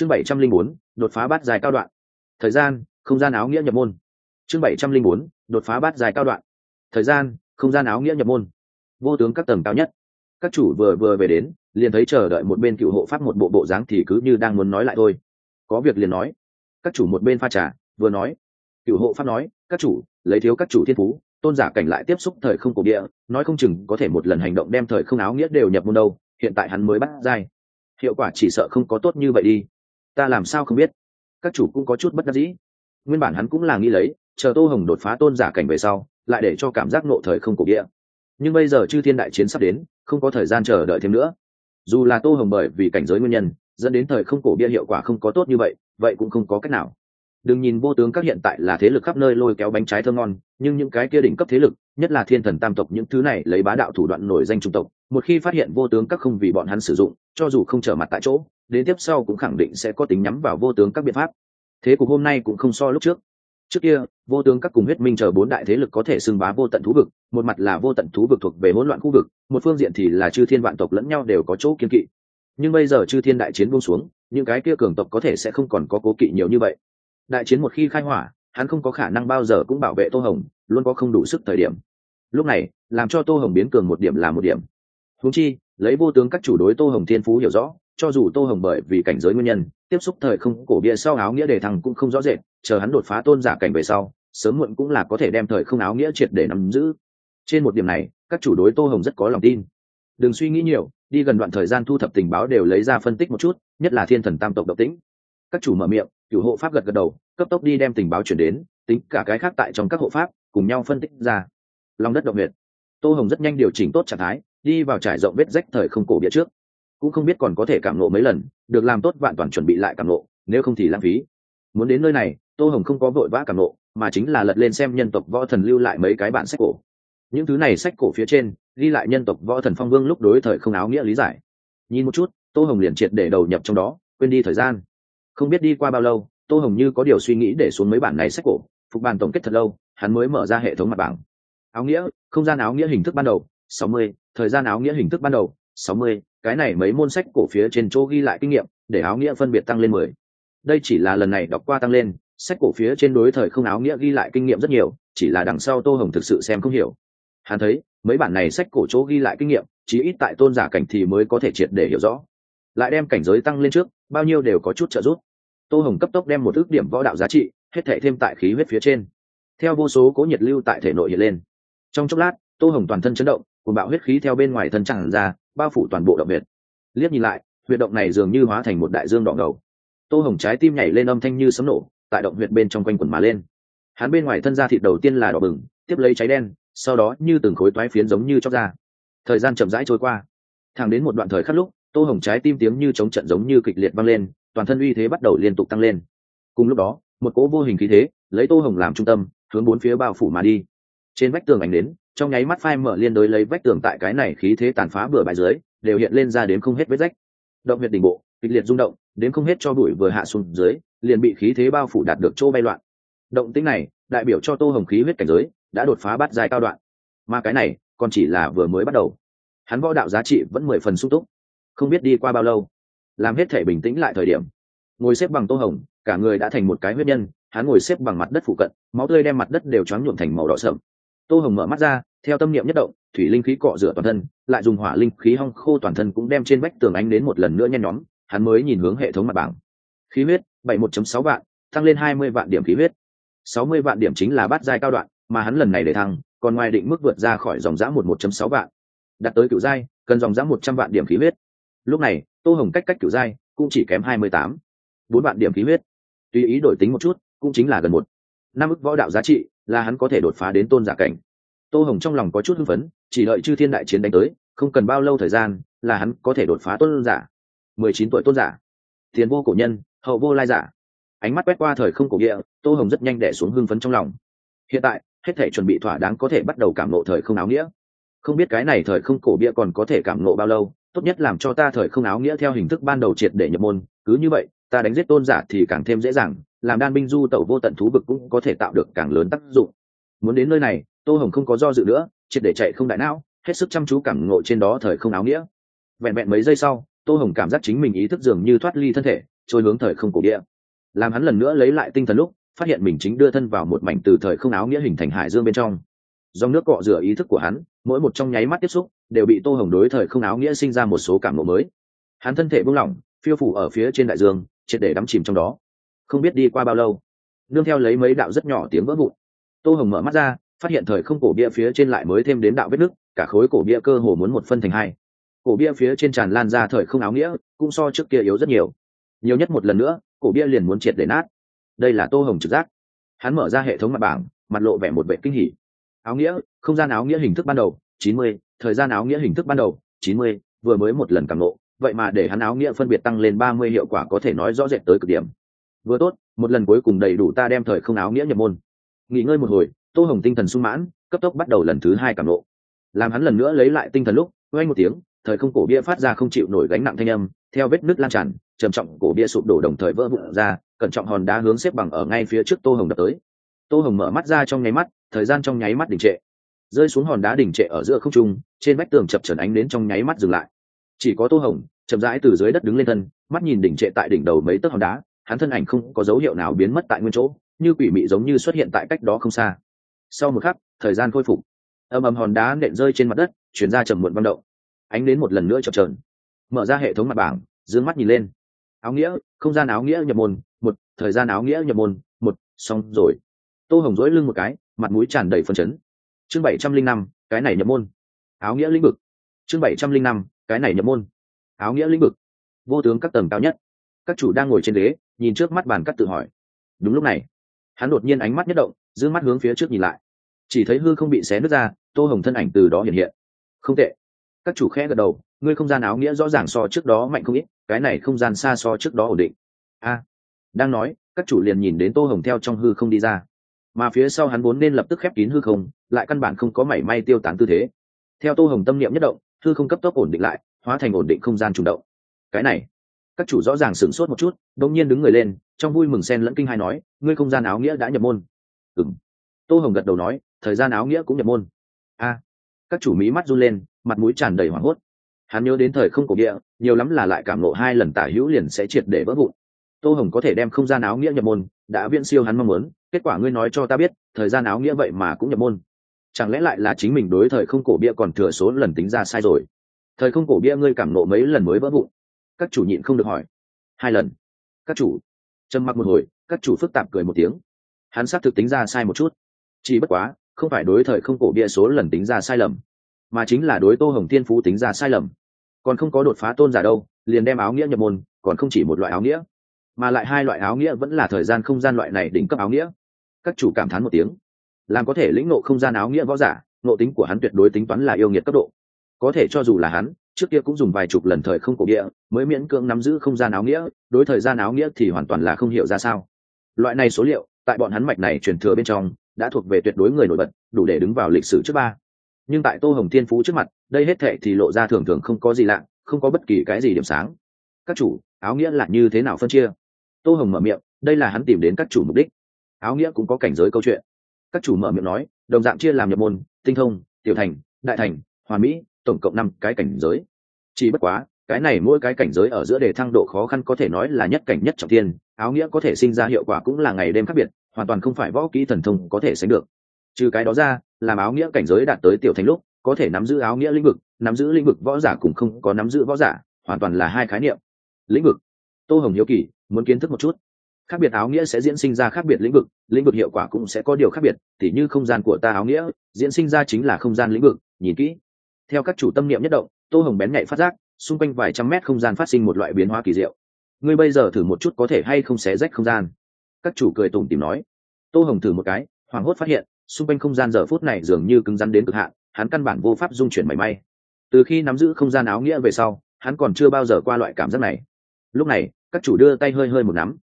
chương bảy trăm linh bốn, đột phá bát dài cao đoạn. Thời gian, không gian áo nghĩa nhập môn. Chương bảy trăm linh bốn, đột phá bát dài cao đoạn. Thời gian, không gian áo nghĩa nhập môn. Vô tướng các tầng cao nhất. Các chủ vừa vừa về đến, liền thấy chờ đợi một bên cựu hộ pháp một bộ bộ dáng thì cứ như đang muốn nói lại thôi. Có việc liền nói. Các chủ một bên pha trà, vừa nói. Cựu hộ pháp nói, các chủ, lấy thiếu các chủ thiên phú, tôn giả cảnh lại tiếp xúc thời không cổ địa, nói không chừng có thể một lần hành động đem thời không áo nghĩa đều nhập môn đâu, hiện tại hắn mới bắt dai hiệu quả chỉ sợ không có tốt như vậy đi ta làm sao không biết? Các chủ cũng có chút bất đắc dĩ. Nguyên bản hắn cũng là nghĩ lấy, chờ tô hồng đột phá tôn giả cảnh về sau, lại để cho cảm giác nộ thời không cổ địa. Nhưng bây giờ chư thiên đại chiến sắp đến, không có thời gian chờ đợi thêm nữa. Dù là tô hồng bởi vì cảnh giới nguyên nhân, dẫn đến thời không cổ bia hiệu quả không có tốt như vậy vậy cũng không có cách nào. Đừng nhìn vô tướng các hiện tại là thế lực khắp nơi lôi kéo bánh trái thơ ngon, nhưng những cái kia đỉnh cấp thế lực, nhất là thiên thần tam tộc những thứ này lấy bá đạo thủ đoạn nổi danh trung tộc, một khi phát hiện vô tướng các không vì bọn hắn sử dụng, cho dù không trở mặt tại chỗ đến tiếp sau cũng khẳng định sẽ có tính nhắm vào vô tướng các biện pháp. Thế cục hôm nay cũng không so lúc trước. Trước kia, vô tướng các cùng huyết minh chờ bốn đại thế lực có thể xưng bá vô tận thú vực, một mặt là vô tận thú vực thuộc về hỗn loạn khu vực, một phương diện thì là chư thiên vạn tộc lẫn nhau đều có chỗ kiên kỵ. Nhưng bây giờ chư thiên đại chiến buông xuống, những cái kia cường tộc có thể sẽ không còn có cố kỵ nhiều như vậy. Đại chiến một khi khai hỏa, hắn không có khả năng bao giờ cũng bảo vệ tô hồng, luôn có không đủ sức thời điểm. Lúc này, làm cho tô hồng biến cường một điểm là một điểm. Húng chi, lấy vô tướng các chủ đối tô hồng thiên phú hiểu rõ cho dù tô hồng bởi vì cảnh giới nguyên nhân, tiếp xúc thời không cổ bia sau áo nghĩa đề thằng cũng không rõ rệt, chờ hắn đột phá tôn giả cảnh về sau, sớm muộn cũng là có thể đem thời không áo nghĩa triệt để nắm giữ. Trên một điểm này, các chủ đối tô hồng rất có lòng tin. Đừng suy nghĩ nhiều, đi gần đoạn thời gian thu thập tình báo đều lấy ra phân tích một chút, nhất là thiên thần tam tộc độc tĩnh các chủ mở miệng, cửu hộ pháp gật gật đầu, cấp tốc đi đem tình báo chuyển đến, tính cả cái khác tại trong các hộ pháp, cùng nhau phân tích ra. Lòng đất động huyệt. Tô hồng rất nhanh điều chỉnh tốt trạng thái, đi vào trải rộng vết rách thời không cổ bia trước cũng không biết còn có thể cảm nộ mấy lần, được làm tốt vạn toàn chuẩn bị lại cảm nộ, nếu không thì lãng phí. Muốn đến nơi này, tô hồng không có vội vã cảm nộ, mà chính là lật lên xem nhân tộc võ thần lưu lại mấy cái bản sách cổ. Những thứ này sách cổ phía trên, ghi lại nhân tộc võ thần phong vương lúc đối thời không áo nghĩa lý giải. Nhìn một chút, tô hồng liền triệt để đầu nhập trong đó, quên đi thời gian. Không biết đi qua bao lâu, tô hồng như có điều suy nghĩ để xuống mấy bản này sách cổ, phục bàn tổng kết thật lâu, hắn mới mở ra hệ thống mặt bảng. Áo nghĩa, không gian áo nghĩa hình thức ban đầu, sáu mươi, thời gian áo nghĩa hình thức ban đầu, sáu mươi cái này mấy môn sách cổ phía trên chỗ ghi lại kinh nghiệm, để áo nghĩa phân biệt tăng lên mười. Đây chỉ là lần này đọc qua tăng lên, sách cổ phía trên đối thời không áo nghĩa ghi lại kinh nghiệm rất nhiều, chỉ là đằng sau tô hồng thực sự xem không hiểu. Hắn thấy, mấy bản này sách cổ chỗ ghi lại kinh nghiệm chỉ ít tại tôn giả cảnh thì mới có thể triệt để hiểu rõ. Lại đem cảnh giới tăng lên trước, bao nhiêu đều có chút trợ giúp. Tô hồng cấp tốc đem một ước điểm võ đạo giá trị, hết thể thêm tại khí huyết phía trên. Theo vô số cố nhiệt lưu tại thể nội hiện lên. Trong chốc lát, tô hồng toàn thân chấn động, cùng bạo huyết khí theo bên ngoài thân chẳng ra bao phủ toàn bộ động huyệt liếc nhìn lại, huyệt động này dường như hóa thành một đại dương đỏ ngầu. Tô hồng trái tim nhảy lên âm thanh như sấm nổ, tại động huyệt bên trong quanh quần mà lên. Hắn bên ngoài thân da thịt đầu tiên là đỏ bừng, tiếp lấy cháy đen, sau đó như từng khối toái phiến giống như chóc ra. Thời gian chậm rãi trôi qua. Thẳng đến một đoạn thời khắc lúc, tô hồng trái tim tiếng như chống trận giống như kịch liệt vang lên, toàn thân uy thế bắt đầu liên tục tăng lên. Cùng lúc đó, một cỗ vô hình khí thế, lấy tô hồng làm trung tâm, hướng bốn phía bao phủ mà đi. Trên vách tường ảnh đến trong nháy mắt phai mở liên đối lấy vách tường tại cái này khí thế tàn phá bừa bãi dưới, đều hiện lên ra đến không hết vết rách. Động huyệt đỉnh bộ, kịch liệt rung động, đến không hết cho bụi vừa hạ xuống dưới, liền bị khí thế bao phủ đạt được chỗ bay loạn. Động tĩnh này, đại biểu cho tô hồng khí huyết cảnh giới, đã đột phá bắt dài cao đoạn. Mà cái này, còn chỉ là vừa mới bắt đầu. Hắn võ đạo giá trị vẫn mười phần sung túc. Không biết đi qua bao lâu, làm hết thể bình tĩnh lại thời điểm. Ngồi xếp bằng tô hồng, cả người đã thành một cái huyết nhân, hắn ngồi xếp bằng mặt đất phụ cận, máu tươi đem mặt đất đều choáng nhuộm thành màu đỏ sậm tô hồng mở mắt ra, theo tâm niệm nhất động, thủy linh khí cọ rửa toàn thân, lại dùng hỏa linh khí hong khô toàn thân cũng đem trên vách tường ánh đến một lần nữa nhen nhóm, hắn mới nhìn hướng hệ thống mặt bảng. Khí huyết, bảy một sáu vạn, tăng lên hai mươi vạn điểm khí huyết. sáu mươi vạn điểm chính là bát giai cao đoạn, mà hắn lần này để thăng, còn ngoài định mức vượt ra khỏi dòng giã một một sáu vạn. Đạt tới cựu giai, cần dòng giã một trăm vạn điểm khí huyết. Lúc này, tô hồng cách cách cựu giai, cũng chỉ kém hai mươi tám. Bốn vạn điểm khí huyết. Tùy ý đổi tính một chút, cũng chính là gần một. Năm ức võ đạo giá trị, là hắn có thể đột phá đến tôn giả cảnh tô hồng trong lòng có chút hưng phấn, chỉ đợi chư thiên đại chiến đánh tới, không cần bao lâu thời gian, là hắn có thể đột phá tôn giả. Mười chín tuổi tôn giả. Tiền vô cổ nhân, hậu vô lai giả. Ánh mắt quét qua thời không cổ địa, tô hồng rất nhanh đẻ xuống hưng phấn trong lòng. Hiện tại, hết thể chuẩn bị thỏa đáng có thể bắt đầu cảm nộ thời không áo nghĩa. Không biết cái này thời không cổ bia còn có thể cảm nộ bao lâu, tốt nhất làm cho ta thời không áo nghĩa theo hình thức ban đầu triệt để nhập môn. Cứ như vậy, ta đánh giết tôn giả thì càng thêm dễ dàng, làm đan binh du tẩu vô tận thú vực cũng có thể tạo được càng lớn tác dụng. Muốn đến nơi này tô hồng không có do dự nữa, triệt để chạy không đại não, hết sức chăm chú cảm ngộ trên đó thời không áo nghĩa. Vẹn vẹn mấy giây sau, tô hồng cảm giác chính mình ý thức dường như thoát ly thân thể, trôi hướng thời không cổ địa. Làm hắn lần nữa lấy lại tinh thần lúc, phát hiện mình chính đưa thân vào một mảnh từ thời không áo nghĩa hình thành hải dương bên trong. Dòng nước cọ rửa ý thức của hắn, mỗi một trong nháy mắt tiếp xúc, đều bị tô hồng đối thời không áo nghĩa sinh ra một số cảm ngộ mới. Hắn thân thể buông lỏng, phiêu phủ ở phía trên đại dương, triệt để đắm chìm trong đó. Không biết đi qua bao lâu, nương theo lấy mấy đạo rất nhỏ tiếng vỡ vụn, tô hồng mở mắt ra phát hiện thời không cổ bia phía trên lại mới thêm đến đạo vết nước cả khối cổ bia cơ hồ muốn một phân thành hai. Cổ bia phía trên tràn lan ra thời không áo nghĩa, cũng so trước kia yếu rất nhiều. Nhiều nhất một lần nữa, cổ bia liền muốn triệt để nát. Đây là tô hồng trực giác. Hắn mở ra hệ thống mặt bảng, mặt lộ vẻ một vệ kinh hỉ. Áo nghĩa, không gian áo nghĩa hình thức ban đầu, chín mươi, thời gian áo nghĩa hình thức ban đầu, chín mươi, vừa mới một lần càng lộ vậy mà để hắn áo nghĩa phân biệt tăng lên ba mươi hiệu quả có thể nói rõ rệt tới cực điểm. Vừa tốt, một lần cuối cùng đầy đủ ta đem thời không áo nghĩa nhập môn. Nghỉ ngơi một hồi tô hồng tinh thần sung mãn, cấp tốc bắt đầu lần thứ hai cảm lộ làm hắn lần nữa lấy lại tinh thần lúc quay một tiếng, thời không cổ bia phát ra không chịu nổi gánh nặng thanh âm, theo vết nứt lan tràn, trầm trọng cổ bia sụp đổ đồng thời vỡ vụn ra, cẩn trọng hòn đá hướng xếp bằng ở ngay phía trước tô hồng đập tới. Tô hồng mở mắt ra trong nháy mắt, thời gian trong nháy mắt đình trệ. Rơi xuống hòn đá đình trệ ở giữa không trung, trên vách tường chập trần ánh đến trong nháy mắt dừng lại. Chỉ có tô hồng, chậm rãi từ dưới đất đứng lên thân, mắt nhìn đỉnh trệ tại đỉnh đầu mấy tấc hòn đá, hắn thân ảnh không có dấu hiệu nào biến mất tại nguyên chỗ, như quỷ mị giống như xuất hiện tại cách đó không xa sau một khắc, thời gian khôi phục. Ầm ầm hòn đá nện rơi trên mặt đất, chuyển ra trầm muộn văn động. Ánh đến một lần nữa chập trờn mở ra hệ thống mặt bảng d mắt nhìn lên. Áo nghĩa, không gian áo nghĩa nhập môn, một, thời gian áo nghĩa nhập môn, một, xong rồi. Tô hồng dỗi lưng một cái, mặt mũi tràn đầy phân chấn. Chương bảy trăm linh năm, cái này nhập môn. Áo nghĩa lĩnh vực. Chương bảy trăm linh năm, cái này nhập môn. Áo nghĩa lĩnh vực. Vô tướng các tầng cao nhất. Các chủ đang ngồi trên ghế, nhìn trước mắt bàn cắt tự hỏi. Đúng lúc này, hắn đột nhiên ánh mắt nhất động giữ mắt hướng phía trước nhìn lại. Chỉ thấy hư không bị xé nứt ra, tô hồng thân ảnh từ đó hiện hiện. Không tệ. Các chủ khẽ gật đầu, ngươi không gian áo nghĩa rõ ràng so trước đó mạnh không ít, cái này không gian xa so trước đó ổn định. A. Đang nói, các chủ liền nhìn đến tô hồng theo trong hư không đi ra. Mà phía sau hắn vốn nên lập tức khép kín hư không, lại căn bản không có mảy may tiêu tán tư thế. Theo tô hồng tâm niệm nhất động, hư không cấp tốc ổn định lại, hóa thành ổn định không gian trùng động. Cái này, các chủ rõ ràng sửng sốt một chút, đột nhiên đứng người lên, trong vui mừng sen lẫn kinh hai nói, ngươi không gian áo nghĩa đã nhập môn ừng tô hồng gật đầu nói, thời gian áo nghĩa cũng nhập môn. A. Các chủ mỹ mắt run lên, mặt mũi tràn đầy hoảng hốt. Hắn nhớ đến thời không cổ địa, nhiều lắm là lại cảm nộ hai lần tả hữu liền sẽ triệt để vỡ vụn. Tô hồng có thể đem không gian áo nghĩa nhập môn, đã viễn siêu hắn mong muốn, kết quả ngươi nói cho ta biết, thời gian áo nghĩa vậy mà cũng nhập môn. Chẳng lẽ lại là chính mình đối thời không cổ bia còn thừa số lần tính ra sai rồi? Thời không cổ bia ngươi cảm nộ mấy lần mới vỡ vụn? Các chủ nhịn không được hỏi. Hai lần. Các chủ. Trầm mặc một hồi, các chủ phức tạp cười một tiếng hắn xác thực tính ra sai một chút. Chỉ bất quá, không phải đối thời không cổ bia số lần tính ra sai lầm, mà chính là đối tô hồng thiên phú tính ra sai lầm. Còn không có đột phá tôn giả đâu, liền đem áo nghĩa nhập môn, còn không chỉ một loại áo nghĩa, mà lại hai loại áo nghĩa vẫn là thời gian không gian loại này đỉnh cấp áo nghĩa. Các chủ cảm thán một tiếng. Làm có thể lĩnh ngộ không gian áo nghĩa võ giả, ngộ tính của hắn tuyệt đối tính toán là yêu nghiệt cấp độ. Có thể cho dù là hắn, trước kia cũng dùng vài chục lần thời không cổ địa mới miễn cưỡng nắm giữ không gian áo nghĩa, đối thời gian áo nghĩa thì hoàn toàn là không hiểu ra sao. Loại này số liệu tại bọn hắn mạch này truyền thừa bên trong, đã thuộc về tuyệt đối người nổi bật, đủ để đứng vào lịch sử trước ba. Nhưng tại tô hồng thiên phú trước mặt, đây hết thệ thì lộ ra thường thường không có gì lạ, không có bất kỳ cái gì điểm sáng. Các chủ, áo nghĩa là như thế nào phân chia? Tô hồng mở miệng, đây là hắn tìm đến các chủ mục đích. Áo nghĩa cũng có cảnh giới câu chuyện. Các chủ mở miệng nói, đồng dạng chia làm nhập môn, tinh thông, tiểu thành, đại thành, hoàn mỹ, tổng cộng năm cái cảnh giới. Chỉ bất quá, cái này mỗi cái cảnh giới ở giữa đề thăng độ khó khăn có thể nói là nhất cảnh nhất trọng tiên áo nghĩa có thể sinh ra hiệu quả cũng là ngày đêm khác biệt, hoàn toàn không phải võ kỹ thần thông có thể sánh được. Trừ cái đó ra, làm áo nghĩa cảnh giới đạt tới tiểu thành lúc, có thể nắm giữ áo nghĩa lĩnh vực, nắm giữ lĩnh vực võ giả cũng không có nắm giữ võ giả, hoàn toàn là hai khái niệm. Lĩnh vực. Tô hồng hiếu kỳ, muốn kiến thức một chút. Khác biệt áo nghĩa sẽ diễn sinh ra khác biệt lĩnh vực lĩnh vực hiệu quả cũng sẽ có điều khác biệt, tỉ như không gian của ta áo nghĩa, diễn sinh ra chính là không gian lĩnh vực, nhìn kỹ. Theo các chủ tâm niệm nhất động, tô hồng bén nhạy phát giác, xung quanh vài trăm mét không gian phát sinh một loại biến hóa kỳ diệu ngươi bây giờ thử một chút có thể hay không xé rách không gian. Các chủ cười tủm tìm nói. Tô hồng thử một cái, hoảng hốt phát hiện, xung quanh không gian giờ phút này dường như cứng rắn đến cực hạn, hắn căn bản vô pháp dung chuyển mảy may. Từ khi nắm giữ không gian áo nghĩa về sau, hắn còn chưa bao giờ qua loại cảm giác này. Lúc này, các chủ đưa tay hơi hơi một nắm.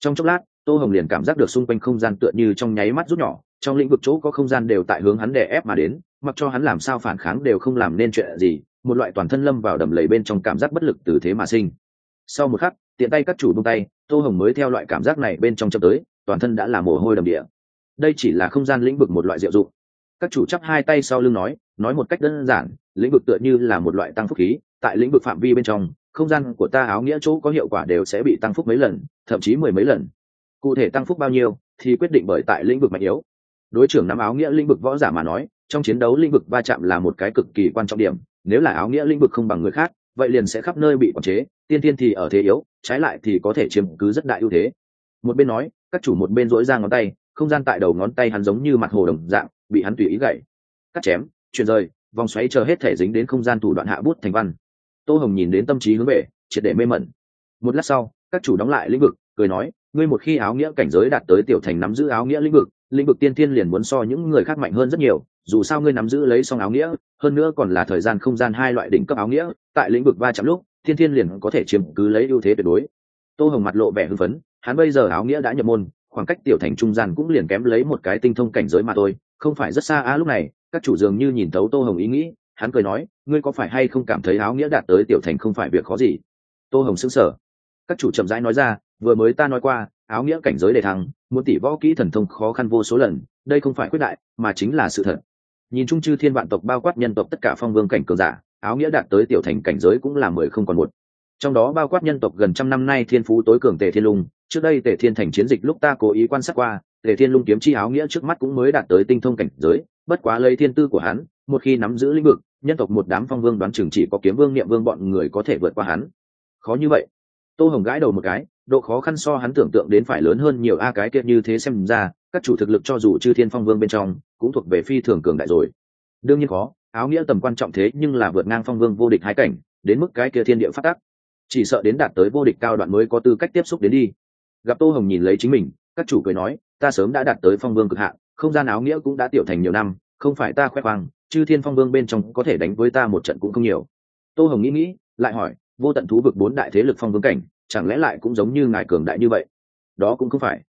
Trong chốc lát, tô hồng liền cảm giác được xung quanh không gian tựa như trong nháy mắt rút nhỏ, trong lĩnh vực chỗ có không gian đều tại hướng hắn đè ép mà đến, mặc cho hắn làm sao phản kháng đều không làm nên chuyện gì, một loại toàn thân lâm vào đầm lầy bên trong cảm giác bất lực từ thế mà sinh. Sau một khắc tiện tay các chủ bông tay, tô hồng mới theo loại cảm giác này bên trong chậm tới, toàn thân đã là mồ hôi đầm địa. Đây chỉ là không gian lĩnh vực một loại diệu dụng. Các chủ chắp hai tay sau lưng nói nói một cách đơn giản, lĩnh vực tựa như là một loại tăng phúc khí, tại lĩnh vực phạm vi bên trong, không gian của ta áo nghĩa chỗ có hiệu quả đều sẽ bị tăng phúc mấy lần, thậm chí mười mấy lần. Cụ thể tăng phúc bao nhiêu thì quyết định bởi tại lĩnh vực mạnh yếu. Đối trưởng nắm áo nghĩa lĩnh vực võ giả mà nói, trong chiến đấu lĩnh vực va chạm là một cái cực kỳ quan trọng điểm, nếu là áo nghĩa lĩnh vực không bằng người khác, vậy liền sẽ khắp nơi bị quản chế, tiên tiên thì ở thế yếu trái lại thì có thể chiếm cứ rất đại ưu thế. Một bên nói, các chủ một bên dỗi ra ngón tay, không gian tại đầu ngón tay hắn giống như mặt hồ đồng dạng, bị hắn tùy ý gậy. Cắt chém, chuyển rời, vòng xoáy chờ hết thể dính đến không gian thủ đoạn hạ bút thành văn. Tô hồng nhìn đến tâm trí hướng về, triệt để mê mẩn. Một lát sau, các chủ đóng lại lĩnh vực, cười nói, ngươi một khi áo nghĩa cảnh giới đạt tới tiểu thành nắm giữ áo nghĩa lĩnh vực lĩnh vực tiên thiên liền muốn so những người khác mạnh hơn rất nhiều, dù sao ngươi nắm giữ lấy xong áo nghĩa, hơn nữa còn là thời gian không gian hai loại đỉnh cấp áo nghĩa, tại lĩnh vực va chạm lúc thiên thiên liền có thể chiếm cứ lấy ưu thế tuyệt đối. Tô hồng mặt lộ vẻ hưng phấn, hắn bây giờ áo nghĩa đã nhập môn, khoảng cách tiểu thành trung gian cũng liền kém lấy một cái tinh thông cảnh giới mà thôi, không phải rất xa á lúc này, các chủ dường như nhìn thấu tô hồng ý nghĩ, hắn cười nói, ngươi có phải hay không cảm thấy áo nghĩa đạt tới tiểu thành không phải việc khó gì? Tô hồng xứng sở các chủ chậm rãi nói ra, vừa mới ta nói qua, áo nghĩa cảnh giới đề thăng muốn tỷ võ kỹ thần thông khó khăn vô số lần, đây không phải quyết đại, mà chính là sự thật. Nhìn chung chư thiên vạn tộc bao quát nhân tộc tất cả phong vương cảnh cường giả áo nghĩa đạt tới tiểu thành cảnh giới cũng là mười không còn một. Trong đó bao quát nhân tộc gần trăm năm nay thiên phú tối cường tề thiên lung, trước đây tề thiên thành chiến dịch lúc ta cố ý quan sát qua, tề thiên lung kiếm chi áo nghĩa trước mắt cũng mới đạt tới tinh thông cảnh giới, bất quá lấy thiên tư của hắn, một khi nắm giữ lĩnh vực, nhân tộc một đám phong vương đoán chừng chỉ có kiếm vương niệm vương bọn người có thể vượt qua hắn. Khó như vậy. Tô hồng gãi đầu một cái, độ khó khăn so hắn tưởng tượng đến phải lớn hơn nhiều a, cái kia như thế xem ra, các chủ thực lực cho dù chư thiên phong vương bên trong, cũng thuộc về phi thường cường đại rồi. Đương nhiên khó áo nghĩa tầm quan trọng thế nhưng là vượt ngang phong vương vô địch hai cảnh, đến mức cái kia thiên địa phát tắc. Chỉ sợ đến đạt tới vô địch cao đoạn mới có tư cách tiếp xúc đến đi. Gặp tô hồng nhìn lấy chính mình, các chủ cười nói, ta sớm đã đạt tới phong vương cực hạn không gian áo nghĩa cũng đã tiểu thành nhiều năm, không phải ta khoe khoang, chư thiên phong vương bên trong có thể đánh với ta một trận cũng không nhiều. Tô hồng nghĩ nghĩ, lại hỏi, vô tận thú vực bốn đại thế lực phong vương cảnh, chẳng lẽ lại cũng giống như ngài cường đại như vậy? Đó cũng không phải.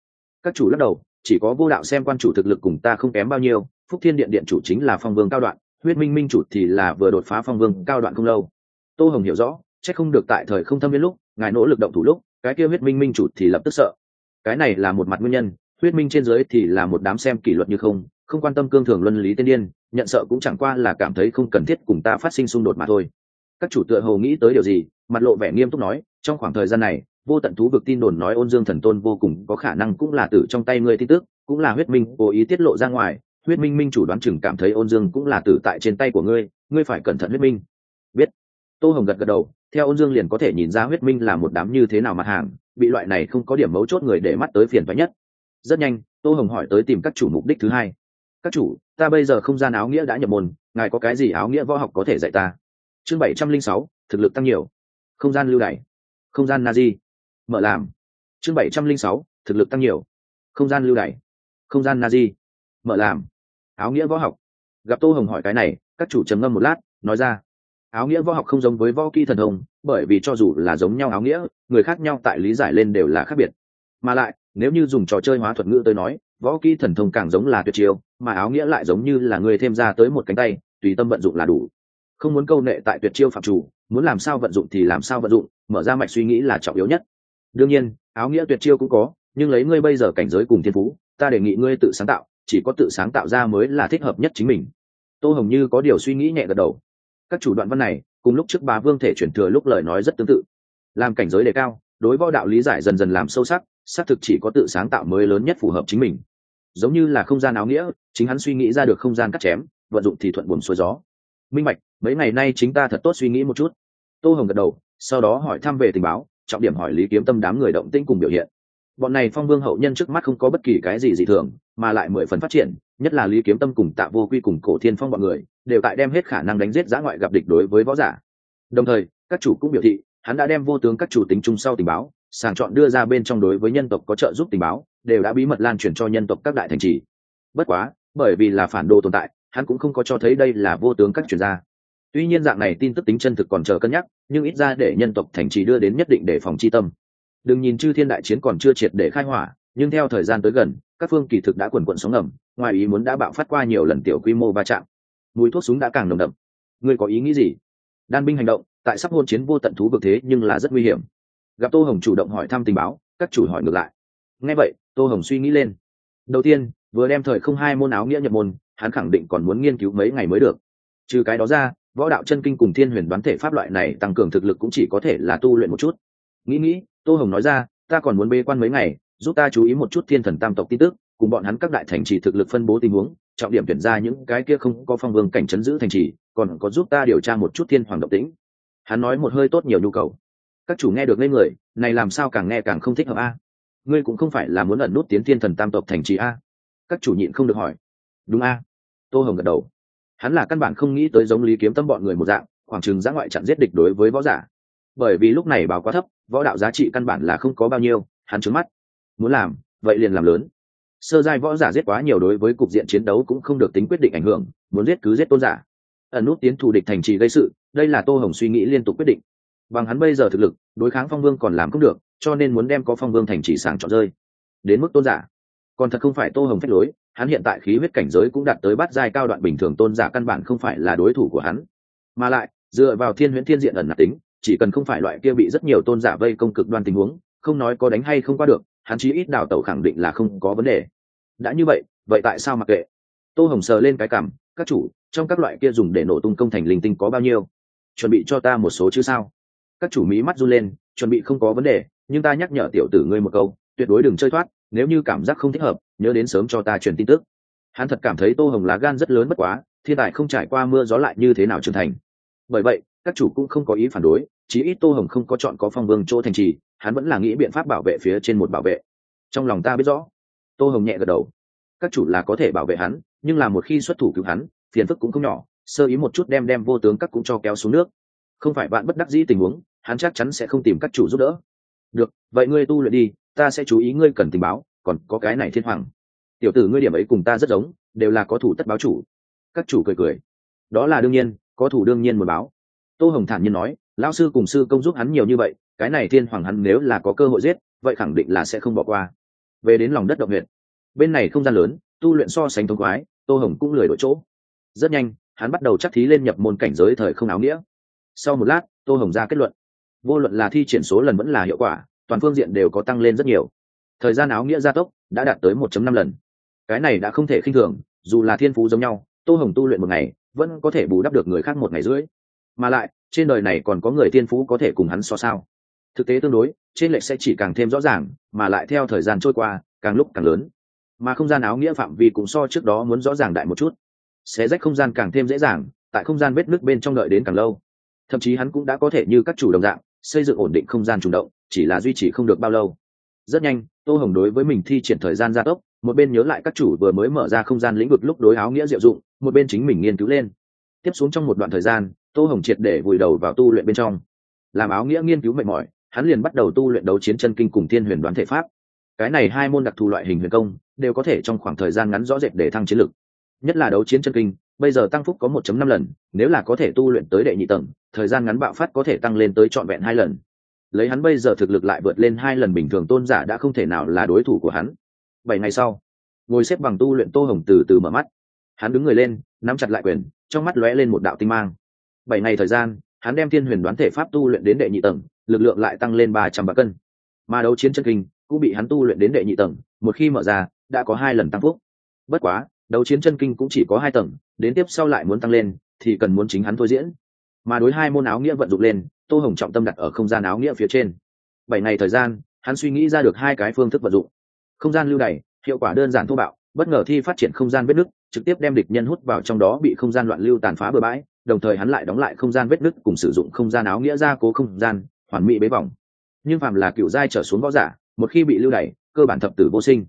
Các chủ lắc đầu, chỉ có vô đạo xem quan chủ thực lực cùng ta không kém bao nhiêu, phúc thiên điện điện chủ chính là phong vương cao đoạn huyết minh minh chủ thì là vừa đột phá phong vương cao đoạn không lâu. Tô hồng hiểu rõ c h ắ c không được tại thời không thâm viên lúc, ngài nỗ lực động thủ lúc, cái kia huyết minh minh chủ thì lập tức sợ. Cái này là một mặt nguyên nhân, huyết minh trên dưới thì là một đám xem kỷ luật như không không quan tâm cương thường luân lý tiên điên, nhận sợ cũng chẳng qua là cảm thấy không cần thiết cùng ta phát sinh xung đột mà thôi. Các chủ tựa hồ nghĩ tới điều gì, mặt lộ vẻ nghiêm túc nói, trong khoảng thời gian này, vô tận thú vực tin đồn nói ôn dương thần tôn vô cùng có khả năng cũng là tử trong tay ngươi tin tức, cũng là huyết minh cố ý tiết lộ ra ngoài huyết minh minh chủ đoán chừng cảm thấy ôn dương cũng là tử tại trên tay của ngươi ngươi phải cẩn thận huyết minh. Biết. Tô hồng gật gật đầu, theo ôn dương liền có thể nhìn ra huyết minh là một đám như thế nào mặt hàng, bị loại này không có điểm mấu chốt người để mắt tới phiền phái nhất. Rất nhanh, tô hồng hỏi tới tìm các chủ mục đích thứ hai. Các chủ, ta bây giờ không gian áo nghĩa đã nhập môn, ngài có cái gì áo nghĩa võ học có thể dạy ta? Chương bảy trăm linh sáu, thực lực tăng nhiều. Không gian lưu đày. Không gian na di. Mở làm. Chương bảy trăm linh sáu, thực lực tăng nhiều. Không gian lưu đày. Không gian na di. Mở làm áo nghĩa võ học. Gặp tô hồng hỏi cái này, các chủ trầm ngâm một lát, nói ra, áo nghĩa võ học không giống với võ kỹ thần thông, bởi vì cho dù là giống nhau áo nghĩa, người khác nhau tại lý giải lên đều là khác biệt. Mà lại, nếu như dùng trò chơi hóa thuật ngữ tới nói, võ kỹ thần thông càng giống là tuyệt chiêu, mà áo nghĩa lại giống như là người thêm ra tới một cánh tay, tùy tâm vận dụng là đủ. Không muốn câu nệ tại tuyệt chiêu phạm chủ, muốn làm sao vận dụng thì làm sao vận dụng, mở ra mạch suy nghĩ là trọng yếu nhất. Đương nhiên, áo nghĩa tuyệt chiêu cũng có, nhưng lấy ngươi bây giờ cảnh giới cùng thiên phú, ta đề nghị ngươi tự sáng tạo chỉ có tự sáng tạo ra mới là thích hợp nhất chính mình. Tô hồng như có điều suy nghĩ nhẹ gật đầu. Các chủ đoạn văn này, cùng lúc trước bà vương thể chuyển thừa lúc lời nói rất tương tự. Làm cảnh giới đề cao, đối võ đạo lý giải dần dần làm sâu sắc, xác thực chỉ có tự sáng tạo mới lớn nhất phù hợp chính mình. Giống như là không gian áo nghĩa, chính hắn suy nghĩ ra được không gian cắt chém, vận dụng thì thuận buồm xuôi gió. Minh bạch mấy ngày nay chính ta thật tốt suy nghĩ một chút. Tô hồng gật đầu, sau đó hỏi thăm về tình báo, trọng điểm hỏi lý kiếm tâm đám người động tĩnh cùng biểu hiện bọn này phong vương hậu nhân trước mắt không có bất kỳ cái gì dị thường, mà lại mười phần phát triển, nhất là lý kiếm tâm cùng tạ vô quy cùng cổ thiên phong bọn người, đều tại đem hết khả năng đánh giết giã ngoại gặp địch đối với võ giả. Đồng thời, các chủ cũng biểu thị, hắn đã đem vô tướng các chủ tính chung sau tình báo, sàng chọn đưa ra bên trong đối với nhân tộc có trợ giúp tình báo, đều đã bí mật lan truyền cho nhân tộc các đại thành trì. Bất quá, bởi vì là phản đồ tồn tại, hắn cũng không có cho thấy đây là vô tướng các chuyên gia. Tuy nhiên dạng này tin tức tính chân thực còn chờ cân nhắc, nhưng ít ra để nhân tộc thành trì đưa đến nhất định để phòng chi tâm đừng nhìn chư thiên đại chiến còn chưa triệt để khai hỏa, nhưng theo thời gian tới gần, các phương kỳ thực đã quần quận sóng ngầm, ngoài ý muốn đã bạo phát qua nhiều lần tiểu quy mô va chạm. Mùi thuốc súng đã càng nồng đậm. Ngươi có ý nghĩ gì? Đan binh hành động, tại sắp hôn chiến vô tận thú vực thế nhưng là rất nguy hiểm. Gặp tô hồng chủ động hỏi thăm tình báo, các chủ hỏi ngược lại. Ngay vậy, tô hồng suy nghĩ lên. Đầu tiên, vừa đem thời không hai môn áo nghĩa nhập môn, hắn khẳng định còn muốn nghiên cứu mấy ngày mới được. Trừ cái đó ra, võ đạo chân kinh cùng thiên huyền đoán thể pháp loại này tăng cường thực lực cũng chỉ có thể là tu luyện một chút. Nghĩ nghĩ tô hồng nói ra, ta còn muốn bê quan mấy ngày, giúp ta chú ý một chút thiên thần tam tộc tin tức, cùng bọn hắn các đại thành trì thực lực phân bố tình huống, trọng điểm tuyển ra những cái kia không có phong vương cảnh chấn giữ thành trì, còn có giúp ta điều tra một chút thiên hoàng động tĩnh. Hắn nói một hơi tốt nhiều nhu cầu. Các chủ nghe được lên người, này làm sao càng nghe càng không thích hợp a? Ngươi cũng không phải là muốn ẩn nút tiến thiên thần tam tộc thành trì a? Các chủ nhịn không được hỏi. Đúng a. Tô hồng gật đầu. Hắn là căn bản không nghĩ tới giống lý kiếm tâm bọn người một dạng, khoảng chừng giã ngoại chặn giết địch đối với võ giả bởi vì lúc này báo quá thấp, võ đạo giá trị căn bản là không có bao nhiêu, hắn trứng mắt. Muốn làm, vậy liền làm lớn. Sơ giai võ giả giết quá nhiều đối với cục diện chiến đấu cũng không được tính quyết định ảnh hưởng, muốn giết cứ giết tôn giả. Ẩn nút tiến thù địch thành trì gây sự, đây là tô hồng suy nghĩ liên tục quyết định. Bằng hắn bây giờ thực lực, đối kháng phong vương còn làm không được, cho nên muốn đem có phong vương thành trì sàng chọn rơi. Đến mức tôn giả. Còn thật không phải tô hồng phép lối, hắn hiện tại khí huyết cảnh giới cũng đạt tới bát giai cao đoạn bình thường, tôn giả căn bản không phải là đối thủ của hắn. Mà lại, dựa vào thiên huyễn thiên diện ẩn nạp tính chỉ cần không phải loại kia bị rất nhiều tôn giả vây công cực đoan tình huống, không nói có đánh hay không qua được, hắn chí ít đào tẩu khẳng định là không có vấn đề. Đã như vậy vậy tại sao mặc kệ? Tô hồng sờ lên cái cảm, các chủ, trong các loại kia dùng để nổ tung công thành linh tinh có bao nhiêu? Chuẩn bị cho ta một số chứ sao? Các chủ mỹ mắt run lên, chuẩn bị không có vấn đề, nhưng ta nhắc nhở tiểu tử ngươi một câu, tuyệt đối đừng chơi thoát, nếu như cảm giác không thích hợp, nhớ đến sớm cho ta truyền tin tức. Hắn thật cảm thấy tô hồng lá gan rất lớn bất quá, thiên tài không trải qua mưa gió lại như thế nào trưởng thành. Bởi vậy các chủ cũng không có ý phản đối, chí ít tô hồng không có chọn có phong vương chỗ thành trì, hắn vẫn là nghĩ biện pháp bảo vệ phía trên một bảo vệ. Trong lòng ta biết rõ. Tô hồng nhẹ gật đầu. Các chủ là có thể bảo vệ hắn, nhưng là một khi xuất thủ cứu hắn, phiền phức cũng không nhỏ, sơ ý một chút đem đem vô tướng các cũng cho kéo xuống nước. Không phải bạn bất đắc dĩ tình huống, hắn chắc chắn sẽ không tìm các chủ giúp đỡ. Được, vậy ngươi tu luyện đi, ta sẽ chú ý ngươi cần tình báo, còn có cái này thiên hoàng. Tiểu tử ngươi điểm ấy cùng ta rất giống, đều là có thủ tất báo chủ. Các chủ cười cười. Đó là đương nhiên, có thủ đương nhiên muốn báo tô hồng thản nhiên nói, lão sư cùng sư công giúp hắn nhiều như vậy, cái này thiên hoàng hắn nếu là có cơ hội giết, vậy khẳng định là sẽ không bỏ qua. Về đến lòng đất động huyện bên này không gian lớn, tu luyện so sánh thông khoái, tô hồng cũng lười đổi chỗ. Rất nhanh, hắn bắt đầu chắc thí lên nhập môn cảnh giới thời không áo nghĩa. Sau một lát, tô hồng ra kết luận. Vô luận là thi triển số lần vẫn là hiệu quả, toàn phương diện đều có tăng lên rất nhiều. Thời gian áo nghĩa gia tốc đã đạt tới 1 năm lần. Cái này đã không thể khinh thường, dù là thiên phú giống nhau, tô hồng tu luyện một ngày, vẫn có thể bù đắp được người khác một ngày rưỡi mà lại, trên đời này còn có người thiên phú có thể cùng hắn so sao? Thực tế tương đối, trên lệch sẽ chỉ càng thêm rõ ràng, mà lại theo thời gian trôi qua, càng lúc càng lớn. Mà không gian áo nghĩa phạm vi cũng so trước đó muốn rõ ràng đại một chút. Xé rách không gian càng thêm dễ dàng, tại không gian vết nước bên trong đợi đến càng lâu. Thậm chí hắn cũng đã có thể như các chủ đồng dạng, xây dựng ổn định không gian chủ động, chỉ là duy trì không được bao lâu. Rất nhanh, tô hồng đối với mình thi triển thời gian gia tốc, một bên nhớ lại các chủ vừa mới mở ra không gian lĩnh vực lúc đối áo nghĩa diệu dụng, một bên chính mình nghiên cứu lên. Tiếp xuống trong một đoạn thời gian tô hồng triệt để vùi đầu vào tu luyện bên trong. Làm áo nghĩa nghiên cứu mệt mỏi, hắn liền bắt đầu tu luyện đấu chiến chân kinh cùng thiên huyền đoán thể pháp. Cái này hai môn đặc thù loại hình huyền công, đều có thể trong khoảng thời gian ngắn rõ rệt để thăng chiến lực. Nhất là đấu chiến chân kinh, bây giờ tăng phúc có 1 năm lần, nếu là có thể tu luyện tới đệ nhị tầng, thời gian ngắn bạo phát có thể tăng lên tới trọn vẹn hai lần. Lấy hắn bây giờ thực lực lại vượt lên hai lần bình thường tôn giả đã không thể nào là đối thủ của hắn. Bảy ngày sau, ngồi xếp bằng tu luyện tô hồng từ từ mở mắt. Hắn đứng người lên, nắm chặt lại quyền, trong mắt lóe lên một đạo tinh mang bảy ngày thời gian, hắn đem thiên huyền đoán thể pháp tu luyện đến đệ nhị tầng, lực lượng lại tăng lên ba trăm ba cân. Mà đấu chiến chân kinh cũng bị hắn tu luyện đến đệ nhị tầng, một khi mở ra, đã có hai lần tăng phúc. Bất quá, đấu chiến chân kinh cũng chỉ có hai tầng, đến tiếp sau lại muốn tăng lên, thì cần muốn chính hắn thôi diễn. Mà đối hai môn áo nghĩa vận dụng lên, tô hồng trọng tâm đặt ở không gian áo nghĩa phía trên. Bảy ngày thời gian, hắn suy nghĩ ra được hai cái phương thức vận dụng. Không gian lưu này hiệu quả đơn giản thô bạo, bất ngờ thi phát triển không gian vết nứt, trực tiếp đem địch nhân hút vào trong đó bị không gian loạn lưu tàn phá bừa bãi đồng thời hắn lại đóng lại không gian vết nứt cùng sử dụng không gian áo nghĩa ra cố không gian, hoàn mỹ bế vòng nhưng phàm là cựu giai trở xuống võ giả, một khi bị lưu đày, cơ bản thập tử vô sinh.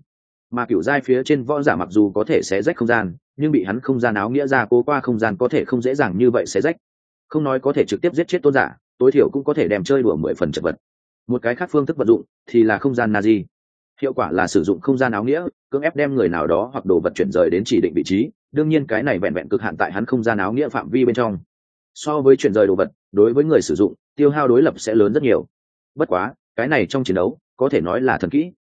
Mà cựu giai phía trên võ giả mặc dù có thể sẽ rách không gian, nhưng bị hắn không gian áo nghĩa ra cố qua không gian có thể không dễ dàng như vậy sẽ rách. Không nói có thể trực tiếp giết chết tôn giả, tối thiểu cũng có thể đem chơi đùa mười phần chật vật. Một cái khác phương thức vận dụng thì là không gian na di hiệu quả là sử dụng không gian áo nghĩa, cưỡng ép đem người nào đó hoặc đồ vật chuyển rời đến chỉ định vị trí đương nhiên cái này vẹn vẹn cực hạn tại hắn không gian áo nghĩa phạm vi bên trong. So với chuyển rời đồ vật, đối với người sử dụng, tiêu hao đối lập sẽ lớn rất nhiều. Bất quá, cái này trong chiến đấu, có thể nói là thần kỹ.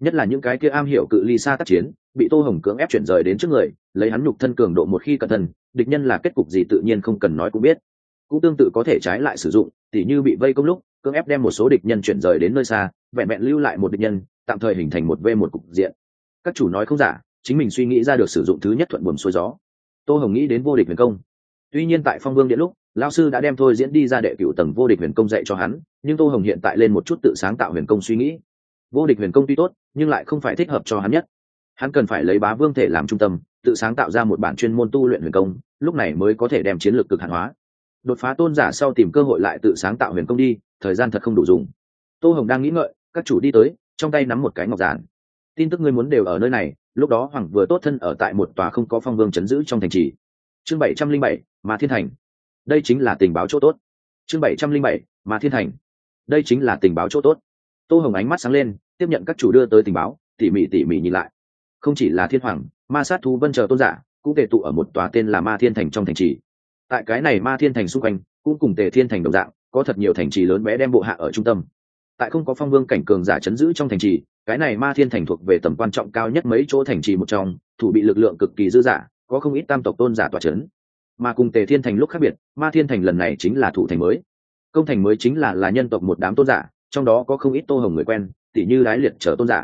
Nhất là những cái kia am hiểu cự ly xa tác chiến, bị tô hồng cưỡng ép chuyển rời đến trước người, lấy hắn nhục thân cường độ một khi cẩn thận, địch nhân là kết cục gì tự nhiên không cần nói cũng biết. Cũng tương tự có thể trái lại sử dụng, tỉ như bị vây công lúc, cưỡng ép đem một số địch nhân chuyển rời đến nơi xa, vẹn vẹn lưu lại một địch nhân, tạm thời hình thành một v một cục diện. Các chủ nói không giả chính mình suy nghĩ ra được sử dụng thứ nhất thuận buồm xuôi gió. Tô hồng nghĩ đến vô địch huyền công. Tuy nhiên tại phong vương điện lúc lao sư đã đem thôi diễn đi ra đệ cựu tầng vô địch huyền công dạy cho hắn, nhưng tô hồng hiện tại lên một chút tự sáng tạo huyền công suy nghĩ. Vô địch huyền công tuy tốt, nhưng lại không phải thích hợp cho hắn nhất. Hắn cần phải lấy bá vương thể làm trung tâm, tự sáng tạo ra một bản chuyên môn tu luyện huyền công, lúc này mới có thể đem chiến lược cực hạn hóa. Đột phá tôn giả sau tìm cơ hội lại tự sáng tạo huyền công đi, thời gian thật không đủ dùng. Tô hồng đang nghĩ ngợi, các chủ đi tới, trong tay nắm một cái ngọc giản. Tin tức ngươi muốn đều ở nơi này lúc đó hoàng vừa tốt thân ở tại một tòa không có phong vương chấn giữ trong thành trì. Chương bảy trăm linh bảy, mà thiên thành. Đây chính là tình báo chỗ tốt. Chương bảy trăm linh bảy, mà thiên thành. Đây chính là tình báo chỗ tốt. Tô hồng ánh mắt sáng lên, tiếp nhận các chủ đưa tới tình báo, tỉ mỉ tỉ mỉ nhìn lại. Không chỉ là thiên hoàng, ma sát thú vân chờ tôn giả, cũng tề tụ ở một tòa tên là ma thiên thành trong thành trì. Tại cái này ma thiên thành xung quanh, cũng cùng tề thiên thành đồng dạng, có thật nhiều thành trì lớn bé đem bộ hạ ở trung tâm. Tại không có phong vương cảnh cường giả chấn giữ trong thành trì cái này ma thiên thành thuộc về tầm quan trọng cao nhất mấy chỗ thành trì một trong, thủ bị lực lượng cực kỳ dư giả có không ít tam tộc tôn giả tòa c h ấ n mà cùng tề thiên thành lúc khác biệt, ma thiên thành lần này chính là thủ thành mới. Công thành mới chính là là nhân tộc một đám tôn giả, trong đó có không ít tô hồng người quen, tỉ như lái liệt trở tôn giả.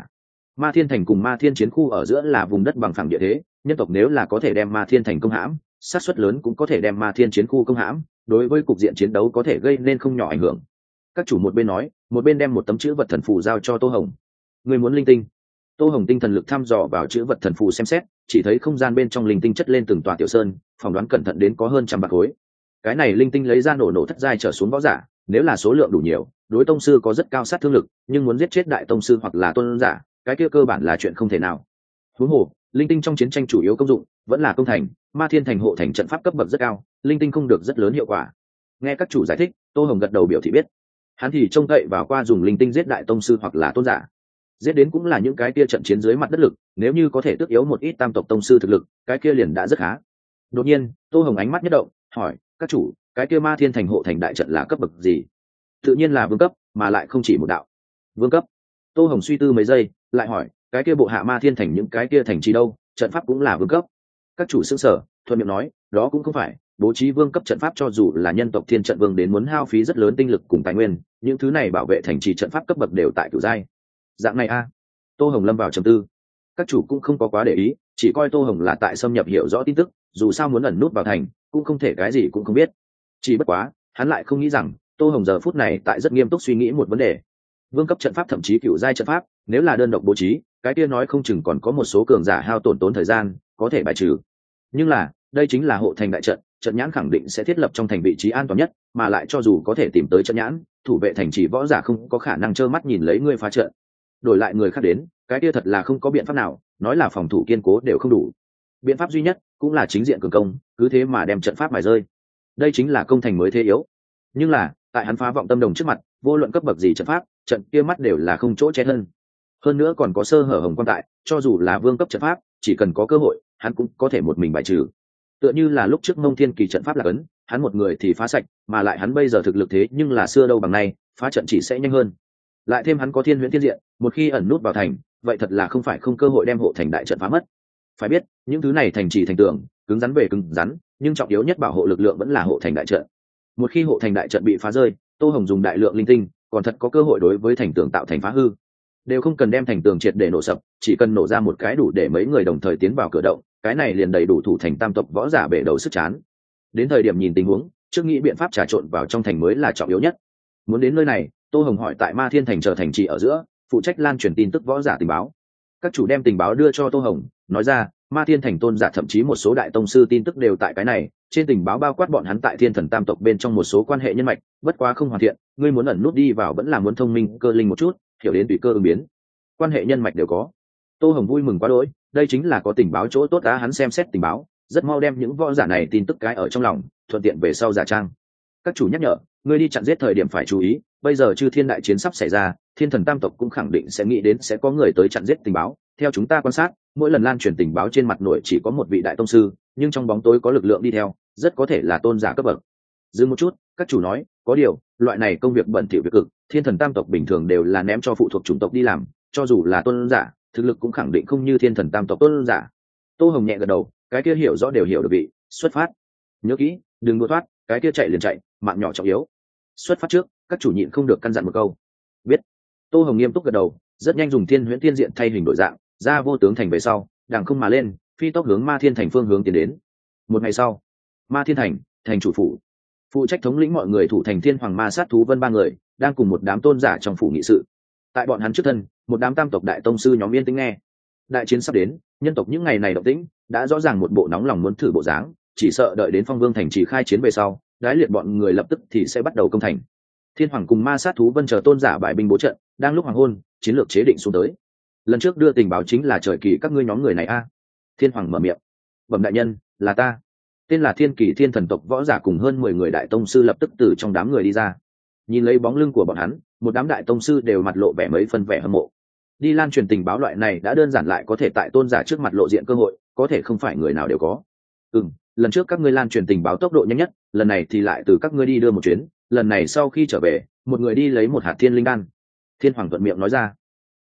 Ma thiên thành cùng ma thiên chiến khu ở giữa là vùng đất bằng phẳng địa thế, nhân tộc nếu là có thể đem ma thiên thành công hãm sát xuất lớn cũng có thể đem ma thiên chiến khu công hãm, đối với cục diện chiến đấu có thể gây nên không nhỏ ảnh hưởng. Các chủ một bên nói, một bên đem một tấm chữ vật thần phù giao cho tô hồng người muốn linh tinh? Tô hồng tinh thần lực thăm dò vào chữ vật thần phù xem xét, chỉ thấy không gian bên trong linh tinh chất lên từng tòa tiểu sơn, phỏng đoán cẩn thận đến có hơn trăm bạc khối. Cái này linh tinh lấy ra nổ nổ thất giai trở xuống võ giả, nếu là số lượng đủ nhiều, đối tông sư có rất cao sát thương lực, nhưng muốn giết chết đại tông sư hoặc là tôn giả, cái kia cơ bản là chuyện không thể nào. Huống hồ, linh tinh trong chiến tranh chủ yếu công dụng vẫn là công thành, ma thiên thành hộ thành trận pháp cấp bậc rất cao, linh tinh không được rất lớn hiệu quả. Nghe các chủ giải thích, tô hồng gật đầu biểu thị biết. Hắn thì trông cậy vào qua dùng linh tinh giết đại tông sư hoặc là tôn giả giết đến cũng là những cái kia trận chiến dưới mặt đất lực, nếu như có thể tước yếu một ít tam tộc tông sư thực lực, cái kia liền đã rất khá. Đột nhiên, tô hồng ánh mắt nhất động, hỏi, các chủ, cái kia ma thiên thành hộ thành đại trận là cấp bậc gì? Tự nhiên là vương cấp, mà lại không chỉ một đạo. Vương cấp? Tô hồng suy tư mấy giây, lại hỏi, cái kia bộ hạ ma thiên thành những cái kia thành trì đâu? Trận pháp cũng là vương cấp? Các chủ xương sở thuận miệng nói, đó cũng không phải, bố trí vương cấp trận pháp cho dù là nhân tộc thiên trận vương đến muốn hao phí rất lớn tinh lực cùng tài nguyên, những thứ này bảo vệ thành trì trận pháp cấp bậc đều tại cửu giai dạng này a. Tô hồng lâm vào trầm tư. Các chủ cũng không có quá để ý, chỉ coi tô hồng là tại xâm nhập hiểu rõ tin tức, dù sao muốn ẩn nút vào thành, cũng không thể cái gì cũng không biết. Chỉ bất quá, hắn lại không nghĩ rằng, tô hồng giờ phút này tại rất nghiêm túc suy nghĩ một vấn đề. Vương cấp trận pháp thậm chí cựu giai trận pháp, nếu là đơn độc bố trí, cái kia nói không chừng còn có một số cường giả hao tổn tốn thời gian, có thể bài trừ. Nhưng là, đây chính là hộ thành đại trận trận nhãn khẳng định sẽ thiết lập trong thành vị trí an toàn nhất, mà lại cho dù có thể tìm tới trận nhãn, thủ vệ thành trì võ giả không có khả năng trơ mắt nhìn lấy ngươi phá trận đổi lại người khác đến, cái kia thật là không có biện pháp nào, nói là phòng thủ kiên cố đều không đủ. Biện pháp duy nhất cũng là chính diện cường công, cứ thế mà đem trận pháp mài rơi. Đây chính là công thành mới thế yếu. Nhưng là, tại hắn phá vọng tâm đồng trước mặt, vô luận cấp bậc gì trận pháp, trận kia mắt đều là không chỗ che hơn hơn nữa còn có sơ hở hồng quan tại, cho dù là vương cấp trận pháp, chỉ cần có cơ hội, hắn cũng có thể một mình bài trừ. Tựa như là lúc trước mông thiên kỳ trận pháp là cấn, hắn một người thì phá sạch, mà lại hắn bây giờ thực lực thế nhưng là xưa đâu bằng nay, phá trận chỉ sẽ nhanh hơn. Lại thêm hắn có thiên huyễn thiên diện một khi ẩn nút vào thành, vậy thật là không phải không cơ hội đem hộ thành đại trận phá mất. Phải biết, những thứ này thành trì thành tường, cứng rắn về cứng rắn, nhưng trọng yếu nhất bảo hộ lực lượng vẫn là hộ thành đại trận. Một khi hộ thành đại trận bị phá rơi, tô hồng dùng đại lượng linh tinh, còn thật có cơ hội đối với thành tường tạo thành phá hư. Đều không cần đem thành tường triệt để nổ sập, chỉ cần nổ ra một cái đủ để mấy người đồng thời tiến vào cửa động, cái này liền đầy đủ thủ thành tam tộc võ giả bể đầu sức chán. Đến thời điểm nhìn tình huống, trước nghĩ biện pháp trà trộn vào trong thành mới là trọng yếu nhất. Muốn đến nơi này, tô hồng hỏi tại ma thiên thành chờ thành trì ở giữa phụ trách lan truyền tin tức võ giả tình báo. Các chủ đem tình báo đưa cho tô hồng, nói ra, ma thiên thành tôn giả thậm chí một số đại tông sư tin tức đều tại cái này, trên tình báo bao quát bọn hắn tại thiên thần tam tộc bên trong một số quan hệ nhân mạch, bất quá không hoàn thiện, ngươi muốn ẩn nút đi vào vẫn là muốn thông minh, cơ linh một chút, hiểu đến tùy cơ ứng biến. Quan hệ nhân mạch đều có. Tô hồng vui mừng quá đỗi, đây chính là có tình báo chỗ tốt đã hắn xem xét tình báo, rất mau đem những võ giả này tin tức cái ở trong lòng, thuận tiện về sau giả trang. Các chủ nhắc nhở, ngươi đi chặn giết thời điểm phải chú ý bây giờ chư thiên đại chiến sắp xảy ra, thiên thần tam tộc cũng khẳng định sẽ nghĩ đến sẽ có người tới chặn giết tình báo. Theo chúng ta quan sát, mỗi lần lan truyền tình báo trên mặt nội chỉ có một vị đại tông sư, nhưng trong bóng tối có lực lượng đi theo, rất có thể là tôn giả cấp bậc. Dừng một chút, các chủ nói, có điều, loại này công việc bẩn thỉu việc cực, thiên thần tam tộc bình thường đều là ném cho phụ thuộc chủng tộc đi làm, cho dù là tôn giả, thực lực cũng khẳng định không như thiên thần tam tộc tôn giả. Tô hồng nhẹ gật đầu, cái kia hiểu rõ đều hiểu được vị, xuất phát. Nhớ kỹ, đừng đua thoát, cái kia chạy liền chạy, mạng nhỏ trọng yếu. Xuất phát trước các chủ nhịn không được căn dặn một câu. Biết. Tô hồng nghiêm túc gật đầu, rất nhanh dùng thiên huyễn thiên diện thay hình đổi dạng, ra vô tướng thành về sau đàng không mà lên, phi tốc hướng ma thiên thành phương hướng tiến đến. Một ngày sau, ma thiên thành thành chủ phủ. Phụ trách thống lĩnh mọi người thủ thành thiên hoàng ma sát thú vân ba người, đang cùng một đám tôn giả trong phủ nghị sự. Tại bọn hắn trước thân, một đám tam tộc đại tông sư nhóm yên tĩnh nghe. Đại chiến sắp đến, nhân tộc những ngày này động tĩnh, đã rõ ràng một bộ nóng lòng muốn thử bộ dáng, chỉ sợ đợi đến phong vương thành trì khai chiến về sau, đái liệt bọn người lập tức thì sẽ bắt đầu công thành thiên hoàng cùng ma sát thú vân chờ tôn giả bại binh bố trận, đang lúc hoàng hôn, chiến lược chế định xuống tới. Lần trước đưa tình báo chính là trời kỳ các ngươi nhóm người này a. Thiên hoàng mở miệng. Bẩm đại nhân, là ta. Tên là thiên kỳ thiên thần tộc võ giả cùng hơn mười người đại tông sư lập tức từ trong đám người đi ra. Nhìn lấy bóng lưng của bọn hắn, một đám đại tông sư đều mặt lộ vẻ mấy phân vẻ hâm mộ. Đi lan truyền tình báo loại này đã đơn giản lại có thể tại tôn giả trước mặt lộ diện cơ hội, có thể không phải người nào đều có. Ừ lần trước các ngươi lan truyền tình báo tốc độ nhanh nhất, lần này thì lại từ các ngươi đi đưa một chuyến lần này sau khi trở về, một người đi lấy một hạt thiên linh đan. Thiên hoàng thuận miệng nói ra.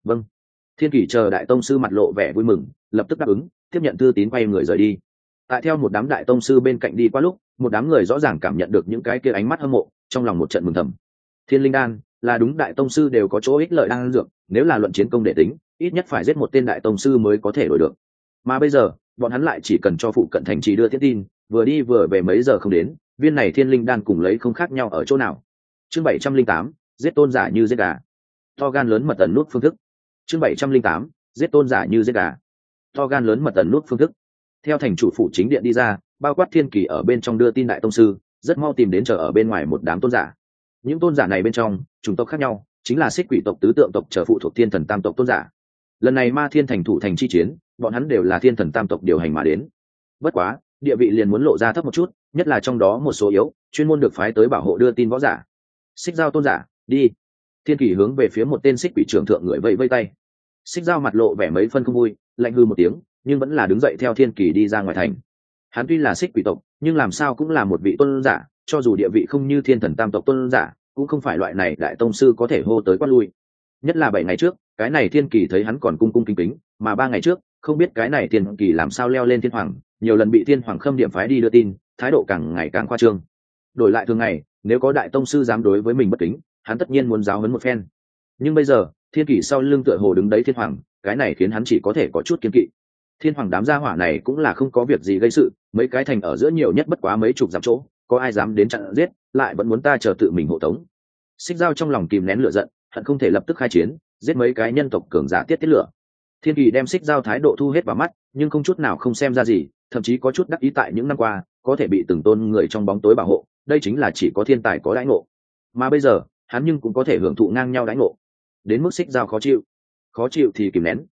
Vâng. Thiên kỷ chờ đại tông sư mặt lộ vẻ vui mừng, lập tức đáp ứng, tiếp nhận thư tín quay người rời đi. Tại theo một đám đại tông sư bên cạnh đi qua lúc, một đám người rõ ràng cảm nhận được những cái kia ánh mắt hâm mộ, trong lòng một trận mừng thầm. Thiên linh đan, là đúng đại tông sư đều có chỗ ích lợi đang dược, nếu là luận chiến công để tính, ít nhất phải giết một tên đại tông sư mới có thể đổi được. Mà bây giờ, bọn hắn lại chỉ cần cho phụ cận thành trì đưa thiết tin, vừa đi vừa về mấy giờ không đến viên này thiên linh đan cùng lấy không khác nhau ở chỗ nào? Chương bảy trăm linh tám, giết tôn giả như giết gà. To gan lớn mật tần nút phương thức. Chương bảy trăm linh tám, giết tôn giả như giết gà. To gan lớn mật tần nút phương thức. Theo thành chủ phụ chính điện đi ra, bao quát thiên kỳ ở bên trong đưa tin đại tông sư, rất mau tìm đến chờ ở bên ngoài một đám tôn giả. Những tôn giả này bên trong, chủng tộc khác nhau, chính là xích quỷ tộc, tứ tượng tộc trở phụ thuộc thiên thần tam tộc tôn giả. Lần này ma thiên thành thủ thành chi chiến, bọn hắn đều là thiên thần tam tộc điều hành mà đến. Bất quá địa vị liền muốn lộ ra thấp một chút, nhất là trong đó một số yếu, chuyên môn được phái tới bảo hộ đưa tin võ giả. Xích giao tôn giả, đi. Thiên kỳ hướng về phía một tên xích quỷ trưởng thượng người vẫy vây tay. Xích giao mặt lộ vẻ mấy phân không vui, lạnh hư một tiếng, nhưng vẫn là đứng dậy theo thiên kỳ đi ra ngoài thành. Hắn tuy là xích quỷ tộc, nhưng làm sao cũng là một vị tôn giả, cho dù địa vị không như thiên thần tam tộc tôn giả, cũng không phải loại này đại tông sư có thể hô tới quát lui. Nhất là bảy ngày trước, cái này thiên kỳ thấy hắn còn cung cung kính kính, mà ba ngày trước không biết cái này thiên kỳ làm sao leo lên thiên hoàng, nhiều lần bị thiên hoàng khâm điểm phái đi đưa tin, thái độ càng ngày càng khoa trương. Đổi lại thường ngày, nếu có đại tông sư dám đối với mình bất kính, hắn tất nhiên muốn giáo huấn một phen. Nhưng bây giờ, thiên kỷ sau lưng tựa hồ đứng đấy thiên hoàng, cái này khiến hắn chỉ có thể có chút kiên kỵ. Thiên hoàng đám gia hỏa này cũng là không có việc gì gây sự, mấy cái thành ở giữa nhiều nhất bất quá mấy chục dặm chỗ, có ai dám đến chặn giết, lại vẫn muốn ta chờ tự mình hộ tống. Xích dao trong lòng kìm nén lửa giận, hận không thể lập tức khai chiến, giết mấy cái nhân tộc cường giả tiết tiết lửa thiên kỳ đem xích giao thái độ thu hết vào mắt, nhưng không chút nào không xem ra gì, thậm chí có chút đắc ý tại những năm qua, có thể bị từng tôn người trong bóng tối bảo hộ, đây chính là chỉ có thiên tài có đãi ngộ. Mà bây giờ, hắn nhưng cũng có thể hưởng thụ ngang nhau đãi ngộ. Đến mức xích giao khó chịu. Khó chịu thì kìm nén.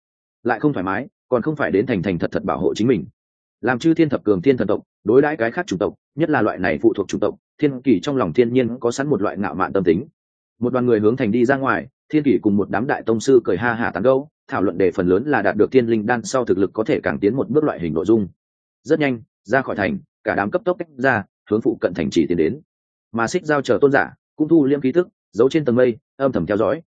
Lại không thoải mái, còn không phải đến thành thành thật thật bảo hộ chính mình. Làm chư thiên thập cường, thiên thần tộc, đối đãi cái khác chủng tộc, nhất là loại này phụ thuộc chủng tộc, thiên kỳ trong lòng thiên nhiên có sẵn một loại ngạo mạn tâm tính. Một đoàn người hướng thành đi ra ngoài, thiên kỳ cùng một đám đại tông sư cười ha hả tán gâu thảo luận để phần lớn là đạt được tiên linh đan sau thực lực có thể càng tiến một bước loại hình nội dung. Rất nhanh, ra khỏi thành, cả đám cấp tốc cách ra, hướng phụ cận thành chỉ tiến đến. Mà xích giao chờ tôn giả, cũng thu liêm ký thức giấu trên tầng mây, âm thầm theo dõi.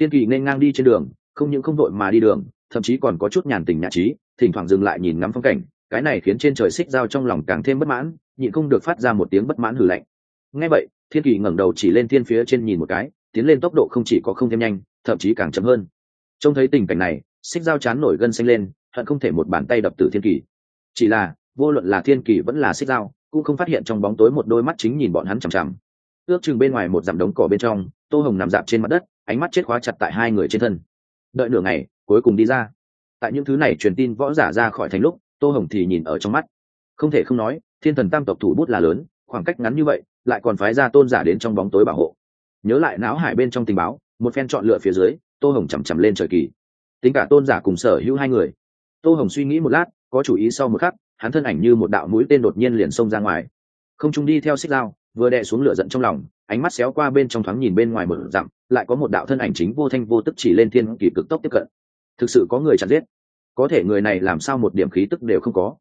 Thiên kỳ nên ngang đi trên đường, không những không vội mà đi đường, thậm chí còn có chút nhàn tình nhã trí, thỉnh thoảng dừng lại nhìn ngắm phong cảnh, cái này khiến trên trời xích giao trong lòng càng thêm bất mãn, nhịn không được phát ra một tiếng bất mãn hử lạnh. Ngay vậy, thiên kỳ ngẩng đầu chỉ lên thiên phía trên nhìn một cái, tiến lên tốc độ không chỉ có không thêm nhanh, thậm chí càng chậm hơn trông thấy tình cảnh này, xích giao chán nổi gân xanh lên, hận không thể một bàn tay đập tử thiên kỳ. Chỉ là, vô luận là thiên kỳ vẫn là xích giao, cũng không phát hiện trong bóng tối một đôi mắt chính nhìn bọn hắn chằm chằm. Ước chừng bên ngoài một dặm đống cỏ bên trong, tô hồng nằm dạp trên mặt đất, ánh mắt chết khóa chặt tại hai người trên thân. Đợi nửa ngày, cuối cùng đi ra. Tại những thứ này truyền tin võ giả ra khỏi thành lúc, tô hồng thì nhìn ở trong mắt. Không thể không nói, thiên thần tam tộc thủ bút là lớn, khoảng cách ngắn như vậy, lại còn phái ra tôn giả đến trong bóng tối bảo hộ. Nhớ lại não hải bên trong tình báo, một phen chọn lựa phía dưới tô hồng chằm chằm lên trời kỳ. Tính cả tôn giả cùng sở hữu hai người. Tô hồng suy nghĩ một lát, có chủ ý sau một khắc, hắn thân ảnh như một đạo mũi tên đột nhiên liền xông ra ngoài. Không trung đi theo xích lao vừa đè xuống lửa giận trong lòng, ánh mắt xéo qua bên trong thoáng nhìn bên ngoài một dặm lại có một đạo thân ảnh chính vô thanh vô tức chỉ lên thiên kỳ cực tốc tiếp cận. Thực sự có người chặn giết. Có thể người này làm sao một điểm khí tức đều không có.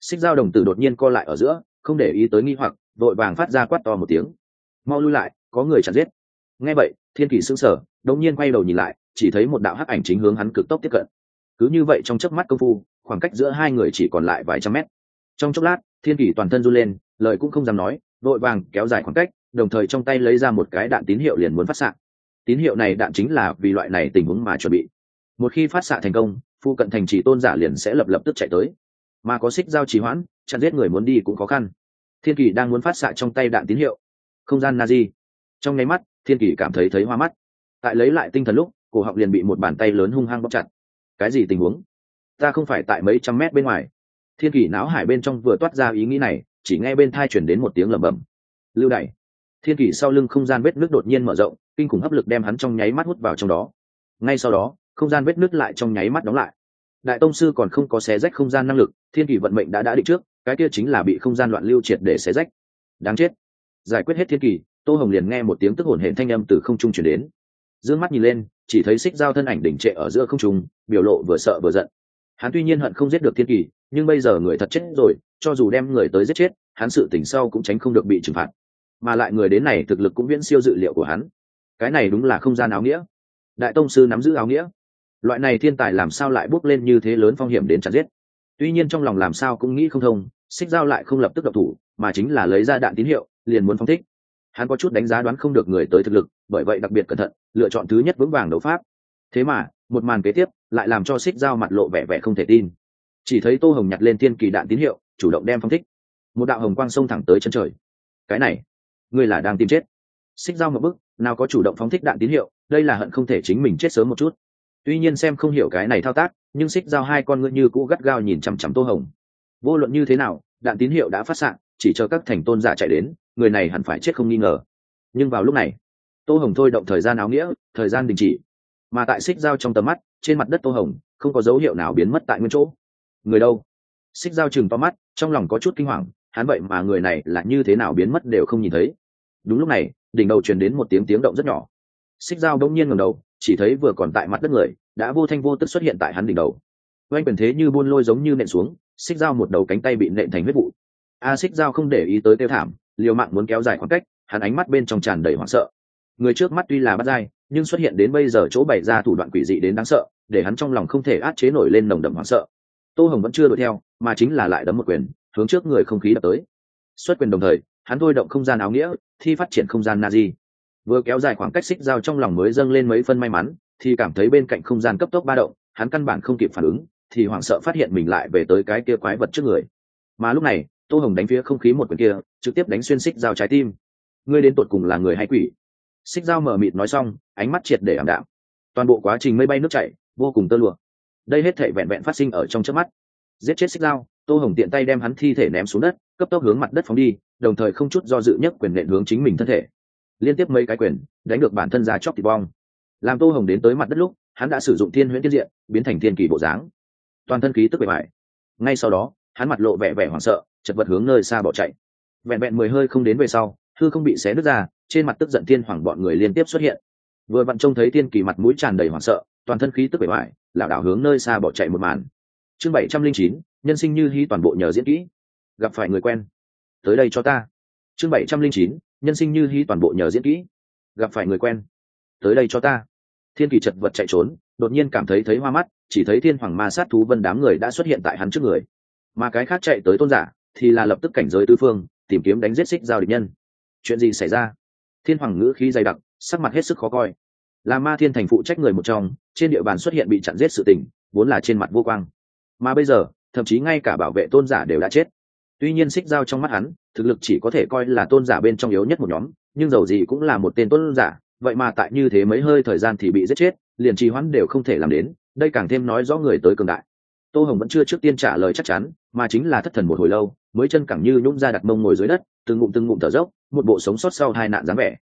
Xích dao đồng tử đột nhiên co lại ở giữa, không để ý tới nghi hoặc, vội vàng phát ra quát to một tiếng. Mau lui lại, có người chặn giết. Nghe vậy, thiên kỳ sững sờ, đột nhiên quay đầu nhìn lại chỉ thấy một đạo hắc ảnh chính hướng hắn cực tốc tiếp cận. Cứ như vậy trong chớp mắt công phu, khoảng cách giữa hai người chỉ còn lại vài trăm mét. Trong chốc lát, thiên kỳ toàn thân run lên, lời cũng không dám nói vội vàng kéo dài khoảng cách, đồng thời trong tay lấy ra một cái đạn tín hiệu liền muốn phát xạ. Tín hiệu này đạn chính là vì loại này tình huống mà chuẩn bị. Một khi phát xạ thành công, phu cận thành chỉ tôn giả liền sẽ lập lập tức chạy tới. Mà có xích giao trì hoãn, chặn giết người muốn đi cũng khó khăn. Thiên kỳ đang muốn phát xạ trong tay đạn tín hiệu. Không gian na di trong nháy mắt, thiên kỳ cảm thấy thấy hoa mắt. Tại lấy lại tinh thần lúc cổ họng liền bị một bàn tay lớn hung hăng bóc chặt. Cái gì tình huống? Ta không phải tại mấy trăm mét bên ngoài. Thiên kỳ não hải bên trong vừa toát ra ý nghĩ này, chỉ nghe bên thai chuyển đến một tiếng lẩm bẩm. Lưu đày thiên kỳ sau lưng không gian vết nước đột nhiên mở rộng, kinh khủng hấp lực đem hắn trong nháy mắt hút vào trong đó. Ngay sau đó, không gian vết nước lại trong nháy mắt đóng lại. Đại tông sư còn không có xé rách không gian năng lực, thiên kỳ vận mệnh đã đã định trước, cái kia chính là bị không gian loạn lưu triệt để xé rách. Đáng chết. Giải quyết hết thiên kỳ tô hồng liền nghe một tiếng tức hồn hển thanh âm từ không trung chuyển đến. D ư ơ n g mắt nhìn lên chỉ thấy xích dao thân ảnh đỉnh trệ ở giữa không trung, biểu lộ vừa sợ vừa giận. Hắn tuy nhiên hận không giết được thiên kỳ, nhưng bây giờ người thật chết rồi, cho dù đem người tới giết chết, hắn sự tỉnh sau cũng tránh không được bị trừng phạt. Mà lại người đến này thực lực cũng viễn siêu dự liệu của hắn. Cái này đúng là không gian áo nghĩa. Đại tông sư nắm giữ áo nghĩa. Loại này thiên tài làm sao lại bước lên như thế lớn phong hiểm đến chặt giết? Tuy nhiên trong lòng làm sao cũng nghĩ không thông, xích dao lại không lập tức độc thủ, mà chính là lấy ra đạn tín hiệu, liền muốn phóng thích hắn có chút đánh giá đoán không được người tới thực lực, bởi vậy đặc biệt cẩn thận, lựa chọn thứ nhất vững vàng đấu pháp. Thế mà, một màn kế tiếp lại làm cho xích dao mặt lộ vẻ vẻ không thể tin. Chỉ thấy tô hồng nhặt lên thiên kỳ đạn tín hiệu, chủ động đem phóng thích. Một đạo hồng quang xông thẳng tới chân trời. Cái này, ngươi là đang tìm chết. Xích dao một bức, nào có chủ động phóng thích đạn tín hiệu, đây là hận không thể chính mình chết sớm một chút. Tuy nhiên xem không hiểu cái này thao tác, nhưng xích giao hai con ngựa như cũ gắt gao nhìn chằm chằm tô hồng. Vô luận như thế nào, đạn tín hiệu đã phát s chỉ cho các thành tôn giả chạy đến người này hẳn phải chết không nghi ngờ. Nhưng vào lúc này, tô hồng thôi động thời gian áo nghĩa, thời gian đình chỉ. Mà tại xích giao trong tầm mắt, trên mặt đất tô hồng, không có dấu hiệu nào biến mất tại nguyên chỗ. Người đâu? Xích giao chừng to mắt, trong lòng có chút kinh hoàng, hắn vậy mà người này là như thế nào biến mất đều không nhìn thấy. Đúng lúc này, đỉnh đầu truyền đến một tiếng tiếng động rất nhỏ. Xích giao đông nhiên ngầm đầu, chỉ thấy vừa còn tại mặt đất người, đã vô thanh vô tức xuất hiện tại hắn đỉnh đầu. Oanh quyền thế như buôn lôi giống như nện xuống, xích dao một đầu cánh tay bị nện thành huyết vụ. A, xích dao không để ý tới tiêu thảm liều mạng muốn kéo dài khoảng cách, hắn ánh mắt bên trong tràn đầy hoảng sợ. Người trước mắt tuy là bắt dai, nhưng xuất hiện đến bây giờ chỗ bày ra thủ đoạn quỷ dị đến đáng sợ, để hắn trong lòng không thể át chế nổi lên nồng đậm hoảng sợ. Tô hồng vẫn chưa đuổi theo, mà chính là lại đấm một quyền, hướng trước người không khí đập tới. Xuất quyền đồng thời, hắn thôi động không gian áo nghĩa, thi phát triển không gian na di vừa kéo dài khoảng cách xích giao trong lòng mới dâng lên mấy phân may mắn, thì cảm thấy bên cạnh không gian cấp tốc ba động, hắn căn bản không kịp phản ứng, thì hoảng sợ phát hiện mình lại về tới cái kia quái vật trước người. Mà lúc này tô hồng đánh phía không khí một quyền kia, trực tiếp đánh xuyên xích dao trái tim. Ngươi đến tột cùng là người hay quỷ? Xích dao mở mịt nói xong, ánh mắt triệt để ảm đạm. Toàn bộ quá trình mây bay nước chảy, vô cùng tơ lụa. Đây hết thể vẹn vẹn phát sinh ở trong trước mắt. Giết chết xích dao tô hồng tiện tay đem hắn thi thể ném xuống đất, cấp tốc hướng mặt đất phóng đi, đồng thời không chút do dự nhất quyền nện hướng chính mình thân thể. Liên tiếp mấy cái quyền, đánh được bản thân ra chóc thịt bong. Làm tô hồng đến tới mặt đất lúc, hắn đã sử dụng thiên huyễn tiết diện, biến thành thiên kỳ bộ dáng. Toàn thân khí tức bề mại ngay sau đó, hắn mặt lộ vẻ vẻ hoảng sợ chật vật hướng nơi xa bỏ chạy. Vẹn vẹn mười hơi không đến về sau thư không bị xé nứt ra, trên mặt tức giận thiên hoàng bọn người liên tiếp xuất hiện. Vừa vặn trông thấy thiên kỳ mặt mũi tràn đầy hoảng sợ, toàn thân khí tức bể bại, lảo đảo hướng nơi xa bỏ chạy một màn. Chương bảy trăm linh chín, nhân sinh như hy toàn bộ nhờ diễn kỹ. Gặp phải người quen, tới đây cho ta. Chương bảy trăm linh chín, nhân sinh như hy toàn bộ nhờ diễn kỹ. Gặp phải người quen, tới đây cho ta. Thiên kỳ chật vật chạy trốn, đột nhiên cảm thấy thấy hoa mắt, chỉ thấy thiên hoàng ma sát thú vân đám người đã xuất hiện tại hắn trước người. Mà cái khác chạy tới tôn giả thì là lập tức cảnh giới tư phương, tìm kiếm đánh giết xích giao địch nhân. Chuyện gì xảy ra? Thiên hoàng ngữ khí dày đặc, sắc mặt hết sức khó coi. Là ma thiên thành phụ trách người một trong, trên địa bàn xuất hiện bị chặn giết sự tình, vốn là trên mặt vô quang. Mà bây giờ, thậm chí ngay cả bảo vệ tôn giả đều đã chết. Tuy nhiên xích giao trong mắt hắn, thực lực chỉ có thể coi là tôn giả bên trong yếu nhất một nhóm, nhưng dầu gì cũng là một tên tôn giả, vậy mà tại như thế mấy hơi thời gian thì bị giết chết, liền trì hoãn đều không thể làm đến, đây càng thêm nói rõ người tới cường đại. Tô hồng vẫn chưa trước tiên trả lời chắc chắn, mà chính là thất thần một hồi lâu mới chân cẳng như nhũng ra đặt mông ngồi dưới đất, từng ngụm từng ngụm thở dốc, một bộ sống sót sau hai nạn dáng vẻ.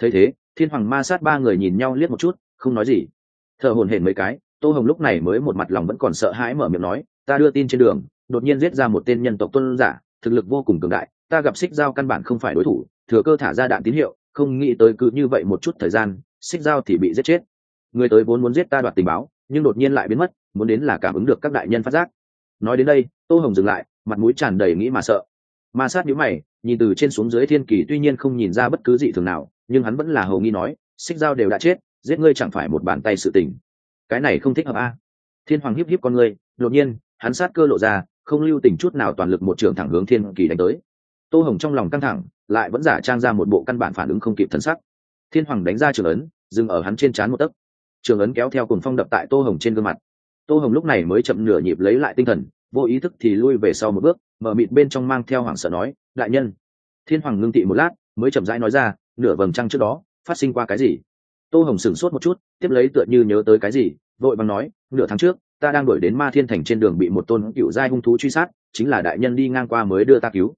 Thấy thế, thiên hoàng ma sát ba người nhìn nhau liếc một chút, không nói gì. Thở hồn hển mấy cái, tô hồng lúc này mới một mặt lòng vẫn còn sợ hãi mở miệng nói, ta đưa tin trên đường, đột nhiên giết ra một tên nhân tộc tuân giả, thực lực vô cùng cường đại, ta gặp xích giao căn bản không phải đối thủ, thừa cơ thả ra đạn tín hiệu, không nghĩ tới cứ như vậy một chút thời gian xích giao thì bị giết chết. Người tới vốn muốn giết ta đoạt tình báo, nhưng đột nhiên lại biến mất, muốn đến là cảm ứng được các đại nhân phát giác. Nói đến đây, tô hồng dừng lại mặt mũi tràn đầy nghĩ mà sợ. Ma sát nhíu mày, nhìn từ trên xuống dưới thiên kỳ tuy nhiên không nhìn ra bất cứ gì thường nào, nhưng hắn vẫn là hầu nghi nói, xích giao đều đã chết, giết ngươi chẳng phải một bàn tay sự tình. Cái này không thích hợp a. Thiên hoàng hiếp hiếp con ngươi, đột nhiên, hắn sát cơ lộ ra, không lưu tình chút nào toàn lực một trường thẳng hướng thiên kỳ đánh tới. Tô hồng trong lòng căng thẳng, lại vẫn giả trang ra một bộ căn bản phản ứng không kịp thân sắc. Thiên hoàng đánh ra trường ấn, dừng ở hắn trên trán một tấc. Trường ấn kéo theo cùng phong đập tại tô hồng trên gương mặt. Tô hồng lúc này mới chậm nửa nhịp lấy lại tinh thần vô ý thức thì lui về sau một bước, mở mịt bên trong mang theo hoàng sợ nói, đại nhân. Thiên hoàng ngưng tị một lát, mới chậm rãi nói ra, nửa vầng trăng trước đó, phát sinh qua cái gì? Tô hồng sửng sốt một chút, tiếp lấy tựa như nhớ tới cái gì, vội bằng nói, nửa tháng trước, ta đang đuổi đến ma thiên thành trên đường bị một tôn cựu giai hung thú truy sát, chính là đại nhân đi ngang qua mới đưa ta cứu.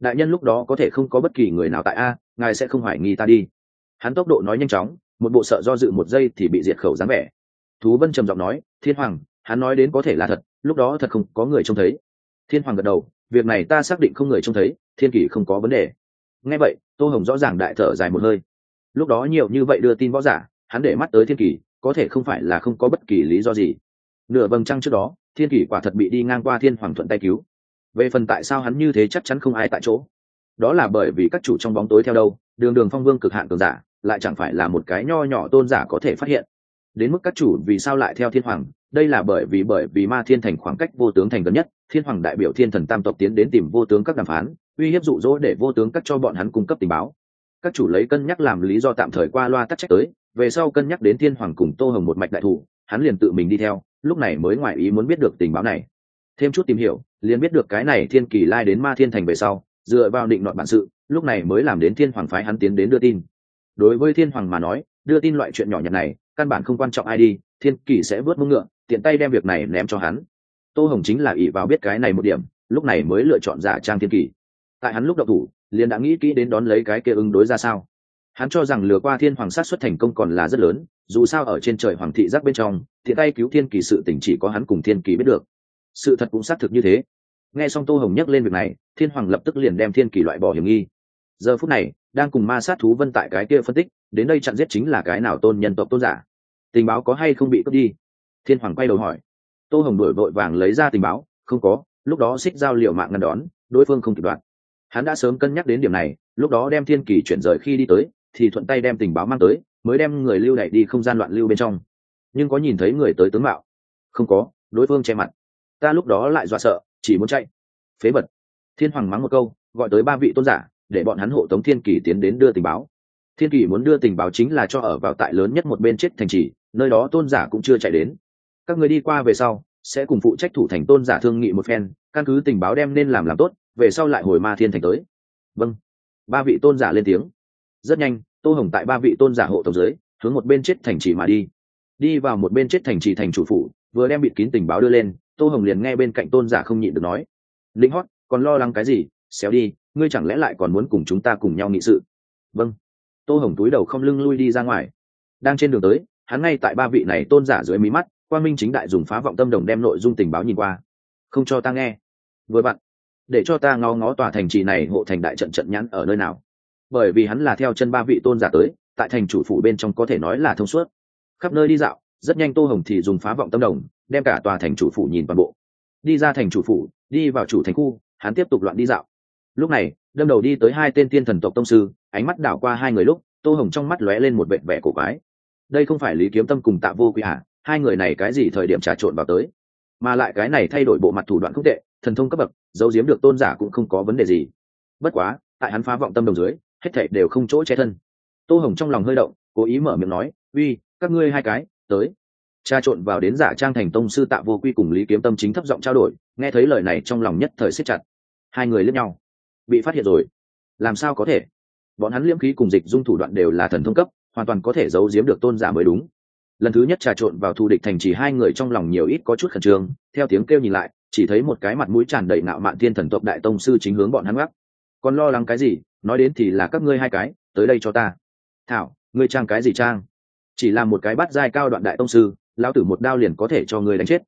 Đại nhân lúc đó có thể không có bất kỳ người nào tại a, ngài sẽ không hoài nghi ta đi. Hắn tốc độ nói nhanh chóng, một bộ sợ do dự một giây thì bị diệt khẩu dáng vẻ. Thú vân trầm giọng nói, thiên hoàng, hắn nói đến có thể là thật lúc đó thật không có người trông thấy. Thiên hoàng gật đầu, việc này ta xác định không người trông thấy, thiên kỷ không có vấn đề. Nghe vậy, tô hồng rõ ràng đại thở dài một hơi. Lúc đó nhiều như vậy đưa tin võ giả, hắn để mắt tới thiên kỷ, có thể không phải là không có bất kỳ lý do gì. Nửa vầng trăng trước đó, thiên kỷ quả thật bị đi ngang qua thiên hoàng thuận tay cứu. Về phần tại sao hắn như thế chắc chắn không ai tại chỗ? Đó là bởi vì các chủ trong bóng tối theo đâu, đường đường phong vương cực hạn cường giả, lại chẳng phải là một cái nho nhỏ tôn giả có thể phát hiện. Đến mức các chủ vì sao lại theo thiên hoàng đây là bởi vì bởi vì ma thiên thành khoảng cách vô tướng thành gần nhất, thiên hoàng đại biểu thiên thần tam tộc tiến đến tìm vô tướng các đàm phán, uy hiếp dụ dỗ để vô tướng các cho bọn hắn cung cấp tình báo. Các chủ lấy cân nhắc làm lý do tạm thời qua loa tắc trách tới, về sau cân nhắc đến thiên hoàng cùng tô hồng một mạch đại thủ, hắn liền tự mình đi theo, lúc này mới ngoại ý muốn biết được tình báo này. Thêm chút tìm hiểu, liền biết được cái này thiên kỳ lai đến ma thiên thành về sau, dựa vào định nọt bản sự, lúc này mới làm đến thiên hoàng phái hắn tiến đến đưa tin. Đối với thiên hoàng mà nói, đưa tin loại chuyện nhỏ nhặt này, căn bản không quan trọng ai đi, thiên kỳ sẽ vớt mông ngựa tiện tay đem việc này ném cho hắn. Tô hồng chính là ỷ vào biết cái này một điểm, lúc này mới lựa chọn giả trang thiên kỳ tại hắn lúc đậu thủ, liền đã nghĩ kỹ đến đón lấy cái kia ứng đối ra sao. Hắn cho rằng lừa qua thiên hoàng sát xuất thành công còn là rất lớn, dù sao ở trên trời hoàng thị giác bên trong thì tay cứu thiên kỳ sự tỉnh chỉ có hắn cùng thiên kỳ biết được. Sự thật cũng xác thực như thế. Nghe xong tô hồng nhắc lên việc này, thiên hoàng lập tức liền đem thiên kỳ loại bỏ hiểm nghi. Giờ phút này, đang cùng ma sát thú vân tại cái kia phân tích, đến đây chặn giết chính là cái nào tôn nhân tộc tôn giả. Tình báo có hay không bị cướp đi? Thiên hoàng quay đầu hỏi. Tô hồng đổi vội vàng lấy ra tình báo, không có, lúc đó xích giao liệu mạng ngăn đón, đối phương không kịp đoạt. Hắn đã sớm cân nhắc đến điểm này, lúc đó đem thiên kỳ chuyển rời khi đi tới, thì thuận tay đem tình báo mang tới, mới đem người lưu đẩy đi không gian loạn lưu bên trong. Nhưng có nhìn thấy người tới tướng mạo? Không có, đối phương che mặt. Ta lúc đó lại dọa sợ, chỉ muốn chạy. Phế vật. Thiên hoàng mắng một câu, gọi tới ba vị tôn giả, để bọn hắn hộ tống thiên kỳ tiến đến đưa tình báo. Thiên kỳ muốn đưa tình báo chính là cho ở vào tại lớn nhất một bên chết thành trì, nơi đó tôn giả cũng chưa chạy đến các người đi qua về sau, sẽ cùng phụ trách thủ thành tôn giả thương nghị một phen, căn cứ tình báo đem nên làm làm tốt, về sau lại hồi ma thiên thành tới. Vâng. Ba vị tôn giả lên tiếng. Rất nhanh, tô hồng tại ba vị tôn giả hộ tống dưới, hướng một bên chết thành trì mà đi. Đi vào một bên chết thành trì thành chủ phủ, vừa đem bịt kín tình báo đưa lên, tô hồng liền nghe bên cạnh tôn giả không nhịn được nói, linh hót, còn lo lắng cái gì? Xéo đi, ngươi chẳng lẽ lại còn muốn cùng chúng ta cùng nhau nghị sự? Vâng. Tô hồng túi đầu không lưng lui đi ra ngoài. Đang trên đường tới, hắn ngay tại ba vị này tôn giả dưới mí mắt quan minh chính đại dùng phá vọng tâm đồng đem nội dung tình báo nhìn qua. Không cho ta nghe. Vừa bạn để cho ta ngó ngó tòa thành trì này hộ thành đại trận trận nhãn ở nơi nào. Bởi vì hắn là theo chân ba vị tôn giả tới, tại thành chủ phủ bên trong có thể nói là thông suốt. Khắp nơi đi dạo, rất nhanh tô hồng thì dùng phá vọng tâm đồng, đem cả tòa thành chủ phủ nhìn toàn bộ. Đi ra thành chủ phủ, đi vào chủ thành khu, hắn tiếp tục loạn đi dạo. Lúc này, đâm đầu đi tới hai tên tiên thần tộc tông sư, ánh mắt đảo qua hai người lúc, tô hồng trong mắt lóe lên một vệt vẻ cổ quái. Đây không phải lý kiếm tâm cùng tạ vô quý hạ hai người này cái gì thời điểm trà trộn vào tới. Mà lại cái này thay đổi bộ mặt thủ đoạn không tệ, thần thông cấp bậc, giấu giếm được tôn giả cũng không có vấn đề gì. Bất quá, tại hắn phá vọng tâm đồng dưới, hết thảy đều không chỗ che thân. Tô hồng trong lòng hơi động, cố ý mở miệng nói, uy, các ngươi hai cái, tới. Tra trộn vào đến giả trang thành tông sư tạ vô quy cùng lý kiếm tâm chính thấp giọng trao đổi, nghe thấy lời này trong lòng nhất thời siết chặt. Hai người lướt nhau. Bị phát hiện rồi. Làm sao có thể? Bọn hắn liễm khí cùng dịch dung thủ đoạn đều là thần thông cấp, hoàn toàn có thể giấu giếm được tôn giả mới đúng lần thứ nhất trà trộn vào thù địch thành chỉ hai người trong lòng nhiều ít có chút khẩn trương. Theo tiếng kêu nhìn lại, chỉ thấy một cái mặt mũi tràn đầy nạo mạn thiên thần tộc đại tông sư chính hướng bọn hắn gác. Còn lo lắng cái gì? Nói đến thì là các ngươi hai cái, tới đây cho ta. Thảo, ngươi trang cái gì trang? Chỉ là một cái bắt dai cao đoạn đại tông sư, lão tử một đao liền có thể cho ngươi đánh chết.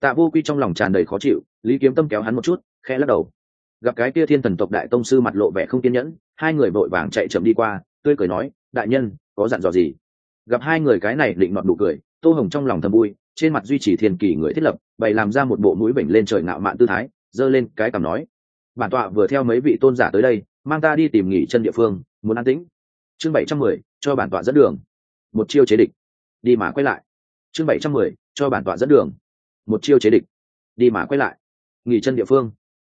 Tạ vô quy trong lòng tràn đầy khó chịu, lý kiếm tâm kéo hắn một chút, khẽ lắc đầu. Gặp cái kia thiên thần tộc đại tông sư mặt lộ vẻ không kiên nhẫn, hai người vội vàng chạy chậm đi qua, tươi cười nói, đại nhân, có dặn dò gì? Gặp hai người cái này định nọt nụ cười, tô hồng trong lòng thầm vui, trên mặt duy trì thiên kỳ người thiết lập, bày làm ra một bộ mũi bệnh lên trời ngạo mạn tư thái, giơ lên cái cằm nói, bản tọa vừa theo mấy vị tôn giả tới đây, mang ta đi tìm nghỉ chân địa phương, muốn an tĩnh. Chương bảy trăm mười, cho bản tọa dẫn đường. Một chiêu chế địch. Đi mà quay lại. Chương bảy trăm mười, cho bản tọa dẫn đường. Một chiêu chế địch. Đi mà quay lại. Nghỉ chân địa phương.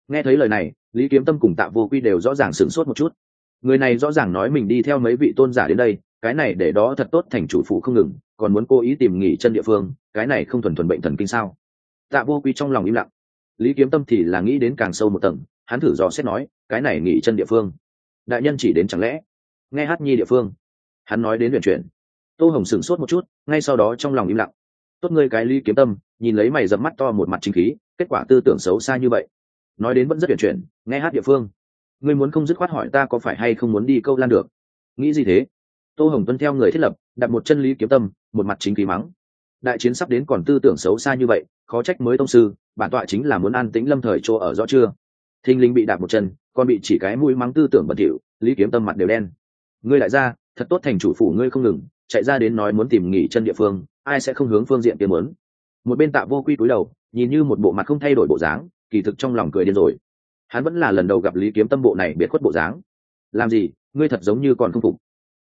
Nghe thấy lời này, lý kiếm tâm cùng tạ vô quy đều rõ ràng sửng sốt một chút. Người này rõ ràng nói mình đi theo mấy vị tôn giả đến đây cái này để đó thật tốt thành chủ phụ không ngừng, còn muốn cố ý tìm nghỉ chân địa phương, cái này không thuần thuần bệnh thần kinh sao? Tạ vô quy trong lòng im lặng. Lý kiếm tâm thì là nghĩ đến càng sâu một tầng, hắn thử dò xét nói, cái này nghỉ chân địa phương. Đại nhân chỉ đến chẳng lẽ? Nghe hát nhi địa phương. Hắn nói đến luyện chuyển. Tô hồng sửng sốt một chút, ngay sau đó trong lòng im lặng. Tốt ngươi cái lý kiếm tâm, nhìn lấy mày dẫm mắt to một mặt chính khí, kết quả tư tưởng xấu xa như vậy. Nói đến vẫn rất luyện chuyển, nghe hát địa phương. Ngươi muốn không dứt khoát hỏi ta có phải hay không muốn đi câu lan được? Nghĩ gì thế? Tô hồng tuân theo người thiết lập, đặt một chân lý kiếm tâm, một mặt chính khí mắng. Đại chiến sắp đến còn tư tưởng xấu xa như vậy, khó trách mới tông sư, bản tọa chính là muốn an tĩnh lâm thời chỗ ở rõ chưa? Thinh linh bị đạp một chân, còn bị chỉ cái mũi mắng tư tưởng bẩn thỉu, lý kiếm tâm mặt đều đen. Ngươi lại ra thật tốt thành chủ phủ ngươi không ngừng, chạy ra đến nói muốn tìm nghỉ chân địa phương, ai sẽ không hướng phương diện kiếm muốn? Một bên tạ vô quy cúi đầu, nhìn như một bộ mặt không thay đổi bộ dáng, kỳ thực trong lòng cười điên rồi. Hắn vẫn là lần đầu gặp lý kiếm tâm bộ này biệt khuất bộ dáng. Làm gì, ngươi thật giống như còn không phục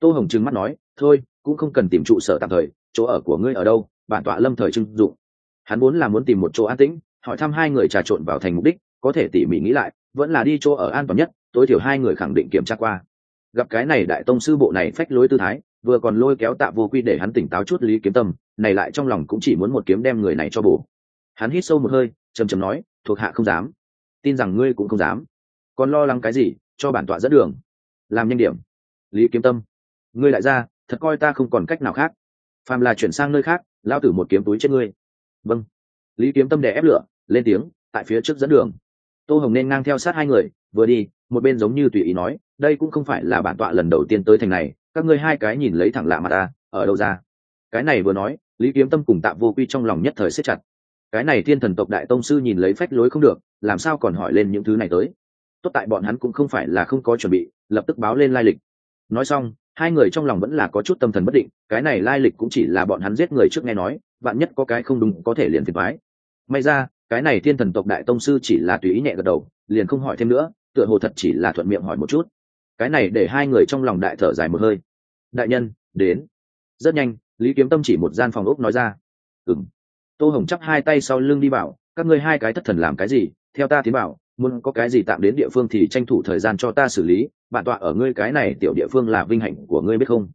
tô hồng trừng mắt nói, thôi, cũng không cần tìm trụ sở tạm thời, chỗ ở của ngươi ở đâu, bản tọa lâm thời trưng dụng. Hắn vốn là muốn tìm một chỗ an tĩnh, hỏi thăm hai người trà trộn vào thành mục đích, có thể tỉ mỉ nghĩ lại, vẫn là đi chỗ ở an toàn nhất, tối thiểu hai người khẳng định kiểm tra qua. Gặp cái này đại tông sư bộ này phách lối tư thái, vừa còn lôi kéo tạ vô quy để hắn tỉnh táo chút lý kiếm tâm, này lại trong lòng cũng chỉ muốn một kiếm đem người này cho bổ. Hắn hít sâu một hơi chầm chầm nói, thuộc hạ không dám. Tin rằng ngươi cũng không dám. Còn lo lắng cái gì, cho bản tọa dẫn đường. Làm nhanh điểm. Lý kiếm tâm ngươi lại ra thật coi ta không còn cách nào khác. Phàm là chuyển sang nơi khác lao tử một kiếm túi chết ngươi. Vâng. Lý kiếm tâm đè ép lửa, lên tiếng, tại phía trước dẫn đường. Tô hồng nên ngang theo sát hai người, vừa đi, một bên giống như tùy ý nói, đây cũng không phải là bản tọa lần đầu tiên tới thành này, các ngươi hai cái nhìn lấy thẳng lạ mà ta, ở đâu ra? Cái này vừa nói, lý kiếm tâm cùng tạ vô quy trong lòng nhất thời siết chặt. Cái này thiên thần tộc đại tông sư nhìn lấy phách lối không được, làm sao còn hỏi lên những thứ này tới? Tốt tại bọn hắn cũng không phải là không có chuẩn bị, lập tức báo lên lai lịch. Nói xong hai người trong lòng vẫn là có chút tâm thần bất định, cái này lai lịch cũng chỉ là bọn hắn giết người trước nghe nói bạn nhất có cái không đúng có thể liền phiền thoái may ra, cái này thiên thần tộc đại tông sư chỉ là tùy ý nhẹ gật đầu, liền không hỏi thêm nữa, tựa hồ thật chỉ là thuận miệng hỏi một chút. Cái này để hai người trong lòng đại thở dài một hơi. Đại nhân, đến. Rất nhanh, lý kiếm tâm chỉ một gian phòng ốc nói ra. Ừng tô hồng chắp hai tay sau lưng đi bảo, các ngươi hai cái thất thần làm cái gì, theo ta tiến bảo muốn có cái gì tạm đến địa phương thì tranh thủ thời gian cho ta xử lý, bản tọa ở ngươi cái này tiểu địa phương là vinh hạnh của ngươi biết không?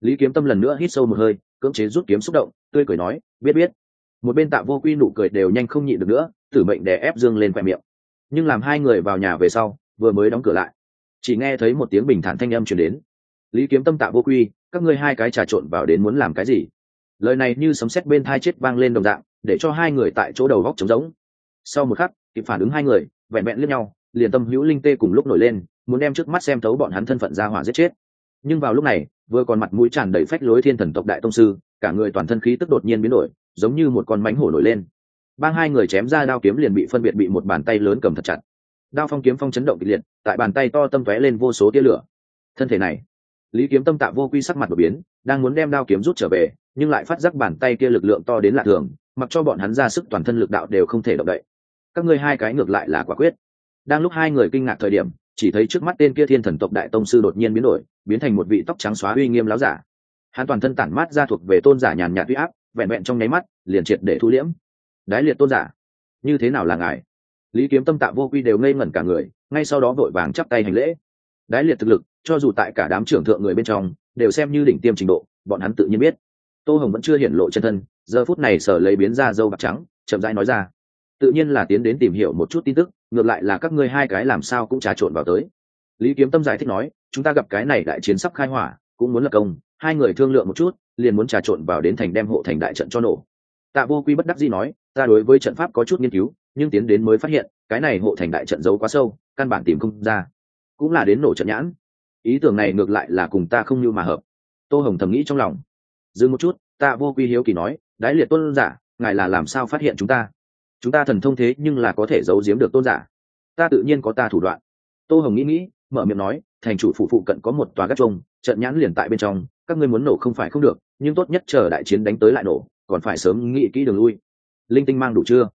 Lý kiếm tâm lần nữa hít sâu một hơi, cưỡng chế rút kiếm xúc động, tươi cười nói, biết biết. Một bên tạ vô quy nụ cười đều nhanh không nhịn được nữa, tử mệnh đè ép dương lên khoe miệng. Nhưng làm hai người vào nhà về sau, vừa mới đóng cửa lại, chỉ nghe thấy một tiếng bình thản thanh âm chuyển đến. Lý kiếm tâm, tạ vô quy, các ngươi hai cái trà trộn vào đến muốn làm cái gì? Lời này như sấm sét bên thai chết vang lên đồng dạng, để cho hai người tại chỗ đầu góc trống rỗng. Sau một khắc, kịp phản ứng hai người vẹn vẹn liếc nhau, liền tâm hữu linh tê cùng lúc nổi lên, muốn đem trước mắt xem thấu bọn hắn thân phận ra hỏa giết chết. Nhưng vào lúc này, vừa còn mặt mũi tràn đầy phách lối thiên thần tộc đại tông sư, cả người toàn thân khí tức đột nhiên biến đổi, giống như một con mánh hổ nổi lên. Bang hai người chém ra đao kiếm liền bị phân biệt bị một bàn tay lớn cầm thật chặt. Đao phong kiếm phong chấn động kịch liệt, tại bàn tay to tâm tóe lên vô số tia lửa. Thân thể này, lý kiếm tâm tạ vô quy sắc mặt đột biến, đang muốn đem đao kiếm rút trở về, nhưng lại phát giác bàn tay kia lực lượng to đến lạ thường, mặc cho bọn hắn ra sức toàn thân lực đạo đều không thể động đậy các ngươi hai cái ngược lại là quả quyết. Đang lúc hai người kinh ngạc thời điểm, chỉ thấy trước mắt tên kia thiên thần tộc đại tông sư đột nhiên biến đổi, biến thành một vị tóc trắng xóa uy nghiêm láo giả. Hắn toàn thân tản mát ra thuộc về tôn giả nhàn nhạt huy áp, vẹn vẹn trong nháy mắt, liền triệt để thu liễm. Đái liệt tôn giả, như thế nào là ngài? Lý kiếm tâm tạ vô quy đều ngây ngẩn cả người, ngay sau đó vội vàng chắp tay hành lễ. Đái liệt thực lực, cho dù tại cả đám trưởng thượng người bên trong, đều xem như đỉnh tiêm trình độ, bọn hắn tự nhiên biết. Tô hồng vẫn chưa hiển lộ chân thân, giờ phút này sở lấy biến ra dâu bạc trắng, chậm rãi nói ra tự nhiên là tiến đến tìm hiểu một chút tin tức, ngược lại là các ngươi hai cái làm sao cũng trà trộn vào tới. Lý kiếm tâm giải thích nói, chúng ta gặp cái này đại chiến sắp khai hỏa, cũng muốn lập công, hai người thương lượng một chút, liền muốn trà trộn vào đến thành đem hộ thành đại trận cho nổ. Tạ vô quy bất đắc dĩ nói, ta đối với trận pháp có chút nghiên cứu, nhưng tiến đến mới phát hiện, cái này hộ thành đại trận giấu quá sâu, căn bản tìm không ra. Cũng là đến nổ trận nhãn. Ý tưởng này ngược lại là cùng ta không như mà hợp. Tô hồng thầm nghĩ trong lòng. Dừng một chút, tạ vô quy hiếu kỳ nói, đái liệt tôn giả, ngài là làm sao phát hiện chúng ta? Chúng ta thần thông thế nhưng là có thể giấu giếm được tôn giả. Ta tự nhiên có ta thủ đoạn. Tô hồng nghĩ nghĩ, mở miệng nói, thành chủ phụ phụ cận có một tòa gác trông, trận nhãn liền tại bên trong, các ngươi muốn nổ không phải không được, nhưng tốt nhất chờ đại chiến đánh tới lại nổ, còn phải sớm nghĩ kỹ đường lui. Linh tinh mang đủ chưa?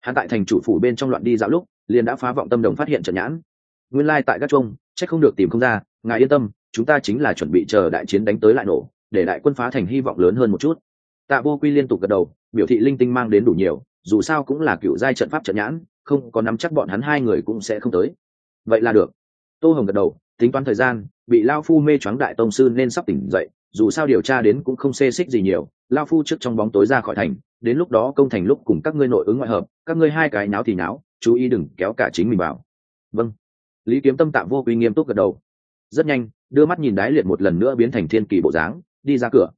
Hắn tại thành chủ phủ bên trong loạn đi dạo lúc, liền đã phá vọng tâm đồng phát hiện trận nhãn. Nguyên lai tại các trông, chắc không được tìm không ra, ngài yên tâm, chúng ta chính là chuẩn bị chờ đại chiến đánh tới lại nổ, để đại quân phá thành hy vọng lớn hơn một chút. Tạ vô quy liên tục gật đầu, biểu thị linh tinh mang đến đủ nhiều dù sao cũng là cựu giai trận pháp trận nhãn, không có nắm chắc bọn hắn hai người cũng sẽ không tới. Vậy là được. Tô hồng gật đầu, tính toán thời gian, bị lao phu mê choáng đại tông sư nên sắp tỉnh dậy, dù sao điều tra đến cũng không xê xích gì nhiều, lao phu trước trong bóng tối ra khỏi thành, đến lúc đó công thành lúc cùng các ngươi nội ứng ngoại hợp, các ngươi hai cái náo thì náo, chú ý đừng kéo cả chính mình vào. Vâng. Lý kiếm tâm tạm vô quy nghiêm túc gật đầu. Rất nhanh, đưa mắt nhìn đái liệt một lần nữa biến thành thiên kỳ bộ dáng, đi ra cửa.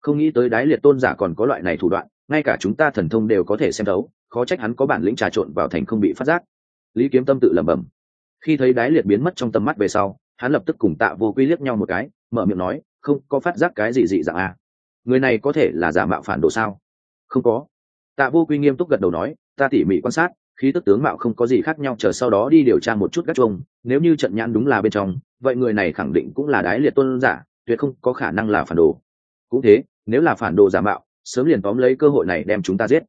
Không nghĩ tới đái liệt tôn giả còn có loại này thủ đoạn ngay cả chúng ta thần thông đều có thể xem thấu, khó trách hắn có bản lĩnh trà trộn vào thành không bị phát giác. Lý kiếm tâm tự lẩm bẩm. Khi thấy đái liệt biến mất trong tầm mắt về sau, hắn lập tức cùng tạ vô quy liếc nhau một cái, mở miệng nói, không, có phát giác cái gì dị dạng à. người này có thể là giả mạo phản đồ sao? Không có. Tạ vô quy nghiêm túc gật đầu nói, ta tỉ mỉ quan sát, khí tức tướng mạo không có gì khác nhau, chờ sau đó đi điều tra một chút gác chuông, nếu như trận nhãn đúng là bên trong, vậy người này khẳng định cũng là đái liệt tôn giả, tuyệt không có khả năng là phản đồ. Cũng thế, nếu là phản đồ giả mạo sớm liền tóm lấy cơ hội này đem chúng ta giết.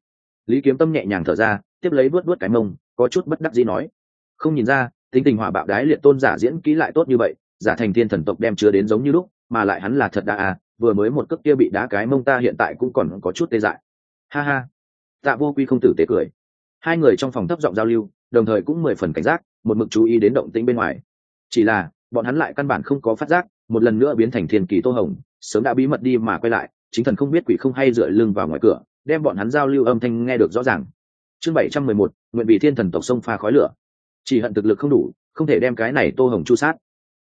Lý kiếm tâm nhẹ nhàng thở ra, tiếp lấy vuốt vuốt cái mông, có chút bất đắc dĩ nói. Không nhìn ra, tính tình hỏa bạo đái liệt tôn giả diễn kỹ lại tốt như vậy, giả thành thiên thần tộc đem chứa đến giống như lúc, mà lại hắn là thật đa à vừa mới một cước kia bị đá cái mông ta hiện tại cũng còn có chút tê dại. Ha ha. Tạ vô quy không tử tế cười. Hai người trong phòng thấp giọng giao lưu, đồng thời cũng mười phần cảnh giác, một mực chú ý đến động tĩnh bên ngoài. Chỉ là, bọn hắn lại căn bản không có phát giác, một lần nữa biến thành thiên kỳ tô hồng, sớm đã bí mật đi mà quay lại chính thần không biết quỷ không hay dựa lưng vào ngoài cửa, đem bọn hắn giao lưu âm thanh nghe được rõ ràng. Chương bảy trăm mười một, nguyện bị thiên thần tộc sông pha khói lửa. Chỉ hận thực lực không đủ, không thể đem cái này tô hồng chu sát.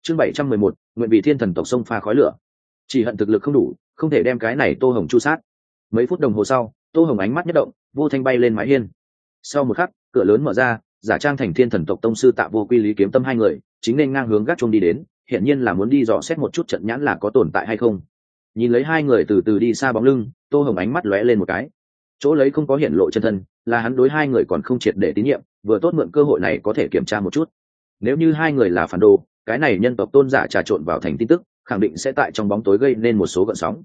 Chương bảy trăm mười một, nguyện bị thiên thần tộc sông pha khói lửa. Chỉ hận thực lực không đủ, không thể đem cái này tô hồng chu sát. Mấy phút đồng hồ sau, tô hồng ánh mắt nhất động, vô thanh bay lên mái hiên. Sau một khắc, cửa lớn mở ra, giả trang thành thiên thần tộc tông sư tạ vô quy lý kiếm tâm hai người, chính nên ngang hướng gác chuông đi đến hiện nhiên là muốn đi dò xét một chút trận nhãn là có tồn tại hay không nhìn lấy hai người từ từ đi xa bóng lưng, tô hồng ánh mắt lóe lên một cái. Chỗ lấy không có hiện lộ chân thân, là hắn đối hai người còn không triệt để tín nhiệm, vừa tốt mượn cơ hội này có thể kiểm tra một chút. Nếu như hai người là phản đồ, cái này nhân tộc tôn giả trà trộn vào thành tin tức, khẳng định sẽ tại trong bóng tối gây nên một số gợn sóng.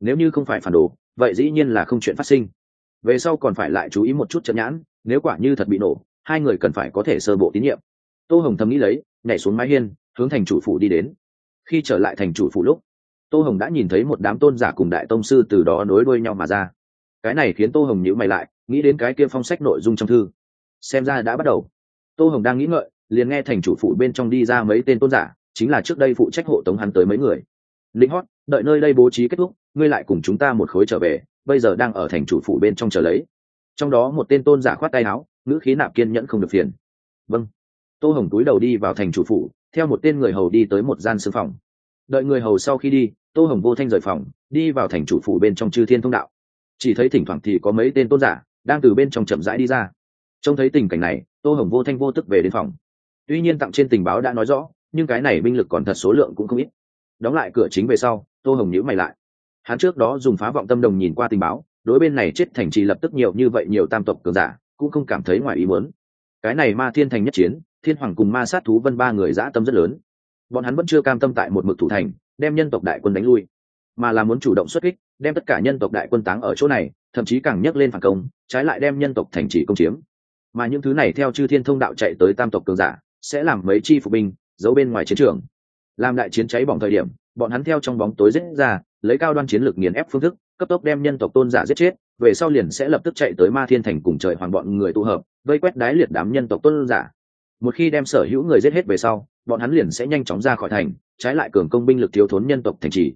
Nếu như không phải phản đồ, vậy dĩ nhiên là không chuyện phát sinh. Về sau còn phải lại chú ý một chút trận nhãn, nếu quả như thật bị nổ, hai người cần phải có thể sơ bộ tín nhiệm. Tô hồng thầm nghĩ lấy, nhảy xuống mái hiên, hướng thành chủ phủ đi đến. Khi trở lại thành chủ phủ lúc tô hồng đã nhìn thấy một đám tôn giả cùng đại tông sư từ đó nối đuôi nhau mà ra. Cái này khiến tô hồng nhữ mày lại, nghĩ đến cái kia phong sách nội dung trong thư. Xem ra đã bắt đầu. Tô hồng đang nghĩ ngợi, liền nghe thành chủ phụ bên trong đi ra mấy tên tôn giả, chính là trước đây phụ trách hộ tống hắn tới mấy người. Linh hót, đợi nơi đây bố trí kết thúc, ngươi lại cùng chúng ta một khối trở về, bây giờ đang ở thành chủ phụ bên trong chờ lấy. Trong đó một tên tôn giả khoát tay áo, ngữ khí nạp kiên nhẫn không được phiền. Vâng. Tô hồng túi đầu đi vào thành chủ phụ theo một tên người hầu đi tới một gian sư phòng đợi người hầu sau khi đi, tô hồng vô thanh rời phòng, đi vào thành chủ phủ bên trong chư thiên thông đạo. Chỉ thấy thỉnh thoảng thì có mấy tên tôn giả đang từ bên trong chậm rãi đi ra. Trông thấy tình cảnh này, tô hồng vô thanh vô tức về đến phòng. Tuy nhiên tặng trên tình báo đã nói rõ, nhưng cái này binh lực còn thật số lượng cũng không ít. Đóng lại cửa chính về sau, tô hồng nhữ mày lại. Hắn trước đó dùng phá vọng tâm đồng nhìn qua tình báo, đối bên này chết thành trì lập tức nhiều như vậy nhiều tam tộc cường giả, cũng không cảm thấy ngoài ý muốn. Cái này ma thiên thành nhất chiến, thiên hoàng cùng ma sát thú vân ba người dã tâm rất lớn bọn hắn vẫn chưa cam tâm tại một mực thủ thành, đem nhân tộc đại quân đánh lui, mà là muốn chủ động xuất kích, đem tất cả nhân tộc đại quân táng ở chỗ này, thậm chí càng nhấc lên phản công, trái lại đem nhân tộc thành trì công chiếm. Mà những thứ này theo chư thiên thông đạo chạy tới tam tộc cường giả, sẽ làm mấy chi phục binh, giấu bên ngoài chiến trường. Làm đại chiến cháy bỏng thời điểm, bọn hắn theo trong bóng tối giết ra, lấy cao đoan chiến lược nghiền ép phương thức, cấp tốc đem nhân tộc tôn giả giết chết, về sau liền sẽ lập tức chạy tới ma thiên thành cùng trời hoàng bọn người tụ hợp, vây quét đái liệt đám nhân tộc tôn giả. Một khi đem sở hữu người giết hết về sau bọn hắn liền sẽ nhanh chóng ra khỏi thành, trái lại cường công binh lực thiếu thốn nhân tộc thành trì.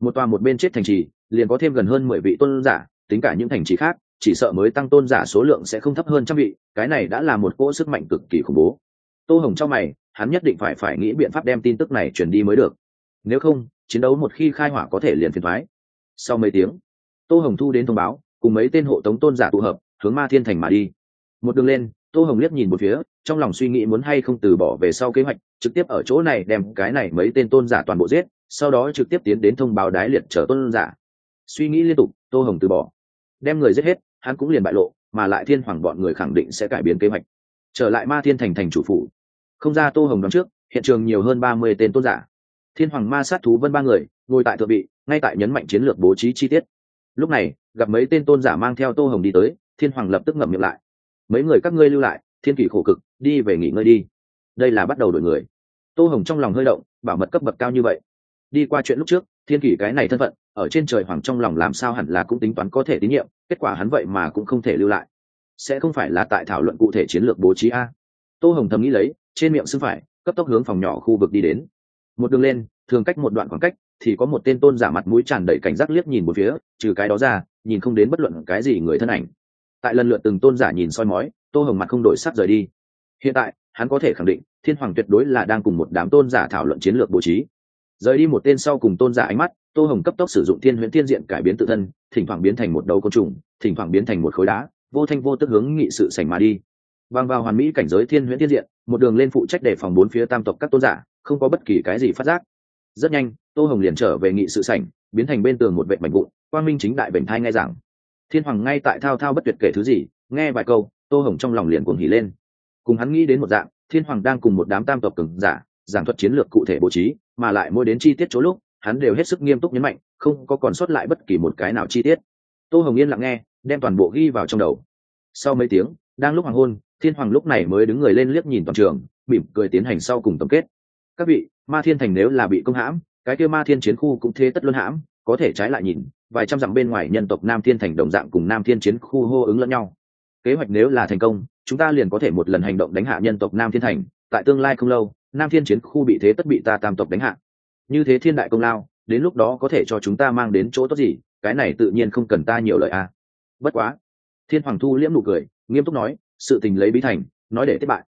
Một tòa một bên chết thành trì, liền có thêm gần hơn mười vị tôn giả, tính cả những thành trì khác, chỉ sợ mới tăng tôn giả số lượng sẽ không thấp hơn trăm vị, cái này đã là một cỗ sức mạnh cực kỳ khủng bố. Tô hồng cho mày, hắn nhất định phải phải nghĩ biện pháp đem tin tức này truyền đi mới được. Nếu không, chiến đấu một khi khai hỏa có thể liền phiền thoái sau mấy tiếng, tô hồng thu đến thông báo, cùng mấy tên hộ tống tôn giả tụ hợp, hướng ma thiên thành mà đi. Một đường lên, tô hồng liếc nhìn một phía, trong lòng suy nghĩ muốn hay không từ bỏ về sau kế hoạch trực tiếp ở chỗ này đem cái này mấy tên tôn giả toàn bộ giết, sau đó trực tiếp tiến đến thông báo đái liệt trở tôn giả. Suy nghĩ liên tục, tô hồng từ bỏ. Đem người giết hết, hắn cũng liền bại lộ, mà lại thiên hoàng bọn người khẳng định sẽ cải biến kế hoạch. Trở lại ma thiên thành thành chủ phủ. Không ra tô hồng đón trước, hiện trường nhiều hơn ba mươi tên tôn giả. Thiên hoàng ma sát thú vân ba người, ngồi tại thượng vị, ngay tại nhấn mạnh chiến lược bố trí chi tiết. Lúc này, gặp mấy tên tôn giả mang theo tô hồng đi tới, thiên hoàng lập tức ngậm miệng lại. Mấy người các ngươi lưu lại, thiên kỷ khổ cực, đi về nghỉ ngơi đi đây là bắt đầu đổi người. Tô hồng trong lòng hơi động, bảo mật cấp bậc cao như vậy. Đi qua chuyện lúc trước, thiên kỷ cái này thân phận, ở trên trời hoàng trong lòng làm sao hẳn là cũng tính toán có thể tín nhiệm, kết quả hắn vậy mà cũng không thể lưu lại. Sẽ không phải là tại thảo luận cụ thể chiến lược bố trí a? Tô hồng thầm nghĩ lấy, trên miệng xưng phải, cấp tốc hướng phòng nhỏ khu vực đi đến. Một đường lên, thường cách một đoạn khoảng cách, thì có một tên tôn giả mặt mũi tràn đầy cảnh giác liếc nhìn một phía, trừ cái đó ra, nhìn không đến bất luận cái gì người thân ảnh. Tại lần lượt từng tôn giả nhìn soi mói, tô hồng mặt không đổi sắc rời đi. Hiện tại hắn có thể khẳng định, thiên hoàng tuyệt đối là đang cùng một đám tôn giả thảo luận chiến lược bố trí. Rời đi một tên sau cùng tôn giả ánh mắt, tô hồng cấp tốc sử dụng thiên huyễn thiên diện cải biến tự thân, thỉnh thoảng biến thành một đầu côn trùng, thỉnh thoảng biến thành một khối đá, vô thanh vô tức hướng nghị sự sành mà đi. Vang vào hoàn mỹ cảnh giới thiên huyễn thiên diện, một đường lên phụ trách để phòng bốn phía tam tộc các tôn giả, không có bất kỳ cái gì phát giác. Rất nhanh, tô hồng liền trở về nghị sự sảnh, biến thành bên tường một vệ mảnh vụn, quang minh chính đại bệnh thai ngay rằng thiên hoàng ngay tại thao thao bất tuyệt kể thứ gì, nghe vài câu, tô hồng trong lòng liền cuồng hỉ lên cùng hắn nghĩ đến một dạng, thiên hoàng đang cùng một đám tam tộc cường giả, giảng thuật chiến lược cụ thể bố trí, mà lại mỗi đến chi tiết chỗ lúc, hắn đều hết sức nghiêm túc nhấn mạnh, không có còn sót lại bất kỳ một cái nào chi tiết. Tô hồng yên lặng nghe, đem toàn bộ ghi vào trong đầu. Sau mấy tiếng, đang lúc hoàng hôn, thiên hoàng lúc này mới đứng người lên liếc nhìn toàn trường, mỉm cười tiến hành sau cùng tổng kết. Các vị, ma thiên thành nếu là bị công hãm, cái kia ma thiên chiến khu cũng thế tất luân hãm, có thể trái lại nhìn, vài trăm dặm bên ngoài nhân tộc nam thiên thành đồng dạng cùng nam thiên chiến khu hô ứng lẫn nhau kế hoạch nếu là thành công, chúng ta liền có thể một lần hành động đánh hạ nhân tộc nam thiên thành, tại tương lai không lâu, nam thiên chiến khu bị thế tất bị ta tam tộc đánh hạ. Như thế thiên đại công lao, đến lúc đó có thể cho chúng ta mang đến chỗ tốt gì, cái này tự nhiên không cần ta nhiều lời a. À. bất quá, thiên hoàng thu liễm nụ cười, nghiêm túc nói, sự tình lấy bí thành, nói để tiếp bại.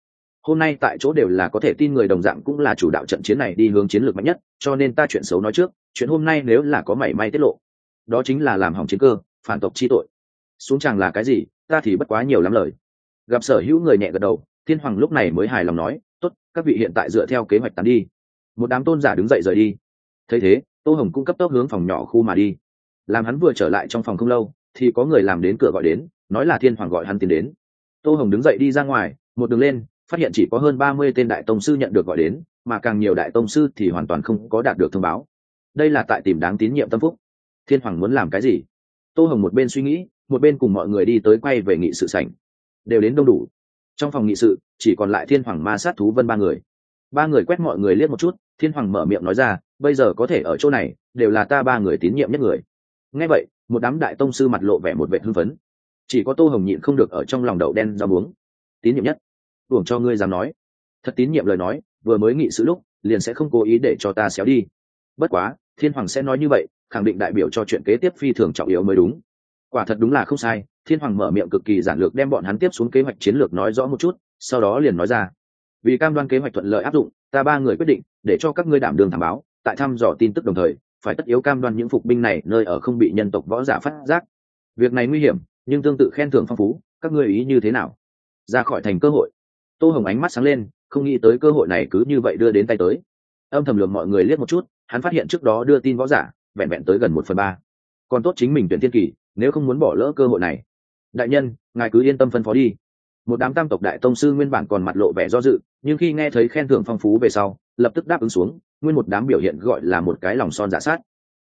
Hôm nay tại chỗ đều là có thể tin người đồng dạng cũng là chủ đạo trận chiến này đi hướng chiến lược mạnh nhất, cho nên ta chuyện xấu nói trước, chuyện hôm nay nếu là có mảy may tiết lộ, đó chính là làm hỏng chiến cơ, phản tộc chi tội. Xuống chàng là cái gì ta thì bất quá nhiều lắm lời. Gặp sở hữu người nhẹ gật đầu, thiên hoàng lúc này mới hài lòng nói, tốt, các vị hiện tại dựa theo kế hoạch tán đi. Một đám tôn giả đứng dậy rời đi. Thấy thế, tô hồng cũng cấp tốc hướng phòng nhỏ khu mà đi. Làm hắn vừa trở lại trong phòng không lâu, thì có người làm đến cửa gọi đến, nói là thiên hoàng gọi hắn tiến đến. Tô hồng đứng dậy đi ra ngoài, một đường lên, phát hiện chỉ có hơn ba mươi tên đại tông sư nhận được gọi đến, mà càng nhiều đại tông sư thì hoàn toàn không có đạt được thông báo. Đây là tại tìm đáng tín nhiệm tâm phúc. Thiên hoàng muốn làm cái gì? Tô hồng một bên suy nghĩ một bên cùng mọi người đi tới quay về nghị sự sảnh. Đều đến đông đủ. Trong phòng nghị sự, chỉ còn lại thiên hoàng ma sát thú vân ba người. Ba người quét mọi người liếc một chút, thiên hoàng mở miệng nói ra, bây giờ có thể ở chỗ này, đều là ta ba người tín nhiệm nhất người. Nghe vậy, một đám đại tông sư mặt lộ vẻ một vệ hưng phấn. Chỉ có tô hồng nhịn không được ở trong lòng đậu đen rau muống. Tín nhiệm nhất? Buồng cho ngươi dám nói. Thật tín nhiệm lời nói, vừa mới nghị sự lúc, liền sẽ không cố ý để cho ta xéo đi. Bất quá, thiên hoàng sẽ nói như vậy, khẳng định đại biểu cho chuyện kế tiếp phi thường trọng yếu mới đúng quả thật đúng là không sai, thiên hoàng mở miệng cực kỳ giản lược đem bọn hắn tiếp xuống kế hoạch chiến lược nói rõ một chút, sau đó liền nói ra. Vì cam đoan kế hoạch thuận lợi áp dụng, ta ba người quyết định, để cho các ngươi đảm đường thảm báo, tại thăm dò tin tức đồng thời, phải tất yếu cam đoan những phục binh này nơi ở không bị nhân tộc võ giả phát giác. Việc này nguy hiểm, nhưng tương tự khen thưởng phong phú, các ngươi ý như thế nào? Ra khỏi thành cơ hội. Tô hồng ánh mắt sáng lên, không nghĩ tới cơ hội này cứ như vậy đưa đến tay tới. Âm thầm lường mọi người liếc một chút, hắn phát hiện trước đó đưa tin võ giả, vẹn vẹn tới gần một phần ba. Còn tốt chính mình tuyển thiên kỳ nếu không muốn bỏ lỡ cơ hội này. Đại nhân, ngài cứ yên tâm phân phó đi. Một đám tam tộc đại tông sư nguyên bản còn mặt lộ vẻ do dự, nhưng khi nghe thấy khen thưởng phong phú về sau, lập tức đáp ứng xuống, nguyên một đám biểu hiện gọi là một cái lòng son giả sát.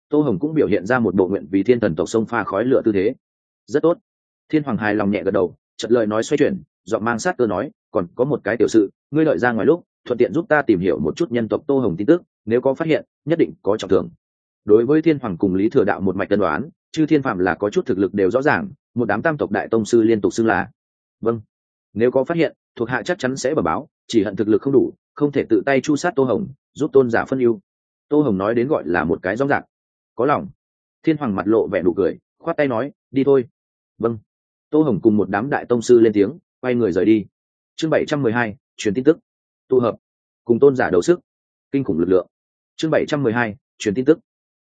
Tô hồng cũng biểu hiện ra một bộ nguyện vì thiên thần tộc sông pha khói lửa tư thế. Rất tốt. Thiên hoàng hài lòng nhẹ gật đầu chật lời nói xoay chuyển dọn mang sát cơ nói, còn có một cái tiểu sự, ngươi lợi ra ngoài lúc, thuận tiện giúp ta tìm hiểu một chút nhân tộc tô hồng tin tức, nếu có phát hiện, nhất định có trọng thưởng. Đối với thiên hoàng cùng lý thừa đạo một mạch tân đoán chư thiên phạm là có chút thực lực đều rõ ràng, một đám tam tộc đại tông sư liên tục xưng là. Vâng. Nếu có phát hiện, thuộc hạ chắc chắn sẽ bờ báo, chỉ hận thực lực không đủ, không thể tự tay chu sát tô hồng, giúp tôn giả phân ưu. Tô hồng nói đến gọi là một cái rõ ràng có lòng. Thiên hoàng mặt lộ vẻ nụ cười, khoát tay nói, đi thôi. Vâng. Tô hồng cùng một đám đại tông sư lên tiếng, quay người rời đi. Chương bảy trăm mười hai, truyền tin tức. Tụ hợp. Cùng tôn giả đấu sức. Kinh khủng lực lượng. Chương bảy trăm mười hai, truyền tin tức.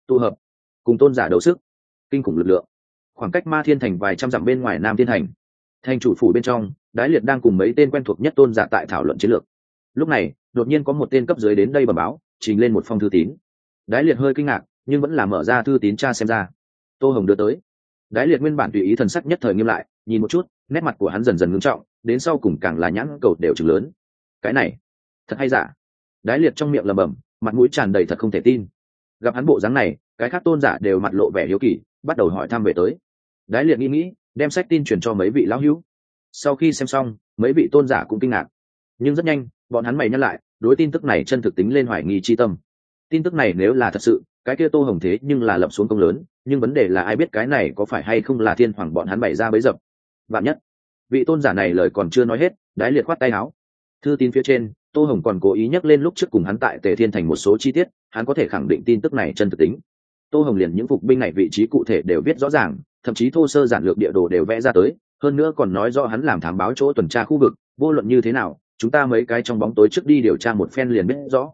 Tụ hợp. Cùng tôn giả đấu sức kinh khủng lực lượng. Khoảng cách ma thiên thành vài trăm dặm bên ngoài nam thiên thành thành chủ phủ bên trong, đái liệt đang cùng mấy tên quen thuộc nhất tôn giả tại thảo luận chiến lược. Lúc này, đột nhiên có một tên cấp dưới đến đây bẩm báo, trình lên một phong thư tín. Đái liệt hơi kinh ngạc, nhưng vẫn là mở ra thư tín cha xem ra. Tô hồng đưa tới. Đái liệt nguyên bản tùy ý thần sắc nhất thời nghiêm lại, nhìn một chút, nét mặt của hắn dần dần ngưng trọng, đến sau cùng càng là nhãn cầu đều chừng lớn. Cái này, thật hay giả? Đái liệt trong miệng lầm bầm mặt mũi tràn đầy thật không thể tin. Gặp hắn bộ dáng này, cái khác tôn giả đều mặt lộ vẻ hiếu kỳ bắt đầu hỏi thăm về tới. Đái liệt nghĩ nghĩ, đem sách tin truyền cho mấy vị lão hữu. Sau khi xem xong, mấy vị tôn giả cũng kinh ngạc. Nhưng rất nhanh, bọn hắn mày nhắc lại, đối tin tức này chân thực tính lên hoài nghi chi tâm. Tin tức này nếu là thật sự, cái kia tô hồng thế nhưng là lập xuống công lớn, nhưng vấn đề là ai biết cái này có phải hay không là thiên hoàng bọn hắn bày ra bấy dập. Vạn nhất, vị tôn giả này lời còn chưa nói hết, đái liệt khoát tay áo. Thư tín phía trên, tô hồng còn cố ý nhắc lên lúc trước cùng hắn tại tề thiên thành một số chi tiết, hắn có thể khẳng định tin tức này chân thực tính tô hồng liền những phục binh này vị trí cụ thể đều viết rõ ràng, thậm chí thô sơ giản lược địa đồ đều vẽ ra tới, hơn nữa còn nói rõ hắn làm thám báo chỗ tuần tra khu vực, vô luận như thế nào, chúng ta mấy cái trong bóng tối trước đi điều tra một phen liền biết rõ.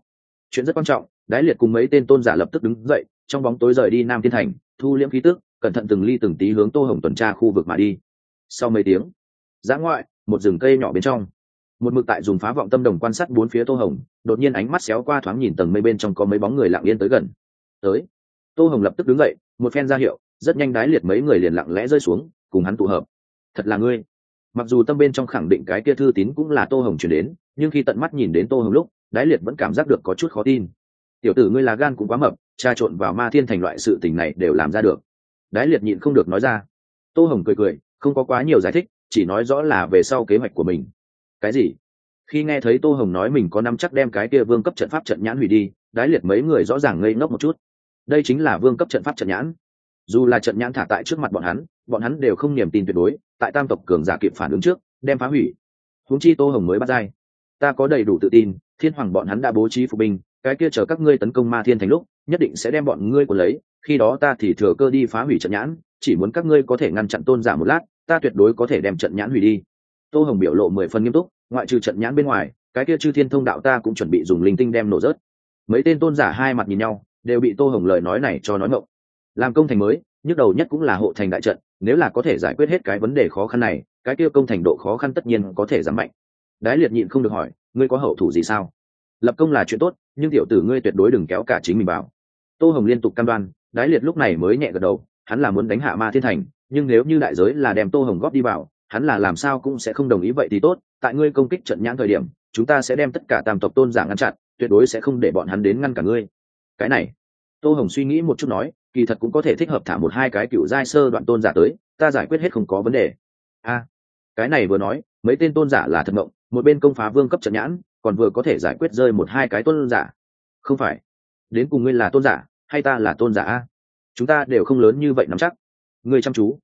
Chuyện rất quan trọng, đái liệt cùng mấy tên tôn giả lập tức đứng dậy, trong bóng tối rời đi nam thiên thành, thu liễm khí tức, cẩn thận từng ly từng tí hướng tô hồng tuần tra khu vực mà đi. Sau mấy tiếng, giã ngoại, một rừng cây nhỏ bên trong, một mực tại dùng phá vọng tâm đồng quan sát bốn phía tô hồng, đột nhiên ánh mắt xéo qua thoáng nhìn tầng mây bên trong có mấy bóng người lặng yên tới gần. Tới tô hồng lập tức đứng dậy, một phen ra hiệu, rất nhanh đái liệt mấy người liền lặng lẽ rơi xuống, cùng hắn tụ hợp. Thật là ngươi. Mặc dù tâm bên trong khẳng định cái kia thư tín cũng là tô hồng chuyển đến, nhưng khi tận mắt nhìn đến tô hồng lúc, đái liệt vẫn cảm giác được có chút khó tin. Tiểu tử ngươi là gan cũng quá mập, tra trộn vào ma thiên thành loại sự tình này đều làm ra được. Đái liệt nhịn không được nói ra. Tô hồng cười cười, không có quá nhiều giải thích, chỉ nói rõ là về sau kế hoạch của mình. Cái gì? Khi nghe thấy tô hồng nói mình có năm chắc đem cái kia vương cấp trận pháp trận nhãn hủy đi, đái liệt mấy người rõ ràng ngây ngốc một chút đây chính là vương cấp trận pháp trận nhãn. Dù là trận nhãn thả tại trước mặt bọn hắn bọn hắn đều không niềm tin tuyệt đối, tại tam tộc cường giả kịp phản ứng trước, đem phá hủy. Huống chi tô hồng mới bắt dai ta có đầy đủ tự tin, thiên hoàng bọn hắn đã bố trí phục binh, cái kia chờ các ngươi tấn công ma thiên thành lúc, nhất định sẽ đem bọn ngươi của lấy, khi đó ta thì thừa cơ đi phá hủy trận nhãn, chỉ muốn các ngươi có thể ngăn chặn tôn giả một lát, ta tuyệt đối có thể đem trận nhãn hủy đi. Tô hồng biểu lộ mười phần nghiêm túc, ngoại trừ trận nhãn bên ngoài, cái kia chư thiên thông đạo ta cũng chuẩn bị dùng linh tinh đem nổ rớt. Mấy tên tôn giả hai mặt nhìn nhau đều bị tô hồng lời nói này cho nói mộng làm công thành mới, nhức đầu nhất cũng là hộ thành đại trận, nếu là có thể giải quyết hết cái vấn đề khó khăn này, cái kia công thành độ khó khăn tất nhiên có thể giảm mạnh. Đái liệt nhịn không được hỏi, ngươi có hậu thủ gì sao? Lập công là chuyện tốt, nhưng tiểu tử ngươi tuyệt đối đừng kéo cả chính mình vào. Tô hồng liên tục cam đoan, đái liệt lúc này mới nhẹ gật đầu, hắn là muốn đánh hạ ma thiên thành, nhưng nếu như đại giới là đem tô hồng góp đi vào, hắn là làm sao cũng sẽ không đồng ý vậy thì tốt, tại ngươi công kích trận nhãn thời điểm, chúng ta sẽ đem tất cả tam tộc tôn giả ngăn chặn, tuyệt đối sẽ không để bọn hắn đến ngăn cả ngươi cái này, tô hồng suy nghĩ một chút nói, kỳ thật cũng có thể thích hợp thả một hai cái cựu giai sơ đoạn tôn giả tới, ta giải quyết hết không có vấn đề. A, cái này vừa nói, mấy tên tôn giả là thật mộng một bên công phá vương cấp trận nhãn, còn vừa có thể giải quyết rơi một hai cái tôn giả. Không phải. Đến cùng ngươi là tôn giả, hay ta là tôn giả a? Chúng ta đều không lớn như vậy nắm chắc. Ngươi chăm chú.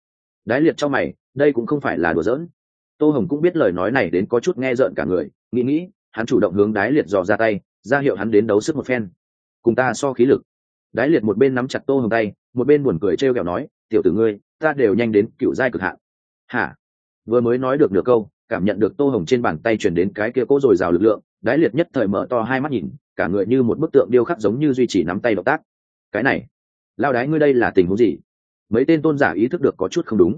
Đái liệt cho mày, đây cũng không phải là đùa giỡn. Tô hồng cũng biết lời nói này đến có chút nghe rợn cả người, nghĩ nghĩ, hắn chủ động hướng đái liệt dò ra tay, ra hiệu hắn đến đấu sức một phen cùng ta so khí lực. Đái liệt một bên nắm chặt tô hồng tay, một bên buồn cười t r e o kẹo nói, tiểu tử ngươi, ta đều nhanh đến cựu giai cực hạn. Hả? Vừa mới nói được nửa câu, cảm nhận được tô hồng trên bàn tay chuyển đến cái kia cố dồi dào lực lượng, đái liệt nhất thời mở to hai mắt nhìn, cả người như một bức tượng điêu khắc giống như duy trì nắm tay động tác. Cái này lao đái ngươi đây là tình huống gì? Mấy tên tôn giả ý thức được có chút không đúng.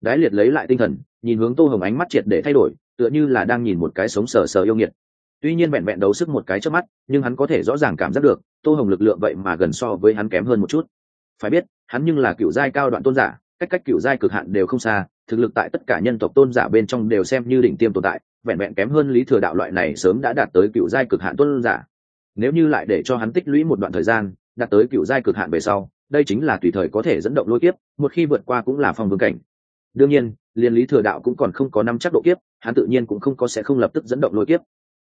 Đái liệt lấy lại tinh thần, nhìn hướng tô hồng ánh mắt triệt để thay đổi, tựa như là đang nhìn một cái sống sờ sờ yêu nghiệt tuy nhiên vẹn vẹn đấu sức một cái trước mắt, nhưng hắn có thể rõ ràng cảm giác được, tô hồng lực lượng vậy mà gần so với hắn kém hơn một chút. Phải biết, hắn nhưng là cựu giai cao đoạn tôn giả, cách cách cựu giai cực hạn đều không xa, thực lực tại tất cả nhân tộc tôn giả bên trong đều xem như đỉnh tiêm tồn tại, vẹn vẹn kém hơn lý thừa đạo loại này sớm đã đạt tới cựu giai cực hạn tôn giả. Nếu như lại để cho hắn tích lũy một đoạn thời gian, đạt tới cựu giai cực hạn về sau, đây chính là tùy thời có thể dẫn động lôi kiếp, một khi vượt qua cũng là phong vương cảnh. Đương nhiên liên lý thừa đạo cũng còn không có năm chắc độ kiếp, hắn tự nhiên cũng không có sẽ không lập tức dẫn động lôi kiếp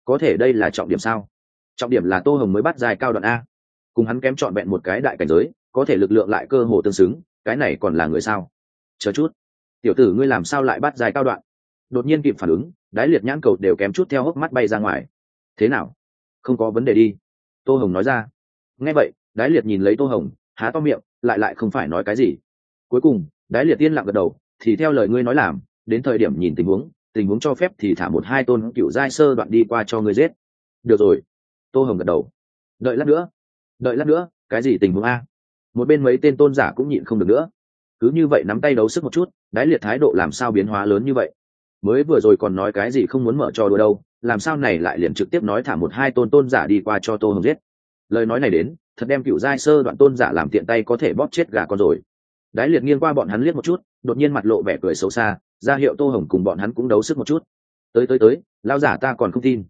có thể đây là trọng điểm sao? Trọng điểm là tô hồng mới bắt dài cao đoạn a. Cùng hắn kém trọn vẹn một cái đại cảnh giới, có thể lực lượng lại cơ hồ tương xứng, cái này còn là người sao? Chờ chút. Tiểu tử ngươi làm sao lại bắt dài cao đoạn? Đột nhiên kịp phản ứng, đái liệt nhãn cầu đều kém chút theo hốc mắt bay ra ngoài. Thế nào? Không có vấn đề đi. Tô hồng nói ra. Nghe vậy, đái liệt nhìn lấy tô hồng, há to miệng, lại lại không phải nói cái gì. Cuối cùng, đái liệt tiên lặng gật đầu, thì theo lời ngươi nói làm, đến thời điểm nhìn tình huống tình huống cho phép thì thả một hai tôn cựu giai sơ đoạn đi qua cho ngươi giết. Được rồi. Tô hồng gật đầu. Đợi lát nữa. Đợi lát nữa, cái gì tình huống a? Một bên mấy tên tôn giả cũng nhịn không được nữa. Cứ như vậy nắm tay đấu sức một chút, đái liệt thái độ làm sao biến hóa lớn như vậy? Mới vừa rồi còn nói cái gì không muốn mở cho đùa đâu, làm sao này lại liền trực tiếp nói thả một hai tôn tôn giả đi qua cho tô hồng giết? Lời nói này đến, thật đem cựu giai sơ đoạn tôn giả làm tiện tay có thể bóp chết gà con rồi. Đái liệt nghiêng qua bọn hắn liếc một chút đột nhiên mặt lộ vẻ cười xấu xa, ra hiệu tô hồng cùng bọn hắn cũng đấu sức một chút. Tới tới tới lao giả ta còn không tin.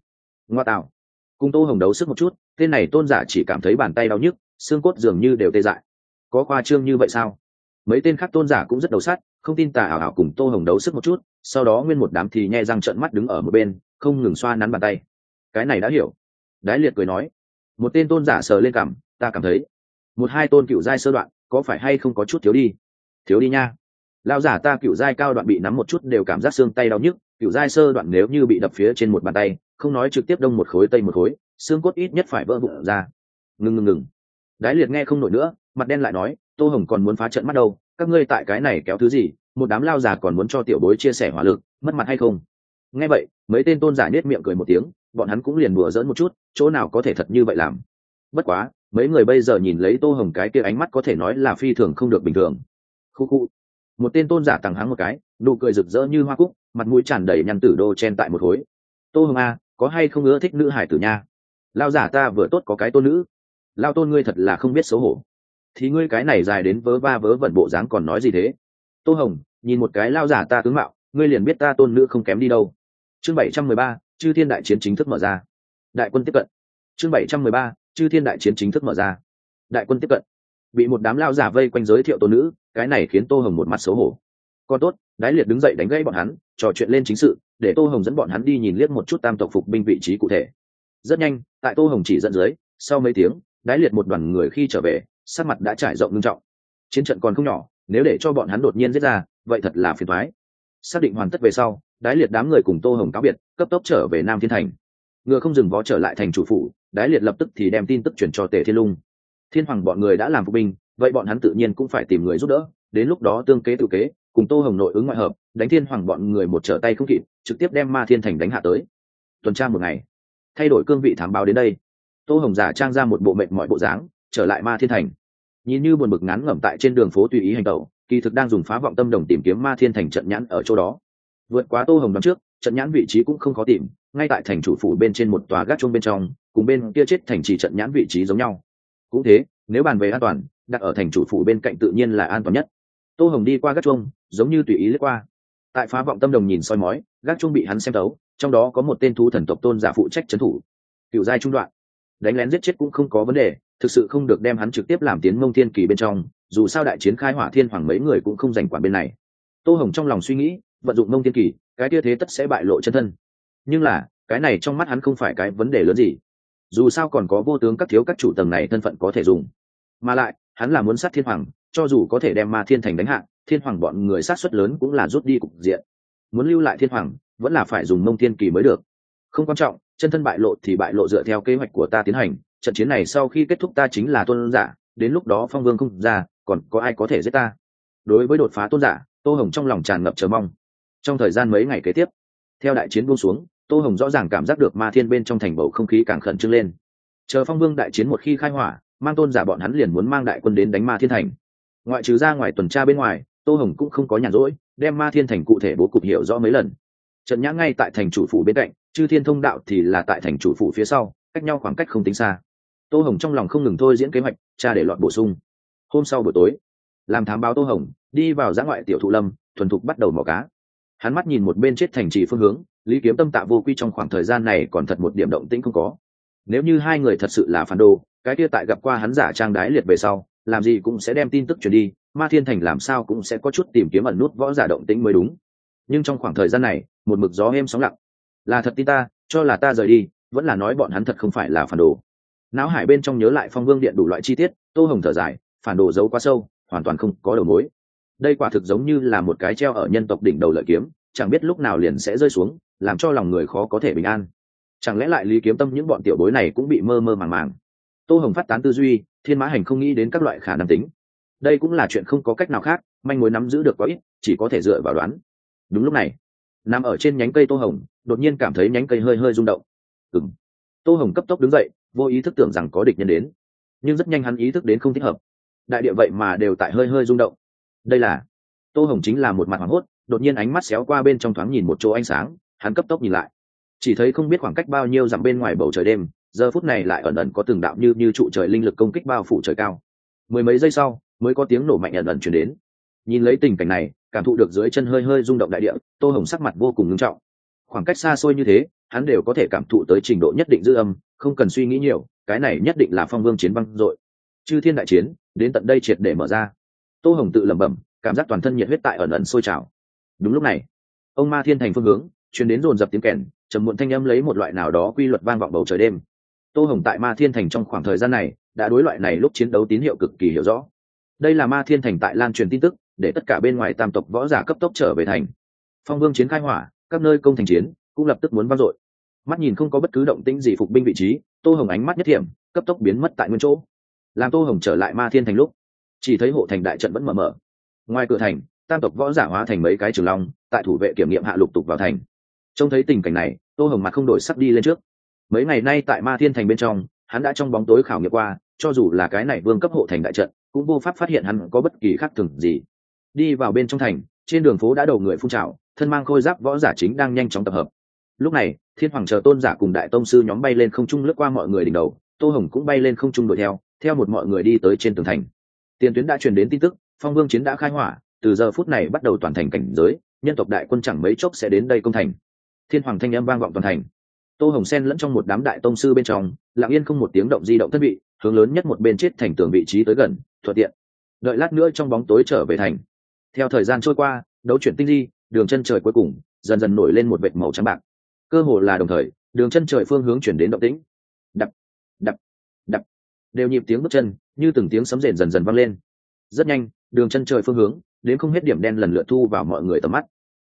Ngoa tạo. Cùng tô hồng đấu sức một chút tên này tôn giả chỉ cảm thấy bàn tay đau nhức, xương cốt dường như đều tê dại. Có khoa trương như vậy sao? Mấy tên khác tôn giả cũng rất đầu sát không tin tà ảo ảo cùng tô hồng đấu sức một chút, sau đó nguyên một đám thì nhẹ răng trợn mắt đứng ở một bên, không ngừng xoa nắn bàn tay. Cái này đã hiểu. Đái liệt cười nói. Một tên tôn giả sờ lên cảm ta cảm thấy. Một hai tôn cựu giai sơ đoạn, có phải hay không có chút thiếu đi? Thiếu đi nha lao giả ta cựu giai cao đoạn bị nắm một chút đều cảm giác xương tay đau nhức, cựu giai sơ đoạn nếu như bị đập phía trên một bàn tay, không nói trực tiếp đông một khối tây một khối, xương cốt ít nhất phải vỡ vụn ra. Ngừng ngừng ngừng. Đái liệt nghe không nổi nữa, mặt đen lại nói, tô hồng còn muốn phá trận mắt đâu, các ngươi tại cái này kéo thứ gì, một đám lao già còn muốn cho tiểu bối chia sẻ hỏa lực, mất mặt hay không? Nghe vậy, mấy tên tôn giả nết miệng cười một tiếng, bọn hắn cũng liền đùa dỡn một chút, chỗ nào có thể thật như vậy làm. Bất quá, mấy người bây giờ nhìn lấy tô hồng cái kia ánh mắt có thể nói là phi thường không được bình thường. Khu khu một tên tôn giả tằng hắng một cái, nụ cười rực rỡ như hoa cúc, mặt mũi tràn đầy nhăn tử đô chen tại một khối. Tô hồng a, có hay không ưa thích nữ hải tử nha? Lao giả ta vừa tốt có cái tôn nữ. Lao tôn ngươi thật là không biết xấu hổ. Thì ngươi cái này dài đến vớ va vớ vẩn bộ dáng còn nói gì thế? Tô hồng, nhìn một cái lao giả ta tướng mạo, ngươi liền biết ta tôn nữ không kém đi đâu. Chương bảy trăm mười ba, chư thiên đại chiến chính thức mở ra. Đại quân tiếp cận. Chương bảy trăm mười ba, chư thiên đại chiến chính thức mở ra. Đại quân tiếp cận. Bị một đám lao giả vây quanh giới thiệu tôn nữ cái này khiến tô hồng một mặt xấu hổ. Còn tốt, đái liệt đứng dậy đánh gãy bọn hắn, trò chuyện lên chính sự, để tô hồng dẫn bọn hắn đi nhìn liếc một chút tam tộc phục binh vị trí cụ thể. Rất nhanh, tại tô hồng chỉ dẫn dưới, sau mấy tiếng, đái liệt một đoàn người khi trở về, sắc mặt đã trải rộng nghiêm trọng. Chiến trận còn không nhỏ, nếu để cho bọn hắn đột nhiên giết ra, vậy thật là phiền thoái xác định hoàn tất về sau, đái liệt đám người cùng tô hồng cáo biệt, cấp tốc trở về nam thiên thành. Ngựa không dừng vó trở lại thành chủ phủ, đái liệt lập tức thì đem tin tức chuyển cho tề thiên lung. Thiên hoàng bọn người đã làm phục binh vậy bọn hắn tự nhiên cũng phải tìm người giúp đỡ, đến lúc đó tương kế tự kế, cùng tô hồng nội ứng ngoại hợp, đánh thiên hoàng bọn người một trở tay không kịp, trực tiếp đem ma thiên thành đánh hạ tới. Tuần tra một ngày, thay đổi cương vị thám báo đến đây. Tô hồng giả trang ra một bộ mệnh mọi bộ dáng, trở lại ma thiên thành. Nhìn như buồn bực ngắn ngẩm tại trên đường phố tùy ý hành tẩu, kỳ thực đang dùng phá vọng tâm đồng tìm kiếm ma thiên thành trận nhãn ở chỗ đó. Vượt quá tô hồng đón trước, trận nhãn vị trí cũng không khó tìm, ngay tại thành chủ phủ bên trên một tòa gác chuông bên trong, cùng bên kia chết thành trì trận nhãn vị trí giống nhau. Cũng thế, nếu bàn về an toàn đặt ở thành chủ phủ bên cạnh tự nhiên là an toàn nhất. Tô hồng đi qua gác chuông, giống như tùy ý lướt qua. Tại phá vọng tâm đồng nhìn soi mói, gác chuông bị hắn xem tấu, trong đó có một tên thú thần tộc tôn giả phụ trách trấn thủ. Cựu giai trung đoạn. Đánh lén giết chết cũng không có vấn đề, thực sự không được đem hắn trực tiếp làm tiến mông thiên kỳ bên trong, dù sao đại chiến khai hỏa thiên hoàng mấy người cũng không giành quản bên này. Tô hồng trong lòng suy nghĩ, vận dụng mông thiên kỳ, cái tia thế tất sẽ bại lộ chân thân. Nhưng là, cái này trong mắt hắn không phải cái vấn đề lớn gì. Dù sao còn có vô tướng các thiếu các chủ tầng này thân phận có thể dùng. Mà lại hắn là muốn sát thiên hoàng, cho dù có thể đem ma thiên thành đánh hạ, thiên hoàng bọn người sát xuất lớn cũng là rút đi cục diện. Muốn lưu lại thiên hoàng, vẫn là phải dùng mông thiên kỳ mới được. Không quan trọng, chân thân bại lộ thì bại lộ dựa theo kế hoạch của ta tiến hành, trận chiến này sau khi kết thúc ta chính là tôn giả, đến lúc đó phong vương không ra, còn có ai có thể giết ta? Đối với đột phá tôn giả, tô hồng trong lòng tràn ngập chờ mong. Trong thời gian mấy ngày kế tiếp, theo đại chiến buông xuống, tô hồng rõ ràng cảm giác được ma thiên bên trong thành bầu không khí càng khẩn trương lên. Chờ phong vương đại chiến một khi khai hỏa mang tôn giả bọn hắn liền muốn mang đại quân đến đánh ma thiên thành. Ngoại trừ ra ngoài tuần tra bên ngoài, tô hồng cũng không có nhàn rỗi, đem ma thiên thành cụ thể bố cục hiểu rõ mấy lần. Trận nhã ngay tại thành chủ phủ bên cạnh, chư thiên thông đạo thì là tại thành chủ phủ phía sau, cách nhau khoảng cách không tính xa. Tô hồng trong lòng không ngừng thôi diễn kế hoạch, cha để loạt bổ sung. Hôm sau buổi tối, làm thám báo tô hồng, đi vào giã ngoại tiểu thụ lâm, thuần thục bắt đầu mò cá. Hắn mắt nhìn một bên chết thành trì phương hướng, lý kiếm tâm tạ vô quy trong khoảng thời gian này còn thật một điểm động tĩnh không có nếu như hai người thật sự là phản đồ, cái kia tại gặp qua hắn giả trang đái liệt về sau, làm gì cũng sẽ đem tin tức truyền đi, ma thiên thành làm sao cũng sẽ có chút tìm kiếm ẩn nút võ giả động tĩnh mới đúng. Nhưng trong khoảng thời gian này, một mực gió êm sóng lặng. Là thật tin ta, cho là ta rời đi, vẫn là nói bọn hắn thật không phải là phản đồ. Não hải bên trong nhớ lại phong vương điện đủ loại chi tiết, tô hồng thở dài, phản đồ giấu quá sâu, hoàn toàn không có đầu mối. Đây quả thực giống như là một cái treo ở nhân tộc đỉnh đầu lợi kiếm, chẳng biết lúc nào liền sẽ rơi xuống, làm cho lòng người khó có thể bình an chẳng lẽ lại lý kiếm tâm những bọn tiểu bối này cũng bị mơ mơ màng màng? Tô hồng phát tán tư duy, thiên mã hành không nghĩ đến các loại khả năng tính. Đây cũng là chuyện không có cách nào khác, manh mối nắm giữ được quá ít, chỉ có thể dựa vào đoán. Đúng lúc này, nằm ở trên nhánh cây tô hồng, đột nhiên cảm thấy nhánh cây hơi hơi rung động. Ừng tô hồng cấp tốc đứng dậy, vô ý thức tưởng rằng có địch nhân đến. Nhưng rất nhanh hắn ý thức đến không thích hợp. Đại địa vậy mà đều tại hơi hơi rung động. Đây là tô hồng chính là một mặt hoảng hốt, đột nhiên ánh mắt xéo qua bên trong thoáng nhìn một chỗ ánh sáng, hắn cấp tốc nhìn lại chỉ thấy không biết khoảng cách bao nhiêu dặm bên ngoài bầu trời đêm, giờ phút này lại ẩn ẩn có từng đạo như như trụ trời linh lực công kích bao phủ trời cao. Mười mấy giây sau, mới có tiếng nổ mạnh ẩn ẩn chuyển đến. Nhìn lấy tình cảnh này, cảm thụ được dưới chân hơi hơi rung động đại địa, tô hồng sắc mặt vô cùng ngưng trọng. Khoảng cách xa xôi như thế, hắn đều có thể cảm thụ tới trình độ nhất định dư âm, không cần suy nghĩ nhiều, cái này nhất định là phong vương chiến băng dội chư thiên đại chiến, đến tận đây triệt để mở ra. Tô hồng tự lẩm bẩm, cảm giác toàn thân nhiệt huyết tại ẩn ẩn sôi trào. Đúng lúc này, ông ma thiên thành phương hướng chuyển đến dồn dập tiếng kèn trầm muộn thanh âm lấy một loại nào đó quy luật vang vọng bầu trời đêm. Tô hồng tại ma thiên thành trong khoảng thời gian này, đã đối loại này lúc chiến đấu tín hiệu cực kỳ hiểu rõ. Đây là ma thiên thành tại lan truyền tin tức, để tất cả bên ngoài tam tộc võ giả cấp tốc trở về thành. Phong vương chiến khai hỏa, các nơi công thành chiến, cũng lập tức muốn vang dội. Mắt nhìn không có bất cứ động tĩnh gì phục binh vị trí, tô hồng ánh mắt nhất thiểm cấp tốc biến mất tại nguyên chỗ. Làm tô hồng trở lại ma thiên thành lúc, chỉ thấy hộ thành đại trận vẫn mở mở. Ngoài cửa thành, tam tộc võ giả hóa thành mấy cái trường long, tại thủ vệ kiểm nghiệm hạ lục tục vào thành trông thấy tình cảnh này, tô hồng mặt không đổi sắc đi lên trước. Mấy ngày nay tại ma thiên thành bên trong, hắn đã trong bóng tối khảo nghiệm qua, cho dù là cái này vương cấp hộ thành đại trận, cũng vô pháp phát hiện hắn có bất kỳ khác thường gì. Đi vào bên trong thành, trên đường phố đã đầu người phun trào, thân mang khôi giáp võ giả chính đang nhanh chóng tập hợp. Lúc này, thiên hoàng chờ tôn giả cùng đại tông sư nhóm bay lên không trung lướt qua mọi người đỉnh đầu, tô hồng cũng bay lên không trung đuổi theo theo một mọi người đi tới trên tường thành. Tiền tuyến đã truyền đến tin tức, phong vương chiến đã khai hỏa, từ giờ phút này bắt đầu toàn thành cảnh giới, nhân tộc đại quân chẳng mấy chốc sẽ đến đây công thành thiên hoàng thanh âm vang vọng toàn thành. Tô hồng sen lẫn trong một đám đại tông sư bên trong, lặng yên không một tiếng động di động thân vị, hướng lớn nhất một bên chết thành tường vị trí tới gần, thuận tiện. Đợi lát nữa trong bóng tối trở về thành. Theo thời gian trôi qua, đấu chuyển tinh di, đường chân trời cuối cùng, dần dần nổi lên một vệt màu trắng bạc. Cơ hồ là đồng thời, đường chân trời phương hướng chuyển đến động tĩnh. Đập đập đập. Đều nhịp tiếng bước chân, như từng tiếng sấm rền dần dần vang lên. Rất nhanh, đường chân trời phương hướng, đến không hết điểm đen lần lượt thu vào mọi người tầm mắt.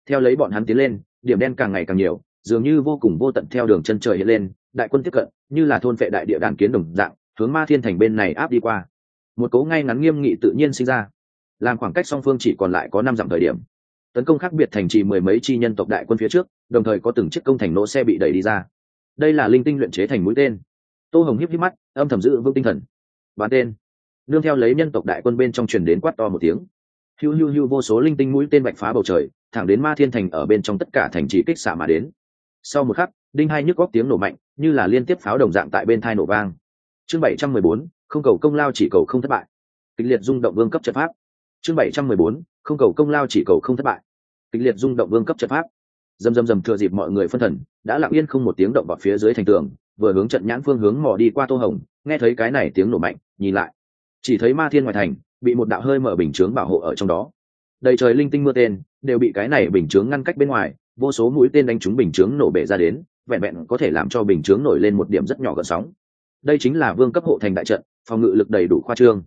Theo lấy bọn hắn tiến lên điểm đen càng ngày càng nhiều, dường như vô cùng vô tận theo đường chân trời hiện lên, đại quân tiếp cận, như là thôn vệ đại địa đàn kiến đồng dạng, hướng ma thiên thành bên này áp đi qua. Một cố ngay ngắn nghiêm nghị tự nhiên sinh ra. Làm khoảng cách song phương chỉ còn lại có năm dặm thời điểm, tấn công khác biệt thành trì mười mấy chi nhân tộc đại quân phía trước, đồng thời có từng chiếc công thành nỗ xe bị đẩy đi ra. Đây là linh tinh luyện chế thành mũi tên. Tô hồng hiếp híp mắt, âm thầm giữ vững tinh thần. Bán tên. Nương theo lấy nhân tộc đại quân bên trong truyền đến quát to một tiếng. Hiu hiu hiu vô số linh tinh mũi tên bạch phá bầu trời thẳng đến ma thiên thành ở bên trong tất cả thành trì kích xạ mà đến. Sau một khắc, đinh hai nhức góc tiếng nổ mạnh, như là liên tiếp pháo đồng dạng tại bên thai nổ vang. Chương bảy trăm mười bốn, không cầu công lao chỉ cầu không thất bại. Kịch liệt rung động vương cấp trận pháp. Chương bảy trăm mười bốn, không cầu công lao chỉ cầu không thất bại. Kịch liệt rung động vương cấp trận pháp. Dầm dầm dầm thừa dịp mọi người phân thần, đã lặng yên không một tiếng động vào phía dưới thành tường, vừa hướng trận nhãn phương hướng mò đi qua tô hồng, nghe thấy cái này tiếng nổ mạnh, nhìn lại. Chỉ thấy ma thiên ngoài thành, bị một đạo hơi mở bình chướng bảo hộ ở trong đó đầy trời linh tinh mưa tên, đều bị cái này bình chướng ngăn cách bên ngoài, vô số mũi tên đánh trúng bình chướng nổ bể ra đến, vẹn vẹn có thể làm cho bình chướng nổi lên một điểm rất nhỏ gợn sóng. Đây chính là vương cấp hộ thành đại trận, phòng ngự lực đầy đủ khoa trương.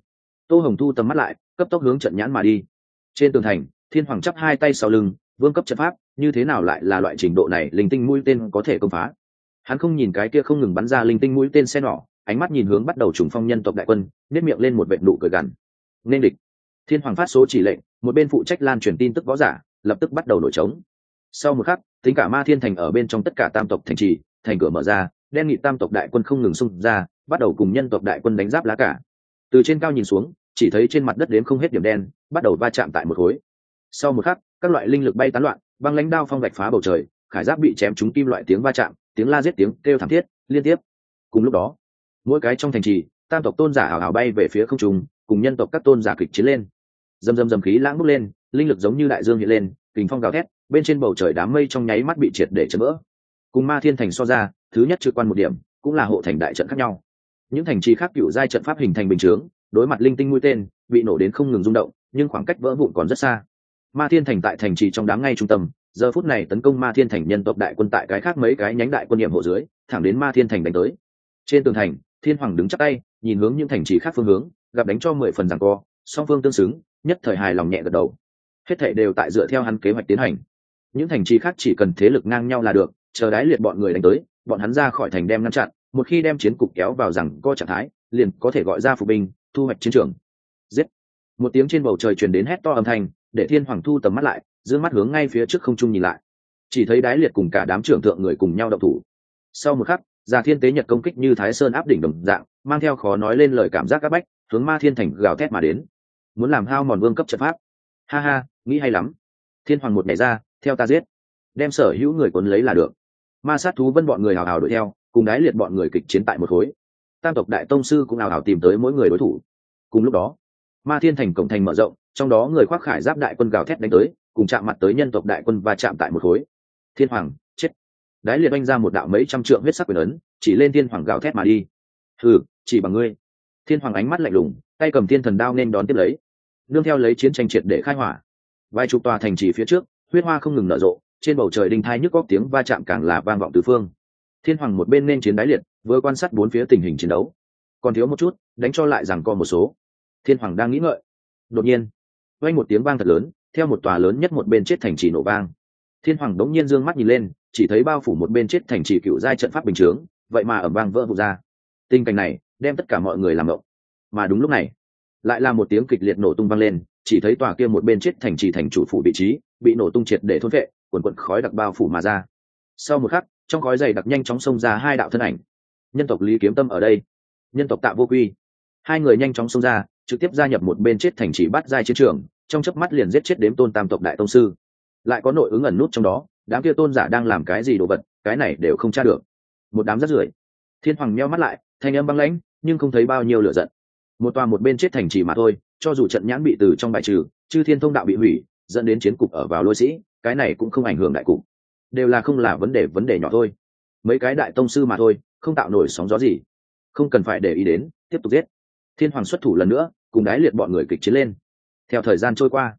Tô hồng thu tầm mắt lại, cấp tốc hướng trận nhãn mà đi. Trên tường thành, thiên hoàng chắp hai tay sau lưng, vương cấp trận pháp, như thế nào lại là loại trình độ này, linh tinh mũi tên có thể công phá? Hắn không nhìn cái kia không ngừng bắn ra linh tinh mũi tên xe nỏ, ánh mắt nhìn hướng bắt đầu trùng phong nhân tộc đại quân nếp miệng lên một vệ nụ cười gằn. Nên địch thiên hoàng phát số chỉ lệnh, một bên phụ trách lan truyền tin tức võ giả, lập tức bắt đầu nổi trống. Sau một khắc tính cả ma thiên thành ở bên trong tất cả tam tộc thành trì, thành cửa mở ra, đen nghị tam tộc đại quân không ngừng xung ra, bắt đầu cùng nhân tộc đại quân đánh giáp lá cả. Từ trên cao nhìn xuống, chỉ thấy trên mặt đất đếm không hết điểm đen, bắt đầu va chạm tại một khối. Sau một khắc, các loại linh lực bay tán loạn, băng lãnh đao phong vạch phá bầu trời, khải giáp bị chém trúng kim loại tiếng va chạm, tiếng la giết tiếng kêu thảm thiết, liên tiếp. Cùng lúc đó, mỗi cái trong thành trì, tam tộc tôn giả ảo ảo bay về phía không trung, cùng nhân tộc các tôn giả kịch chiến lên dầm dầm dầm khí lãng bốc lên, linh lực giống như đại dương hiện lên, kình phong gào thét, bên trên bầu trời đám mây trong nháy mắt bị triệt để chấn vỡ. Cùng ma thiên thành so ra, thứ nhất trực quan một điểm, cũng là hộ thành đại trận khác nhau. Những thành trì khác cựu giai trận pháp hình thành bình chướng, đối mặt linh tinh mũi tên, bị nổ đến không ngừng rung động, nhưng khoảng cách vỡ vụn còn rất xa. Ma thiên thành tại thành trì trong đám ngay trung tâm, giờ phút này tấn công ma thiên thành nhân tộc đại quân tại cái khác mấy cái nhánh đại quân nhiệm hộ dưới, thẳng đến ma thiên thành đánh tới. Trên tường thành, thiên hoàng đứng chắc tay, nhìn hướng những thành trì khác phương hướng, gặp đánh cho mười phần rằng co, song phương tương xứng nhất thời hài lòng nhẹ gật đầu. Hết thệ đều tại dựa theo hắn kế hoạch tiến hành. Những thành trì khác chỉ cần thế lực ngang nhau là được, chờ đái liệt bọn người đánh tới, bọn hắn ra khỏi thành đem ngăn chặn, một khi đem chiến cục kéo vào rằng co trạng thái, liền có thể gọi ra phục binh, thu hoạch chiến trường. Giết! Một tiếng trên bầu trời truyền đến hét to âm thanh, để thiên hoàng thu tầm mắt lại, giữ mắt hướng ngay phía trước không trung nhìn lại. Chỉ thấy đái liệt cùng cả đám trưởng thượng người cùng nhau đậu thủ. Sau một khắc, già thiên tế nhật công kích như thái sơn áp đỉnh đồng dạng, mang theo khó nói lên lời cảm giác áp bách, hướng ma thiên thành gào thét mà đến muốn làm hao mòn vương cấp trận pháp. Ha ha, nghĩ hay lắm. Thiên hoàng một ngày ra, theo ta giết. Đem sở hữu người cuốn lấy là được. Ma sát thú vân bọn người hào hào đuổi theo, cùng đái liệt bọn người kịch chiến tại một khối. Tam tộc đại tông sư cũng hào hào tìm tới mỗi người đối thủ. Cùng lúc đó, ma thiên thành cổng thành mở rộng, trong đó người khoác khải giáp đại quân gào thét đánh tới, cùng chạm mặt tới nhân tộc đại quân và chạm tại một khối. Thiên hoàng, chết. Đái liệt oanh ra một đạo mấy trăm trượng huyết sắc quyền ấn, chỉ lên thiên hoàng gào thét mà đi. Thử chỉ bằng ngươi. Thiên hoàng ánh mắt lạnh lùng tay cầm thiên thần đao nên đón tiếp lấy. Nương theo lấy chiến tranh triệt để khai hỏa. Vài chục tòa thành trì phía trước, huyết hoa không ngừng nở rộ, trên bầu trời đinh thai nhức góc tiếng va chạm càng là vang vọng tứ phương. Thiên hoàng một bên nên chiến đái liệt, vừa quan sát bốn phía tình hình chiến đấu. Còn thiếu một chút, đánh cho lại rằng co một số. Thiên hoàng đang nghĩ ngợi. Đột nhiên, vang một tiếng vang thật lớn, theo một tòa lớn nhất một bên chết thành trì nổ vang. Thiên hoàng đống nhiên dương mắt nhìn lên, chỉ thấy bao phủ một bên chết thành trì cựu giai trận pháp bình chướng, vậy mà ở vang vỡ vụt ra. Tình cảnh này, đem tất cả mọi người làm động mà đúng lúc này, lại là một tiếng kịch liệt nổ tung vang lên, chỉ thấy tòa kia một bên chết thành trì thành chủ phủ vị trí, bị nổ tung triệt để thôn vệ, quần quần khói đặc bao phủ mà ra. Sau một khắc, trong khói dày đặc nhanh chóng xông ra hai đạo thân ảnh. Nhân tộc lý kiếm tâm ở đây. Nhân tộc tạ vô quy. Hai người nhanh chóng xông ra, trực tiếp gia nhập một bên chết thành trì bắt giai chiến trường, trong chớp mắt liền giết chết đếm tôn tam tộc đại tông sư. Lại có nội ứng ẩn nút trong đó, đám kia tôn giả đang làm cái gì đồ vật, cái này đều không tra được. Một đám rất rưởi. Thiên hoàng meo mắt lại, thanh âm băng lãnh, nhưng không thấy bao nhiêu lửa giận một tòa một bên chết thành trì mà thôi, cho dù trận nhãn bị từ trong bài trừ, chư thiên thông đạo bị hủy, dẫn đến chiến cục ở vào lôi sĩ, cái này cũng không ảnh hưởng đại cục. Đều là không là vấn đề vấn đề nhỏ thôi. Mấy cái đại tông sư mà thôi, không tạo nổi sóng gió gì. Không cần phải để ý đến, tiếp tục giết. Thiên hoàng xuất thủ lần nữa, cùng đái liệt bọn người kịch chiến lên. Theo thời gian trôi qua,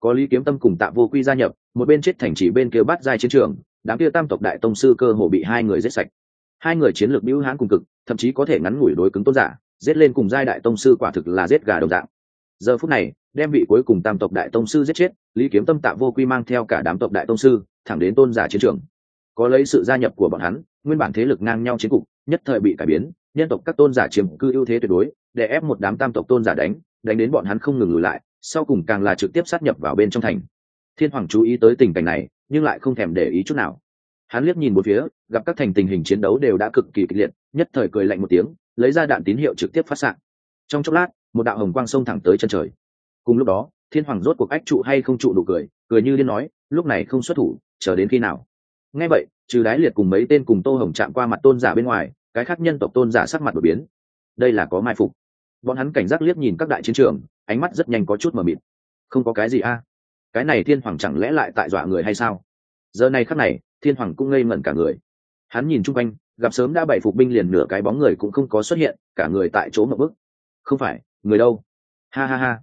có lý kiếm tâm cùng tạ vô quy gia nhập, một bên chết thành chỉ bên kia bắt giai chiến trường, đám kia tam tộc đại tông sư cơ hồ bị hai người giết sạch. Hai người chiến lược bưu hãn cùng cực, thậm chí có thể ngắn ngủi đối cứng tôn giả giết lên cùng giai đại tông sư quả thực là giết gà đồng dạng. Giờ phút này, đem vị cuối cùng tam tộc đại tông sư giết chết, lý kiếm tâm tạ vô quy mang theo cả đám tộc đại tông sư, thẳng đến tôn giả chiến trường. Có lấy sự gia nhập của bọn hắn, nguyên bản thế lực ngang nhau chiến cục, nhất thời bị cải biến, nhân tộc các tôn giả chiếm cư ưu thế tuyệt đối, để ép một đám tam tộc tôn giả đánh đánh đến bọn hắn không ngừng lùi lại, sau cùng càng là trực tiếp sát nhập vào bên trong thành. Thiên hoàng chú ý tới tình cảnh này, nhưng lại không thèm để ý chút nào. Hắn liếc nhìn một phía, gặp các thành tình hình chiến đấu đều đã cực kỳ kịch liệt, nhất thời cười lạnh một tiếng lấy ra đạn tín hiệu trực tiếp phát s trong chốc lát, một đạo hồng quang sông thẳng tới chân trời. Cùng lúc đó, thiên hoàng rốt cuộc ách trụ hay không trụ đủ cười cười như điên nói, lúc này không xuất thủ, chờ đến khi nào? Ngay vậy, trừ đái liệt cùng mấy tên cùng tô hồng chạm qua mặt tôn giả bên ngoài, cái khác nhân tộc tôn giả sắc mặt đột biến. Đây là có mai phục. Bọn hắn cảnh giác liếc nhìn các đại chiến trường, ánh mắt rất nhanh có chút mờ mịt. Không có cái gì a? Cái này thiên hoàng chẳng lẽ lại tại dọa người hay sao? Giờ này khắc này, thiên hoàng cũng ngây ngẩn cả người. Hắn nhìn chung quanh gặp sớm đã bảy phục binh liền nửa cái bóng người cũng không có xuất hiện, cả người tại chỗ một bức. Không phải, người đâu? Ha ha ha.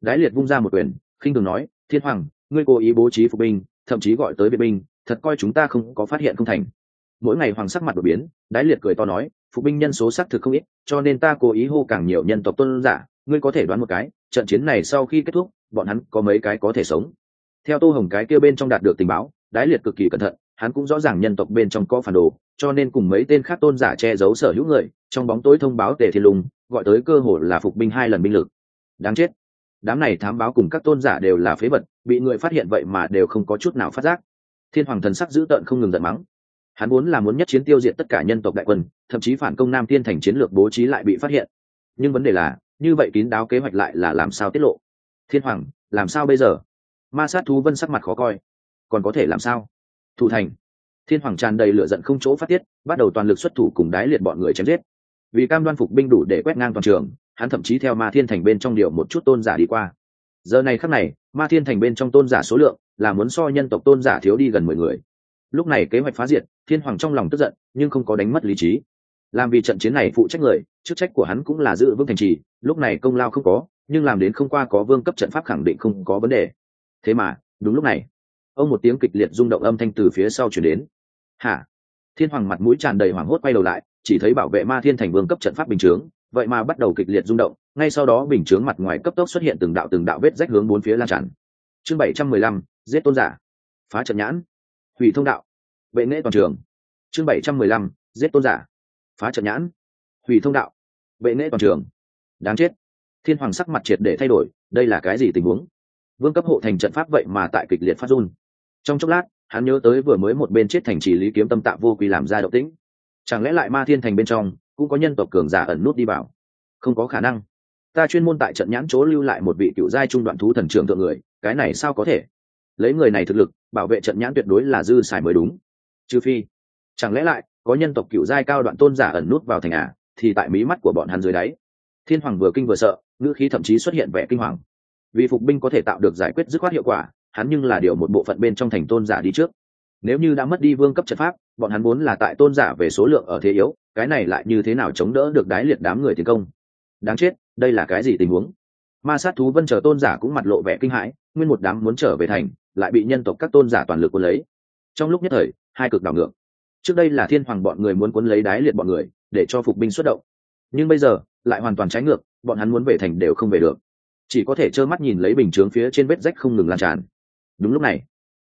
Đái liệt vung ra một quyền, khinh thường nói, thiên hoàng, ngươi cố ý bố trí phục binh, thậm chí gọi tới vệ binh, thật coi chúng ta không có phát hiện không thành. Mỗi ngày hoàng sắc mặt đột biến, đái liệt cười to nói, phục binh nhân số xác thực không ít, cho nên ta cố ý hô càng nhiều nhân tộc tôn giả, ngươi có thể đoán một cái, trận chiến này sau khi kết thúc, bọn hắn có mấy cái có thể sống. Theo tô hồng cái kia bên trong đạt được tình báo, đái liệt cực kỳ cẩn thận hắn cũng rõ ràng nhân tộc bên trong có phản đồ, cho nên cùng mấy tên khác tôn giả che giấu sở hữu người, trong bóng tối thông báo tề thiên lùng, gọi tới cơ hội là phục binh hai lần binh lực. Đáng chết. Đám này thám báo cùng các tôn giả đều là phế vật, bị người phát hiện vậy mà đều không có chút nào phát giác. Thiên hoàng thần sắc dữ tợn không ngừng giận mắng. Hắn muốn là muốn nhất chiến tiêu diệt tất cả nhân tộc đại quân, thậm chí phản công nam thiên thành chiến lược bố trí lại bị phát hiện. Nhưng vấn đề là, như vậy kín đáo kế hoạch lại là làm sao tiết lộ? Thiên hoàng, làm sao bây giờ? Ma sát thú vân sắc mặt khó coi. Còn có thể làm sao? Thủ thành. Thiên hoàng tràn đầy lửa giận không chỗ phát tiết, bắt đầu toàn lực xuất thủ cùng đái liệt bọn người chém giết. Vì cam đoan phục binh đủ để quét ngang toàn trường, hắn thậm chí theo ma thiên thành bên trong điều một chút tôn giả đi qua. Giờ này khắc này, ma thiên thành bên trong tôn giả số lượng là muốn so nhân tộc tôn giả thiếu đi gần mười người. Lúc này kế hoạch phá diệt, thiên hoàng trong lòng tức giận, nhưng không có đánh mất lý trí. Làm vì trận chiến này phụ trách người, chức trách của hắn cũng là giữ vững thành trì, lúc này công lao không có, nhưng làm đến không qua có vương cấp trận pháp khẳng định không có vấn đề. Thế mà, đúng lúc này ông một tiếng kịch liệt rung động âm thanh từ phía sau chuyển đến. Hả? Thiên hoàng mặt mũi tràn đầy hoảng hốt quay đầu lại, chỉ thấy bảo vệ ma thiên thành vương cấp trận pháp bình chướng, vậy mà bắt đầu kịch liệt rung động, ngay sau đó bình chướng mặt ngoài cấp tốc xuất hiện từng đạo từng đạo vết rách hướng bốn phía lan tràn. Chương bảy trăm mười lăm, giết tôn giả. Phá trận nhãn. Hủy thông đạo. Vệ nghệ toàn trường. Chương bảy trăm mười lăm, giết tôn giả. Phá trận nhãn. Hủy thông đạo. Vệ nghệ toàn trường. Đáng chết. Thiên hoàng sắc mặt triệt để thay đổi, đây là cái gì tình huống? Vương cấp hộ thành trận pháp vậy mà tại kịch liệt phát run trong chốc lát, hắn nhớ tới vừa mới một bên chết thành trì lý kiếm tâm tạ vô quy làm ra động tĩnh. Chẳng lẽ lại ma thiên thành bên trong, cũng có nhân tộc cường giả ẩn nút đi vào? Không có khả năng. Ta chuyên môn tại trận nhãn chỗ lưu lại một vị cựu giai trung đoạn thú thần trưởng thượng người, cái này sao có thể? Lấy người này thực lực, bảo vệ trận nhãn tuyệt đối là dư xài mới đúng. Trừ phi, chẳng lẽ lại, có nhân tộc cựu giai cao đoạn tôn giả ẩn nút vào thành ả thì tại mí mắt của bọn hắn dưới đáy. Thiên hoàng vừa kinh vừa sợ, ngữ khí thậm chí xuất hiện vẻ kinh hoàng. Vì phục binh có thể tạo được giải quyết dứt khoát hiệu quả hắn nhưng là điều một bộ phận bên trong thành tôn giả đi trước. Nếu như đã mất đi vương cấp trận pháp, bọn hắn muốn là tại tôn giả về số lượng ở thế yếu, cái này lại như thế nào chống đỡ được đái liệt đám người tiến công? Đáng chết, đây là cái gì tình huống? Ma sát thú vân chờ tôn giả cũng mặt lộ vẻ kinh hãi, nguyên một đám muốn trở về thành, lại bị nhân tộc các tôn giả toàn lực cuốn lấy. Trong lúc nhất thời, hai cực đảo ngược. Trước đây là thiên hoàng bọn người muốn cuốn lấy đái liệt bọn người, để cho phục binh xuất động. Nhưng bây giờ, lại hoàn toàn trái ngược, bọn hắn muốn về thành đều không về được. Chỉ có thể trơ mắt nhìn lấy bình chướng phía trên vết rách không ngừng lan tràn đúng lúc này,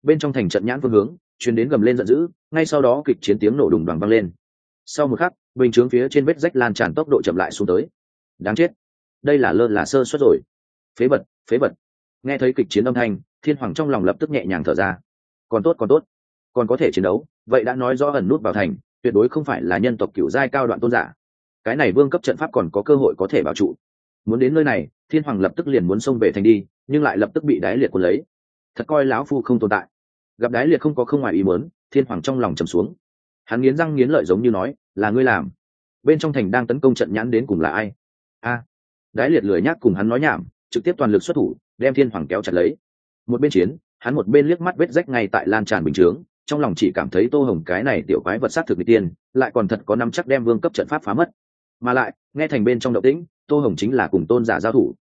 bên trong thành trận nhãn phương hướng chuyến đến gầm lên giận dữ, ngay sau đó kịch chiến tiếng nổ đùng đoàn vang lên. Sau một khắc, bình chướng phía trên vết rách lan tràn tốc độ chậm lại xuống tới. Đáng chết. Đây là lơ là sơ suất rồi. Phế vật phế vật. Nghe thấy kịch chiến âm thanh, thiên hoàng trong lòng lập tức nhẹ nhàng thở ra. Còn tốt còn tốt. Còn có thể chiến đấu, vậy đã nói rõ ẩn nút vào thành, tuyệt đối không phải là nhân tộc cựu giai cao đoạn tôn giả. Cái này vương cấp trận pháp còn có cơ hội có thể bảo trụ. Muốn đến nơi này, thiên hoàng lập tức liền muốn xông về thành đi, nhưng lại lập tức bị đái liệt cuốn lấy thật coi lão phu không tồn tại. Gặp đái liệt không có không ngoài ý muốn, thiên hoàng trong lòng trầm xuống. Hắn nghiến răng nghiến lợi giống như nói, là ngươi làm. Bên trong thành đang tấn công trận nhãn đến cùng là ai? A. Đái liệt lười nhác cùng hắn nói nhảm, trực tiếp toàn lực xuất thủ, đem thiên hoàng kéo chặt lấy. Một bên chiến, hắn một bên liếc mắt vết rách ngay tại lan tràn bình chướng, trong lòng chỉ cảm thấy tô hồng cái này tiểu quái vật sát thực n tiên, lại còn thật có năm chắc đem vương cấp trận pháp phá mất. Mà lại, nghe thành bên trong động tĩnh, tô hồng chính là cùng tôn giả giao thủ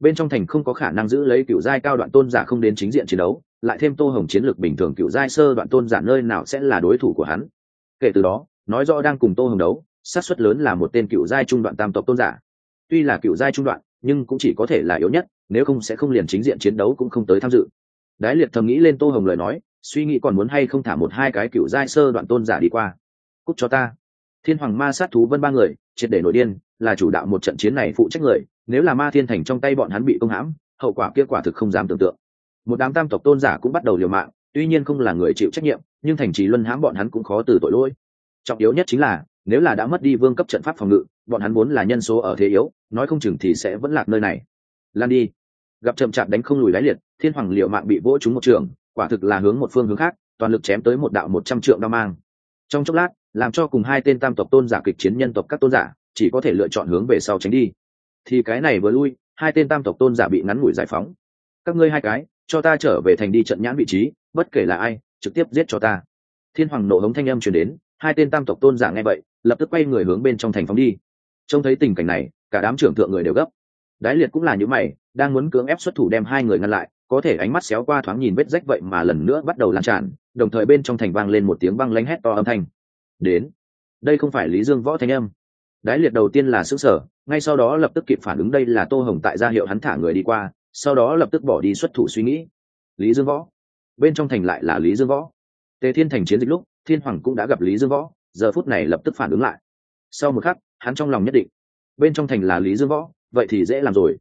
bên trong thành không có khả năng giữ lấy cựu giai cao đoạn tôn giả không đến chính diện chiến đấu, lại thêm tô hồng chiến lược bình thường cựu giai sơ đoạn tôn giả nơi nào sẽ là đối thủ của hắn. Kể từ đó, nói rõ đang cùng tô hồng đấu sát suất lớn là một tên cựu giai trung đoạn tam tộc tôn giả. Tuy là cựu giai trung đoạn, nhưng cũng chỉ có thể là yếu nhất, nếu không sẽ không liền chính diện chiến đấu cũng không tới tham dự. Đái liệt thầm nghĩ lên tô hồng lời nói, suy nghĩ còn muốn hay không thả một hai cái cựu giai sơ đoạn tôn giả đi qua. Cúc cho ta. Thiên hoàng ma sát thú vân ba người, triệt để nổi điên là chủ đạo một trận chiến này phụ trách người, nếu là ma thiên thành trong tay bọn hắn bị công hãm, hậu quả kia quả thực không dám tưởng tượng. Một đám tam tộc tôn giả cũng bắt đầu liều mạng, tuy nhiên không là người chịu trách nhiệm, nhưng thành trì luân hãm bọn hắn cũng khó từ tội lỗi. Trọng yếu nhất chính là, nếu là đã mất đi vương cấp trận pháp phòng ngự, bọn hắn vốn là nhân số ở thế yếu, nói không chừng thì sẽ vẫn lạc nơi này. Lan đi. Gặp chậm chạp đánh không lùi lái liệt, thiên hoàng liệu mạng bị vỗ trúng một trường, quả thực là hướng một phương hướng khác, toàn lực chém tới một đạo một trăm trượng đao mang. Trong chốc lát, làm cho cùng hai tên tam tộc tôn giả kịch chiến nhân tộc các tôn giả chỉ có thể lựa chọn hướng về sau tránh đi. Thì cái này vừa lui, hai tên tam tộc tôn giả bị ngắn ngủi giải phóng. Các ngươi hai cái, cho ta trở về thành đi trận nhãn vị trí, bất kể là ai, trực tiếp giết cho ta. Thiên hoàng nộ hống thanh âm truyền đến, hai tên tam tộc tôn giả nghe vậy, lập tức quay người hướng bên trong thành phóng đi. Trông thấy tình cảnh này, cả đám trưởng thượng người đều gấp. Đái liệt cũng là những mày, đang muốn cưỡng ép xuất thủ đem hai người ngăn lại, có thể ánh mắt xéo qua thoáng nhìn vết rách vậy mà lần nữa bắt đầu lan tràn, đồng thời bên trong thành vang lên một tiếng băng lanh hét to âm thanh. Đến. Đây không phải lý dương võ thanh âm đái liệt đầu tiên là xứ sở ngay sau đó lập tức kịp phản ứng đây là tô hồng tại gia hiệu hắn thả người đi qua, sau đó lập tức bỏ đi xuất thủ suy nghĩ. Lý dương võ. Bên trong thành lại là lý dương võ. Tề thiên thành chiến dịch lúc, thiên hoàng cũng đã gặp lý dương võ, giờ phút này lập tức phản ứng lại. Sau một khắc, hắn trong lòng nhất định. Bên trong thành là lý dương võ, vậy thì dễ làm rồi.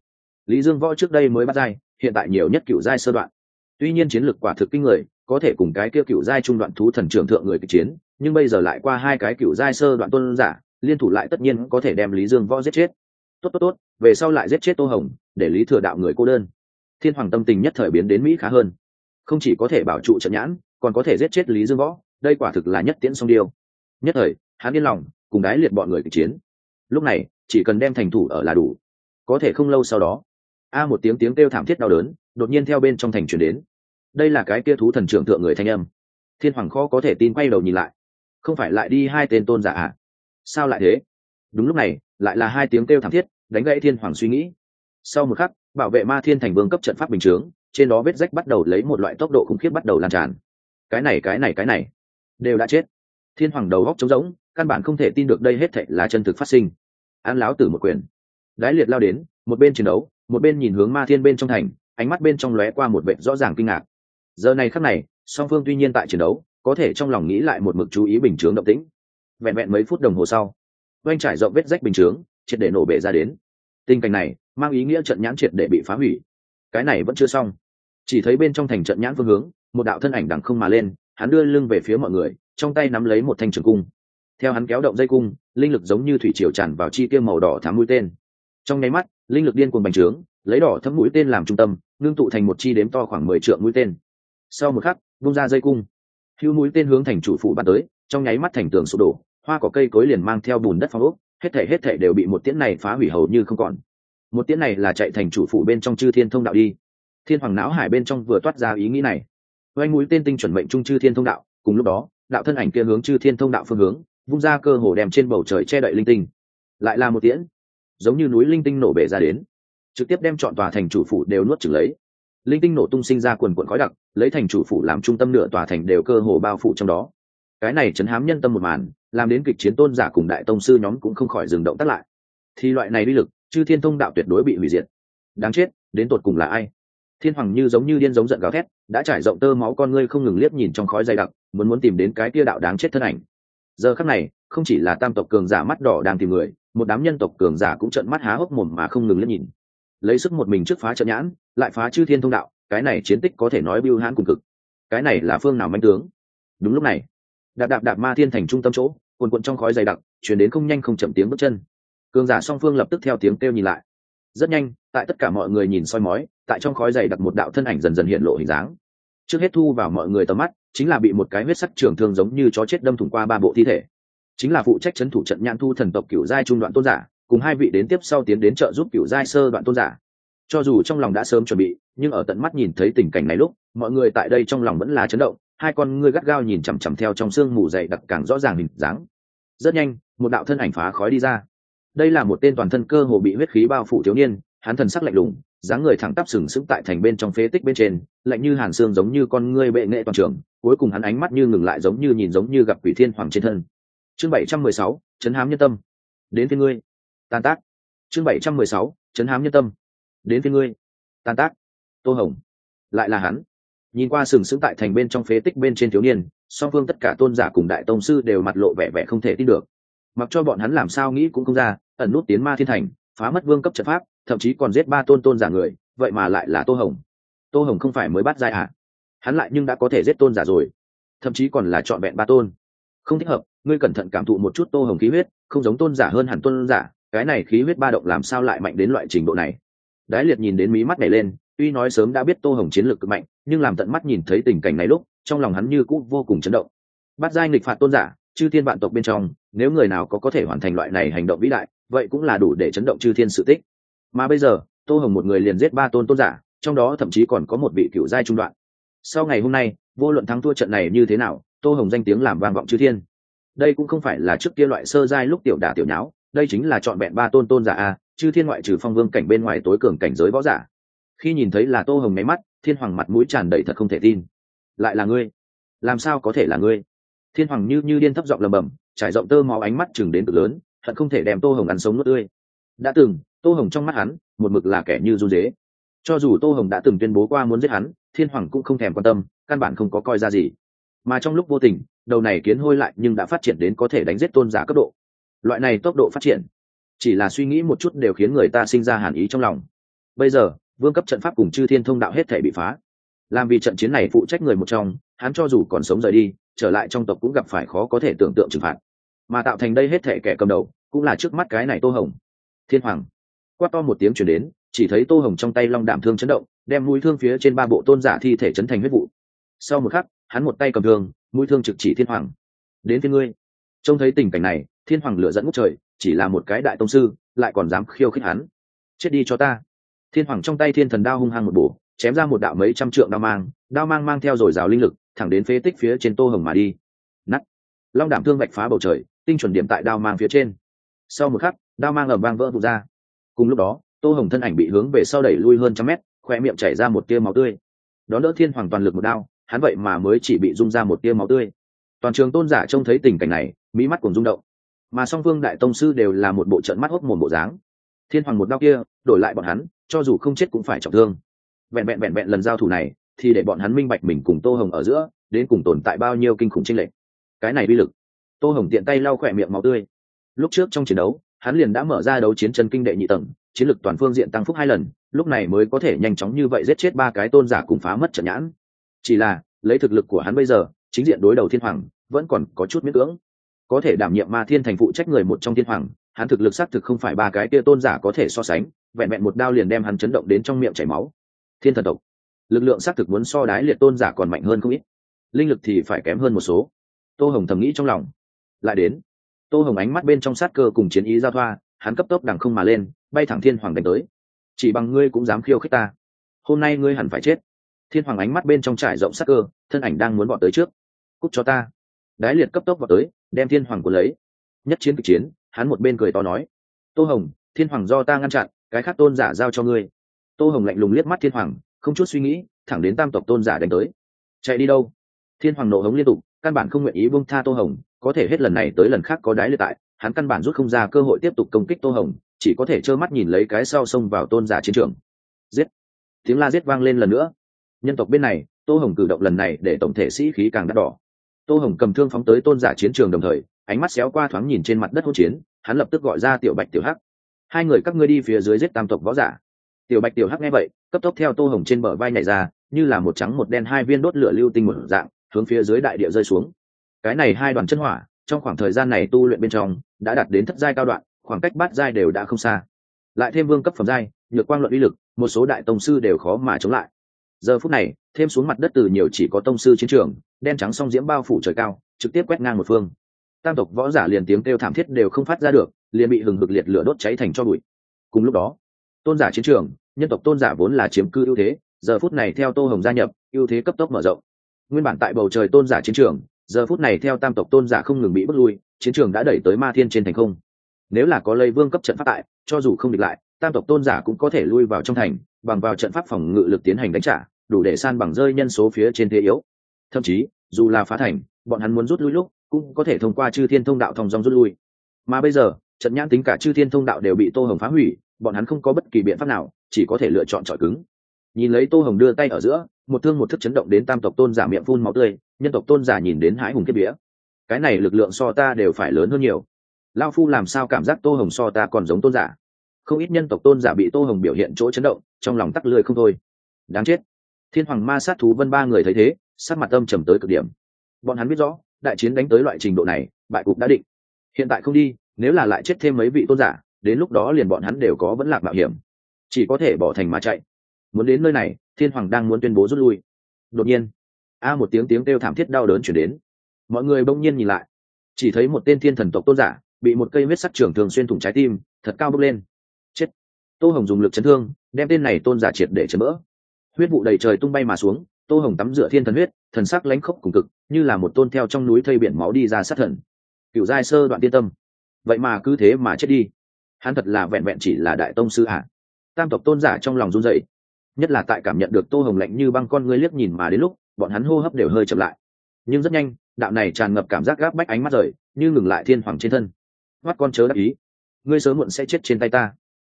Lý dương võ trước đây mới bắt giai, hiện tại nhiều nhất cựu giai sơ đoạn. Tuy nhiên chiến lược quả thực kinh người, có thể cùng cái kia cựu giai trung đoạn thú thần trưởng thượng người kịch chiến, nhưng bây giờ lại qua hai cái cựu giai sơ đoạn tôn giả liên thủ lại tất nhiên có thể đem lý dương võ giết chết. Tốt tốt tốt, về sau lại giết chết tô hồng, để lý thừa đạo người cô đơn. Thiên hoàng tâm tình nhất thời biến đến mỹ khá hơn. Không chỉ có thể bảo trụ trận nhãn, còn có thể giết chết lý dương võ, đây quả thực là nhất tiễn song điêu. Nhất thời, hắn yên lòng, cùng đái liệt bọn người kịch chiến. Lúc này, chỉ cần đem thành thủ ở là đủ. Có thể không lâu sau đó, a một tiếng tiếng kêu thảm thiết đau đớn, đột nhiên theo bên trong thành chuyển đến. Đây là cái kia thú thần trưởng thượng người thanh âm. Thiên hoàng khó có thể tin quay đầu nhìn lại. Không phải lại đi hai tên tôn giả à? Sao lại thế? Đúng lúc này, lại là hai tiếng kêu thảm thiết, đánh gãy thiên hoàng suy nghĩ. Sau một khắc, bảo vệ ma thiên thành vương cấp trận pháp bình chướng, trên đó vết rách bắt đầu lấy một loại tốc độ khủng khiếp bắt đầu lan tràn. Cái này cái này cái này, đều đã chết. Thiên hoàng đầu góc trống rỗng, căn bản không thể tin được đây hết thệ là chân thực phát sinh. An láo tử một quyền. Đái liệt lao đến, một bên chiến đấu, một bên nhìn hướng ma thiên bên trong thành, ánh mắt bên trong lóe qua một vệ rõ ràng kinh ngạc. Giờ này khắc này, song phương tuy nhiên tại chiến đấu, có thể trong lòng nghĩ lại một mực chú ý bình chướng động tĩnh vẹn vẹn mấy phút đồng hồ sau oanh trải rộng vết rách bình chướng, triệt để nổ bể ra đến. Tình cảnh này mang ý nghĩa trận nhãn triệt để bị phá hủy. Cái này vẫn chưa xong. Chỉ thấy bên trong thành trận nhãn phương hướng, một đạo thân ảnh đằng không mà lên, hắn đưa lưng về phía mọi người, trong tay nắm lấy một thanh trường cung. Theo hắn kéo động dây cung, linh lực giống như thủy triều tràn vào chi tiêu màu đỏ thám mũi tên. Trong nháy mắt, linh lực điên cuồng bành trướng, lấy đỏ thấm mũi tên làm trung tâm, ngưng tụ thành một chi đếm to khoảng mười triệu mũi tên. Sau một khắc bung ra dây cung. Hữu mũi tên hướng thành chủ phụ bắn tới, trong nháy mắt thành tường sụp đổ hoa cỏ cây cối liền mang theo bùn đất phong ốc, hết thể hết thể đều bị một tiễn này phá hủy hầu như không còn. Một tiễn này là chạy thành chủ phụ bên trong chư thiên thông đạo đi. Thiên hoàng não hải bên trong vừa toát ra ý nghĩ này. Oanh mũi tên tinh chuẩn mệnh trung chư thiên thông đạo, cùng lúc đó, đạo thân ảnh kia hướng chư thiên thông đạo phương hướng, vung ra cơ hồ đem trên bầu trời che đậy linh tinh. Lại là một tiễn, giống như núi linh tinh nổ bể ra đến, trực tiếp đem chọn tòa thành chủ phủ đều nuốt chửng lấy. Linh tinh nổ tung sinh ra quần quận khói đặc, lấy thành chủ phủ làm trung tâm nửa tòa thành đều cơ hồ bao phủ trong đó. Cái này chấn hám nhân tâm một màn làm đến kịch chiến tôn giả cùng đại tông sư nhóm cũng không khỏi dừng động tắt lại. Thì loại này uy lực, chư thiên thông đạo tuyệt đối bị hủy diệt. Đáng chết, đến tột cùng là ai? Thiên hoàng như giống như điên giống giận gào thét, đã trải rộng tơ máu con ngươi không ngừng liếc nhìn trong khói dày đặc, muốn muốn tìm đến cái tia đạo đáng chết thân ảnh. Giờ khắc này, không chỉ là tam tộc cường giả mắt đỏ đang tìm người, một đám nhân tộc cường giả cũng trợn mắt há hốc mồm mà không ngừng liếc nhìn. Lấy sức một mình trước phá trận nhãn, lại phá chư thiên thông đạo, cái này chiến tích có thể nói biêu hãn cùng cực. Cái này là phương nào manh tướng? Đúng lúc này đạp đạp đạp ma thiên thành trung tâm chỗ, cuồn cuộn trong khói dày đặc chuyển đến không nhanh không chậm tiếng bước chân. Cường giả song phương lập tức theo tiếng kêu nhìn lại. Rất nhanh, tại tất cả mọi người nhìn soi mói, tại trong khói dày đặc một đạo thân ảnh dần dần hiện lộ hình dáng. Trước hết thu vào mọi người tầm mắt, chính là bị một cái huyết sắc trường thương giống như chó chết đâm thủng qua ba bộ thi thể. Chính là phụ trách c h ấ n thủ trận nhãn thu thần tộc cựu giai trung đoạn tôn giả, cùng hai vị đến tiếp sau tiến đến trợ giúp cựu giai sơ đoạn tôn giả. Cho dù trong lòng đã sớm chuẩn bị, nhưng ở tận mắt nhìn thấy tình cảnh này lúc, mọi người tại đây trong lòng vẫn là chấn động hai con ngươi gắt gao nhìn chằm chằm theo trong sương mù dày đặc càng rõ ràng hình dáng. Rất nhanh, một đạo thân ảnh phá khói đi ra. Đây là một tên toàn thân cơ hồ bị huyết khí bao phủ thiếu niên, hắn thần sắc lạnh lùng, dáng người thẳng tắp sừng sững tại thành bên trong phế tích bên trên, lạnh như hàn xương giống như con ngươi bệ nghệ toàn trường, cuối cùng hắn ánh mắt như ngừng lại giống như nhìn giống như gặp quỷ thiên hoàng trên thân. Chương bảy trăm mười sáu, chấn hám nhân tâm. Đến phía ngươi. Tan tác. Chương bảy trăm mười sáu, chấn hám nhân tâm. Đến phía ngươi. Tan tác. Tô hồng. Lại là hắn nhìn qua sừng sững tại thành bên trong phế tích bên trên thiếu niên, song phương tất cả tôn giả cùng đại tông sư đều mặt lộ vẻ vẻ không thể tin được. Mặc cho bọn hắn làm sao nghĩ cũng không ra, ẩn nút tiến ma thiên thành, phá mất vương cấp trận pháp, thậm chí còn giết ba tôn tôn giả người, vậy mà lại là tô hồng. Tô hồng không phải mới bắt giai à? Hắn lại nhưng đã có thể giết tôn giả rồi. Thậm chí còn là trọn vẹn ba tôn. Không thích hợp, ngươi cẩn thận cảm thụ một chút tô hồng khí huyết, không giống tôn giả hơn hẳn tôn giả, cái này khí huyết ba động làm sao lại mạnh đến loại trình độ này? Đái liệt nhìn đến mí mắt này lên tuy nói sớm đã biết tô hồng chiến lược cực mạnh, nhưng làm tận mắt nhìn thấy tình cảnh này lúc, trong lòng hắn như cũ vô cùng chấn động. Bắt giai nghịch phạt tôn giả, chư thiên vạn tộc bên trong, nếu người nào có có thể hoàn thành loại này hành động vĩ đại, vậy cũng là đủ để chấn động chư thiên sự tích. Mà bây giờ, tô hồng một người liền giết ba tôn tôn giả, trong đó thậm chí còn có một vị cựu giai trung đoạn. Sau ngày hôm nay, vô luận thắng thua trận này như thế nào, tô hồng danh tiếng làm vang vọng chư thiên. Đây cũng không phải là trước kia loại sơ giai lúc tiểu đả tiểu nháo, đây chính là chọn vẹn ba tôn tôn giả a, chư thiên ngoại trừ phong vương cảnh bên ngoài tối cường cảnh giới võ giả khi nhìn thấy là tô hồng máy mắt, thiên hoàng mặt mũi tràn đầy thật không thể tin. Lại là ngươi? Làm sao có thể là ngươi? Thiên hoàng như như điên thấp giọng lầm bầm trải rộng tơ máu ánh mắt chừng đến cực lớn, thật không thể đem tô hồng ăn sống nước tươi. Đã từng, tô hồng trong mắt hắn, một mực là kẻ như du dế. Cho dù tô hồng đã từng tuyên bố qua muốn giết hắn, thiên hoàng cũng không thèm quan tâm, căn bản không có coi ra gì. Mà trong lúc vô tình, đầu này kiến hôi lại nhưng đã phát triển đến có thể đánh giết tôn giả cấp độ. Loại này tốc độ phát triển, chỉ là suy nghĩ một chút đều khiến người ta sinh ra hàn ý trong lòng. Bây giờ vương cấp trận pháp cùng chư thiên thông đạo hết thể bị phá. Làm vì trận chiến này phụ trách người một trong, hắn cho dù còn sống rời đi, trở lại trong tộc cũng gặp phải khó có thể tưởng tượng trừng phạt. Mà tạo thành đây hết thể kẻ cầm đầu, cũng là trước mắt cái này tô hồng. Thiên hoàng. Quát to một tiếng chuyển đến, chỉ thấy tô hồng trong tay long đạm thương chấn động, đem mũi thương phía trên ba bộ tôn giả thi thể chấn thành huyết vụ. Sau một khắc, hắn một tay cầm thương, mũi thương trực chỉ thiên hoàng. Đến thiên ngươi. Trông thấy tình cảnh này, thiên hoàng lựa dẫn ngút trời, chỉ là một cái đại tông sư, lại còn dám khiêu khích hắn. Chết đi cho ta thiên hoàng trong tay thiên thần đao hung hăng một bổ, chém ra một đạo mấy trăm trượng đao mang đao mang mang theo dồi dào linh lực, thẳng đến phế tích phía trên tô hồng mà đi. Nắt long đảm thương vạch phá bầu trời, tinh chuẩn điểm tại đao mang phía trên. Sau một khắc, đao mang ẩm vang vỡ vụt ra. Cùng lúc đó, tô hồng thân ảnh bị hướng về sau đẩy lui hơn trăm mét khoe miệng chảy ra một tia máu tươi. Đó đỡ thiên hoàng toàn lực một đao, hắn vậy mà mới chỉ bị rung ra một tia máu tươi. Toàn trường tôn giả trông thấy tình cảnh này, mỹ mắt cùng rung động. Mà song phương đại tông sư đều là một bộ trận mắt hốc mồm bộ dáng. Thiên hoàng một đao kia, đổi lại bọn hắn cho dù không chết cũng phải trọng thương. Vẹn vẹn vẹn vẹn lần giao thủ này, thì để bọn hắn minh bạch mình cùng tô hồng ở giữa, đến cùng tồn tại bao nhiêu kinh khủng tranh lệch. Cái này bi lực. Tô hồng tiện tay lau khỏe miệng máu tươi. Lúc trước trong chiến đấu, hắn liền đã mở ra đấu chiến chân kinh đệ nhị tầng, chiến lực toàn phương diện tăng phúc hai lần, lúc này mới có thể nhanh chóng như vậy giết chết ba cái tôn giả cùng phá mất trận nhãn. Chỉ là, lấy thực lực của hắn bây giờ, chính diện đối đầu thiên hoàng, vẫn còn có chút miễn cưỡng. Có thể đảm nhiệm ma thiên thành phụ trách người một trong thiên hoàng hắn thực lực xác thực không phải ba cái kia tôn giả có thể so sánh, vẹn vẹn một đao liền đem hắn chấn động đến trong miệng chảy máu. Thiên thần tộc, lực lượng xác thực muốn so đái liệt tôn giả còn mạnh hơn không ít. Linh lực thì phải kém hơn một số. Tô hồng thầm nghĩ trong lòng. Lại đến, tô hồng ánh mắt bên trong sát cơ cùng chiến ý giao thoa, hắn cấp tốc đằng không mà lên, bay thẳng thiên hoàng đánh tới. Chỉ bằng ngươi cũng dám khiêu khích ta. Hôm nay ngươi hẳn phải chết. Thiên hoàng ánh mắt bên trong trải rộng sát cơ, thân ảnh đang muốn bọn tới trước. Cúc cho ta. Đái liệt cấp tốc vào tới, đem thiên hoàng của lấy. Nhất chiến kịch chiến hắn một bên cười to nói, tô hồng, thiên hoàng do ta ngăn chặn, cái khác tôn giả giao cho ngươi. Tô hồng lạnh lùng liếc mắt thiên hoàng, không chút suy nghĩ, thẳng đến tam tộc tôn giả đánh tới. Chạy đi đâu? Thiên hoàng nộ hống liên tục, căn bản không nguyện ý buông tha tô hồng, có thể hết lần này tới lần khác có đái liệt tại, hắn căn bản rút không ra cơ hội tiếp tục công kích tô hồng, chỉ có thể trơ mắt nhìn lấy cái sau xông vào tôn giả chiến trường. Giết! Tiếng la giết vang lên lần nữa. Nhân tộc bên này, tô hồng cử động lần này để tổng thể sĩ khí càng đắt đỏ. Tô hồng cầm thương phóng tới tôn giả chiến trường đồng thời ánh mắt xéo qua thoáng nhìn trên mặt đất hỗn chiến, hắn lập tức gọi ra tiểu bạch tiểu hắc. Hai người các ngươi đi phía dưới giết tam tộc võ giả. Tiểu bạch tiểu hắc nghe vậy, cấp tốc theo tô hồng trên bờ vai nhảy ra, như là một trắng một đen hai viên đốt lửa lưu tinh một dạng, hướng phía dưới đại địa rơi xuống. Cái này hai đoàn chân hỏa, trong khoảng thời gian này tu luyện bên trong, đã đạt đến thất giai cao đoạn, khoảng cách bát giai đều đã không xa. Lại thêm vương cấp phẩm giai, nhược quang luận uy lực, một số đại tông sư đều khó mà chống lại. Giờ phút này, thêm xuống mặt đất từ nhiều chỉ có tông sư chiến trường, đen trắng song diễm bao phủ trời cao, trực tiếp quét ngang một phương tam tộc võ giả liền tiếng kêu thảm thiết đều không phát ra được, liền bị hừng hực liệt lửa đốt cháy thành cho bụi. Cùng lúc đó, tôn giả chiến trường, nhân tộc tôn giả vốn là chiếm cư ưu thế, giờ phút này theo tô hồng gia nhập, ưu thế cấp tốc mở rộng. Nguyên bản tại bầu trời tôn giả chiến trường, giờ phút này theo tam tộc tôn giả không ngừng bị bước lui, chiến trường đã đẩy tới ma thiên trên thành không. Nếu là có lây vương cấp trận pháp tại, cho dù không địch lại, tam tộc tôn giả cũng có thể lui vào trong thành, bằng vào trận pháp phòng ngự lực tiến hành đánh trả, đủ để san bằng rơi nhân số phía trên thế yếu. Thậm chí, dù là phá thành, bọn hắn muốn rút lui lúc cũng có thể thông qua chư thiên thông đạo thòng dòng rút lui. Mà bây giờ, trận nhãn tính cả chư thiên thông đạo đều bị tô hồng phá hủy, bọn hắn không có bất kỳ biện pháp nào, chỉ có thể lựa chọn trọi cứng. Nhìn lấy tô hồng đưa tay ở giữa, một thương một thức chấn động đến tam tộc tôn giả miệng phun máu tươi, nhân tộc tôn giả nhìn đến hãi hùng kiếp vía. Cái này lực lượng so ta đều phải lớn hơn nhiều. Lao phu làm sao cảm giác tô hồng so ta còn giống tôn giả? Không ít nhân tộc tôn giả bị tô hồng biểu hiện chỗ chấn động, trong lòng tắc lười không thôi. Đáng chết. Thiên hoàng ma sát thú vân ba người thấy thế sát mặt âm trầm tới cực điểm. Bọn hắn biết rõ đại chiến đánh tới loại trình độ này, bại cục đã định. Hiện tại không đi, nếu là lại chết thêm mấy vị tôn giả, đến lúc đó liền bọn hắn đều có vẫn lạc mạo hiểm. Chỉ có thể bỏ thành mà chạy. Muốn đến nơi này, thiên hoàng đang muốn tuyên bố rút lui. Đột nhiên, a một tiếng tiếng kêu thảm thiết đau đớn chuyển đến. Mọi người bỗng nhiên nhìn lại. Chỉ thấy một tên thiên thần tộc tôn giả, bị một cây huyết sắc trường thường xuyên thủng trái tim, thật cao bốc lên. Chết. Tô hồng dùng lực chấn thương, đem tên này tôn giả triệt để chấn vỡ. Huyết vụ đầy trời tung bay mà xuống tô hồng tắm rửa thiên thần huyết, thần sắc lãnh khốc cùng cực, như là một tôn theo trong núi thây biển máu đi ra sát thần. Cựu giai sơ đoạn tiên tâm. Vậy mà cứ thế mà chết đi. Hắn thật là vẹn vẹn chỉ là đại tông sư ạ tam tộc tôn giả trong lòng run dậy nhất là tại cảm nhận được tô hồng lạnh như băng con ngươi liếc nhìn mà đến lúc, bọn hắn hô hấp đều hơi chậm lại. Nhưng rất nhanh, đạo này tràn ngập cảm giác gáp bách ánh mắt rời, như ngừng lại thiên hoàng trên thân. Mắt con chớ đắc ý. Ngươi sớm muộn sẽ chết trên tay ta.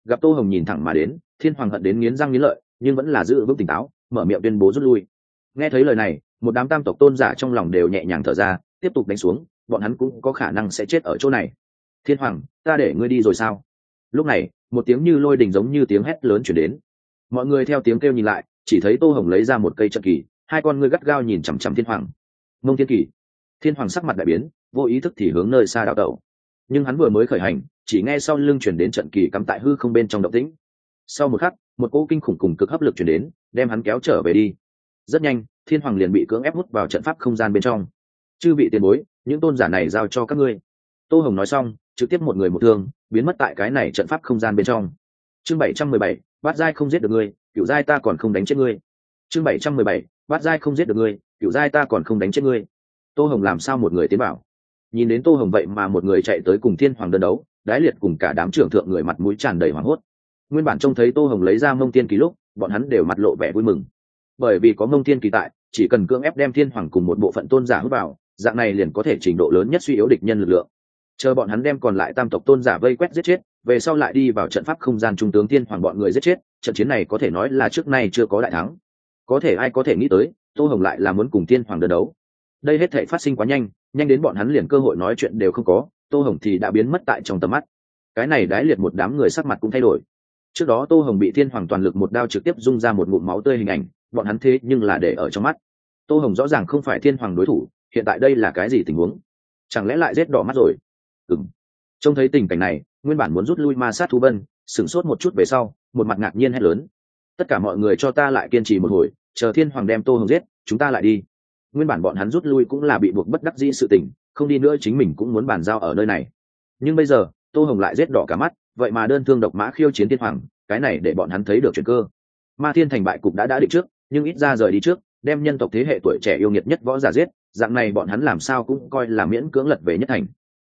Gặp tô hồng nhìn thẳng mà đến, thiên hoàng hận đến nghiến răng nghiến lợi, nhưng vẫn là giữ vững tỉnh táo, mở miệng tuyên bố rút lui nghe thấy lời này, một đám tam tộc tôn giả trong lòng đều nhẹ nhàng thở ra, tiếp tục đánh xuống, bọn hắn cũng có khả năng sẽ chết ở chỗ này. Thiên hoàng, ta để ngươi đi rồi sao? Lúc này, một tiếng như lôi đình giống như tiếng hét lớn chuyển đến. Mọi người theo tiếng kêu nhìn lại, chỉ thấy tô hồng lấy ra một cây trận kỳ, hai con ngươi gắt gao nhìn chằm chằm thiên hoàng. Mông thiên kỳ. Thiên hoàng sắc mặt đại biến, vô ý thức thì hướng nơi xa đạo tẩu. Nhưng hắn vừa mới khởi hành, chỉ nghe sau lưng chuyển đến trận kỳ cắm tại hư không bên trong động tĩnh. Sau một khắc, một cỗ kinh khủng cùng cực hấp lực chuyển đến, đem hắn kéo trở về đi rất nhanh, thiên hoàng liền bị cưỡng ép hút vào trận pháp không gian bên trong. Chư bị tiền bối, những tôn giả này giao cho các ngươi. Tô hồng nói xong, trực tiếp một người một thương, biến mất tại cái này trận pháp không gian bên trong. Chương bảy trăm mười bảy, bát giai không giết được ngươi cựu giai ta còn không đánh chết ngươi. Chương bảy trăm mười bảy, bát giai không giết được ngươi cựu giai ta còn không đánh chết ngươi. Tô hồng làm sao một người tiến bảo nhìn đến tô hồng vậy mà một người chạy tới cùng thiên hoàng đơn đấu, đái liệt cùng cả đám trưởng thượng người mặt mũi tràn đầy hoảng hốt. Nguyên bản trông thấy tô hồng lấy ra mông tiên ký lúc, bọn hắn đều mặt lộ vẻ vui mừng bởi vì có mông thiên kỳ tại, chỉ cần cưỡng ép đem thiên hoàng cùng một bộ phận tôn giả hút vào, dạng này liền có thể trình độ lớn nhất suy yếu địch nhân lực lượng. Chờ bọn hắn đem còn lại tam tộc tôn giả vây quét giết chết, về sau lại đi vào trận pháp không gian trung tướng thiên hoàng bọn người giết chết, trận chiến này có thể nói là trước nay chưa có đại thắng. Có thể ai có thể nghĩ tới, tô hồng lại là muốn cùng thiên hoàng đơn đấu. Đây hết thể phát sinh quá nhanh nhanh đến bọn hắn liền cơ hội nói chuyện đều không có, tô hồng thì đã biến mất tại trong tầm mắt. Cái này đái liệt một đám người sắc mặt cũng thay đổi. Trước đó tô hồng bị thiên hoàng toàn lực một đao trực tiếp dung ra một ngụm máu tươi hình ảnh bọn hắn thế nhưng là để ở trong mắt. Tô hồng rõ ràng không phải thiên hoàng đối thủ, hiện tại đây là cái gì tình huống? Chẳng lẽ lại giết đỏ mắt rồi? Ừng trông thấy tình cảnh này, nguyên bản muốn rút lui ma sát thú vân, sửng sốt một chút về sau, một mặt ngạc nhiên hét lớn. Tất cả mọi người cho ta lại kiên trì một hồi, chờ thiên hoàng đem tô hồng giết, chúng ta lại đi. Nguyên bản bọn hắn rút lui cũng là bị buộc bất đắc dĩ sự tình, không đi nữa chính mình cũng muốn bàn giao ở nơi này. Nhưng bây giờ, tô hồng lại giết đỏ cả mắt, vậy mà đơn thương độc mã khiêu chiến thiên hoàng, cái này để bọn hắn thấy được chuyện cơ. Ma thiên thành bại cục đã đã định trước nhưng ít ra rời đi trước, đem nhân tộc thế hệ tuổi trẻ yêu nghiệt nhất võ giả giết, dạng này bọn hắn làm sao cũng coi là miễn cưỡng lật về nhất thành.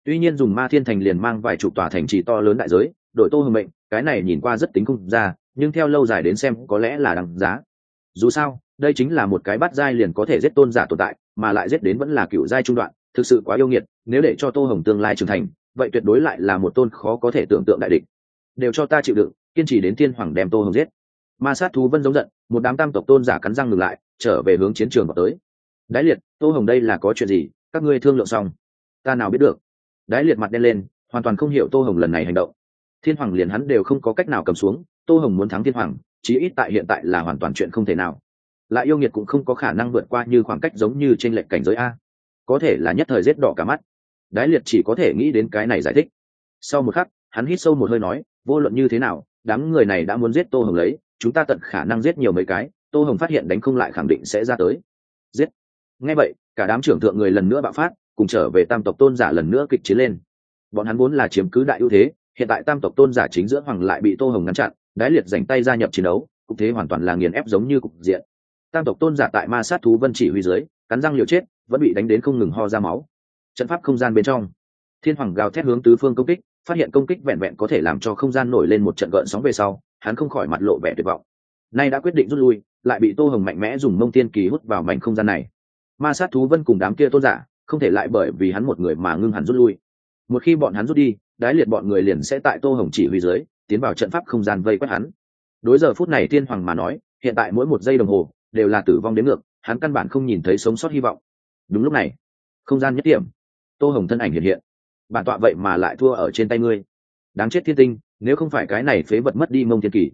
Tuy nhiên dùng ma thiên thành liền mang vài chục tòa thành trì to lớn đại giới đội tô hưng mệnh, cái này nhìn qua rất tính không ra, nhưng theo lâu dài đến xem có lẽ là đằng giá. Dù sao, đây chính là một cái bắt giai liền có thể giết tôn giả tồn tại, mà lại giết đến vẫn là cựu giai trung đoạn, thực sự quá yêu nghiệt, nếu để cho tô hồng tương lai trưởng thành, vậy tuyệt đối lại là một tôn khó có thể tưởng tượng đại địch. Đều cho ta chịu đựng, kiên trì đến thiên hoàng đem tô hồng giết ma sát thú vân giống giận, một đám tam tộc tôn giả cắn răng ngừng lại, trở về hướng chiến trường vào tới. Đái liệt, tô hồng đây là có chuyện gì? Các ngươi thương lượng xong. Ta nào biết được. Đái liệt mặt đen lên, hoàn toàn không hiểu tô hồng lần này hành động. Thiên hoàng liền hắn đều không có cách nào cầm xuống, tô hồng muốn thắng thiên hoàng, chí ít tại hiện tại là hoàn toàn chuyện không thể nào. Lại yêu nghiệt cũng không có khả năng vượt qua như khoảng cách giống như trên lệnh cảnh giới a. Có thể là nhất thời rét đỏ cả mắt. Đái liệt chỉ có thể nghĩ đến cái này giải thích. Sau một khắc, hắn hít sâu một hơi nói, vô luận như thế nào, đám người này đã muốn giết tô hồng lấy chúng ta tận khả năng giết nhiều mấy cái, tô hồng phát hiện đánh không lại khẳng định sẽ ra tới. Giết. Ngay vậy, cả đám trưởng thượng người lần nữa bạo phát, cùng trở về tam tộc tôn giả lần nữa kịch chiến lên. Bọn hắn vốn là chiếm cứ đại ưu thế, hiện tại tam tộc tôn giả chính giữa hoàng lại bị tô hồng ngăn chặn, đái liệt dành tay gia nhập chiến đấu, cục thế hoàn toàn là nghiền ép giống như cục diện. Tam tộc tôn giả tại ma sát thú vân chỉ huy dưới, cắn răng liều chết, vẫn bị đánh đến không ngừng ho ra máu. Trận pháp không gian bên trong, thiên hoàng gào thét hướng tứ phương công kích phát hiện công kích vẹn vẹn có thể làm cho không gian nổi lên một trận gợn sóng về sau, hắn không khỏi mặt lộ vẻ tuyệt vọng. Nay đã quyết định rút lui, lại bị tô hồng mạnh mẽ dùng mông tiên kỳ hút vào mảnh không gian này. Ma sát thú vân cùng đám kia tôn giả, không thể lại bởi vì hắn một người mà ngưng hẳn rút lui. Một khi bọn hắn rút đi, đái liệt bọn người liền sẽ tại tô hồng chỉ huy dưới, tiến vào trận pháp không gian vây quét hắn. Đối giờ phút này thiên hoàng mà nói, hiện tại mỗi một giây đồng hồ, đều là tử vong đến ngược, hắn căn bản không nhìn thấy sống sót hy vọng. Đúng lúc này, không gian nhất điểm. Tô hồng thân ảnh hiện hiện bản tọa vậy mà lại thua ở trên tay ngươi. Đáng chết thiên tinh, nếu không phải cái này phế vật mất đi mông thiên kỳ.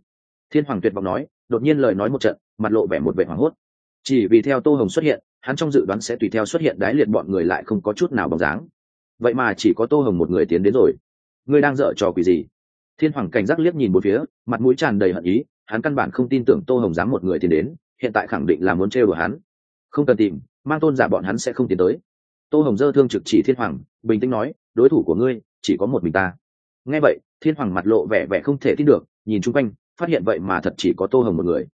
Thiên hoàng tuyệt vọng nói, đột nhiên lời nói một trận, mặt lộ vẻ một vẻ hoảng hốt. Chỉ vì theo tô hồng xuất hiện, hắn trong dự đoán sẽ tùy theo xuất hiện đái liệt bọn người lại không có chút nào bóng dáng. Vậy mà chỉ có tô hồng một người tiến đến rồi. Ngươi đang dở trò quỷ gì? Thiên hoàng cảnh giác liếc nhìn một phía, mặt mũi tràn đầy hận ý, hắn căn bản không tin tưởng tô hồng dám một người tiến đến, hiện tại khẳng định là muốn trêu đùa hắn. Không cần tìm, mang tôn giả bọn hắn sẽ không tiến tới tô hồng dơ thương trực chỉ thiên hoàng, bình tĩnh nói, đối thủ của ngươi chỉ có một mình ta. Nghe vậy, thiên hoàng mặt lộ vẻ vẻ không thể tin được, nhìn chung quanh, phát hiện vậy mà thật chỉ có tô hồng một người.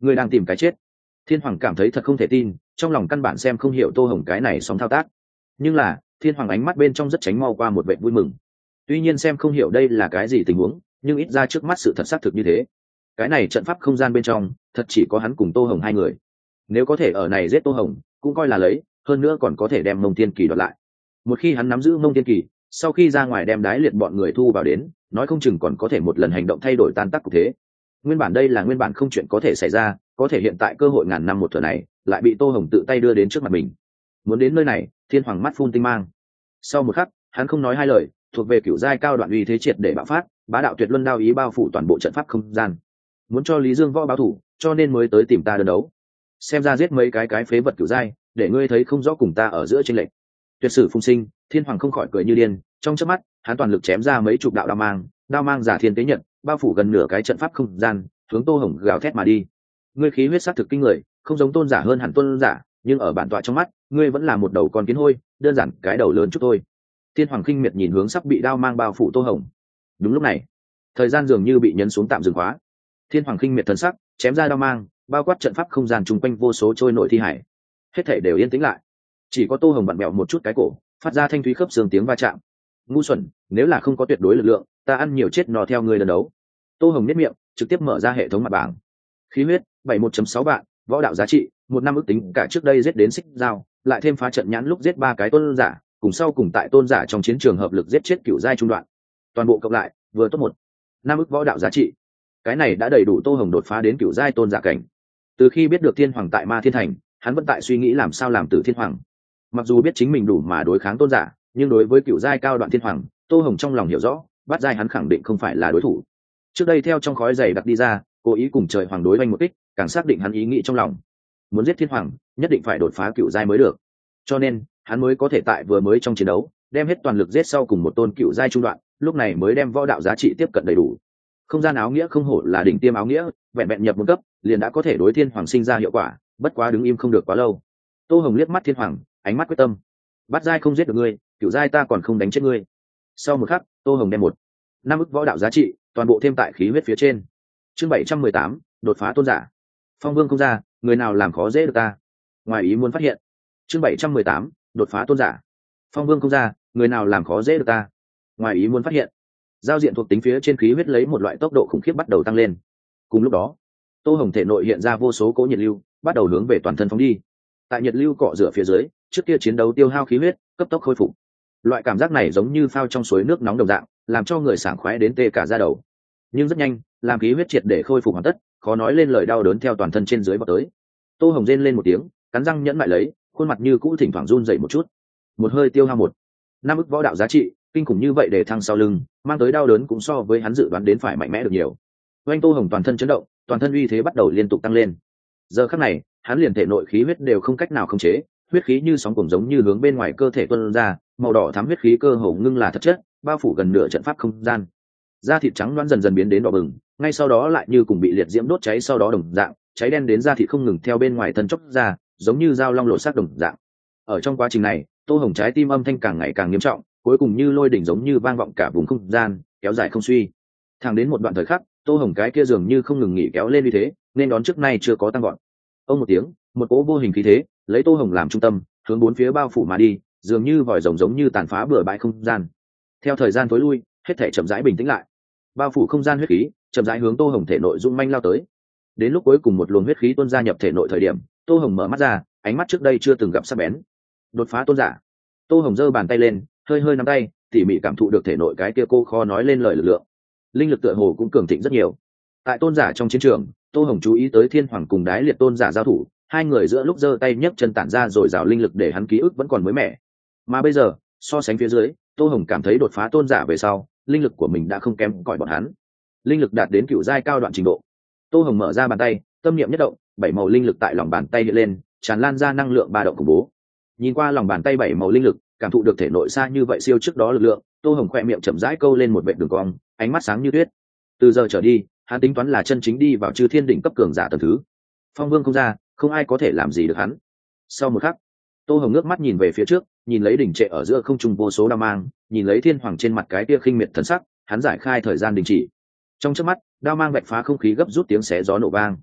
Ngươi đang tìm cái chết. Thiên hoàng cảm thấy thật không thể tin, trong lòng căn bản xem không hiểu tô hồng cái này sóng thao tác. Nhưng là, thiên hoàng ánh mắt bên trong rất tránh mau qua một vệ vui mừng. Tuy nhiên xem không hiểu đây là cái gì tình huống, nhưng ít ra trước mắt sự thật xác thực như thế. Cái này trận pháp không gian bên trong, thật chỉ có hắn cùng tô hồng hai người. Nếu có thể ở này giết tô hồng, cũng coi là lấy hơn nữa còn có thể đem mông tiên kỳ đoạt lại. Một khi hắn nắm giữ mông tiên kỳ, sau khi ra ngoài đem đái liệt bọn người thu vào đến, nói không chừng còn có thể một lần hành động thay đổi tan tác cục thế. Nguyên bản đây là nguyên bản không chuyện có thể xảy ra, có thể hiện tại cơ hội ngàn năm một thừa này, lại bị tô hồng tự tay đưa đến trước mặt mình. Muốn đến nơi này, thiên hoàng mắt phun tinh mang. Sau một khắc, hắn không nói hai lời, thuộc về kiểu giai cao đoạn uy thế triệt để bạo phát, bá đạo tuyệt luân đao ý bao phủ toàn bộ trận pháp không gian. Muốn cho lý dương võ báo thủ, cho nên mới tới tìm ta đơn đấu. Xem ra giết mấy cái cái phế vật kiểu giai để ngươi thấy không rõ cùng ta ở giữa tranh lệch. Tuyệt sử phung sinh, thiên hoàng không khỏi cười như điên, trong chớp mắt, hắn toàn lực chém ra mấy chục đạo đao mang đao mang giả thiên tế nhật, bao phủ gần nửa cái trận pháp không gian, hướng tô hồng gào thét mà đi. Ngươi khí huyết sắc thực kinh người, không giống tôn giả hơn hẳn tôn giả, nhưng ở bản tọa trong mắt, ngươi vẫn là một đầu con kiến hôi, đơn giản cái đầu lớn chút thôi. Thiên hoàng khinh miệt nhìn hướng sắp bị đao mang bao phủ tô hồng. Đúng lúc này, thời gian dường như bị nhấn xuống tạm dừng khóa. Thiên hoàng khinh miệt thần sắc, chém ra đao mang, bao quát trận pháp không gian chung quanh vô số trôi nổi thi hải hết thể đều yên tĩnh lại. Chỉ có tô hồng vặn mẹo một chút cái cổ, phát ra thanh thúy khớp xương tiếng va chạm. Ngu xuẩn, nếu là không có tuyệt đối lực lượng, ta ăn nhiều chết nò theo người lần đấu. Tô hồng nếp miệng, trực tiếp mở ra hệ thống mặt bảng. Khí huyết, bảy một sáu vạn, võ đạo giá trị, một năm ước tính, cả trước đây giết đến xích dao lại thêm phá trận nhãn lúc giết ba cái tôn giả, cùng sau cùng tại tôn giả trong chiến trường hợp lực giết chết cựu giai trung đoạn. Toàn bộ cộng lại, vừa tốt một, năm ước võ đạo giá trị. Cái này đã đầy đủ tô hồng đột phá đến cựu giai tôn giả cảnh. Từ khi biết được thiên hoàng tại ma thiên thành hắn vẫn tại suy nghĩ làm sao làm tử thiên hoàng. Mặc dù biết chính mình đủ mà đối kháng tôn giả, nhưng đối với cựu giai cao đoạn thiên hoàng, tô hồng trong lòng hiểu rõ, bắt giai hắn khẳng định không phải là đối thủ. Trước đây theo trong khói dày đặc đi ra, cố ý cùng trời hoàng đối oanh một kích, càng xác định hắn ý nghĩ trong lòng. Muốn giết thiên hoàng, nhất định phải đột phá cựu giai mới được. Cho nên, hắn mới có thể tại vừa mới trong chiến đấu, đem hết toàn lực giết sau cùng một tôn cựu giai trung đoạn, lúc này mới đem võ đạo giá trị tiếp cận đầy đủ. Không gian áo nghĩa không hổ là đỉnh tiêm áo nghĩa, vẹn vẹn nhập một cấp, liền đã có thể đối thiên hoàng sinh ra hiệu quả bất quá đứng im không được quá lâu. Tô hồng liếc mắt thiên hoàng, ánh mắt quyết tâm. Bắt giai không giết được ngươi kiểu giai ta còn không đánh chết ngươi. Sau một khắc, tô hồng đem một, năm ức võ đạo giá trị, toàn bộ thêm tại khí huyết phía trên. Chương bảy trăm mười tám, đột phá tôn giả. Phong vương không ra, người nào làm khó dễ được ta? Ngoài ý muốn phát hiện. Chương bảy trăm mười tám, đột phá tôn giả. Phong vương không ra, người nào làm khó dễ được ta? Ngoài ý muốn phát hiện. Giao diện thuộc tính phía trên khí huyết lấy một loại tốc độ khủng khiếp bắt đầu tăng lên. Cùng lúc đó, tô hồng thể nội hiện ra vô số cỗ nhiệt lưu bắt đầu hướng về toàn thân phóng đi. Tại nhiệt lưu cọ rửa phía dưới, trước kia chiến đấu tiêu hao khí huyết, cấp tốc khôi phục. Loại cảm giác này giống như phao trong suối nước nóng đồng dạng, làm cho người sảng khoái đến tê cả ra đầu. Nhưng rất nhanh, làm khí huyết triệt để khôi phục hoàn tất, khó nói lên lời đau đớn theo toàn thân trên dưới vào tới. Tô hồng rên lên một tiếng, cắn răng nhẫn lại lấy, khuôn mặt như cũ thỉnh thoảng run dậy một chút. Một hơi tiêu hao một. Năm ức võ đạo giá trị, kinh khủng như vậy để thăng sau lưng, mang tới đau đớn cũng so với hắn dự đoán đến phải mạnh mẽ được nhiều. Oanh tô hồng toàn thân chấn động, toàn thân uy thế bắt đầu liên tục tăng lên giờ khắc này, hắn liền thể nội khí huyết đều không cách nào khống chế, huyết khí như sóng cùng giống như hướng bên ngoài cơ thể tuân ra, màu đỏ thắm huyết khí cơ hồ ngưng là thật chất, bao phủ gần nửa trận pháp không gian. Da thịt trắng loãng dần dần biến đến đỏ bừng, ngay sau đó lại như cùng bị liệt diễm đốt cháy sau đó đồng dạng, cháy đen đến da thịt không ngừng theo bên ngoài thân chóc ra, giống như dao long lộ sắc đồng dạng. Ở trong quá trình này, tô hồng trái tim âm thanh càng ngày càng nghiêm trọng, cuối cùng như lôi đỉnh giống như vang vọng cả vùng không gian, kéo dài không suy. Thẳng đến một đoạn thời khắc, tô hồng cái kia dường như không ngừng nghỉ kéo lên như thế nên đón trước nay chưa có tăng gọn ông một tiếng, một cỗ vô hình khí thế, lấy tô hồng làm trung tâm, hướng bốn phía bao phủ mà đi, dường như vòi rồng giống như tàn phá bừa bãi không gian. Theo thời gian tối lui, hết thể chậm rãi bình tĩnh lại. Bao phủ không gian huyết khí, chậm rãi hướng tô hồng thể nội dung manh lao tới. Đến lúc cuối cùng một luồng huyết khí tuôn ra nhập thể nội thời điểm, tô hồng mở mắt ra, ánh mắt trước đây chưa từng gặp sắc bén. Đột phá tôn giả. Tô hồng giơ bàn tay lên, hơi hơi nắm tay, tỉ mỉ cảm thụ được thể nội cái kia cô kho nói lên lời lực lượng. Linh lực tựa hồ cũng cường thịnh rất nhiều. Tại tôn giả trong chiến trường tô hồng chú ý tới thiên hoàng cùng đái liệt tôn giả giao thủ, hai người giữa lúc giơ tay nhấc chân tản ra rồi rào linh lực để hắn ký ức vẫn còn mới mẻ. Mà bây giờ, so sánh phía dưới, tô hồng cảm thấy đột phá tôn giả về sau, linh lực của mình đã không kém cỏi bọn hắn. Linh lực đạt đến cựu giai cao đoạn trình độ. Tô hồng mở ra bàn tay, tâm niệm nhất động, bảy màu linh lực tại lòng bàn tay hiện lên, tràn lan ra năng lượng ba động khủng bố. Nhìn qua lòng bàn tay bảy màu linh lực, cảm thụ được thể nội xa như vậy siêu trước đó lực lượng, tô hồng khoe miệng chậm rãi câu lên một vệ đường cong, ánh mắt sáng như tuyết. Từ giờ trở đi hắn tính toán là chân chính đi vào chư thiên đỉnh cấp cường giả tầm thứ. Phong vương không ra, không ai có thể làm gì được hắn. Sau một khắc, tô hồng ngước mắt nhìn về phía trước, nhìn lấy đỉnh trệ ở giữa không trung vô số đao mang, nhìn lấy thiên hoàng trên mặt cái tia khinh miệt thần sắc, hắn giải khai thời gian đình chỉ. Trong trước mắt, đao mang vạch phá không khí gấp rút tiếng xé gió nổ vang.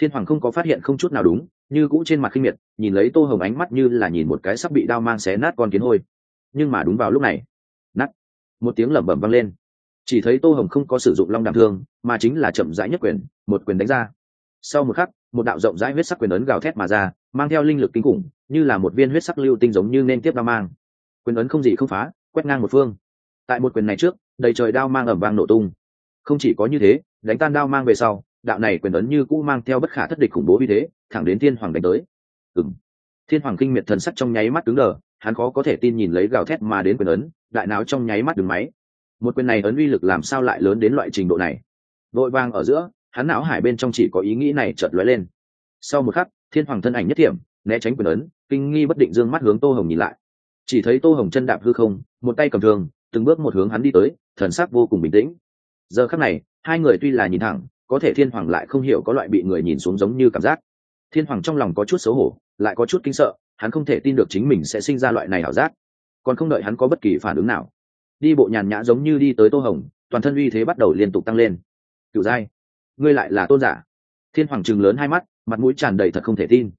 Thiên hoàng không có phát hiện không chút nào đúng, như cũ trên mặt khinh miệt, nhìn lấy tô hồng ánh mắt như là nhìn một cái sắp bị đao mang xé nát con kiến hôi. Nhưng mà đúng vào lúc này nát một tiếng lẩm bẩm vang lên chỉ thấy tô hồng không có sử dụng long đảm thương, mà chính là chậm rãi nhất quyền, một quyền đánh ra. Sau một khắc, một đạo rộng rãi huyết sắc quyền ấn gào thét mà ra, mang theo linh lực kinh khủng, như là một viên huyết sắc lưu tinh giống như nên tiếp đao mang. Quyền ấn không gì không phá, quét ngang một phương. Tại một quyền này trước, đầy trời đao mang ẩm vang nổ tung. Không chỉ có như thế, đánh tan đao mang về sau, đạo này quyền ấn như cũ mang theo bất khả thất địch khủng bố vì thế, thẳng đến thiên hoàng đánh tới. Ừng thiên hoàng kinh miệt thần sắc trong nháy mắt cứng đờ, hắn khó có thể tin nhìn lấy gào thét mà đến quyền ấn, đại não trong nháy mắt đứng máy một quyền này ấn uy lực làm sao lại lớn đến loại trình độ này? Vội vang ở giữa, hắn não hải bên trong chỉ có ý nghĩ này chợt lóe lên. Sau một khắc, thiên hoàng thân ảnh nhất thiểm, né tránh quyền ấn, kinh nghi bất định dương mắt hướng tô hồng nhìn lại. Chỉ thấy tô hồng chân đạp hư không, một tay cầm thường từng bước một hướng hắn đi tới, thần sắc vô cùng bình tĩnh. Giờ khắc này, hai người tuy là nhìn thẳng, có thể thiên hoàng lại không hiểu có loại bị người nhìn xuống giống như cảm giác. Thiên hoàng trong lòng có chút xấu hổ, lại có chút kinh sợ, hắn không thể tin được chính mình sẽ sinh ra loại này ảo giác. Còn không đợi hắn có bất kỳ phản ứng nào đi bộ nhàn nhã giống như đi tới tô hồng, toàn thân uy thế bắt đầu liên tục tăng lên. Cựu giai, ngươi lại là tôn giả. Thiên hoàng chừng lớn hai mắt, mặt mũi tràn đầy thật không thể tin.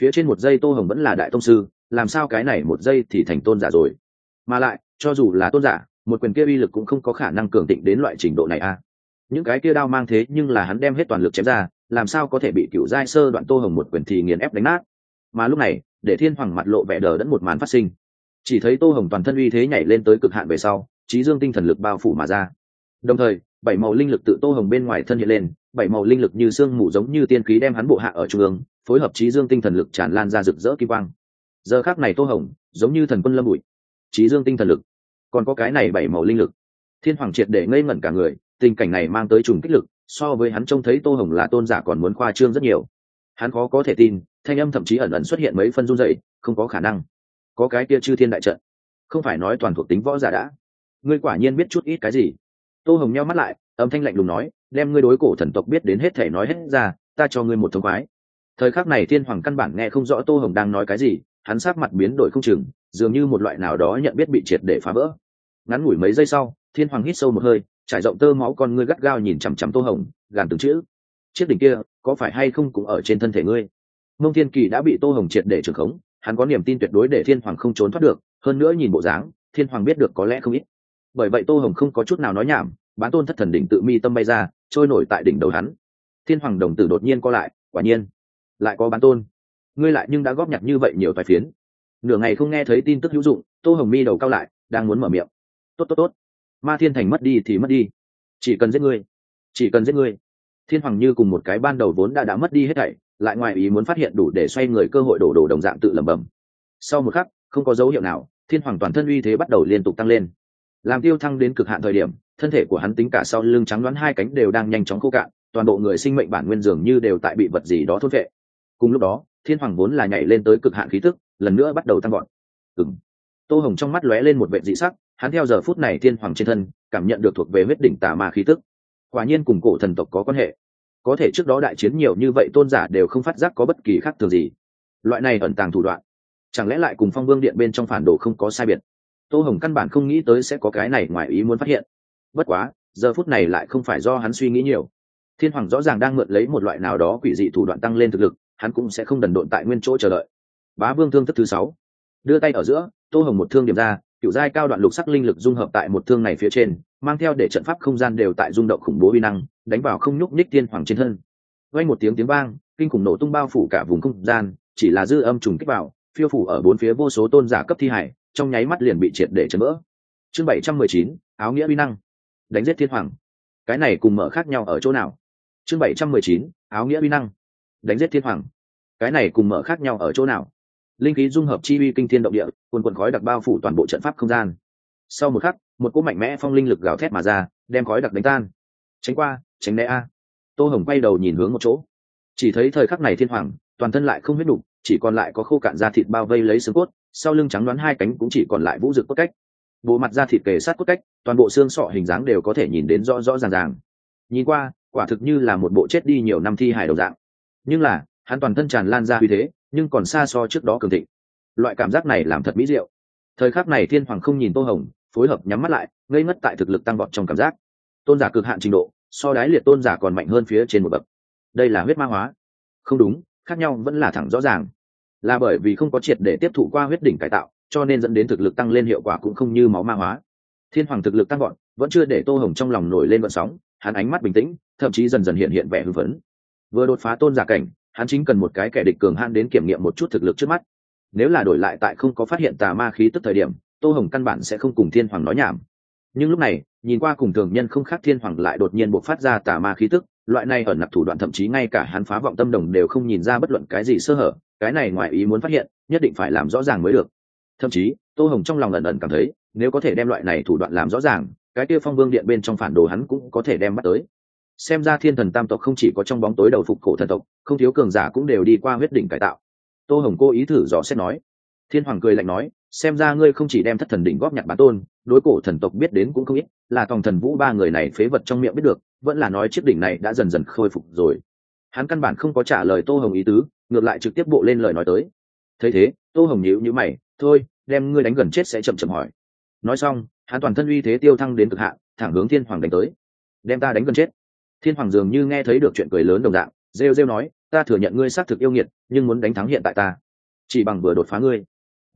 Phía trên một giây tô hồng vẫn là đại tông sư, làm sao cái này một giây thì thành tôn giả rồi? Mà lại, cho dù là tôn giả, một quyền kia uy lực cũng không có khả năng cường tịnh đến loại trình độ này a. Những cái kia đao mang thế nhưng là hắn đem hết toàn lực chém ra, làm sao có thể bị cựu giai sơ đoạn tô hồng một quyền thì nghiền ép đánh nát? Mà lúc này, để thiên hoàng mặt lộ vẻ đờ đẫn một màn phát sinh chỉ thấy tô hồng toàn thân uy thế nhảy lên tới cực hạn về sau, trí dương tinh thần lực bao phủ mà ra. Đồng thời, bảy màu linh lực tự tô hồng bên ngoài thân hiện lên, bảy màu linh lực như sương mù giống như tiên khí đem hắn bộ hạ ở trung ương, phối hợp trí dương tinh thần lực tràn lan ra rực rỡ kim quang. Giờ khác này tô hồng, giống như thần quân lâm bụi. Trí dương tinh thần lực. Còn có cái này bảy màu linh lực. Thiên hoàng triệt để ngây ngẩn cả người, tình cảnh này mang tới trùng kích lực, so với hắn trông thấy tô hồng là tôn giả còn muốn khoa trương rất nhiều. Hắn khó có thể tin, thanh âm thậm chí ẩn ẩn xuất hiện mấy phân run dậy không có khả năng có cái kia chư thiên đại trận. Không phải nói toàn thuộc tính võ giả đã. Ngươi quả nhiên biết chút ít cái gì? Tô hồng nheo mắt lại, âm thanh lạnh lùng nói, đem ngươi đối cổ thần tộc biết đến hết thể nói hết ra, ta cho ngươi một thông khoái. Thời khắc này thiên hoàng căn bản nghe không rõ tô hồng đang nói cái gì, hắn sát mặt biến đổi không chừng, dường như một loại nào đó nhận biết bị triệt để phá vỡ. Ngắn ngủi mấy giây sau, thiên hoàng hít sâu một hơi, trải rộng tơ máu con ngươi gắt gao nhìn chằm chằm tô hồng, gàn từng chữ. Chiếc đỉnh kia, có phải hay không cũng ở trên thân thể ngươi? Mông thiên kỳ đã bị tô hồng triệt để trưởng khống hắn có niềm tin tuyệt đối để thiên hoàng không trốn thoát được, hơn nữa nhìn bộ dáng, thiên hoàng biết được có lẽ không ít. Bởi vậy tô hồng không có chút nào nói nhảm, bán tôn thất thần đỉnh tự mi tâm bay ra, trôi nổi tại đỉnh đầu hắn. Thiên hoàng đồng tử đột nhiên co lại, quả nhiên, lại có bán tôn. Ngươi lại nhưng đã góp nhặt như vậy nhiều tài phiến. Nửa ngày không nghe thấy tin tức hữu dụng, tô hồng mi đầu cao lại, đang muốn mở miệng. Tốt tốt tốt. Ma thiên thành mất đi thì mất đi. Chỉ cần giết ngươi. Chỉ cần giết ngươi. Thiên hoàng như cùng một cái ban đầu vốn đã đã mất đi hết thảy lại ngoài ý muốn phát hiện đủ để xoay người cơ hội đổ đổ đồng dạng tự lẩm bẩm. Sau một khắc, không có dấu hiệu nào, thiên hoàng toàn thân uy thế bắt đầu liên tục tăng lên. Làm tiêu thăng đến cực hạn thời điểm, thân thể của hắn tính cả sau lưng trắng đoán hai cánh đều đang nhanh chóng khô cạn, toàn bộ người sinh mệnh bản nguyên dường như đều tại bị vật gì đó thốt vệ cùng lúc đó, thiên hoàng vốn là nhảy lên tới cực hạn khí tức, lần nữa bắt đầu tăng gọn ừng tô hồng trong mắt lóe lên một vệ dị sắc, hắn theo giờ phút này thiên hoàng trên thân, cảm nhận được thuộc về huyết đỉnh tà ma khí tức. Quả nhiên cùng cổ thần tộc có quan hệ có thể trước đó đại chiến nhiều như vậy tôn giả đều không phát giác có bất kỳ khác thường gì. Loại này ẩn tàng thủ đoạn, chẳng lẽ lại cùng phong vương điện bên trong phản đồ không có sai biệt? Tô hồng căn bản không nghĩ tới sẽ có cái này ngoài ý muốn phát hiện. Bất quá, giờ phút này lại không phải do hắn suy nghĩ nhiều. Thiên hoàng rõ ràng đang mượn lấy một loại nào đó quỷ dị thủ đoạn tăng lên thực lực, hắn cũng sẽ không đần độn tại nguyên chỗ chờ đợi. Bá vương thương thức thứ sáu. Đưa tay ở giữa, tô hồng một thương điểm ra kiểu giai cao đoạn lục sắc linh lực dung hợp tại một thương này phía trên, mang theo để trận pháp không gian đều tại rung động khủng bố vi năng, đánh vào không nhúc ních tiên hoàng trên thân. Vay một tiếng tiếng vang, kinh khủng nổ tung bao phủ cả vùng không gian, chỉ là dư âm trùng kích vào, phiêu phủ ở bốn phía vô số tôn giả cấp thi hải, trong nháy mắt liền bị triệt để chấn vỡ. Chương bảy trăm mười chín, áo nghĩa vi năng. Đánh giết thiên hoàng. Cái này cùng mở khác nhau ở chỗ nào? Chương bảy trăm mười chín, áo nghĩa vi năng. Đánh giết thiên hoàng. Cái này cùng mở khác nhau ở chỗ nào? Linh khí dung hợp chi uy kinh thiên động địa, quần quần khói đặc bao phủ toàn bộ trận pháp không gian. Sau một khắc, một cỗ mạnh mẽ phong linh lực gào thét mà ra, đem khói đặc đánh tan. Tránh qua, tránh né a. Tô hồng quay đầu nhìn hướng một chỗ. Chỉ thấy thời khắc này thiên hoàng, toàn thân lại không huyết đục, chỉ còn lại có khô cạn da thịt bao vây lấy xương cốt, sau lưng trắng đoán hai cánh cũng chỉ còn lại vũ rực cốt cách. Bộ mặt da thịt kề sát cốt cách, toàn bộ xương sọ hình dáng đều có thể nhìn đến rõ rõ ràng ràng. Nhìn qua, quả thực như là một bộ chết đi nhiều năm thi hài đầu dạng. Nhưng là, hắn toàn thân tràn lan ra uy thế nhưng còn xa so trước đó cường thịnh. Loại cảm giác này làm thật mỹ diệu. Thời khắc này thiên hoàng không nhìn tô hồng, phối hợp nhắm mắt lại, ngây ngất tại thực lực tăng vọt trong cảm giác. Tôn giả cực hạn trình độ, so đái liệt tôn giả còn mạnh hơn phía trên một bậc. Đây là huyết ma hóa. Không đúng, khác nhau vẫn là thẳng rõ ràng. Là bởi vì không có triệt để tiếp thụ qua huyết đỉnh cải tạo, cho nên dẫn đến thực lực tăng lên hiệu quả cũng không như máu ma hóa. Thiên hoàng thực lực tăng gọn vẫn chưa để tô hồng trong lòng nổi lên vận sóng, hắn ánh mắt bình tĩnh, thậm chí dần dần hiện hiện vẻ hưng phấn. Vừa đột phá tôn giả cảnh hắn chính cần một cái kẻ địch cường han đến kiểm nghiệm một chút thực lực trước mắt. Nếu là đổi lại tại không có phát hiện tà ma khí tức thời điểm, tô hồng căn bản sẽ không cùng thiên hoàng nói nhảm. Nhưng lúc này, nhìn qua cùng thường nhân không khác thiên hoàng lại đột nhiên buộc phát ra tà ma khí tức, loại này ẩn nặc thủ đoạn thậm chí ngay cả hắn phá vọng tâm đồng đều không nhìn ra bất luận cái gì sơ hở, cái này ngoài ý muốn phát hiện, nhất định phải làm rõ ràng mới được. Thậm chí, tô hồng trong lòng ẩn ẩn cảm thấy, nếu có thể đem loại này thủ đoạn làm rõ ràng, cái kia phong vương điện bên trong phản đồ hắn cũng có thể đem bắt tới xem ra thiên thần tam tộc không chỉ có trong bóng tối đầu phục cổ thần tộc, không thiếu cường giả cũng đều đi qua huyết đỉnh cải tạo. Tô hồng cô ý thử dò xét nói. Thiên hoàng cười lạnh nói, xem ra ngươi không chỉ đem thất thần đỉnh góp nhặt bản tôn, đối cổ thần tộc biết đến cũng không ít, là tòng thần vũ ba người này phế vật trong miệng biết được, vẫn là nói chiếc đỉnh này đã dần dần khôi phục rồi. Hắn căn bản không có trả lời tô hồng ý tứ, ngược lại trực tiếp bộ lên lời nói tới. Thấy thế, tô hồng nhíu nhíu mày, thôi, đem ngươi đánh gần chết sẽ chậm chậm hỏi. Nói xong, hắn toàn thân uy thế tiêu thăng đến cực hạn, thẳng hướng thiên hoàng đánh tới. Đem ta đánh gần chết thiên hoàng dường như nghe thấy được chuyện cười lớn đồng dạng, rêu rêu nói, ta thừa nhận ngươi xác thực yêu nghiệt, nhưng muốn đánh thắng hiện tại ta. Chỉ bằng vừa đột phá ngươi.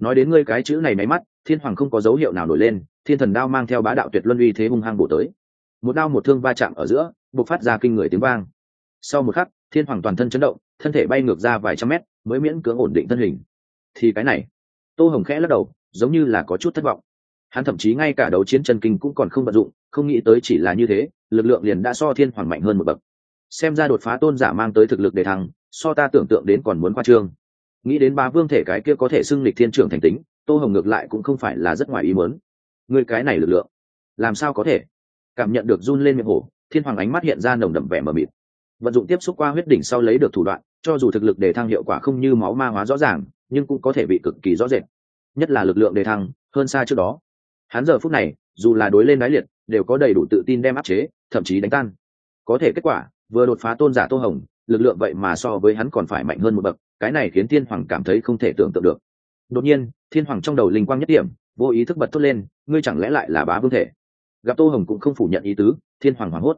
Nói đến ngươi cái chữ này máy mắt, thiên hoàng không có dấu hiệu nào nổi lên, thiên thần đao mang theo bá đạo tuyệt luân uy thế hung hăng bổ tới. Một đao một thương va chạm ở giữa, bộc phát ra kinh người tiếng vang. Sau một khắc, thiên hoàng toàn thân chấn động, thân thể bay ngược ra vài trăm mét, mới miễn cưỡng ổn định thân hình. Thì cái này, tô hồng khẽ lắc đầu, giống như là có chút thất vọng. Hắn thậm chí ngay cả đấu chiến chân kinh cũng còn không vận dụng, không nghĩ tới chỉ là như thế lực lượng liền đã so thiên hoàng mạnh hơn một bậc. Xem ra đột phá tôn giả mang tới thực lực để thăng, so ta tưởng tượng đến còn muốn qua trương. Nghĩ đến ba vương thể cái kia có thể xưng lịch thiên trưởng thành tính, tô hồng ngược lại cũng không phải là rất ngoài ý muốn. Người cái này lực lượng, làm sao có thể? Cảm nhận được run lên miệng hổ, thiên hoàng ánh mắt hiện ra nồng đậm vẻ mờ mịt. Vận dụng tiếp xúc qua huyết đỉnh sau lấy được thủ đoạn, cho dù thực lực đề thăng hiệu quả không như máu ma hóa rõ ràng, nhưng cũng có thể bị cực kỳ rõ rệt. Nhất là lực lượng đề thăng, hơn xa trước đó. Hắn giờ phút này, dù là đối lên đáy liệt, đều có đầy đủ tự tin đem áp chế thậm chí đánh tan. Có thể kết quả, vừa đột phá tôn giả tô hồng, lực lượng vậy mà so với hắn còn phải mạnh hơn một bậc, cái này khiến thiên hoàng cảm thấy không thể tưởng tượng được. Đột nhiên, thiên hoàng trong đầu linh quang nhất điểm, vô ý thức bật thốt lên, ngươi chẳng lẽ lại là bá vương thể? Gặp tô hồng cũng không phủ nhận ý tứ, thiên hoàng hoảng hốt.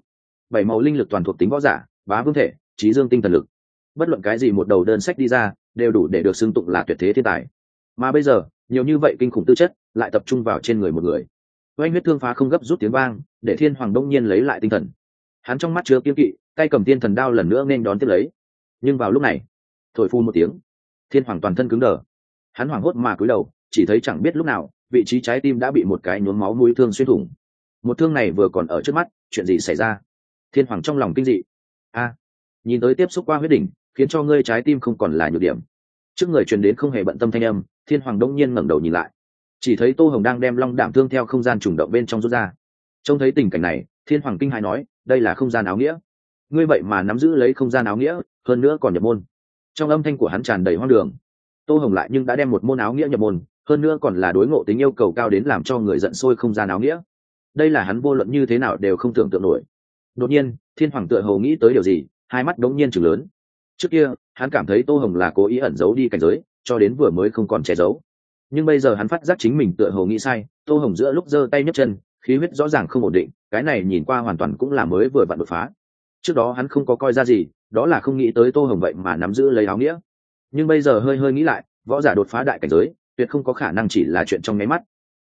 Bảy màu linh lực toàn thuộc tính võ giả, bá vương thể, trí dương tinh thần lực. Bất luận cái gì một đầu đơn sách đi ra, đều đủ để được xưng tụng là tuyệt thế thiên tài. Mà bây giờ, nhiều như vậy kinh khủng tư chất, lại tập trung vào trên người một người oanh huyết thương phá không gấp rút tiếng vang, để thiên hoàng đông nhiên lấy lại tinh thần. Hắn trong mắt chứa kiếm kỵ, tay cầm tiên thần đao lần nữa nên đón tiếp lấy. Nhưng vào lúc này, thổi phu một tiếng, thiên hoàng toàn thân cứng đờ. Hắn hoảng hốt mà cúi đầu, chỉ thấy chẳng biết lúc nào, vị trí trái tim đã bị một cái nhuốm máu mũi thương xuyên thủng. Một thương này vừa còn ở trước mắt, chuyện gì xảy ra? Thiên hoàng trong lòng kinh dị. A, nhìn tới tiếp xúc qua huyết đỉnh, khiến cho ngươi trái tim không còn là nhược điểm. Trước người truyền đến không hề bận tâm thanh âm, thiên hoàng đông nhiên ngẩng đầu nhìn lại chỉ thấy tô hồng đang đem long đảm thương theo không gian trùng động bên trong rút ra. Trông thấy tình cảnh này, thiên hoàng kinh hai nói, đây là không gian áo nghĩa. Ngươi vậy mà nắm giữ lấy không gian áo nghĩa, hơn nữa còn nhập môn. Trong âm thanh của hắn tràn đầy hoang đường. Tô hồng lại nhưng đã đem một môn áo nghĩa nhập môn, hơn nữa còn là đối ngộ tính yêu cầu cao đến làm cho người giận sôi không gian áo nghĩa. Đây là hắn vô luận như thế nào đều không tưởng tượng nổi. Đột nhiên, thiên hoàng tựa hầu nghĩ tới điều gì, hai mắt đống nhiên chừng lớn. Trước kia, hắn cảm thấy tô hồng là cố ý ẩn giấu đi cảnh giới, cho đến vừa mới không còn che giấu nhưng bây giờ hắn phát giác chính mình tựa hồ nghĩ sai, tô hồng giữa lúc giơ tay nhấc chân, khí huyết rõ ràng không ổn định, cái này nhìn qua hoàn toàn cũng là mới vừa vặn đột phá. Trước đó hắn không có coi ra gì, đó là không nghĩ tới tô hồng vậy mà nắm giữ lấy áo nghĩa. Nhưng bây giờ hơi hơi nghĩ lại, võ giả đột phá đại cảnh giới, tuyệt không có khả năng chỉ là chuyện trong nháy mắt.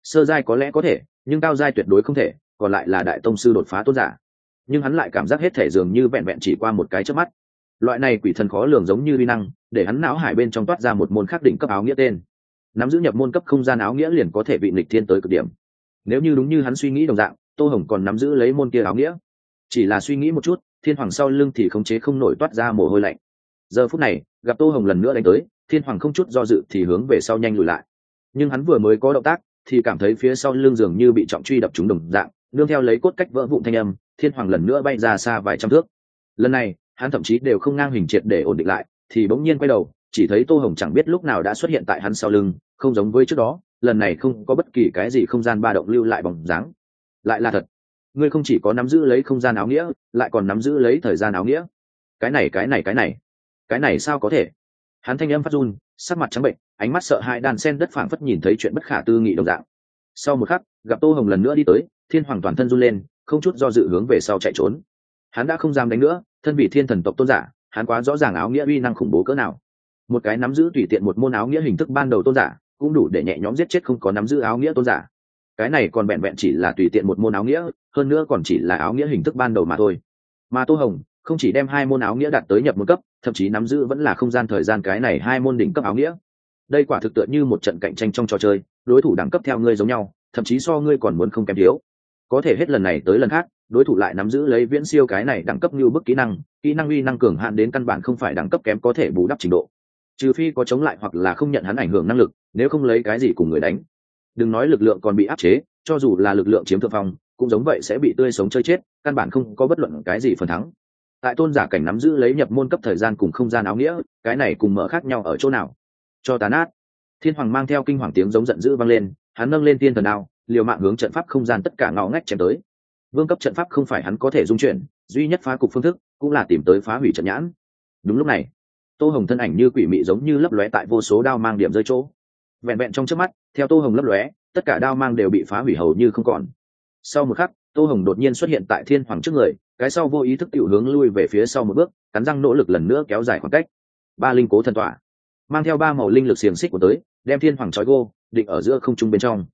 Sơ giai có lẽ có thể, nhưng cao giai tuyệt đối không thể, còn lại là đại tông sư đột phá tốt giả. Nhưng hắn lại cảm giác hết thể dường như vẹn vẹn chỉ qua một cái trước mắt. Loại này quỷ thần khó lường giống như vi năng, để hắn não hải bên trong toát ra một môn khắc đỉnh cấp áo nghĩa tên nắm giữ nhập môn cấp không gian áo nghĩa liền có thể bị nịch thiên tới cực điểm. Nếu như đúng như hắn suy nghĩ đồng dạng, tô hồng còn nắm giữ lấy môn kia áo nghĩa. Chỉ là suy nghĩ một chút, thiên hoàng sau lưng thì khống chế không nổi toát ra mồ hôi lạnh. Giờ phút này, gặp tô hồng lần nữa đánh tới, thiên hoàng không chút do dự thì hướng về sau nhanh lùi lại. Nhưng hắn vừa mới có động tác, thì cảm thấy phía sau lưng dường như bị trọng truy đập trúng đồng dạng, nương theo lấy cốt cách vỡ vụn thanh âm, thiên hoàng lần nữa bay ra xa vài trăm thước. Lần này, hắn thậm chí đều không ngang hình triệt để ổn định lại, thì bỗng nhiên quay đầu chỉ thấy tô hồng chẳng biết lúc nào đã xuất hiện tại hắn sau lưng, không giống với trước đó, lần này không có bất kỳ cái gì không gian ba động lưu lại bóng dáng. Lại là thật, ngươi không chỉ có nắm giữ lấy không gian áo nghĩa, lại còn nắm giữ lấy thời gian áo nghĩa. Cái này cái này cái này cái này sao có thể? Hắn thanh âm phát run, sắc mặt trắng bệnh, ánh mắt sợ hãi đàn sen đất phảng phất nhìn thấy chuyện bất khả tư nghị đồng dạng. Sau một khắc, gặp tô hồng lần nữa đi tới, thiên hoàng toàn thân run lên, không chút do dự hướng về sau chạy trốn. Hắn đã không dám đánh nữa, thân vị thiên thần tộc tôn giả, hắn quá rõ ràng áo nghĩa uy năng khủng bố cỡ nào một cái nắm giữ tùy tiện một môn áo nghĩa hình thức ban đầu tôn giả, cũng đủ để nhẹ nhõm giết chết không có nắm giữ áo nghĩa tôn giả. Cái này còn vẹn vẹn chỉ là tùy tiện một môn áo nghĩa, hơn nữa còn chỉ là áo nghĩa hình thức ban đầu mà thôi. Mà tô hồng, không chỉ đem hai môn áo nghĩa đạt tới nhập một cấp, thậm chí nắm giữ vẫn là không gian thời gian cái này hai môn đỉnh cấp áo nghĩa. Đây quả thực tựa như một trận cạnh tranh trong trò chơi, đối thủ đẳng cấp theo ngươi giống nhau, thậm chí so ngươi còn muốn không kém thiếu. Có thể hết lần này tới lần khác, đối thủ lại nắm giữ lấy viễn siêu cái này đẳng cấp như bức kỹ năng kỹ năng uy năng cường hạn đến căn bản không phải đẳng cấp kém có thể bù đắp trình độ trừ phi có chống lại hoặc là không nhận hắn ảnh hưởng năng lực, nếu không lấy cái gì cùng người đánh. Đừng nói lực lượng còn bị áp chế, cho dù là lực lượng chiếm thượng phong, cũng giống vậy sẽ bị tươi sống chơi chết, căn bản không có bất luận cái gì phần thắng. Tại tôn giả cảnh nắm giữ lấy nhập môn cấp thời gian cùng không gian áo nghĩa, cái này cùng mở khác nhau ở chỗ nào? Cho tán át thiên hoàng mang theo kinh hoàng tiếng giống giận dữ vang lên, hắn nâng lên tiên thần đao, liều mạng hướng trận pháp không gian tất cả ngõ ngách chém tới. Vương cấp trận pháp không phải hắn có thể dung chuyển, duy nhất phá cục phương thức cũng là tìm tới phá hủy trận nhãn. Đúng lúc này tô hồng thân ảnh như quỷ mị giống như lấp lóe tại vô số đao mang điểm rơi chỗ. Vẹn vẹn trong trước mắt, theo tô hồng lấp lóe, tất cả đao mang đều bị phá hủy hầu như không còn. Sau một khắc, tô hồng đột nhiên xuất hiện tại thiên hoàng trước người, cái sau vô ý thức tự hướng lui về phía sau một bước, cắn răng nỗ lực lần nữa kéo dài khoảng cách. Ba linh cố thần tỏa mang theo ba màu linh lực xiềng xích của tới, đem thiên hoàng trói gô, định ở giữa không trung bên trong.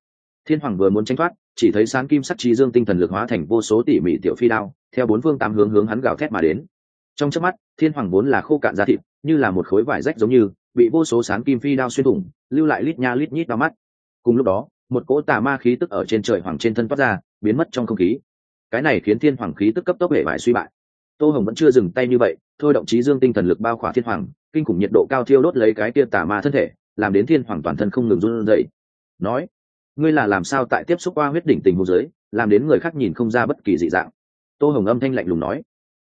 Thiên hoàng vừa muốn tranh thoát, chỉ thấy sáng kim sắc trí dương tinh thần lực hóa thành vô số tỉ mỉ tiểu phi đao, theo bốn phương tám hướng hướng hắn gào thét mà đến trong chớp mắt, thiên hoàng vốn là khô cạn da thịt, như là một khối vải rách giống như, bị vô số sáng kim phi đao xuyên thủng, lưu lại lít nha lít nhít đau mắt. Cùng lúc đó, một cỗ tà ma khí tức ở trên trời hoàng trên thân toát ra, biến mất trong không khí. Cái này khiến thiên hoàng khí tức cấp tốc hệ vải suy bại. Tô hồng vẫn chưa dừng tay như vậy, thôi động chí dương tinh thần lực bao khỏa thiên hoàng, kinh khủng nhiệt độ cao thiêu đốt lấy cái tia tà ma thân thể, làm đến thiên hoàng toàn thân không ngừng run rẩy. Nói, ngươi là làm sao tại tiếp xúc qua huyết đỉnh tình hồ giới làm đến người khác nhìn không ra bất kỳ dị dạng? Tô hồng âm thanh lạnh lùng nói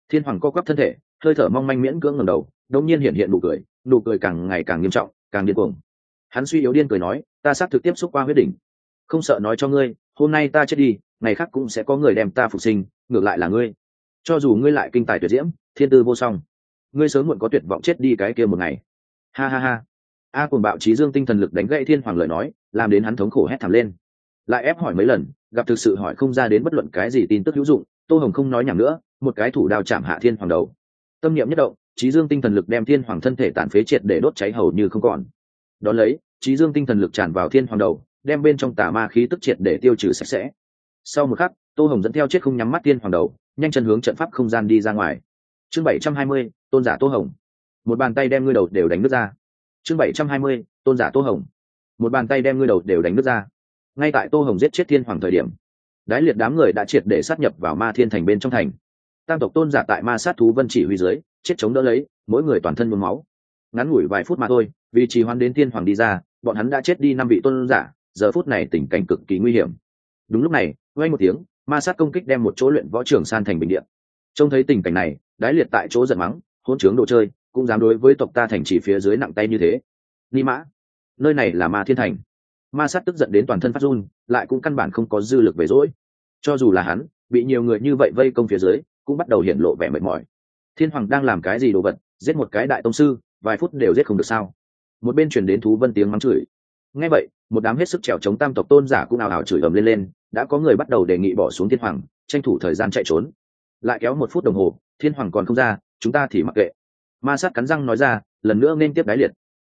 thiên hoàng co quắp thân thể, hơi thở mong manh miễn cưỡng ngầm đầu đông nhiên hiện hiện nụ cười nụ cười càng ngày càng nghiêm trọng, càng điên cuồng. Hắn suy yếu điên cười nói, ta xác thực tiếp xúc qua huyết đỉnh. Không sợ nói cho ngươi, hôm nay ta chết đi, ngày khác cũng sẽ có người đem ta phục sinh, ngược lại là ngươi. Cho dù ngươi lại kinh tài tuyệt diễm, thiên tư vô song, ngươi sớm muộn có tuyệt vọng chết đi cái kia một ngày. Ha ha ha. A cùng bạo trí dương tinh thần lực đánh gậy thiên hoàng lời nói, làm đến hắn thống khổ hét thảm lên. Lại ép hỏi mấy lần, gặp thực sự hỏi không ra đến bất luận cái gì tin tức hữu dụng, tô hồng không nói nhảm nữa một cái thủ đao chạm hạ thiên hoàng đầu. Tâm niệm nhất động trí dương tinh thần lực đem thiên hoàng thân thể tàn phế triệt để đốt cháy hầu như không còn. Đón lấy trí dương tinh thần lực tràn vào thiên hoàng đầu, đem bên trong tà ma khí tức triệt để tiêu trừ sạch sẽ. Sau một khắc, tô hồng dẫn theo chết không nhắm mắt thiên hoàng đầu, nhanh chân hướng trận pháp không gian đi ra ngoài. Chương bảy trăm hai mươi, tôn giả tô hồng. Một bàn tay đem ngươi đầu đều đánh nước ra. Chương bảy trăm hai mươi, tôn giả tô hồng. Một bàn tay đem ngươi đầu đều đánh nước ra. Ngay tại tô hồng giết chết thiên hoàng thời điểm, đái liệt đám người đã triệt để sát nhập vào ma thiên thành bên trong thành tam tộc tôn giả tại ma sát thú vân chỉ huy dưới, chết chống đỡ lấy, mỗi người toàn thân mướm máu. Ngắn ngủi vài phút mà thôi, vì trì hoan đến thiên hoàng đi ra, bọn hắn đã chết đi năm vị tôn giả, giờ phút này tình cảnh cực kỳ nguy hiểm. Đúng lúc này quay một tiếng, ma sát công kích đem một chỗ luyện võ trường san thành bình điện trông thấy tình cảnh này, đái liệt tại chỗ giận mắng hôn trướng đồ chơi, cũng dám đối với tộc ta thành chỉ phía dưới nặng tay như thế. Ni mã, nơi này là ma thiên thành. Ma sát tức giận đến toàn thân phát run, lại cũng căn bản không có dư lực về dỗi. Cho dù là hắn, bị nhiều người như vậy vây công phía dưới cũng bắt đầu hiện lộ vẻ mệt mỏi. Thiên hoàng đang làm cái gì đồ vật? Giết một cái đại tông sư, vài phút đều giết không được sao? Một bên chuyển đến thú vân tiếng mắng chửi. Ngay vậy, một đám hết sức trèo chống tam tộc tôn giả cũng ào ào chửi ầm lên lên, đã có người bắt đầu đề nghị bỏ xuống thiên hoàng, tranh thủ thời gian chạy trốn. Lại kéo một phút đồng hồ, thiên hoàng còn không ra, chúng ta thì mặc kệ. Ma sát cắn răng nói ra, lần nữa nên tiếp đái liệt.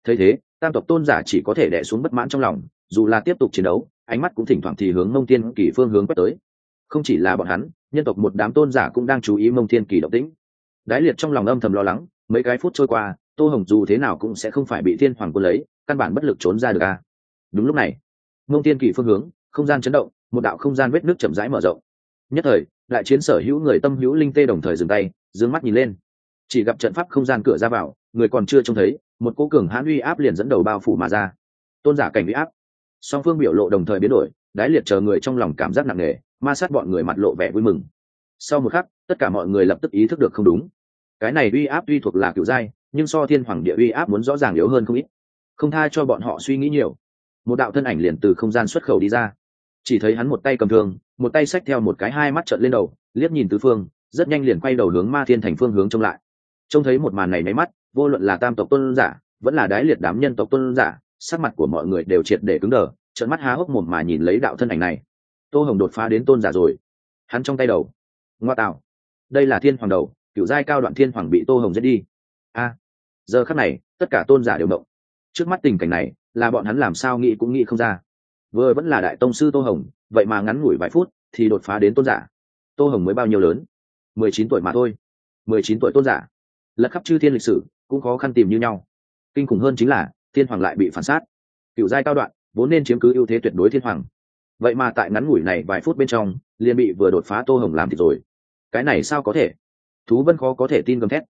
Thấy thế, tam tộc tôn giả chỉ có thể đẻ xuống bất mãn trong lòng, dù là tiếp tục chiến đấu, ánh mắt cũng thỉnh thoảng thì hướng mông tiên kỳ phương hướng quét tới. Không chỉ là bọn hắn nhân tộc một đám tôn giả cũng đang chú ý mông Thiên kỳ động tĩnh. Đái liệt trong lòng âm thầm lo lắng, mấy cái phút trôi qua, tô hồng dù thế nào cũng sẽ không phải bị thiên hoàng quân lấy, căn bản bất lực trốn ra được a đúng lúc này, mông Thiên kỳ phương hướng, không gian chấn động, một đạo không gian vết nước chậm rãi mở rộng. Nhất thời, đại chiến sở hữu người tâm hữu linh tê đồng thời dừng tay d ư ơ n g mắt nhìn lên. Chỉ gặp trận pháp không gian cửa ra vào, người còn chưa trông thấy, một cố cường hãn uy áp liền dẫn đầu bao phủ mà ra. Tôn giả cảnh uy áp. Song phương biểu lộ đồng thời biến đổi, đái liệt chờ người trong lòng cảm giác nặng nề ma sát bọn người mặt lộ vẻ vui mừng. Sau một khắc, tất cả mọi người lập tức ý thức được không đúng. Cái này uy áp tuy thuộc là cựu giai, nhưng so thiên hoàng địa uy áp muốn rõ ràng yếu hơn không ít. Không tha cho bọn họ suy nghĩ nhiều. Một đạo thân ảnh liền từ không gian xuất khẩu đi ra. Chỉ thấy hắn một tay cầm thương, một tay xách theo một cái hai mắt trợn lên đầu, liếc nhìn tứ phương, rất nhanh liền quay đầu hướng ma thiên thành phương hướng trông lại. Trông thấy một màn này máy mắt, vô luận là tam tộc tôn giả, vẫn là đái liệt đám nhân tộc tôn giả, sắc mặt của mọi người đều triệt để cứng đờ, trợn mắt há hốc mồm mà nhìn lấy đạo thân ảnh này tô hồng đột phá đến tôn giả rồi. Hắn trong tay đầu. Ngoa tạo. Đây là thiên hoàng đầu cựu giai cao đoạn thiên hoàng bị tô hồng giết đi. A. Giờ khắc này, tất cả tôn giả đều động. Trước mắt tình cảnh này, là bọn hắn làm sao nghĩ cũng nghĩ không ra. Vừa vẫn là đại tông sư tô hồng, vậy mà ngắn ngủi vài phút thì đột phá đến tôn giả. Tô hồng mới bao nhiêu lớn? Mười chín tuổi mà thôi. Mười chín tuổi tôn giả. Lật khắp chư thiên lịch sử, cũng khó khăn tìm như nhau. Kinh khủng hơn chính là, thiên hoàng lại bị phản sát. Cựu giai cao đoạn, vốn nên chiếm cứ ưu thế tuyệt đối thiên hoàng vậy mà tại ngắn ngủi này vài phút bên trong, liền bị vừa đột phá tô hồng làm thịt rồi. Cái này sao có thể? Thú vân khó có thể tin gầm thét.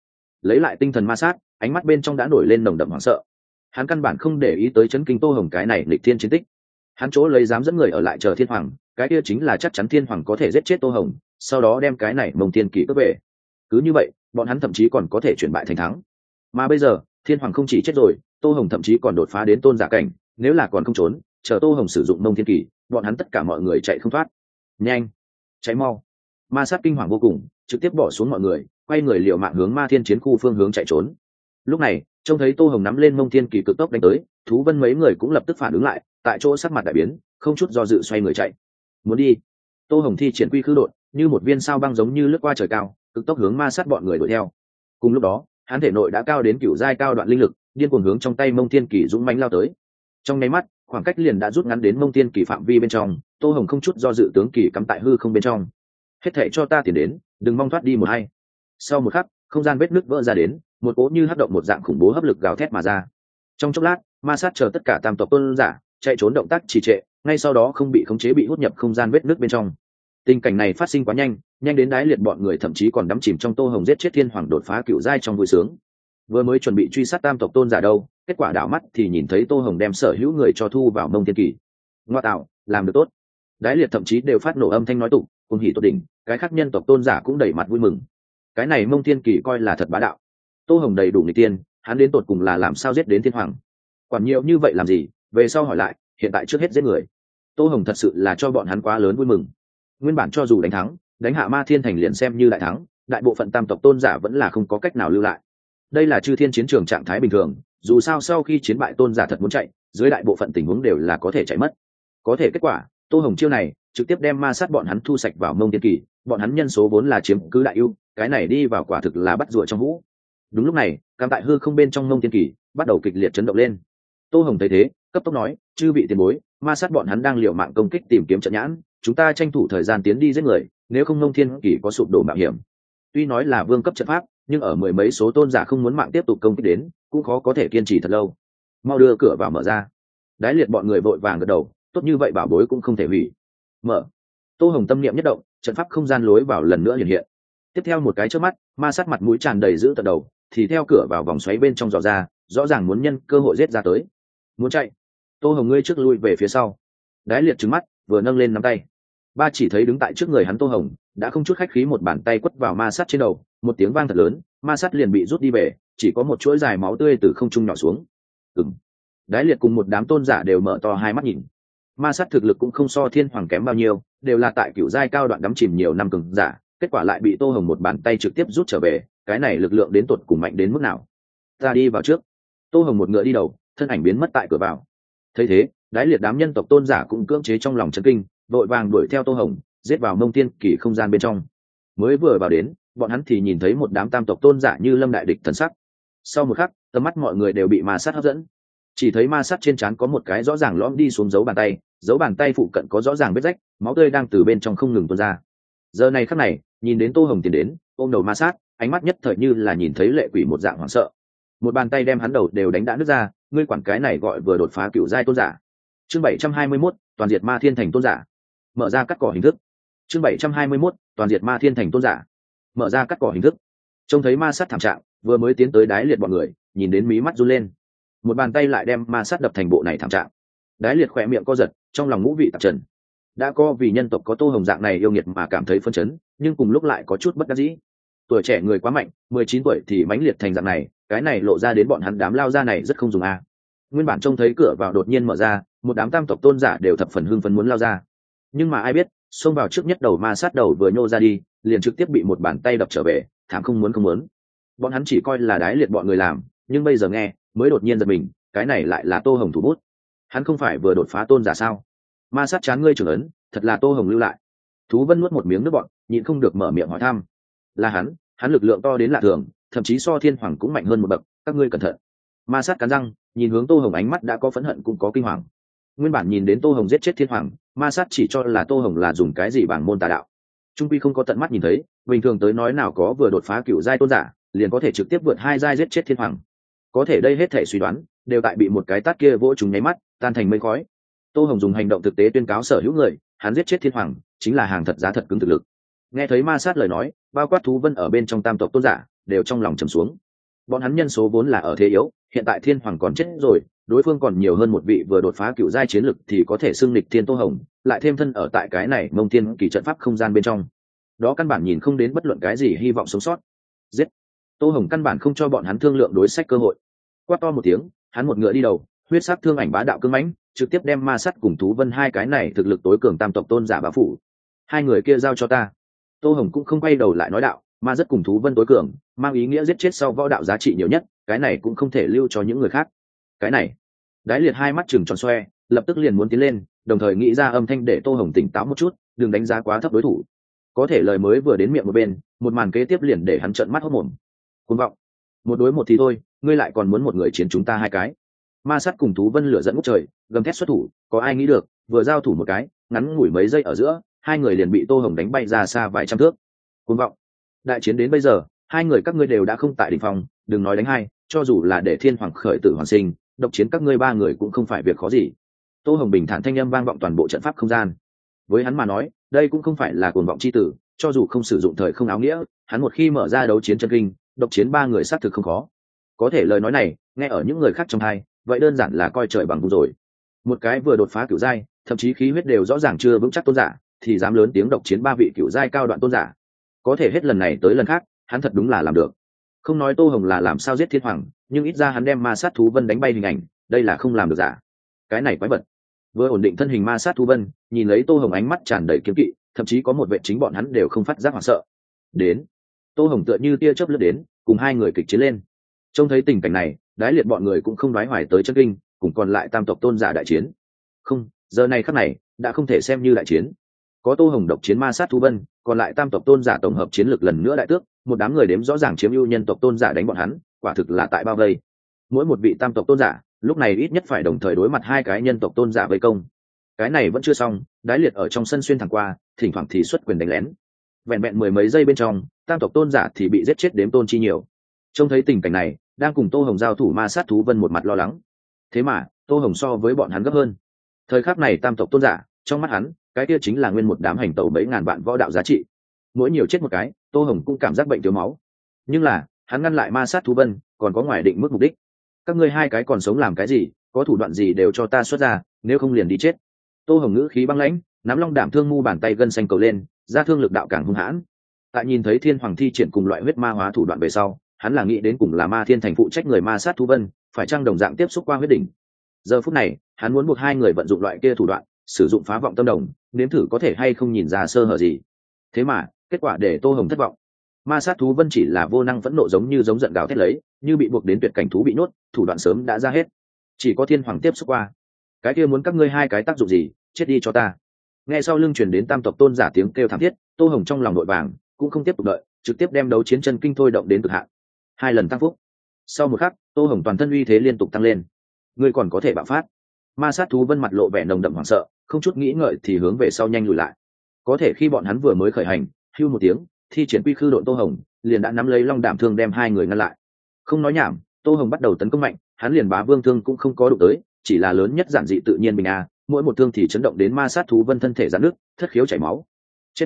Lấy lại tinh thần ma sát, ánh mắt bên trong đã nổi lên nồng đậm hoảng sợ. Hắn căn bản không để ý tới chấn kinh tô hồng cái này lịch thiên chiến tích. Hắn chỗ lấy dám dẫn người ở lại chờ thiên hoàng, cái kia chính là chắc chắn thiên hoàng có thể giết chết tô hồng, sau đó đem cái này mông thiên kỷ cướp về. Cứ như vậy, bọn hắn thậm chí còn có thể chuyển bại thành thắng. Mà bây giờ, thiên hoàng không chỉ chết rồi, tô hồng thậm chí còn đột phá đến tôn giả cảnh, nếu là còn không trốn, chờ tô hồng sử dụng mông thiên kỷ bọn hắn tất cả mọi người chạy không thoát. Nhanh cháy mau. Ma sát kinh hoàng vô cùng trực tiếp bỏ xuống mọi người quay người liệu mạng hướng ma thiên chiến khu phương hướng chạy trốn. Lúc này trông thấy tô hồng nắm lên mông thiên kỳ cực tốc đánh tới thú vân mấy người cũng lập tức phản ứng lại tại chỗ sắc mặt đại biến không chút do dự xoay người chạy. Muốn đi. Tô hồng thi triển quy khư đội, như một viên sao băng giống như lướt qua trời cao cực tốc hướng ma sát bọn người đuổi theo. Cùng lúc đó hắn thể nội đã cao đến cựu giai cao đoạn linh lực điên cuồng hướng trong tay mông thiên kỳ dũng mánh lao tới. Trong nháy mắt khoảng cách liền đã rút ngắn đến mông tiên kỳ phạm vi bên trong, tô hồng không chút do dự tướng kỳ cắm tại hư không bên trong. Hết thể cho ta tiền đến, đừng mong thoát đi một hay. Sau một khắc, không gian vết nước vỡ ra đến, một cỗ như hấp động một dạng khủng bố hấp lực gào thét mà ra. Trong chốc lát, ma sát chờ tất cả tam tộc tôn giả, chạy trốn động tác trì trệ, ngay sau đó không bị khống chế bị hút nhập không gian vết nước bên trong. Tình cảnh này phát sinh quá nhanh nhanh đến đái liệt bọn người thậm chí còn đắm chìm trong tô hồng giết chết thiên hoàng đột phá cựu giai trong vui sướng vừa mới chuẩn bị truy sát tam tộc tôn giả đâu, kết quả đảo mắt thì nhìn thấy tô hồng đem sở hữu người cho thu vào mông thiên kỳ. Ngoa tạo, làm được tốt. Đái liệt thậm chí đều phát nổ âm thanh nói tục, cùng hỉ tốt đỉnh, cái khác nhân tộc tôn giả cũng đẩy mặt vui mừng. Cái này mông thiên kỳ coi là thật bá đạo. Tô hồng đầy đủ người tiên, hắn đến tột cùng là làm sao giết đến thiên hoàng? Quản nhiều như vậy làm gì? Về sau hỏi lại, hiện tại trước hết giết người. Tô hồng thật sự là cho bọn hắn quá lớn vui mừng. Nguyên bản cho dù đánh thắng, đánh hạ ma thiên thành liền xem như đại thắng, đại bộ phận tam tộc tôn giả vẫn là không có cách nào lưu lại đây là chư thiên chiến trường trạng thái bình thường, dù sao sau khi chiến bại tôn giả thật muốn chạy, dưới đại bộ phận tình huống đều là có thể chạy mất. Có thể kết quả, tô hồng chiêu này trực tiếp đem ma sát bọn hắn thu sạch vào mông tiên kỳ, bọn hắn nhân số vốn là chiếm cứ đại ưu, cái này đi vào quả thực là bắt rụa trong vũ. đúng lúc này cam tại hư không bên trong mông tiên kỳ bắt đầu kịch liệt chấn động lên. Tô hồng thấy thế, cấp tốc nói, chư bị tiền bối, ma sát bọn hắn đang liều mạng công kích tìm kiếm trận nhãn, chúng ta tranh thủ thời gian tiến đi giết người, nếu không mông thiên kỳ có sụp đổ mạo hiểm. Tuy nói là vương cấp trận pháp nhưng ở mười mấy số tôn giả không muốn mạng tiếp tục công kích đến, cũng khó có thể kiên trì thật lâu. Mau đưa cửa vào mở ra. Đái liệt bọn người vội vàng gật đầu, tốt như vậy bảo bối cũng không thể hủy. Mở. Tô hồng tâm niệm nhất động, trận pháp không gian lối vào lần nữa hiện hiện. Tiếp theo một cái trước mắt, ma sát mặt mũi tràn đầy giữ tận đầu, thì theo cửa vào vòng xoáy bên trong dò ra, rõ ràng muốn nhân cơ hội giết ra tới. Muốn chạy. Tô hồng ngươi trước lui về phía sau. Đái liệt trứng mắt, vừa nâng lên nắm tay ba chỉ thấy đứng tại trước người hắn tô hồng, đã không chút khách khí một bàn tay quất vào ma sát trên đầu, một tiếng vang thật lớn, ma sát liền bị rút đi về, chỉ có một chuỗi dài máu tươi từ không trung nhỏ xuống. Ừng đái liệt cùng một đám tôn giả đều mở to hai mắt nhìn. Ma sát thực lực cũng không so thiên hoàng kém bao nhiêu, đều là tại cựu giai cao đoạn đắm chìm nhiều năm cường giả, kết quả lại bị tô hồng một bàn tay trực tiếp rút trở về, cái này lực lượng đến tột cùng mạnh đến mức nào? Ta đi vào trước. Tô hồng một ngựa đi đầu, thân ảnh biến mất tại cửa vào. Thấy thế, đái liệt đám nhân tộc tôn giả cũng cưỡng chế trong lòng chân kinh vội vàng đuổi theo tô hồng, giết vào mông tiên kỳ không gian bên trong. Mới vừa vào đến, bọn hắn thì nhìn thấy một đám tam tộc tôn giả như lâm đại địch thần sắc. Sau một khắc, tầm mắt mọi người đều bị ma sát hấp dẫn. Chỉ thấy ma sát trên trán có một cái rõ ràng lõm đi xuống dấu bàn tay, dấu bàn tay phụ cận có rõ ràng vết rách, máu tươi đang từ bên trong không ngừng tuôn ra. Giờ này khắc này, nhìn đến tô hồng tiến đến, ôm đầu ma sát, ánh mắt nhất thời như là nhìn thấy lệ quỷ một dạng hoảng sợ. Một bàn tay đem hắn đầu đều đánh đã nứt ra, ngươi quản cái này gọi vừa đột phá cựu giai tôn giả. Chương bảy trăm hai mươi mốt, toàn diệt ma thiên thành tôn giả mở ra cắt cỏ hình thức. Chương bảy trăm hai mươi 721, toàn diệt ma thiên thành tôn giả. Mở ra cắt cỏ hình thức. Trông thấy ma sát thảm trạng vừa mới tiến tới đái liệt bọn người nhìn đến mí mắt run lên. Một bàn tay lại đem ma sát đập thành bộ này thảm trạng. Đái liệt khỏe miệng co giật trong lòng ngũ vị tạp trần. Đã co vì nhân tộc có tô hồng dạng này yêu nghiệt mà cảm thấy phân chấn nhưng cùng lúc lại có chút bất đắc dĩ. Tuổi trẻ người quá mạnh mười chín tuổi thì mãnh liệt thành dạng này cái này lộ ra đến bọn hắn đám lao ra này rất không dùng a. Nguyên bản trông thấy cửa vào đột nhiên mở ra một đám tam tộc tôn giả đều thập phần hưng phấn muốn lao ra nhưng mà ai biết, xông vào trước nhất đầu ma sát đầu vừa nhô ra đi, liền trực tiếp bị một bàn tay đập trở về, thảm không muốn không muốn. Bọn hắn chỉ coi là đái liệt bọn người làm, nhưng bây giờ nghe, mới đột nhiên giật mình, cái này lại là tô hồng thủ bút. Hắn không phải vừa đột phá tôn giả sao? Ma sát chán ngươi trưởng ấn, thật là tô hồng lưu lại. Thú vân nuốt một miếng nước bọn, nhịn không được mở miệng hỏi thăm. Là hắn hắn lực lượng to đến lạ thường, thậm chí so thiên hoàng cũng mạnh hơn một bậc, các ngươi cẩn thận. Ma sát cắn răng, nhìn hướng tô hồng ánh mắt đã có phẫn hận cũng có kinh hoàng nguyên bản nhìn đến tô hồng giết chết thiên hoàng, ma sát chỉ cho là tô hồng là dùng cái gì bằng môn tà đạo. Trung quy không có tận mắt nhìn thấy, bình thường tới nói nào có vừa đột phá cựu giai tôn giả, liền có thể trực tiếp vượt hai giai giết chết thiên hoàng. Có thể đây hết thể suy đoán, đều tại bị một cái tát kia vỗ chúng nháy mắt, tan thành mây khói. Tô hồng dùng hành động thực tế tuyên cáo sở hữu người, hắn giết chết thiên hoàng, chính là hàng thật giá thật cứng thực lực. Nghe thấy ma sát lời nói, bao quát thú vân ở bên trong tam tộc tôn giả, đều trong lòng trầm xuống bọn hắn nhân số vốn là ở thế yếu, hiện tại thiên hoàng còn chết rồi, đối phương còn nhiều hơn một vị vừa đột phá cựu giai chiến lực thì có thể xưng lịch thiên tô hồng, lại thêm thân ở tại cái này mông thiên kỳ trận pháp không gian bên trong. Đó căn bản nhìn không đến bất luận cái gì hy vọng sống sót. Giết! Tô hồng căn bản không cho bọn hắn thương lượng đối sách cơ hội. Quát to một tiếng, hắn một ngựa đi đầu, huyết sắc thương ảnh bá đạo cưng mãnh, trực tiếp đem ma sắt cùng thú vân hai cái này thực lực tối cường tam tộc tôn giả bá phủ. Hai người kia giao cho ta. Tô hồng cũng không quay đầu lại nói đạo ma rất cùng thú vân tối cường, mang ý nghĩa giết chết sau võ đạo giá trị nhiều nhất, cái này cũng không thể lưu cho những người khác. Cái này, đái liệt hai mắt chừng tròn xoe, lập tức liền muốn tiến lên, đồng thời nghĩ ra âm thanh để tô hồng tỉnh táo một chút, đừng đánh giá quá thấp đối thủ. Có thể lời mới vừa đến miệng một bên, một màn kế tiếp liền để hắn trợn mắt hốt mồm. Côn vọng. Một đối một thì thôi, ngươi lại còn muốn một người chiến chúng ta hai cái. Ma sát cùng thú vân lửa dẫn ngút trời, gầm thét xuất thủ, có ai nghĩ được, vừa giao thủ một cái, ngắn ngủi mấy giây ở giữa, hai người liền bị tô hồng đánh bay ra xa vài trăm thước. Côn vọng đại chiến đến bây giờ, hai người các ngươi đều đã không tại đ ỉ n h phòng đừng nói đánh hai, cho dù là để thiên hoàng khởi tử hoàn sinh, độc chiến các ngươi ba người cũng không phải việc khó gì. Tô hồng bình thản thanh â m vang vọng toàn bộ trận pháp không gian. Với hắn mà nói, đây cũng không phải là cuồng vọng c h i tử, cho dù không sử dụng thời không áo nghĩa, hắn một khi mở ra đấu chiến chân kinh, độc chiến ba người xác thực không khó. Có thể lời nói này, nghe ở những người khác trong hai, vậy đơn giản là coi trời bằng vùng rồi. Một cái vừa đột phá kiểu giai, thậm chí khí huyết đều rõ ràng chưa vững chắc tôn giả, thì dám lớn tiếng độc chiến ba vị kiểu giai cao đoạn tôn giả có thể hết lần này tới lần khác, hắn thật đúng là làm được. Không nói tô hồng là làm sao giết thiên hoàng, nhưng ít ra hắn đem ma sát thú vân đánh bay hình ảnh, đây là không làm được giả. Cái này quái vật. Vừa ổn định thân hình ma sát thú vân, nhìn lấy tô hồng ánh mắt tràn đầy kiếm kỵ, thậm chí có một vệ chính bọn hắn đều không phát giác hoảng sợ. Đến. Tô hồng tựa như tia chớp lướt đến, cùng hai người kịch chiến lên. Trông thấy tình cảnh này, đái liệt bọn người cũng không đoái hoài tới chân kinh, cùng còn lại tam tộc tôn giả đại chiến. Không, giờ này khắc này, đã không thể xem như đại chiến có tô hồng độc chiến ma sát thu vân, còn lại tam tộc tôn giả tổng hợp chiến lược lần nữa đại tước, một đám người đếm rõ ràng chiếm ưu nhân tộc tôn giả đánh bọn hắn, quả thực là tại bao vây. Mỗi một vị tam tộc tôn giả, lúc này ít nhất phải đồng thời đối mặt hai cái nhân tộc tôn giả vây công. Cái này vẫn chưa xong, đái liệt ở trong sân xuyên thẳng qua, thỉnh thoảng thì xuất quyền đánh lén. Vẹn vẹn mười mấy giây bên trong, tam tộc tôn giả thì bị giết chết đếm tôn chi nhiều. Trông thấy tình cảnh này, đang cùng tô hồng giao thủ ma sát thú vân một mặt lo lắng. Thế mà, tô hồng so với bọn hắn gấp hơn. Thời khắc này tam tộc tôn giả, trong mắt hắn cái kia chính là nguyên một đám hành tẩu mấy ngàn vạn võ đạo giá trị. Mỗi nhiều chết một cái, tô hồng cũng cảm giác bệnh thiếu máu. Nhưng là, hắn ngăn lại ma sát thú vân, còn có ngoài định mức mục đích. Các ngươi hai cái còn sống làm cái gì, có thủ đoạn gì đều cho ta xuất ra, nếu không liền đi chết. Tô hồng ngữ khí băng lãnh, nắm long đảm thương mu bàn tay gân xanh cầu lên, ra thương lực đạo càng hung hãn. Tại nhìn thấy thiên hoàng thi triển cùng loại huyết ma hóa thủ đoạn về sau, hắn là nghĩ đến cùng là ma thiên thành phụ trách người ma sát thú vân, phải chăng đồng dạng tiếp xúc qua huyết đỉnh. Giờ phút này, hắn muốn buộc hai người vận dụng loại kia thủ đoạn sử dụng phá vọng tâm đồng, nếm thử có thể hay không nhìn ra sơ hở gì. Thế mà, kết quả để tô hồng thất vọng. Ma sát thú vân chỉ là vô năng phẫn nộ giống như giống giận gào thét lấy, như bị buộc đến tuyệt cảnh thú bị nhốt, thủ đoạn sớm đã ra hết. Chỉ có thiên hoàng tiếp xúc qua. Cái kia muốn các ngươi hai cái tác dụng gì, chết đi cho ta. Nghe sau lưng truyền đến tam tộc tôn giả tiếng kêu thảm thiết, tô hồng trong lòng nội vàng, cũng không tiếp tục đợi, trực tiếp đem đấu chiến chân kinh thôi động đến cực hạn. Hai lần tăng phúc. Sau một khắc, tô hồng toàn thân uy thế liên tục tăng lên. Ngươi còn có thể bạo phát. Ma sát thú vân mặt lộ vẻ nồng đậm hoảng sợ không chút nghĩ ngợi thì hướng về sau nhanh lùi lại. Có thể khi bọn hắn vừa mới khởi hành, hưu một tiếng, thi triển quy khư đội tô hồng, liền đã nắm lấy long đảm thương đem hai người ngăn lại. Không nói nhảm, tô hồng bắt đầu tấn công mạnh, hắn liền bá vương thương cũng không có đụng tới, chỉ là lớn nhất giản dị tự nhiên bình a, mỗi một thương thì chấn động đến ma sát thú vân thân thể giãn nước thất khiếu chảy máu. Chết.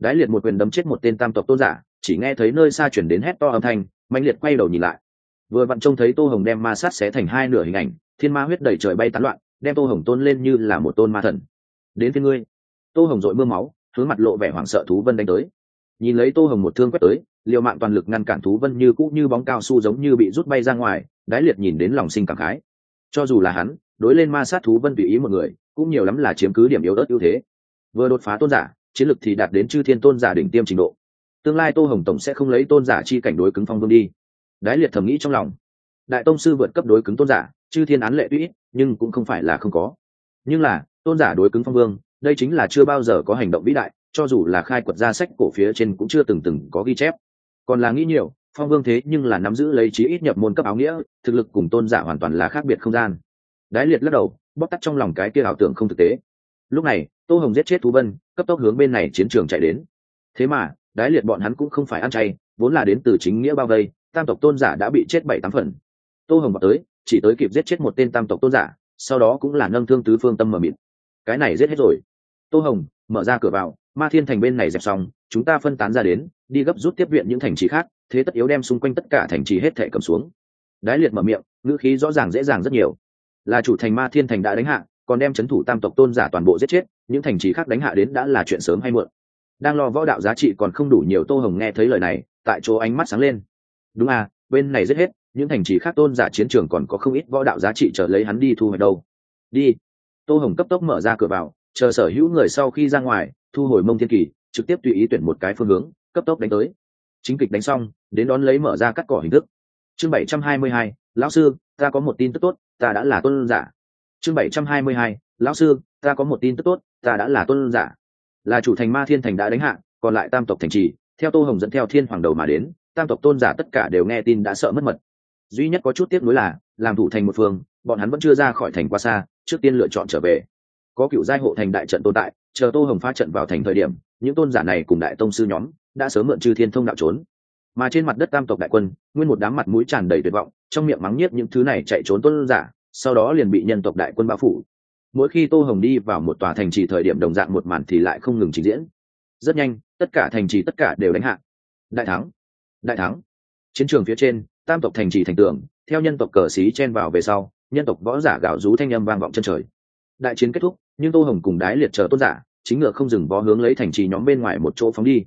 Đái liệt một quyền đấm chết một tên tam tộc tôn giả, chỉ nghe thấy nơi xa chuyển đến hét to âm thanh mạnh liệt quay đầu nhìn lại. Vừa vặn trông thấy tô hồng đem ma sát xé thành hai nửa hình ảnh, thiên ma huyết đầy trời bay tán loạn đem tô hồng tôn lên như là một tôn ma thần. Đến phía ngươi. Tô hồng dội mưa máu, hướng mặt lộ vẻ hoảng sợ thú vân đánh tới. Nhìn lấy tô hồng một thương quét tới, liều mạng toàn lực ngăn cản thú vân như cũ như bóng cao su giống như bị rút bay ra ngoài, đái liệt nhìn đến lòng sinh cảm khái. Cho dù là hắn, đối lên ma sát thú vân tùy ý một người, cũng nhiều lắm là chiếm cứ điểm yếu ớt ưu thế. Vừa đột phá tôn giả, chiến lực thì đạt đến chư thiên tôn giả đỉnh tiêm trình độ. Tương lai tô hồng tổng sẽ không lấy tôn giả chi cảnh đối cứng phong vương đi. Đái liệt thầm nghĩ trong lòng. Đại tông sư vượt cấp đối cứng tôn giả chư thiên án lệ tuy nhưng cũng không phải là không có. Nhưng là, tôn giả đối cứng phong vương, đây chính là chưa bao giờ có hành động vĩ đại, cho dù là khai quật ra sách cổ phía trên cũng chưa từng từng có ghi chép. Còn là nghĩ nhiều, phong vương thế nhưng là nắm giữ lấy trí ít nhập môn cấp áo nghĩa, thực lực cùng tôn giả hoàn toàn là khác biệt không gian. Đái liệt lắc đầu bóc tắt trong lòng cái kia ảo tưởng không thực tế. Lúc này, tô hồng giết chết thú vân, cấp tốc hướng bên này chiến trường chạy đến. Thế mà, đái liệt bọn hắn cũng không phải ăn chay, vốn là đến từ chính nghĩa bao vây, tam tộc tôn giả đã bị chết bảy tám phần. Tô hồng vào tới chỉ tới kịp giết chết một tên tam tộc tôn giả, sau đó cũng là nâng thương tứ phương tâm mờ mịt. Cái này giết hết rồi. Tô hồng, mở ra cửa vào, ma thiên thành bên này dẹp xong, chúng ta phân tán ra đến, đi gấp rút tiếp viện những thành trì khác, thế tất yếu đem xung quanh tất cả thành trì hết thể cầm xuống. Đái liệt mở miệng, ngữ khí rõ ràng dễ dàng rất nhiều. Là chủ thành ma thiên thành đã đánh hạ, còn đem c h ấ n thủ tam tộc tôn giả toàn bộ giết chết, những thành trì khác đánh hạ đến đã là chuyện sớm hay muộn. Đang lo võ đạo giá trị còn không đủ nhiều, tô hồng nghe thấy lời này, tại chỗ ánh mắt sáng lên. Đúng à bên này giết hết những thành trì khác tôn giả chiến trường còn có không ít võ đạo giá trị trở lấy hắn đi thu hồi đâu. Đi. Tô hồng cấp tốc mở ra cửa vào, chờ sở hữu người sau khi ra ngoài, thu hồi mông thiên kỳ, trực tiếp tùy ý tuyển một cái phương hướng, cấp tốc đánh tới. Chính kịch đánh xong, đến đón lấy mở ra cắt cỏ hình thức. Chương bảy trăm hai mươi hai, lão sư, ta có một tin tức tốt, ta đã là tôn giả. Chương bảy trăm hai mươi hai, lão sư, ta có một tin tức tốt, ta đã là tôn giả. Là chủ thành ma thiên thành đã đánh hạ, còn lại tam tộc thành trì, theo tô hồng dẫn theo thiên hoàng đầu mà đến, tam tộc tôn giả tất cả đều nghe tin đã sợ mất mật duy nhất có chút tiếc nuối là, làm thủ thành một phương, bọn hắn vẫn chưa ra khỏi thành qua xa, trước tiên lựa chọn trở về. Có cựu giai hộ thành đại trận tồn tại, chờ tô hồng phá trận vào thành thời điểm, những tôn giả này cùng đại tông sư nhóm đã sớm mượn chư thiên thông đạo trốn. Mà trên mặt đất tam tộc đại quân, nguyên một đám mặt mũi tràn đầy tuyệt vọng, trong miệng mắng nhiếc những thứ này chạy trốn tôn giả, sau đó liền bị nhân tộc đại quân bao phủ. Mỗi khi tô hồng đi vào một tòa thành trì thời điểm đồng dạng một màn thì lại không ngừng trình diễn. Rất nhanh, tất cả thành trì tất cả đều đánh hạ. Đại thắng đại thắng. Chiến trường phía trên tam tộc thành trì thành tường, theo nhân tộc cờ xí chen vào về sau, nhân tộc võ giả gạo rú thanh âm vang vọng chân trời. Đại chiến kết thúc, nhưng tô hồng cùng đái liệt chờ tôn giả, chính ngựa không dừng vó hướng lấy thành trì nhóm bên ngoài một chỗ phóng đi.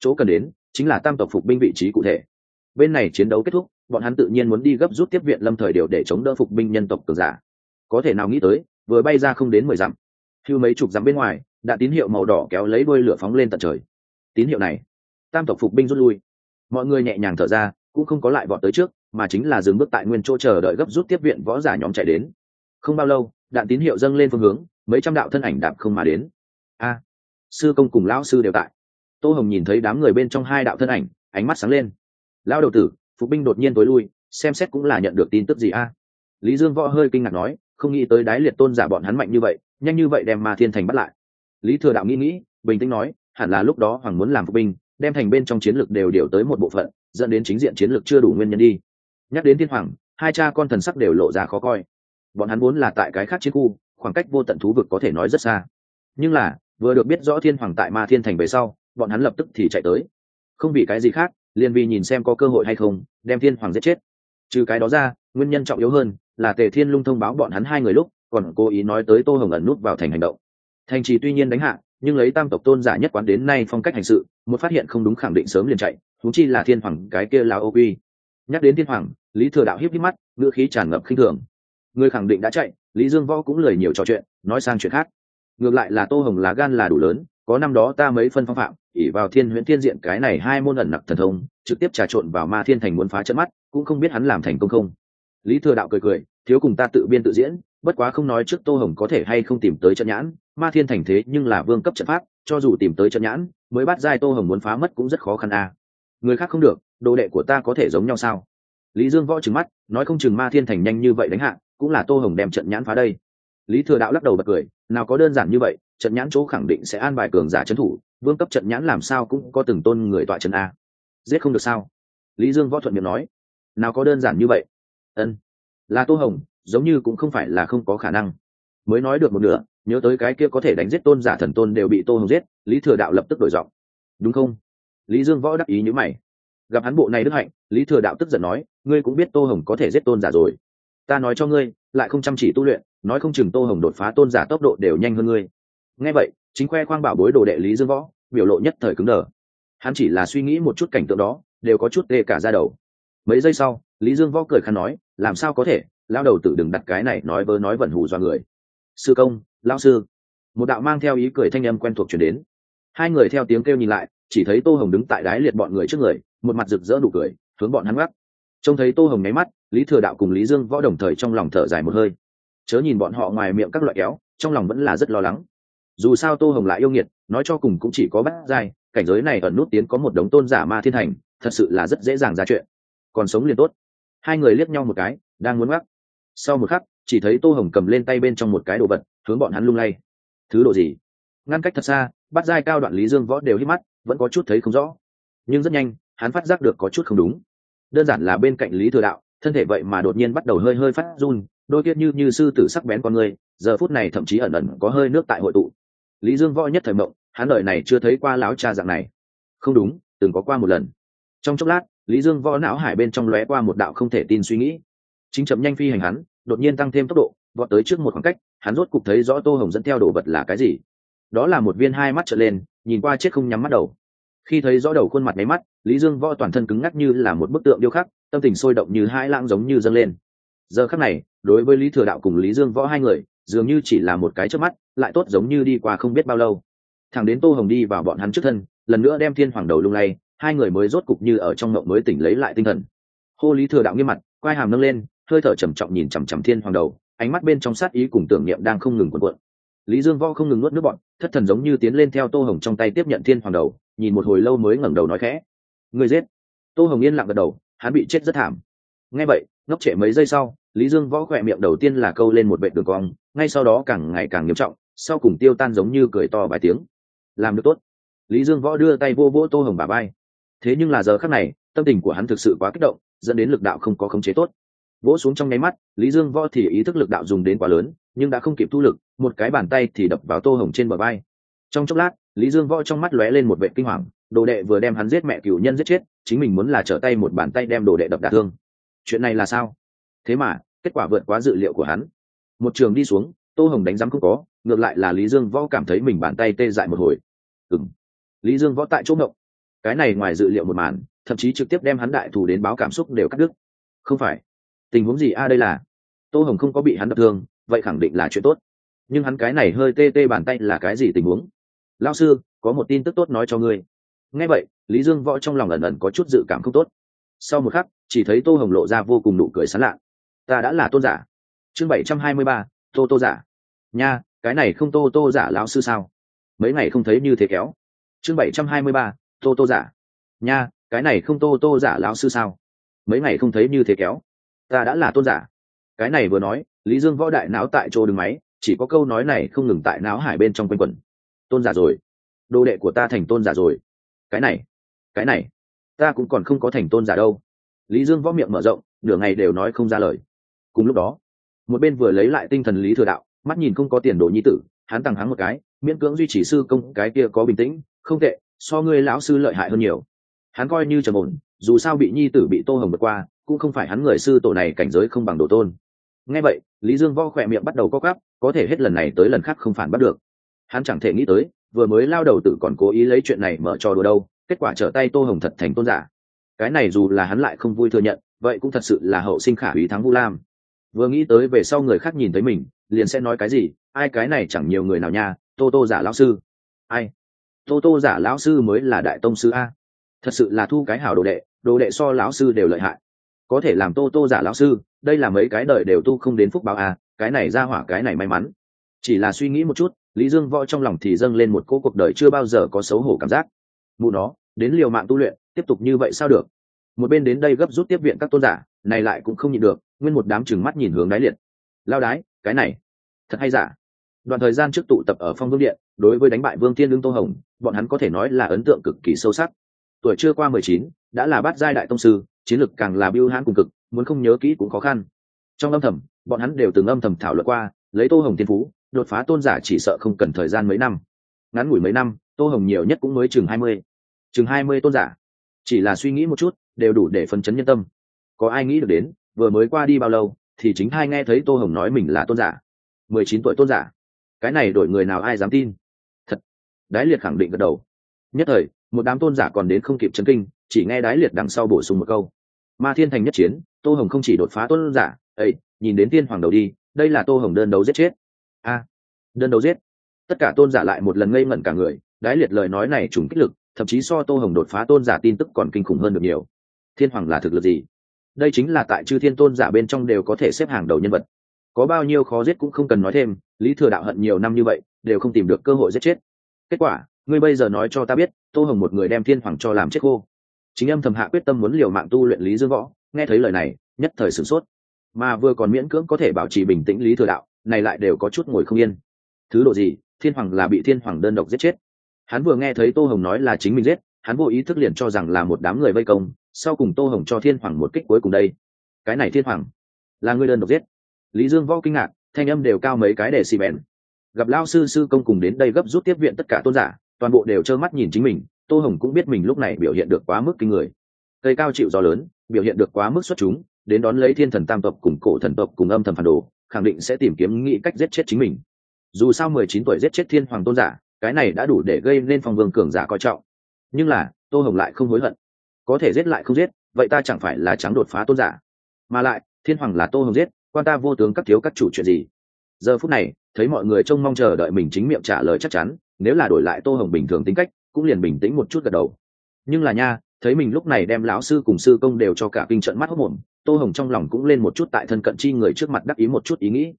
Chỗ cần đến, chính là tam tộc phục binh vị trí cụ thể. Bên này chiến đấu kết thúc, bọn hắn tự nhiên muốn đi gấp rút tiếp viện lâm thời điều để chống đỡ phục binh nhân tộc cường giả. Có thể nào nghĩ tới, vừa bay ra không đến mười dặm, hưu mấy chục dặm bên ngoài, đã tín hiệu màu đỏ kéo lấy đôi lửa phóng lên tận trời. Tín hiệu này, tam tộc phục binh rút lui. Mọi người nhẹ nhàng thở ra cũng không có lại vọt tới trước, mà chính là dừng bước tại nguyên chỗ chờ đợi gấp rút tiếp viện võ giả nhóm chạy đến. Không bao lâu, đạn tín hiệu dâng lên phương hướng, mấy trăm đạo thân ảnh đạp không mà đến. A, sư công cùng lão sư đều tại. Tô hồng nhìn thấy đám người bên trong hai đạo thân ảnh, ánh mắt sáng lên. Lao đầu tử, phục binh đột nhiên tối lui, xem xét cũng là nhận được tin tức gì a? Lý dương võ hơi kinh ngạc nói, không nghĩ tới đái liệt tôn giả bọn hắn mạnh như vậy, nhanh như vậy đem ma thiên thành bắt lại. Lý thừa đạo nghĩ nghĩ, bình tĩnh nói, hẳn là lúc đó hoàng muốn làm phục binh, đem thành bên trong chiến lược đều điều tới một bộ phận dẫn đến chính diện chiến lược chưa đủ nguyên nhân đi. Nhắc đến thiên hoàng, hai cha con thần sắc đều lộ ra khó coi. Bọn hắn vốn là tại cái khác chiến khu, khoảng cách vô tận thú vực có thể nói rất xa. Nhưng là, vừa được biết rõ thiên hoàng tại ma thiên thành về sau, bọn hắn lập tức thì chạy tới. Không vì cái gì khác, liền vì nhìn xem có cơ hội hay không, đem thiên hoàng giết chết. Trừ cái đó ra, nguyên nhân trọng yếu hơn là tề thiên lung thông báo bọn hắn hai người lúc, còn cố ý nói tới tô hồng ẩn nút vào thành hành động. Thành trì tuy nhiên đánh hạ, nhưng lấy tam tộc tôn giả nhất quán đến nay phong cách hành sự, một phát hiện không đúng khẳng định sớm liền chạy thú chi là thiên hoàng, cái kia là ô quy. Nhắc đến thiên hoàng, lý thừa đạo hiếp hít mắt, ngữ khí tràn ngập khinh thường. Người khẳng định đã chạy, lý dương võ cũng lời nhiều trò chuyện, nói sang chuyện khác. Ngược lại là tô hồng lá gan là đủ lớn, có năm đó ta mấy phân phong phạm ỉ vào thiên huyễn thiên diện cái này hai môn ẩn nặc thần thông, trực tiếp trà trộn vào ma thiên thành muốn phá trận mắt, cũng không biết hắn làm thành công không. Lý thừa đạo cười cười, thiếu cùng ta tự biên tự diễn, bất quá không nói trước tô hồng có thể hay không tìm tới trận nhãn, ma thiên thành thế nhưng là vương cấp trận pháp, cho dù tìm tới trận nhãn, mới bắt giai tô hồng muốn phá mất cũng rất khó khăn à người khác không được, đồ đệ của ta có thể giống nhau sao? Lý dương võ trừng mắt, nói không chừng ma thiên thành nhanh như vậy đánh hạ, cũng là tô hồng đem trận nhãn phá đây. Lý thừa đạo lắc đầu bật cười, nào có đơn giản như vậy, trận nhãn chỗ khẳng định sẽ an bài cường giả trấn thủ, vương cấp trận nhãn làm sao cũng có từng tôn người tọa trận a. Giết không được sao? Lý dương võ thuận miệng nói. Nào có đơn giản như vậy? Ân. Là tô hồng, giống như cũng không phải là không có khả năng. Mới nói được một nửa, nhớ tới cái kia có thể đánh giết tôn giả thần tôn đều bị tô hồng giết, lý thừa đạo lập tức đổi giọng. Đúng không? Lý dương võ đắc ý nhữ mày. Gặp hắn bộ này đức hạnh, lý thừa đạo tức giận nói, ngươi cũng biết tô hồng có thể giết tôn giả rồi. Ta nói cho ngươi, lại không chăm chỉ tu luyện, nói không chừng tô hồng đột phá tôn giả tốc độ đều nhanh hơn ngươi. Nghe vậy, chính khoe khoang bảo bối đồ đệ lý dương võ, biểu lộ nhất thời cứng đờ. Hắn chỉ là suy nghĩ một chút cảnh tượng đó, đều có chút tê cả ra đầu. Mấy giây sau, lý dương võ cười khăn nói, làm sao có thể? Lao đầu tử đừng đặt cái này nói vớ nói vẩn hù do người. Sư công lao sư. Một đạo mang theo ý cười thanh âm quen thuộc chuyển đến. Hai người theo tiếng kêu nhìn lại chỉ thấy tô hồng đứng tại đái liệt bọn người trước người, một mặt rực rỡ nụ cười, hướng bọn hắn gắt trông thấy tô hồng nháy mắt, lý thừa đạo cùng lý dương võ đồng thời trong lòng thở dài một hơi. Chớ nhìn bọn họ ngoài miệng các loại kéo, trong lòng vẫn là rất lo lắng. Dù sao tô hồng lại yêu nghiệt, nói cho cùng cũng chỉ có bắt dai cảnh giới này ẩn nút tiến có một đống tôn giả ma thiên thành thật sự là rất dễ dàng ra chuyện. Còn sống liền tốt. Hai người liếc nhau một cái, đang muốn gắt sau một khắc, chỉ thấy tô hồng cầm lên tay bên trong một cái đồ vật, hướng bọn hắn lung lay. Thứ đồ gì? Ngăn cách thật xa bắt dai cao đoạn lý dương võ đều hít mắt vẫn có chút thấy không rõ. Nhưng rất nhanh, hắn phát giác được có chút không đúng. Đơn giản là bên cạnh lý thừa đạo, thân thể vậy mà đột nhiên bắt đầu hơi hơi phát run, đôi kiết như như sư tử sắc bén con người, giờ phút này thậm chí ẩn ẩn có hơi nước tại hội tụ. Lý dương võ nhất thời mộng, hắn đợi này chưa thấy qua láo cha dạng này. Không đúng, từng có qua một lần. Trong chốc lát, lý dương võ não hải bên trong lóe qua một đạo không thể tin suy nghĩ. Chính chậm nhanh phi hành hắn, đột nhiên tăng thêm tốc độ, vọt tới trước một khoảng cách, hắn rốt cục thấy rõ tô hồng dẫn theo đồ vật là cái gì. Đó là một viên hai mắt trở lên nhìn qua chết không nhắm mắt đầu. Khi thấy rõ đầu khuôn mặt máy mắt, lý dương võ toàn thân cứng ngắc như là một bức tượng điêu khắc, tâm tình sôi động như hai lãng giống như dâng lên. Giờ khắc này, đối với lý thừa đạo cùng lý dương võ hai người, dường như chỉ là một cái trước mắt, lại tốt giống như đi qua không biết bao lâu. Thằng đến tô hồng đi vào bọn hắn trước thân, lần nữa đem thiên hoàng đầu lung lay, hai người mới rốt cục như ở trong mộng mới tỉnh lấy lại tinh thần. Hô lý thừa đạo nghiêm mặt, quai hàm nâng lên, hơi thở trầm trọng nhìn chằm chằm thiên hoàng đầu, ánh mắt bên trong sát ý cùng tưởng niệm đang không ngừng quần cuộn. Lý dương võ không ngừng nuốt nước bọn thất thần giống như tiến lên theo tô hồng trong tay tiếp nhận thiên hoàng đầu, nhìn một hồi lâu mới ngẩng đầu nói khẽ. Người giết. Tô hồng yên lặng gật đầu, hắn bị chết rất thảm. Nghe vậy, ngốc trệ mấy giây sau, lý dương võ khỏe miệng đầu tiên là câu lên một vệ đường cong, ngay sau đó càng ngày càng nghiêm trọng, sau cùng tiêu tan giống như cười to vài tiếng. Làm được tốt. Lý dương võ đưa tay vô vỗ tô hồng bà bay thế nhưng là giờ khắc này, tâm tình của hắn thực sự quá kích động, dẫn đến lực đạo không có khống chế tốt. Vỗ xuống trong nháy mắt, lý dương võ thì ý thức lực đạo dùng đến quá lớn nhưng đã không kịp thu lực, một cái bàn tay thì đập vào tô hồng trên bờ vai. trong chốc lát, lý dương võ trong mắt lóe lên một vệ kinh hoàng, đồ đệ vừa đem hắn giết mẹ cựu nhân giết chết, chính mình muốn là trở tay một bàn tay đem đồ đệ đập đả thương. Chuyện này là sao? Thế mà, kết quả vượt quá dự liệu của hắn. Một trường đi xuống, tô hồng đánh giám không có, ngược lại là lý dương võ cảm thấy mình bàn tay tê dại một hồi. Ừng lý dương võ tại chỗ ngộng. Cái này ngoài dự liệu một màn, thậm chí trực tiếp đem hắn đại thù đến báo cảm xúc đều cắt đứt. Không phải. Tình huống gì? A, đây là. Tô hồng không có bị hắn đập thương vậy khẳng định là chuyện tốt. Nhưng hắn cái này hơi tê tê bàn tay là cái gì tình huống? Lao sư, có một tin tức tốt nói cho ngươi. Nghe vậy, lý dương võ trong lòng ẩn ẩn có chút dự cảm không tốt. Sau một khắc, chỉ thấy tô hồng lộ ra vô cùng nụ cười sán lạ. Ta đã là tôn giả. Chương bảy trăm hai mươi ba, tô tô giả. Nha, cái này không tô tô giả lão sư sao? Mấy ngày không thấy như thế kéo. Chương bảy trăm hai mươi ba, tô tô giả. Nha, cái này không tô tô giả lão sư sao? Mấy ngày không thấy như thế kéo. Ta đã là tôn giả cái này vừa nói, lý dương võ đại não tại chỗ đứng máy, chỉ có câu nói này không ngừng tại não hải bên trong quanh quẩn. Tôn giả rồi. Đồ đệ của ta thành tôn giả rồi. Cái này cái này, ta cũng còn không có thành tôn giả đâu. Lý dương võ miệng mở rộng, nửa ngày đều nói không ra lời. Cùng lúc đó, một bên vừa lấy lại tinh thần lý thừa đạo, mắt nhìn không có tiền đồ nhi tử, hắn tăng hắn một cái, miễn cưỡng duy trì sư công cái kia có bình tĩnh, không tệ, so ngươi lão sư lợi hại hơn nhiều. Hắn coi như trầm ổn, dù sao bị nhi tử bị tô hồng vượt qua, cũng không phải hắn người sư tổ này cảnh giới không bằng đồ tôn nghe vậy, lý dương vo khỏe miệng bắt đầu co cắp có thể hết lần này tới lần khác không phản bắt được. Hắn chẳng thể nghĩ tới, vừa mới lao đầu tử còn cố ý lấy chuyện này mở cho đùa đâu, kết quả trở tay tô hồng thật thành tôn giả. Cái này dù là hắn lại không vui thừa nhận, vậy cũng thật sự là hậu sinh khả úy thắng vu lam. Vừa nghĩ tới về sau người khác nhìn thấy mình, liền sẽ nói cái gì, ai cái này chẳng nhiều người nào nha, tô tô giả lão sư. Ai? Tô tô giả lão sư mới là đại tông sư a. Thật sự là thu cái hảo đồ đệ đồ đệ so lão sư đều lợi hại có thể làm tô tô giả lão sư, đây là mấy cái đời đều tu không đến phúc báo à? cái này ra hỏa, cái này may mắn. Chỉ là suy nghĩ một chút, lý dương võ trong lòng thì dâng lên một cô cuộc đời chưa bao giờ có xấu hổ cảm giác. Mụ nó, đến liều mạng tu luyện, tiếp tục như vậy sao được? Một bên đến đây gấp rút tiếp viện các tôn giả, này lại cũng không nhịn được, nguyên một đám chừng mắt nhìn hướng đáy liệt. Lao đái, cái này, thật hay giả? Đoạn thời gian trước tụ tập ở phong vương điện, đối với đánh bại vương thiên lương tô hồng, bọn hắn có thể nói là ấn tượng cực kỳ sâu sắc. Tuổi chưa qua mười chín, đã là bát giai đại tông sư chiến lực càng là biêu hãn cùng cực, muốn không nhớ kỹ cũng khó khăn. Trong âm thầm, bọn hắn đều từng âm thầm thảo luận qua, lấy tô hồng thiên phú, đột phá tôn giả chỉ sợ không cần thời gian mấy năm. Ngắn ngủi mấy năm, tô hồng nhiều nhất cũng mới chừng hai mươi. Chừng hai mươi tôn giả. Chỉ là suy nghĩ một chút, đều đủ để phân chấn nhân tâm. Có ai nghĩ được đến, vừa mới qua đi bao lâu, thì chính hai nghe thấy tô hồng nói mình là tôn giả. mười chín tuổi tôn giả. Cái này đổi người nào ai dám tin? Thật. Đái liệt khẳng định gật đầu. Nhất thời, một đám tôn giả còn đến không kịp chấn kinh, chỉ nghe đái liệt đằng sau bổ sung một câu ma thiên thành nhất chiến, tô hồng không chỉ đột phá tôn giả, ấy, nhìn đến tiên hoàng đầu đi, đây là tô hồng đơn đấu giết chết. A, đơn đấu giết. Tất cả tôn giả lại một lần ngây ngẩn cả người, đái liệt lời nói này trùng kích lực, thậm chí so tô hồng đột phá tôn giả tin tức còn kinh khủng hơn được nhiều. Thiên hoàng là thực lực gì? Đây chính là tại chư thiên tôn giả bên trong đều có thể xếp hàng đầu nhân vật. Có bao nhiêu khó giết cũng không cần nói thêm, lý thừa đạo hận nhiều năm như vậy, đều không tìm được cơ hội giết chết. Kết quả, ngươi bây giờ nói cho ta biết, tô hồng một người đem thiên hoàng cho làm chết khô chính âm thầm hạ quyết tâm muốn liều mạng tu luyện lý dương võ, nghe thấy lời này, nhất thời sửng sốt. Mà vừa còn miễn cưỡng có thể bảo trì bình tĩnh lý thừa đạo, này lại đều có chút ngồi không yên. Thứ độ gì, thiên hoàng là bị thiên hoàng đơn độc giết chết. Hắn vừa nghe thấy tô hồng nói là chính mình giết, hắn vô ý thức liền cho rằng là một đám người vây công, sau cùng tô hồng cho thiên hoàng một kích cuối cùng đây. Cái này thiên hoàng, là người đơn độc giết. Lý dương võ kinh ngạc, thanh âm đều cao mấy cái để xì bèn. Gặp lao sư sư công cùng đến đây gấp rút tiếp viện tất cả tôn giả, toàn bộ đều trơ mắt nhìn chính mình tô hồng cũng biết mình lúc này biểu hiện được quá mức kinh người. Cây cao chịu gió lớn, biểu hiện được quá mức xuất chúng, đến đón lấy thiên thần tam tộc cùng cổ thần tộc cùng âm thầm phản đồ, khẳng định sẽ tìm kiếm nghĩ cách giết chết chính mình. Dù sao mười chín tuổi giết chết thiên hoàng tôn giả, cái này đã đủ để gây nên phong vương cường giả coi trọng. Nhưng là, tô hồng lại không hối hận. Có thể giết lại không giết, vậy ta chẳng phải là trắng đột phá tôn giả. Mà lại, thiên hoàng là tô hồng giết, quan ta vô tướng các thiếu các chủ chuyện gì? Giờ phút này, thấy mọi người trông mong chờ đợi mình chính miệng trả lời chắc chắn, nếu là đổi lại tô hồng bình thường tính cách cũng liền bình tĩnh một chút gật đầu. Nhưng là nha, thấy mình lúc này đem lão sư cùng sư công đều cho cả kinh trận mắt hốc mồm tô hồng trong lòng cũng lên một chút tại thân cận chi người trước mặt đắc ý một chút ý nghĩ.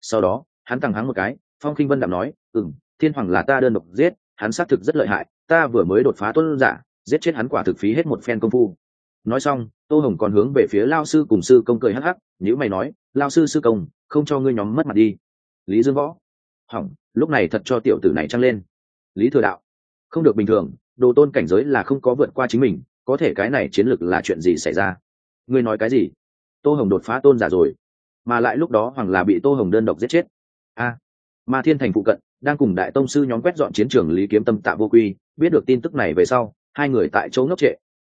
Sau đó, hắn thẳng hắng một cái, phong khinh vân đạm nói ừ m thiên hoàng là ta đơn độc giết, hắn xác thực rất lợi hại, ta vừa mới đột phá tuân giả, giết chết hắn quả thực phí hết một phen công phu. Nói xong, tô hồng còn hướng về phía lao sư cùng sư công cười hắc hắc nếu mày nói lao sư sư công, không cho ngươi nhóm mất mặt đi. Lý dương võ, hỏng, lúc này thật cho tiểu tử này trăng lên. Lý thừa đạo không được bình thường đồ tôn cảnh giới là không có vượt qua chính mình có thể cái này chiến lược là chuyện gì xảy ra? Ngươi nói cái gì? Tô hồng đột phá tôn giả rồi mà lại lúc đó hoàng là bị tô hồng đơn độc giết chết. A à, ma thiên thành phụ cận đang cùng đại tông sư nhóm quét dọn chiến trường lý kiếm tâm tạ vô quy biết được tin tức này về sau hai người tại chỗ ngốc trệ.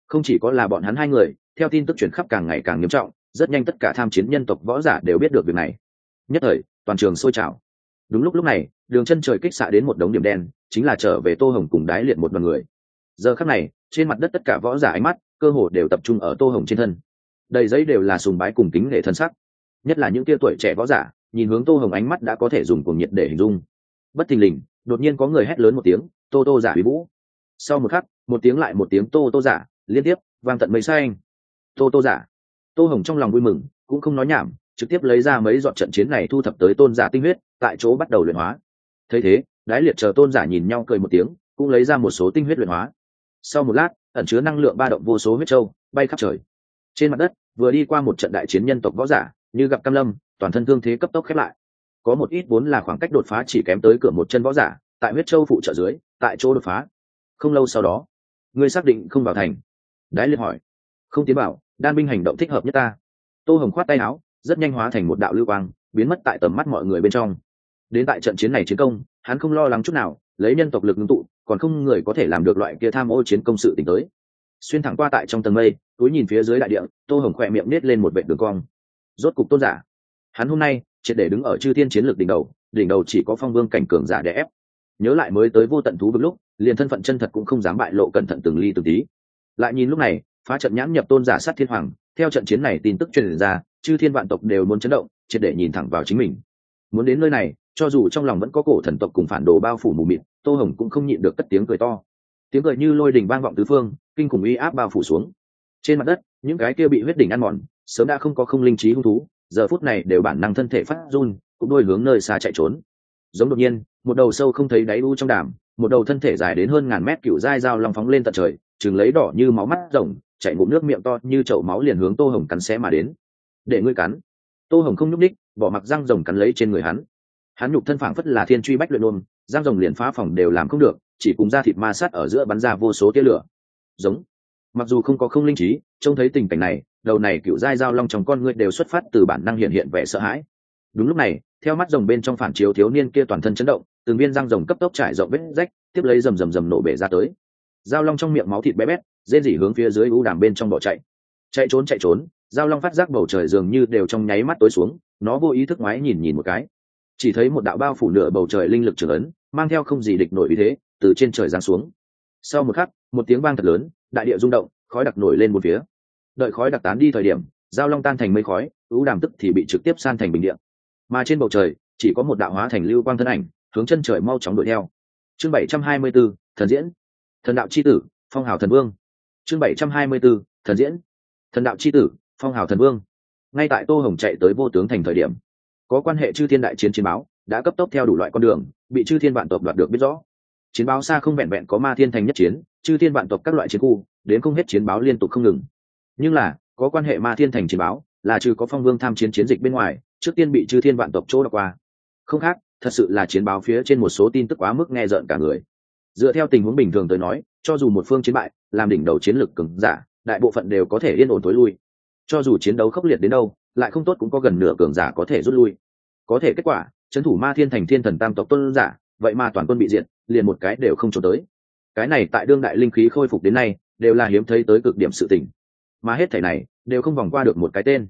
Không chỉ có là bọn hắn hai người theo tin tức chuyển khắp càng ngày càng nghiêm trọng rất nhanh tất cả tham chiến nhân tộc võ giả đều biết được việc này. Nhất thời toàn trường sôi trào đúng lúc lúc này, đường chân trời kích xạ đến một đống điểm đen, chính là trở về tô hồng cùng đái liệt một đoàn người. Giờ khắc này, trên mặt đất tất cả võ giả ánh mắt, cơ hồ đều tập trung ở tô hồng trên thân. Đầy giấy đều là sùng bái cùng kính nghệ thân sắc. Nhất là những tia tuổi trẻ võ giả, nhìn hướng tô hồng ánh mắt đã có thể dùng cuồng nhiệt để hình dung. Bất thình lình, đột nhiên có người hét lớn một tiếng, tô tô giả bí vũ! Sau một khắc, một tiếng lại một tiếng tô tô giả, liên tiếp, vang tận mấy xa anh tô tô giả! Tô hồng trong lòng vui mừng, cũng không nói nhảm trực tiếp lấy ra mấy dọn trận chiến này thu thập tới tôn giả tinh huyết, tại chỗ bắt đầu luyện hóa. Thấy thế, đái liệt chờ tôn giả nhìn nhau cười một tiếng, cũng lấy ra một số tinh huyết luyện hóa. Sau một lát, ẩn chứa năng lượng ba động vô số huyết trâu bay khắp trời. Trên mặt đất, vừa đi qua một trận đại chiến nhân tộc võ giả, như gặp cam lâm, toàn thân thương thế cấp tốc khép lại. Có một ít vốn là khoảng cách đột phá chỉ kém tới cửa một chân võ giả, tại huyết châu phụ trợ dưới, tại chỗ đột phá. Không lâu sau đó, ngươi xác định không vào thành. Đái liệt hỏi. Không tiến bảo, đan binh hành động thích hợp nhất ta. Tô hồng khoát tay áo rất nhanh hóa thành một đạo lưu quang, biến mất tại tầm mắt mọi người bên trong. Đến tại trận chiến này chiến công, hắn không lo lắng chút nào, lấy nhân tộc lực ngưng tụ, còn không người có thể làm được loại kia tham ô chiến công sự t tới. Xuyên thẳng qua tại trong tầng mây, túi nhìn phía dưới đại địa, tô hồng khỏe miệng nết lên một vệ đường cong. Rốt cục tôn giả. Hắn hôm nay, triệt để đứng ở chư thiên chiến lược đỉnh đầu đỉnh đầu chỉ có phong vương cảnh cường giả để ép. Nhớ lại mới tới vô tận thú vực lúc, liền thân phận chân thật cũng không dám bại lộ cẩn thận từng ly từng tí. Lại nhìn lúc này, phá trận nhãn nhập tôn giả sát thiên hoàng, theo trận chiến này tin tức truyền ra chư thiên vạn tộc đều muốn chấn động, triệt để nhìn thẳng vào chính mình. Muốn đến nơi này, cho dù trong lòng vẫn có cổ thần tộc cùng phản đồ bao phủ mù mịt, tô hồng cũng không nhịn được cất tiếng cười to. Tiếng cười như lôi đình vang vọng tứ phương, kinh khủng uy áp bao phủ xuống. Trên mặt đất, những cái kia bị huyết đỉnh ăn mòn, sớm đã không có không linh trí hung thú, giờ phút này đều bản năng thân thể phát run, cũng đôi hướng nơi xa chạy trốn. Giống đột nhiên, một đầu sâu không thấy đáy u trong đàm, một đầu thân thể dài đến hơn ngàn mét cựu dai dao long phóng lên tận trời chừng lấy đỏ như máu mắt rồng chạy ngụm nước miệng to như chậu máu liền hướng tô hồng cắn xé mà đến để ngươi cắn. Tô hồng không nhúc ních bỏ mặc răng rồng cắn lấy trên người hắn. Hắn nhục thân phảng phất là thiên truy bách luyện ôm, răng rồng liền phá phòng đều làm không được, chỉ cùng da thịt ma sát ở giữa bắn ra vô số tia lửa. Giống. Mặc dù không có không linh trí, trông thấy tình cảnh này, đầu này cựu dai dao long trong con ngươi đều xuất phát từ bản năng hiện hiện vẻ sợ hãi. Đúng lúc này, theo mắt rồng bên trong phản chiếu thiếu niên kia toàn thân chấn động, từng viên răng rồng cấp tốc trải rộng vết rách, tiếp lấy rầm rầm rầm nổ bể ra tới. Dao long trong miệng máu thịt bé bét, rên rỉ hướng phía dưới u đàm bên trong bỏ chạy. Chạy trốn chạy trốn Giao long phát giác bầu trời dường như đều trong nháy mắt tối xuống nó vô ý thức ngoái nhìn nhìn một cái. Chỉ thấy một đạo bao phủ nửa bầu trời linh lực trưởng ấn mang theo không gì địch nổi ý thế từ trên trời giáng xuống. Sau một khắc một tiếng vang thật lớn đại địa rung động khói đặc nổi lên một phía. Đợi khói đặc tán đi thời điểm giao long tan thành mây khói ứ đàm tức thì bị trực tiếp san thành bình điện mà trên bầu trời chỉ có một đạo hóa thành lưu quang thân ảnh hướng chân trời mau chóng đuổi theo. Chương bảy trăm hai mươi 724, thần diễn. Thần đạo c h i tử phong hào thần vương. Chương bảy trăm hai mươi 724, thần diễn. Thần đạo c h i tử phong hào thần vương. Ngay tại tô hồng chạy tới vô tướng thành thời điểm, có quan hệ chư thiên đại chiến chiến báo đã cấp tốc theo đủ loại con đường, bị chư thiên vạn tộc đoạt được biết rõ. Chiến báo xa không vẹn vẹn có ma thiên thành nhất chiến, chư thiên vạn tộc các loại chiến khu, đến không hết chiến báo liên tục không ngừng. Nhưng là, có quan hệ ma thiên thành chiến báo, là trừ có phong vương tham chiến chiến dịch bên ngoài, trước tiên bị chư thiên vạn tộc chỗ đọc qua. Không khác, thật sự là chiến báo phía trên một số tin tức quá mức nghe rợn cả người. Dựa theo tình huống bình thường tới nói, cho dù một phương chiến bại, làm đỉnh đầu chiến lược cứng giả, đại bộ phận đều có thể yên ổn tối lui cho dù chiến đấu khốc liệt đến đâu, lại không tốt cũng có gần nửa cường giả có thể rút lui. Có thể kết quả trấn thủ ma thiên thành thiên thần tam tộc tôn giả, vậy mà toàn quân bị diệt, liền một cái đều không trốn tới. Cái này tại đương đại linh khí khôi phục đến nay, đều là hiếm thấy tới cực điểm sự tình. Mà hết thảy này, đều không vòng qua được một cái tên,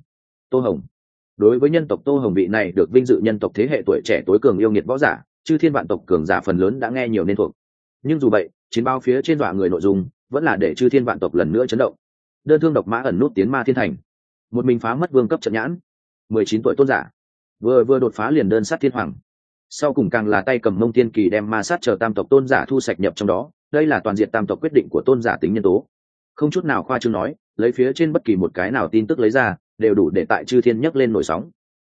tô hồng. Đối với nhân tộc tô hồng vị này được vinh dự nhân tộc thế hệ tuổi trẻ tối cường yêu nghiệt võ giả chứ thiên vạn tộc cường giả phần lớn đã nghe nhiều nên thuộc. Nhưng dù vậy, chiến bao phía trên dọa người nội dung, vẫn là để chư thiên vạn tộc lần nữa chấn động đơn thương độc mã ẩn nút tiến ma thiên thành. Một mình phá mất vương cấp trận nhãn. Mười chín tuổi tôn giả. Vừa vừa đột phá liền đơn sát thiên hoàng. Sau cùng càng là tay cầm mông tiên kỳ đem ma sát chờ tam tộc tôn giả thu sạch nhập trong đó. Đây là toàn diện tam tộc quyết định của tôn giả tính nhân tố. Không chút nào khoa chương nói, lấy phía trên bất kỳ một cái nào tin tức lấy ra, đều đủ để tại chư thiên nhấc lên nổi sóng.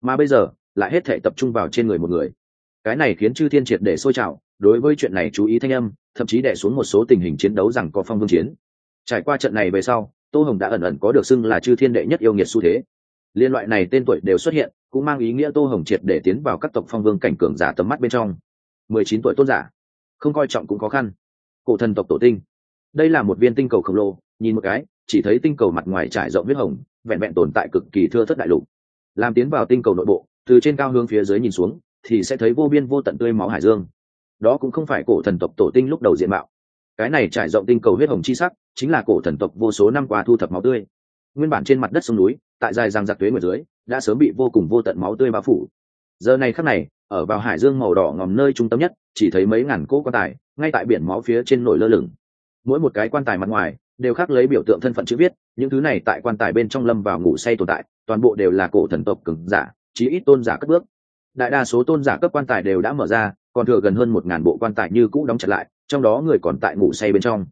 Mà bây giờ, lại hết thể tập trung vào trên người một người. Cái này khiến chư thiên triệt để sôi trào, đối với chuyện này chú ý thanh âm, thậm chí đẻ xuống một số tình hình chiến đấu rằng có phong vương chiến. Trải qua trận này về sau tô hồng đã ẩn ẩn có được xưng là chư thiên đệ nhất yêu nghiệt xu thế. Liên loại này tên tuổi đều xuất hiện, cũng mang ý nghĩa tô hồng triệt để tiến vào các tộc phong vương cảnh cường giả tầm mắt bên trong. Mười chín tuổi tôn giả, không coi trọng cũng khó khăn. Cổ thần tộc tổ tinh. Đây là một viên tinh cầu khổng lồ, nhìn một cái, chỉ thấy tinh cầu mặt ngoài trải rộng huyết hồng, vẹn vẹn tồn tại cực kỳ thưa thất đại lục. Làm tiến vào tinh cầu nội bộ, từ trên cao hướng phía dưới nhìn xuống, thì sẽ thấy vô biên vô tận tươi máu hải dương. Đó cũng không phải cổ thần tộc tổ tinh lúc đầu diện mạo cái này trải rộng tinh cầu huyết hồng chi sắc, chính là cổ thần tộc vô số năm qua thu thập máu tươi. Nguyên bản trên mặt đất sông núi, tại dài răng giặc tuế ngoài dưới, đã sớm bị vô cùng vô tận máu tươi bao phủ. Giờ này khắc này, ở vào hải dương màu đỏ ngòm nơi trung tâm nhất, chỉ thấy mấy ngàn cỗ quan tài, ngay tại biển máu phía trên nổi lơ lửng. Mỗi một cái quan tài mặt ngoài, đều khác lấy biểu tượng thân phận chữ viết, những thứ này tại quan tài bên trong lâm vào ngủ say tồn tại, toàn bộ đều là cổ thần tộc cứng giả, chí ít tôn giả cất bước. Đại đa số tôn giả cấp quan tài đều đã mở ra, còn thừa gần hơn một ngàn bộ quan tài như cũ đóng chặt lại trong đó người còn tại ngủ say bên trong.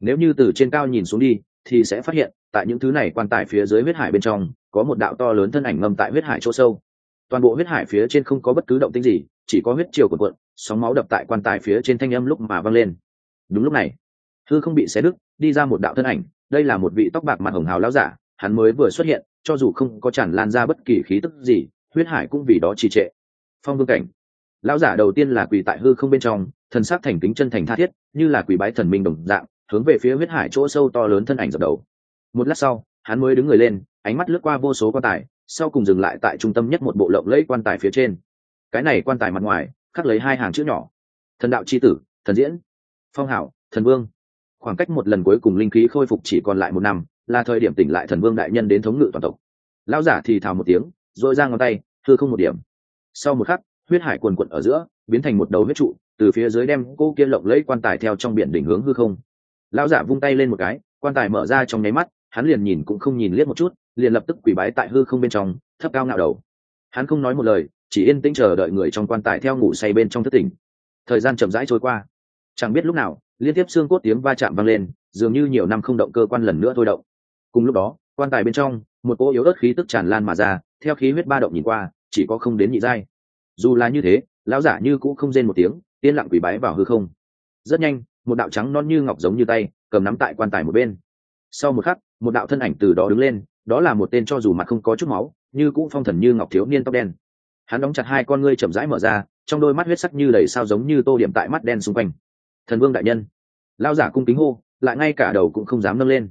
Nếu như từ trên cao nhìn xuống đi, thì sẽ phát hiện, tại những thứ này quan tài phía dưới huyết hải bên trong, có một đạo to lớn thân ảnh ngâm tại huyết hải chỗ sâu. Toàn bộ huyết hải phía trên không có bất cứ động tĩnh gì, chỉ có huyết chiều của cuộn, sóng máu đập tại quan tài phía trên thanh âm lúc mà văng lên. Đúng lúc này thư không bị xé đứt đi ra một đạo thân ảnh, đây là một vị tóc bạc mặt hồng hào lão giả, hắn mới vừa xuất hiện, cho dù không có tràn lan ra bất kỳ khí tức gì, huyết hải cũng vì đó trì trệ. Phong vương cảnh, lão giả đầu tiên là quỳ tại hư không bên trong thần sắc thành kính chân thành tha thiết, như là quỳ bái thần minh đồng dạng, hướng về phía huyết hải chỗ sâu to lớn thân ảnh dập đầu. Một lát sau, hắn mới đứng người lên, ánh mắt lướt qua vô số quan tài, sau cùng dừng lại tại trung tâm nhất một bộ lộng lẫy quan tài phía trên. Cái này quan tài mặt ngoài, khắc lấy hai hàng chữ nhỏ. Thần đạo c h i tử, thần diễn. Phong hảo, thần vương. Khoảng cách một lần cuối cùng linh khí khôi phục chỉ còn lại một năm, là thời điểm tỉnh lại thần vương đại nhân đến thống ngự toàn tộc. Lão giả thì thào một tiếng rồi ra ngón tay thưa không một điểm. Sau một khắc, huyết hải quần quận ở giữa, biến thành một đầu huyết trụ từ phía dưới đem cô kia lộng lấy quan tài theo trong biển đỉnh hướng hư không. Lão giả vung tay lên một cái, quan tài mở ra trong nháy mắt, hắn liền nhìn cũng không nhìn liếc một chút, liền lập tức quỳ bái tại hư không bên trong, thấp cao ngạo đầu. Hắn không nói một lời, chỉ yên tĩnh chờ đợi người trong quan tài theo ngủ say bên trong thất tỉnh. Thời gian chậm rãi trôi qua. Chẳng biết lúc nào, liên tiếp xương cốt tiếng va chạm vang lên, dường như nhiều năm không động cơ quan lần nữa thôi động. Cùng lúc đó, quan tài bên trong, một cỗ yếu ớt khí tức tràn lan mà ra, theo khí huyết ba động nhìn qua, chỉ có không đến nhị giai. Dù là như thế lão giả như cũ không rên một tiếng, yên lặng quỷ bái vào hư không. Rất nhanh, một đạo trắng non như ngọc giống như tay, cầm nắm tại quan tài một bên. Sau một khắc, một đạo thân ảnh từ đó đứng lên, đó là một tên cho dù mặt không có chút máu, như cũ phong thần như ngọc thiếu niên tóc đen. Hắn đóng chặt hai con ngươi chậm rãi mở ra, trong đôi mắt huyết sắc như đầy sao giống như tô điểm tại mắt đen xung quanh. Thần vương đại nhân. Lao giả cung kính hô, lại ngay cả đầu cũng không dám nâng lên.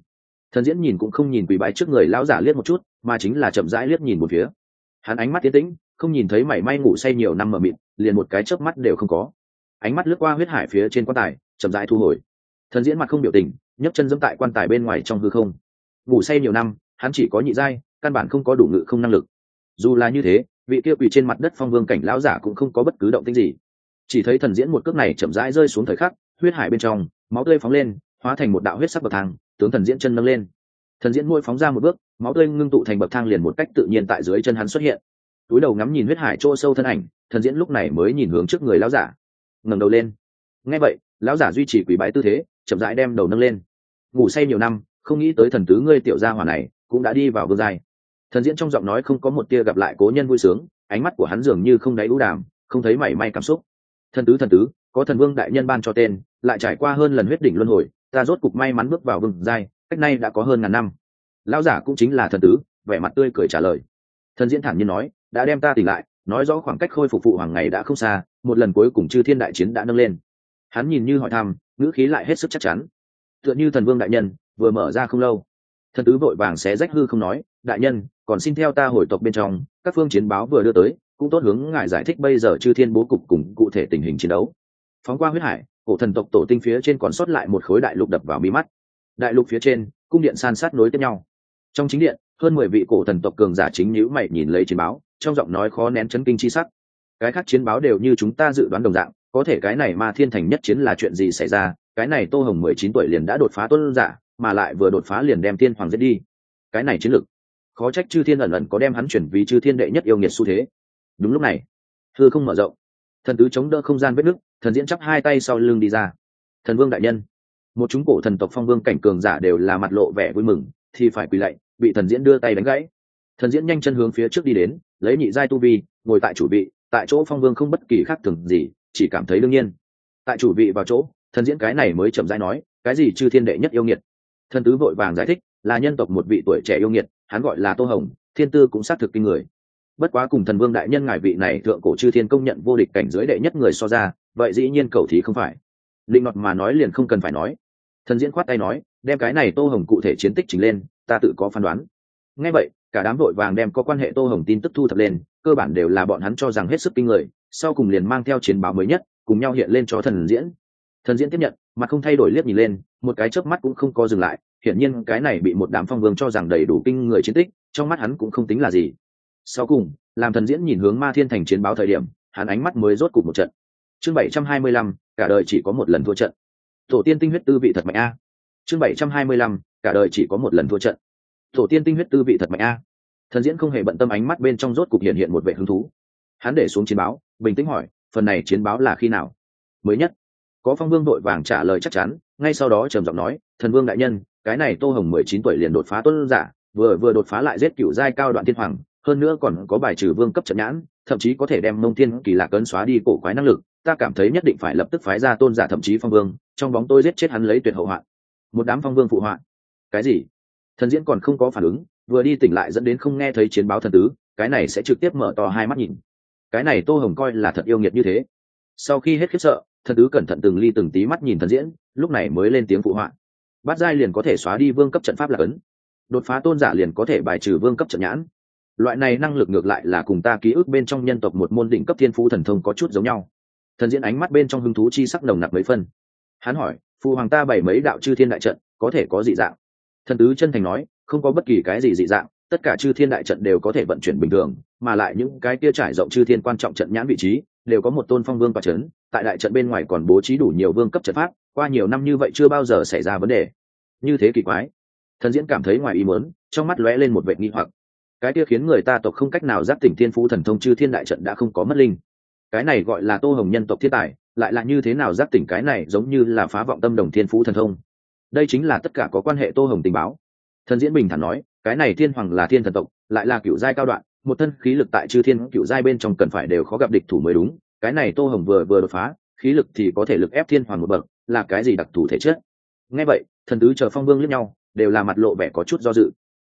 Thần diễn nhìn cũng không nhìn quỳ bái trước người lão giả liếc một chút, mà chính là chậm rãi liếc nhìn một phía. Hắn ánh mắt tiến tĩnh, không nhìn thấy mảy may ngủ say nhiều năm mờ mịt liền một cái chớp mắt đều không có. Ánh mắt lướt qua huyết hải phía trên quan tài, chậm rãi thu hồi. Thần diễn mặt không biểu tình, nhấc chân dẫm tại quan tài bên ngoài trong hư không. Ngủ say nhiều năm, hắn chỉ có nhị giai, căn bản không có đủ ngự không năng lực. Dù là như thế, vị kia quỳ trên mặt đất phong vương cảnh lão giả cũng không có bất cứ động tĩnh gì. Chỉ thấy thần diễn một cước này chậm rãi rơi xuống thời khắc, huyết hải bên trong, máu tươi phóng lên, hóa thành một đạo huyết sắc bậc thang, tướng thần diễn chân nâng lên. Thần diễn môi phóng ra một bước, máu tươi ngưng tụ thành bậc thang liền một cách tự nhiên tại dưới chân hắn xuất hiện túi đầu ngắm nhìn huyết hải chỗ sâu thân ảnh, thần diễn lúc này mới nhìn hướng trước người lão giả. Ngẩng đầu lên. Nghe vậy, lão giả duy trì quỷ bái tư thế, chậm rãi đem đầu nâng lên. Ngủ say nhiều năm, không nghĩ tới thần tứ ngươi tiểu gia hỏa này cũng đã đi vào vương giai. Thần diễn trong giọng nói không có một tia gặp lại cố nhân vui sướng, ánh mắt của hắn dường như không đáy ưu đàm, không thấy mảy may cảm xúc. Thần tứ thần tứ, có thần vương đại nhân ban cho tên, lại trải qua hơn lần huyết đỉnh luân hồi, ta rốt cục may mắn bước vào vương giai, cách nay đã có hơn ngàn năm. Lão giả cũng chính là thần tứ, vẻ mặt tươi cười trả lời. Thần diễn thản nhiên nói đã đem ta tỉnh lại, nói rõ khoảng cách khôi phục phụ hoàng ngày đã không xa, một lần cuối cùng chư thiên đại chiến đã nâng lên. Hắn nhìn như hỏi thăm, ngữ khí lại hết sức chắc chắn. Tựa như thần vương đại nhân, vừa mở ra không lâu. Thần tứ vội vàng xé rách hư không nói, đại nhân, còn xin theo ta hồi tộc bên trong, các phương chiến báo vừa đưa tới, cũng tốt hướng ngài giải thích bây giờ chư thiên bố cục cùng cụ thể tình hình chiến đấu. Phóng qua huyết hải, cổ thần tộc tổ tinh phía trên còn sót lại một khối đại lục đập vào bí mắt. Đại lục phía trên, cung điện san sát nối tiếp nhau. Trong chính điện, hơn mười vị cổ thần tộc cường giả chính nhữ mày nhìn lấy chiến báo trong giọng nói khó nén chấn kinh chi sắc. Cái khác chiến báo đều như chúng ta dự đoán đồng dạng, có thể cái này mà thiên thành nhất chiến là chuyện gì xảy ra, cái này tô hồng mười chín tuổi liền đã đột phá tuân giả, mà lại vừa đột phá liền đem thiên hoàng giết đi. Cái này chiến lược, khó trách chư thiên ẩn ẩn có đem hắn chuyển vì chư thiên đệ nhất yêu nghiệt xu thế. Đúng lúc này thưa không mở rộng. Thần tứ chống đỡ không gian vết nứt, thần diễn chắp hai tay sau lưng đi ra. Thần vương đại nhân, một chúng cổ thần tộc phong vương cảnh cường giả đều là mặt lộ vẻ vui mừng, thì phải quỳ lạy, bị thần diễn đưa tay đánh gãy. Thần diễn nhanh chân hướng phía trước đi đến lấy nhị giai tu vi, ngồi tại chủ vị, tại chỗ phong vương không bất kỳ khác thường gì, chỉ cảm thấy đương nhiên. Tại chủ vị vào chỗ, thần diễn cái này mới chậm rãi nói, cái gì chư thiên đệ nhất yêu nghiệt? Thần tứ vội vàng giải thích, là nhân tộc một vị tuổi trẻ yêu nghiệt, hắn gọi là tô hồng, thiên tư cũng xác thực kinh người. Bất quá cùng thần vương đại nhân ngài vị này thượng cổ chư thiên công nhận vô địch cảnh giới đệ nhất người so ra, vậy dĩ nhiên cầu thí không phải. Linh ngọt mà nói liền không cần phải nói. Thần diễn khoát tay nói, đem cái này tô hồng cụ thể chiến tích trình lên, ta tự có phán đoán ngay vậy, cả đám vội vàng đem có quan hệ tô hồng tin tức thu thập lên, cơ bản đều là bọn hắn cho rằng hết sức kinh người, sau cùng liền mang theo chiến báo mới nhất, cùng nhau hiện lên cho thần diễn. Thần diễn tiếp nhận, mặt không thay đổi liếc nhìn lên, một cái chớp mắt cũng không có dừng lại, hiển nhiên cái này bị một đám phong vương cho rằng đầy đủ kinh người chiến tích, trong mắt hắn cũng không tính là gì. Sau cùng, làm thần diễn nhìn hướng ma thiên thành chiến báo thời điểm, hắn ánh mắt mới rốt cục một trận. Chương bảy trăm hai mươi lăm, cả đời chỉ có một lần thua trận. Tổ tiên tinh huyết tư vị thật mạnh a. Chương bảy trăm hai mươi lăm, cả đời chỉ có một lần thua trận tổ tiên tinh huyết tư vị thật mạnh a. Thần diễn không hề bận tâm ánh mắt bên trong rốt cục hiện hiện một vệ hứng thú. Hắn để xuống chiến báo, bình tĩnh hỏi, phần này chiến báo là khi nào? Mới nhất. Có phong vương đội vàng trả lời chắc chắn, ngay sau đó trầm giọng nói, thần vương đại nhân, cái này tô hồng mười chín tuổi liền đột phá tuân giả, vừa vừa đột phá lại giết cựu giai cao đoạn thiên hoàng, hơn nữa còn có bài trừ vương cấp trận nhãn, thậm chí có thể đem mông thiên kỳ lạc ấn xóa đi cổ quái năng lực, ta cảm thấy nhất định phải lập tức phái ra tôn giả thậm chí phong vương, trong bóng tôi giết chết hắn lấy tuyệt hậu hoạn một đám phong vương phụ hoạn cái gì? Thần diễn còn không có phản ứng, vừa đi tỉnh lại dẫn đến không nghe thấy chiến báo thần tứ, cái này sẽ trực tiếp mở to hai mắt nhìn. Cái này tô hồng coi là thật yêu nghiệt như thế. Sau khi hết khiếp sợ, thần tứ cẩn thận từng ly từng tí mắt nhìn thần diễn, lúc này mới lên tiếng phụ họa. Bát giai liền có thể xóa đi vương cấp trận pháp là cấn. Đột phá tôn giả liền có thể bài trừ vương cấp trận nhãn. Loại này năng lực ngược lại là cùng ta ký ức bên trong nhân tộc một môn đỉnh cấp thiên phú thần thông có chút giống nhau. Thần diễn ánh mắt bên trong hứng thú chi sắc nồng nặc mấy phân. Hắn hỏi phụ hoàng ta bảy mấy đạo chư thiên đại trận, có thể có dị dạng? Thần tứ chân thành nói, không có bất kỳ cái gì dị dạng, tất cả chư thiên đại trận đều có thể vận chuyển bình thường, mà lại những cái kia trải rộng chư thiên quan trọng trận nhãn vị trí, đều có một tôn phong vương và trấn tại đại trận bên ngoài còn bố trí đủ nhiều vương cấp trận pháp, qua nhiều năm như vậy chưa bao giờ xảy ra vấn đề. Như thế kỳ quái. Thần diễn cảm thấy ngoài ý muốn, trong mắt lóe lên một vệ nghi hoặc. Cái kia khiến người ta tộc không cách nào giáp tỉnh thiên phú thần thông chư thiên đại trận đã không có mất linh. Cái này gọi là tô hồng nhân tộc thiên tài, lại là như thế nào giáp tỉnh cái này giống như là phá vọng tâm đồng thiên phú thần thông? Đây chính là tất cả có quan hệ tô hồng tình báo. Thần diễn bình thản nói, cái này thiên hoàng là thiên thần tộc, lại là cựu giai cao đoạn, một thân khí lực tại chư thiên cựu giai bên trong cần phải đều khó gặp địch thủ mới đúng. Cái này tô hồng vừa vừa đột phá, khí lực thì có thể lực ép thiên hoàng một bậc, là cái gì đặc thù thể chất? Nghe vậy, thần tứ chờ phong vương lẫn nhau, đều là mặt lộ vẻ có chút do dự.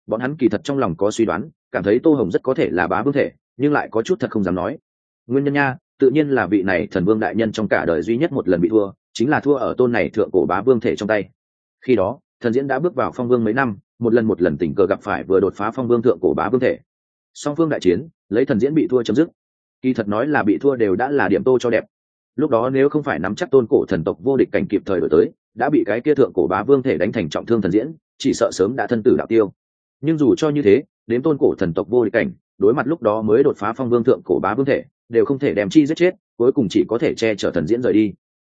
Bọn hắn kỳ thật trong lòng có suy đoán, cảm thấy tô hồng rất có thể là bá vương thể, nhưng lại có chút thật không dám nói. Nguyên nhân nha, tự nhiên là vị này thần vương đại nhân trong cả đời duy nhất một lần bị thua, chính là thua ở tôn này thượng cổ bá vương thể trong tay khi đó, thần diễn đã bước vào phong vương mấy năm, một lần một lần tình cờ gặp phải vừa đột phá phong vương thượng cổ bá vương thể. Song phương đại chiến, lấy thần diễn bị thua chấm dứt. Kỳ thật nói là bị thua đều đã là điểm tô cho đẹp. Lúc đó nếu không phải nắm chắc tôn cổ thần tộc vô địch cảnh kịp thời đổi tới, đã bị cái kia thượng cổ bá vương thể đánh thành trọng thương thần diễn, chỉ sợ sớm đã thân tử đạo tiêu. Nhưng dù cho như thế, đến tôn cổ thần tộc vô địch cảnh, đối mặt lúc đó mới đột phá phong vương thượng cổ bá vương thể, đều không thể đem chi giết chết, cuối cùng chỉ có thể che chở thần diễn rời đi.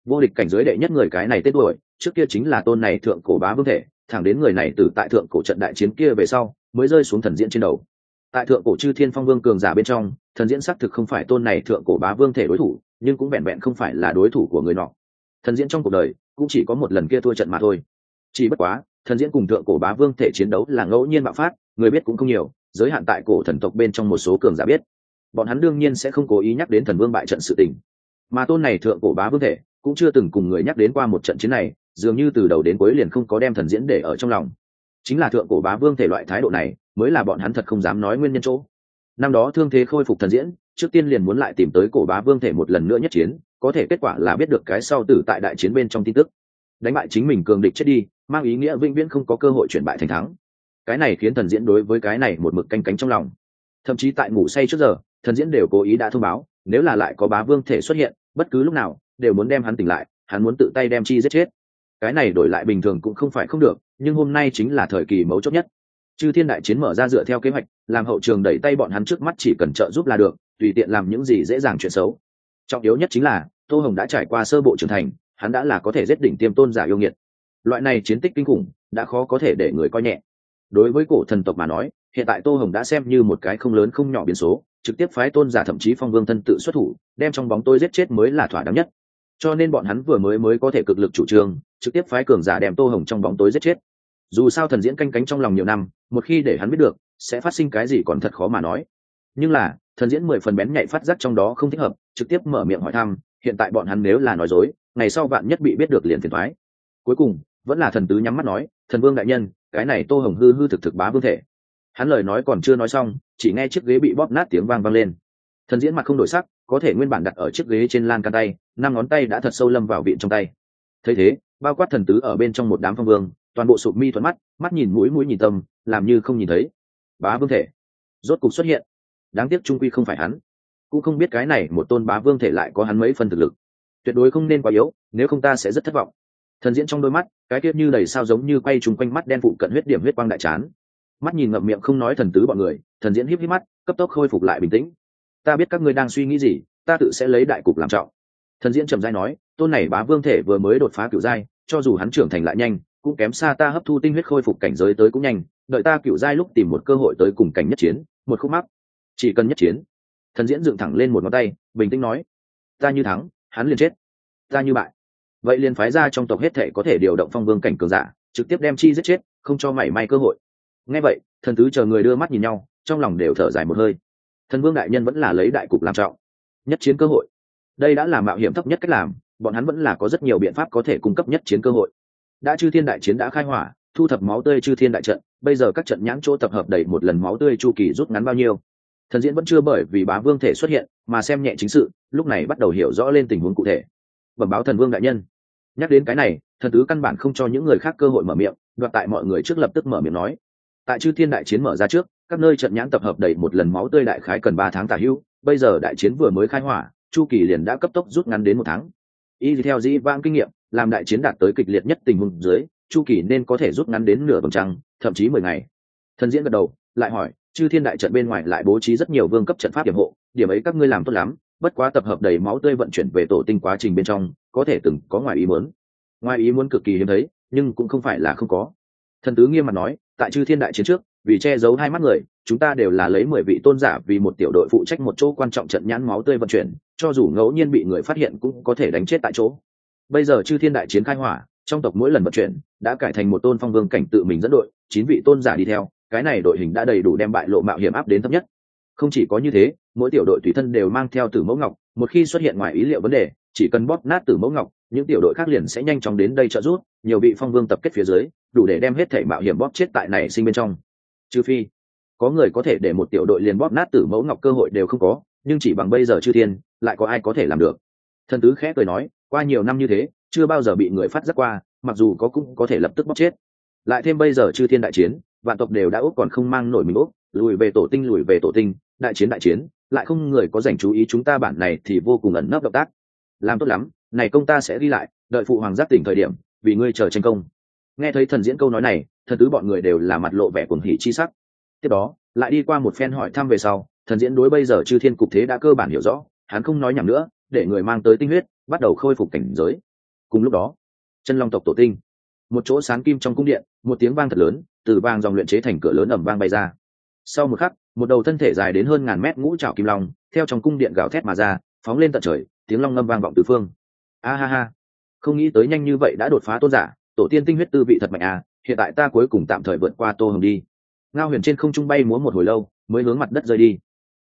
Vô địch cảnh giới đệ nhất người cái này tết tuổi trước kia chính là tôn này thượng cổ bá vương thể, thẳng đến người này từ tại thượng cổ trận đại chiến kia về sau, mới rơi xuống thần diễn trên đầu. Tại thượng cổ chư thiên phong vương cường giả bên trong, thần diễn xác thực không phải tôn này thượng cổ bá vương thể đối thủ, nhưng cũng vẹn vẹn không phải là đối thủ của người nọ. Thần diễn trong cuộc đời, cũng chỉ có một lần kia thua trận mà thôi. Chỉ bất quá, thần diễn cùng thượng cổ bá vương thể chiến đấu là ngẫu nhiên bạo phát, người biết cũng không nhiều, giới hạn tại cổ thần tộc bên trong một số cường giả biết. Bọn hắn đương nhiên sẽ không cố ý nhắc đến thần vương bại trận sự tình. Mà tôn này thượng cổ bá vương thể, cũng chưa từng cùng người nhắc đến qua một trận chiến này dường như từ đầu đến cuối liền không có đem thần diễn để ở trong lòng. Chính là thượng cổ bá vương thể loại thái độ này, mới là bọn hắn thật không dám nói nguyên nhân chỗ. Năm đó thương thế khôi phục thần diễn, trước tiên liền muốn lại tìm tới cổ bá vương thể một lần nữa nhất chiến, có thể kết quả là biết được cái sau tử tại đại chiến bên trong tin tức. Đánh bại chính mình cường địch chết đi, mang ý nghĩa vĩnh viễn không có cơ hội chuyển bại thành thắng. Cái này khiến thần diễn đối với cái này một mực canh cánh trong lòng. Thậm chí tại ngủ say trước giờ, thần diễn đều cố ý đã thông báo, nếu là lại có bá vương thể xuất hiện, bất cứ lúc nào, đều muốn đem hắn tỉnh lại, hắn muốn tự tay đem chi giết chết cái này đổi lại bình thường cũng không phải không được, nhưng hôm nay chính là thời kỳ mấu chốt nhất. Chư thiên đại chiến mở ra dựa theo kế hoạch, làm hậu trường đẩy tay bọn hắn trước mắt chỉ cần trợ giúp là được, tùy tiện làm những gì dễ dàng chuyện xấu. Trọng yếu nhất chính là, tô hồng đã trải qua sơ bộ trưởng thành, hắn đã là có thể giết đỉnh tiêm tôn giả yêu nghiệt. Loại này chiến tích kinh khủng, đã khó có thể để người coi nhẹ. Đối với cổ thần tộc mà nói, hiện tại tô hồng đã xem như một cái không lớn không nhỏ biến số, trực tiếp phái tôn giả thậm chí phong vương thân tự xuất thủ, đem trong bóng tôi giết chết mới là thỏa đáng nhất. Cho nên bọn hắn vừa mới mới có thể cực lực chủ trương trực tiếp phái cường giả đem tô hồng trong bóng tối giết chết. Dù sao thần diễn canh cánh trong lòng nhiều năm, một khi để hắn biết được, sẽ phát sinh cái gì còn thật khó mà nói. Nhưng là, thần diễn mười phần bén nhạy phát giác trong đó không thích hợp, trực tiếp mở miệng hỏi thăm, hiện tại bọn hắn nếu là nói dối, ngày sau bạn nhất bị biết được liền phiền thoái cuối cùng, vẫn là thần tứ nhắm mắt nói, thần vương đại nhân, cái này tô hồng hư hư thực thực bá vương thể. Hắn lời nói còn chưa nói xong, chỉ nghe chiếc ghế bị bóp nát tiếng vang vang lên. Thần diễn mặt không đổi sắc, có thể nguyên bản đặt ở chiếc ghế trên lan can tay, năm ngón tay đã thật sâu lâm vào viện trong tay. Thấy thế bao quát thần tứ ở bên trong một đám phong vương, toàn bộ sụp mi thuận mắt mắt nhìn mũi mũi nhìn tâm, làm như không nhìn thấy. Bá vương thể rốt cục xuất hiện. Đáng tiếc trung quy không phải hắn. Cũng không biết cái này một tôn bá vương thể lại có hắn mấy phần thực lực. Tuyệt đối không nên quá yếu, nếu không ta sẽ rất thất vọng. Thần diễn trong đôi mắt, cái tiết như đầy sao giống như quay trúng quanh mắt đen phụ cận huyết điểm huyết quang đại chán. Mắt nhìn ngậm miệng không nói thần tứ bọn người, thần diễn híp híp mắt, cấp tốc khôi phục lại bình tĩnh. Ta biết các ngươi đang suy nghĩ gì, ta tự sẽ lấy đại cục làm trọng. Thần diễn trầm giai nói tôn này bá vương thể vừa mới đột phá cựu giai, cho dù hắn trưởng thành lại nhanh, cũng kém xa ta hấp thu tinh huyết khôi phục cảnh giới tới cũng nhanh, đợi ta cựu giai lúc tìm một cơ hội tới cùng cảnh nhất chiến, một khúc mắc. Chỉ cần nhất chiến, thần diễn dựng thẳng lên một ngón tay, bình tĩnh nói, ta như thắng, hắn liền chết. Ta như bại. Vậy liền phái ra trong tộc hết thể có thể điều động phong vương cảnh cường giả, trực tiếp đem chi giết chết, không cho mảy may cơ hội. Nghe vậy, thần tứ chờ người đưa mắt nhìn nhau, trong lòng đều thở dài một hơi. Thần vương đại nhân vẫn là lấy đại cục làm trọng. Nhất chiến cơ hội. Đây đã là mạo hiểm thấp nhất cách làm bọn hắn vẫn là có rất nhiều biện pháp có thể cung cấp nhất chiến cơ hội. Đã chư thiên đại chiến đã khai hỏa, thu thập máu tươi chư thiên đại trận, bây giờ các trận nhãn chỗ tập hợp đầy một lần máu tươi chu kỳ rút ngắn bao nhiêu. Thần diễn vẫn chưa bởi vì bá vương thể xuất hiện, mà xem nhẹ chính sự, lúc này bắt đầu hiểu rõ lên tình huống cụ thể. Bẩm báo thần vương đại nhân. Nhắc đến cái này, thần tứ căn bản không cho những người khác cơ hội mở miệng, đoạt tại mọi người trước lập tức mở miệng nói. Tại chư thiên đại chiến mở ra trước, các nơi trận nhãn tập hợp đầy một lần máu tươi đại khái cần ba tháng tả hưu, bây giờ đại chiến vừa mới khai hỏa, chu kỳ liền đã cấp tốc rút ngắn đến một tháng y theo dĩ vãng kinh nghiệm, làm đại chiến đạt tới kịch liệt nhất tình huống dưới, chu kỳ nên có thể rút ngắn đến nửa tuần trăng, thậm chí mười ngày. Thần diễn gật đầu, lại hỏi, chư thiên đại trận bên ngoài lại bố trí rất nhiều vương cấp trận pháp điểm hộ, điểm ấy các ngươi làm tốt lắm, bất quá tập hợp đầy máu tươi vận chuyển về tổ tinh quá trình bên trong, có thể từng có ngoài ý muốn. Ngoài ý muốn cực kỳ hiếm thấy, nhưng cũng không phải là không có. Thần tứ nghiêm mặt nói, tại chư thiên đại chiến trước vì che giấu hai mắt người, chúng ta đều là lấy mười vị tôn giả vì một tiểu đội phụ trách một chỗ quan trọng trận nhãn máu tươi vận chuyển, cho dù ngẫu nhiên bị người phát hiện cũng có thể đánh chết tại chỗ. Bây giờ chư thiên đại chiến khai hỏa, trong tộc mỗi lần vận chuyển, đã cải thành một tôn phong vương cảnh tự mình dẫn đội, chín vị tôn giả đi theo, cái này đội hình đã đầy đủ đem bại lộ mạo hiểm áp đến thấp nhất. Không chỉ có như thế, mỗi tiểu đội tùy thân đều mang theo tử mẫu ngọc, một khi xuất hiện ngoài ý liệu vấn đề, chỉ cần bóp nát tử mẫu ngọc, những tiểu đội khác liền sẽ nhanh chóng đến đây trợ giúp, nhiều vị phong vương tập kết phía dưới, đủ để đem hết thể mạo hiểm bóp chết tại này sinh bên trong trừ phi. Có người có thể để một tiểu đội liền bóp nát tử mẫu ngọc cơ hội đều không có, nhưng chỉ bằng bây giờ chư thiên, lại có ai có thể làm được? Thần tứ khẽ cười nói, qua nhiều năm như thế, chưa bao giờ bị người phát giác qua, mặc dù có cũng có thể lập tức bóp chết. Lại thêm bây giờ chư thiên đại chiến, vạn tộc đều đã úc còn không mang nổi mình úc lùi về tổ tinh, lùi về tổ tinh, đại chiến đại chiến, lại không người có dành chú ý chúng ta bản này thì vô cùng ẩn nấp động tác. Làm tốt lắm, này công ta sẽ ghi lại, đợi phụ hoàng giác tỉnh thời điểm, vì ngươi chờ tranh công nghe thấy thần diễn câu nói này, thần tứ bọn người đều là mặt lộ vẻ cuồng hỉ chi sắc. Tiếp đó, lại đi qua một phen hỏi thăm về sau, thần diễn đối bây giờ chư thiên cục thế đã cơ bản hiểu rõ, hắn không nói nhầm nữa, để người mang tới tinh huyết, bắt đầu khôi phục cảnh giới. Cùng lúc đó, chân long tộc tổ tinh, một chỗ sáng kim trong cung điện, một tiếng vang thật lớn, từ vang dòng luyện chế thành cửa lớn ẩm vang bay ra. Sau một khắc, một đầu thân thể dài đến hơn ngàn mét ngũ trào kim long, theo trong cung điện gào thét mà ra, phóng lên tận trời, tiếng long ngâm vang vọng từ phương. A ha ha, không nghĩ tới nhanh như vậy đã đột phá tôn giả tổ tiên tinh huyết tư vị thật mạnh à hiện tại ta cuối cùng tạm thời vượt qua tô hồng đi. Ngao huyền trên không trung bay múa một hồi lâu, mới hướng mặt đất rơi đi.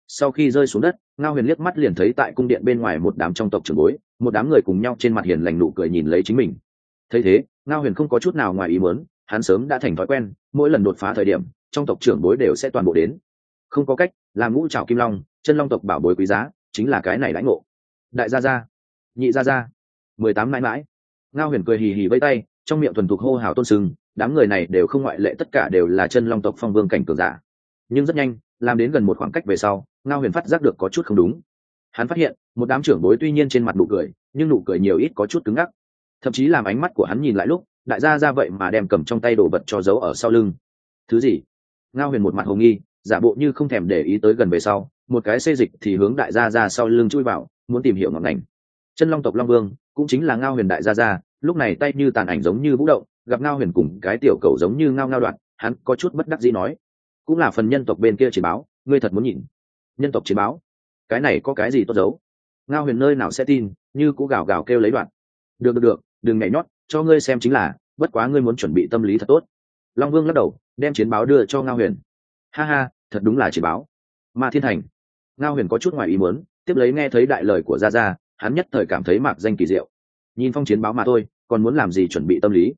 Sau khi rơi xuống đất, ngao huyền liếc mắt liền thấy tại cung điện bên ngoài một đám trong tộc trưởng bối, một đám người cùng nhau trên mặt hiền lành nụ cười nhìn lấy chính mình. Thấy thế, ngao huyền không có chút nào ngoài ý muốn, hắn sớm đã thành thói quen, mỗi lần đột phá thời điểm, trong tộc trưởng bối đều sẽ toàn bộ đến. Không có cách làm ngũ trào kim long, chân long tộc bảo bối quý giá, chính là cái này lãnh ngộ. Đại gia gia, nhị gia gia, mười tám mãi mãi. Ngao huyền cười hì hì vây tay trong miệng thuần thục hô hào tôn sưng, đám người này đều không ngoại lệ, tất cả đều là chân long tộc phong vương cảnh cường giả. Nhưng rất nhanh, làm đến gần một khoảng cách về sau, ngao huyền phát giác được có chút không đúng. Hắn phát hiện, một đám trưởng bối tuy nhiên trên mặt nụ cười, nhưng nụ cười nhiều ít có chút cứng ngắc. Thậm chí làm ánh mắt của hắn nhìn lại lúc, đại gia ra vậy mà đem cầm trong tay đồ vật cho giấu ở sau lưng. Thứ gì? Ngao huyền một mặt hồ nghi, giả bộ như không thèm để ý tới gần về sau, một cái xê dịch thì hướng đại gia ra sau lưng chui vào, muốn tìm hiểu ngọn ngành. Chân long tộc long vương cũng chính là ngao huyền đại gia gia, lúc này tay như tàn ảnh giống như vũ động gặp ngao huyền cùng cái tiểu cầu giống như ngao ngao đoạn hắn có chút bất đắc dĩ nói cũng là phần nhân tộc bên kia chỉ báo ngươi thật muốn nhìn. Nhân tộc chiến báo? Cái này có cái gì tốt giấu? Ngao huyền nơi nào sẽ tin như cũ gào gào kêu lấy đoạn. Được được được đừng nhảy nhót cho ngươi xem chính là bất quá ngươi muốn chuẩn bị tâm lý thật tốt. Long vương lắc đầu đem chiến báo đưa cho ngao huyền. Ha ha thật đúng là chiến báo. Ma thiên thành. Ngao huyền có chút ngoài ý muốn tiếp lấy nghe thấy đại lời của gia gia hắn nhất thời cảm thấy mạc danh kỳ diệu. Nhìn phong chiến báo mà thôi, còn muốn làm gì chuẩn bị tâm lý?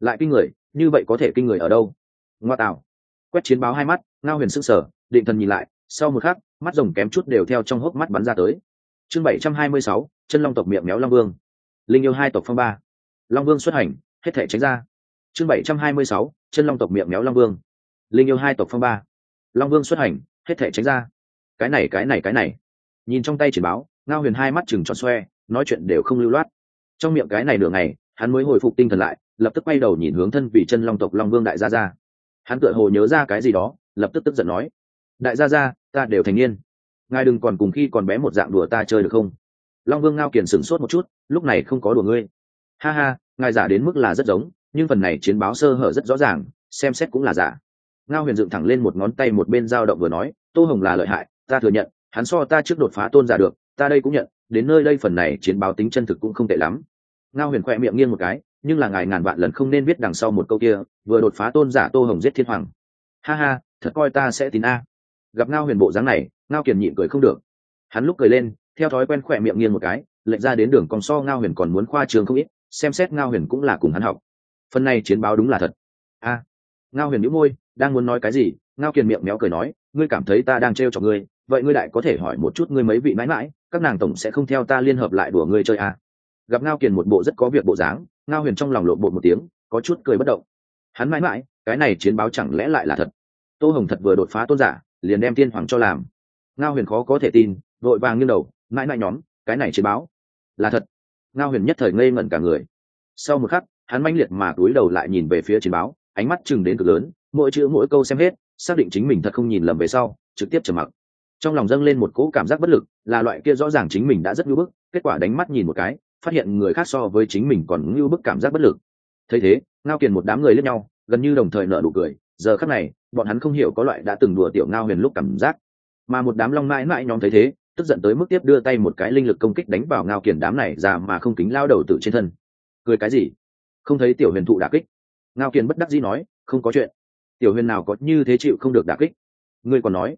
Lại kinh người, như vậy có thể kinh người ở đâu? Ngoa tạo. Quét chiến báo hai mắt, ngao huyền s ư n g sở định thần nhìn lại, sau một khắc, mắt rồng kém chút đều theo trong hốc mắt bắn ra tới. Chương bảy trăm hai mươi sáu, chân long tộc miệng méo long vương. Linh yêu hai tộc phong ba. Long vương xuất hành, hết thể tránh ra. Chương bảy trăm hai mươi sáu, chân long tộc miệng méo long vương. Linh yêu hai tộc phong ba. Long vương xuất hành, hết thể tránh ra. Cái này cái này cái này. Nhìn trong tay chỉ báo ngao huyền hai mắt chừng tròn xoe, nói chuyện đều không lưu loát. Trong miệng cái này nửa ngày, hắn mới hồi phục tinh thần lại, lập tức quay đầu nhìn hướng thân vì chân long tộc long vương đại gia gia. Hắn tựa hồ nhớ ra cái gì đó, lập tức tức giận nói, đại gia gia, ta đều thành niên. Ngài đừng còn cùng khi còn bé một dạng đùa ta chơi được không? Long vương ngao kiền sửng sốt một chút, lúc này không có đùa ngươi. Ha ha, ngài giả đến mức là rất giống, nhưng phần này chiến báo sơ hở rất rõ ràng, xem xét cũng là giả. Ngao huyền dựng thẳng lên một ngón tay một bên dao động vừa nói, tô hồng là lợi hại, ta thừa nhận, hắn so ta trước đột phá tôn giả được ta đây cũng nhận, đến nơi đây phần này chiến báo tính chân thực cũng không tệ lắm. Ngao huyền khoe miệng nghiêng một cái, nhưng là ngài ngàn vạn lần không nên viết đằng sau một câu kia, vừa đột phá tôn giả tô hồng giết thiên hoàng. Ha ha, thật coi ta sẽ tin a. Gặp ngao huyền bộ dáng này, ngao kiền nhịn cười không được. Hắn lúc cười lên, theo thói quen khỏe miệng nghiêng một cái lệnh ra đến đường còn so ngao huyền còn muốn khoa trường không ít, xem xét ngao huyền cũng là cùng hắn học. Phần này chiến báo đúng là thật. A. Ngao huyền nhũ môi, đang muốn nói cái gì, ngao kiền miệng méo cười nói, ngươi cảm thấy ta đang trêu cho ngươi vậy ngươi đại có thể hỏi một chút ngươi mấy vị mãi mãi, các nàng tổng sẽ không theo ta liên hợp lại đùa ngươi chơi à. gặp ngao kiền một bộ rất có việc bộ dáng, ngao huyền trong lòng lộn bộ một tiếng, có chút cười bất động. Hắn mãi mãi, cái này chiến báo chẳng lẽ lại là thật? Tô hồng thật vừa đột phá tôn giả, liền đem tiên hoàng cho làm. Ngao huyền khó có thể tin, vội vàng nghiêng đầu, mãi mãi nhóm, cái này chiến báo là thật. Ngao huyền nhất thời ngây ngẩn cả người. Sau một khắc, hắn manh liệt mà túi đầu lại nhìn về phía chiến báo, ánh mắt chừng đến cực lớn, mỗi chữ mỗi câu xem hết, xác định chính mình thật không nhìn lầm về sau, trực tiếp trầm mặc trong lòng dâng lên một cỗ cảm giác bất lực, là loại kia rõ ràng chính mình đã rất ngưu bức, kết quả đánh mắt nhìn một cái, phát hiện người khác so với chính mình còn ngưu bức cảm giác bất lực. Thấy thế, ngao kiền một đám người lẫn nhau, gần như đồng thời nở nụ cười, giờ khắc này, bọn hắn không hiểu có loại đã từng đùa tiểu ngao huyền lúc cảm giác. Mà một đám long mãi mãi nhóm thấy thế, tức giận tới mức tiếp đưa tay một cái linh lực công kích đánh vào ngao kiền đám này ra mà không kính lao đầu tự trên thân. Cười cái gì? Không thấy tiểu huyền thụ đả kích. Ngao kiền bất đắc dĩ nói, không có chuyện. Tiểu huyền nào có như thế chịu không được đả kích? Ngươi còn nói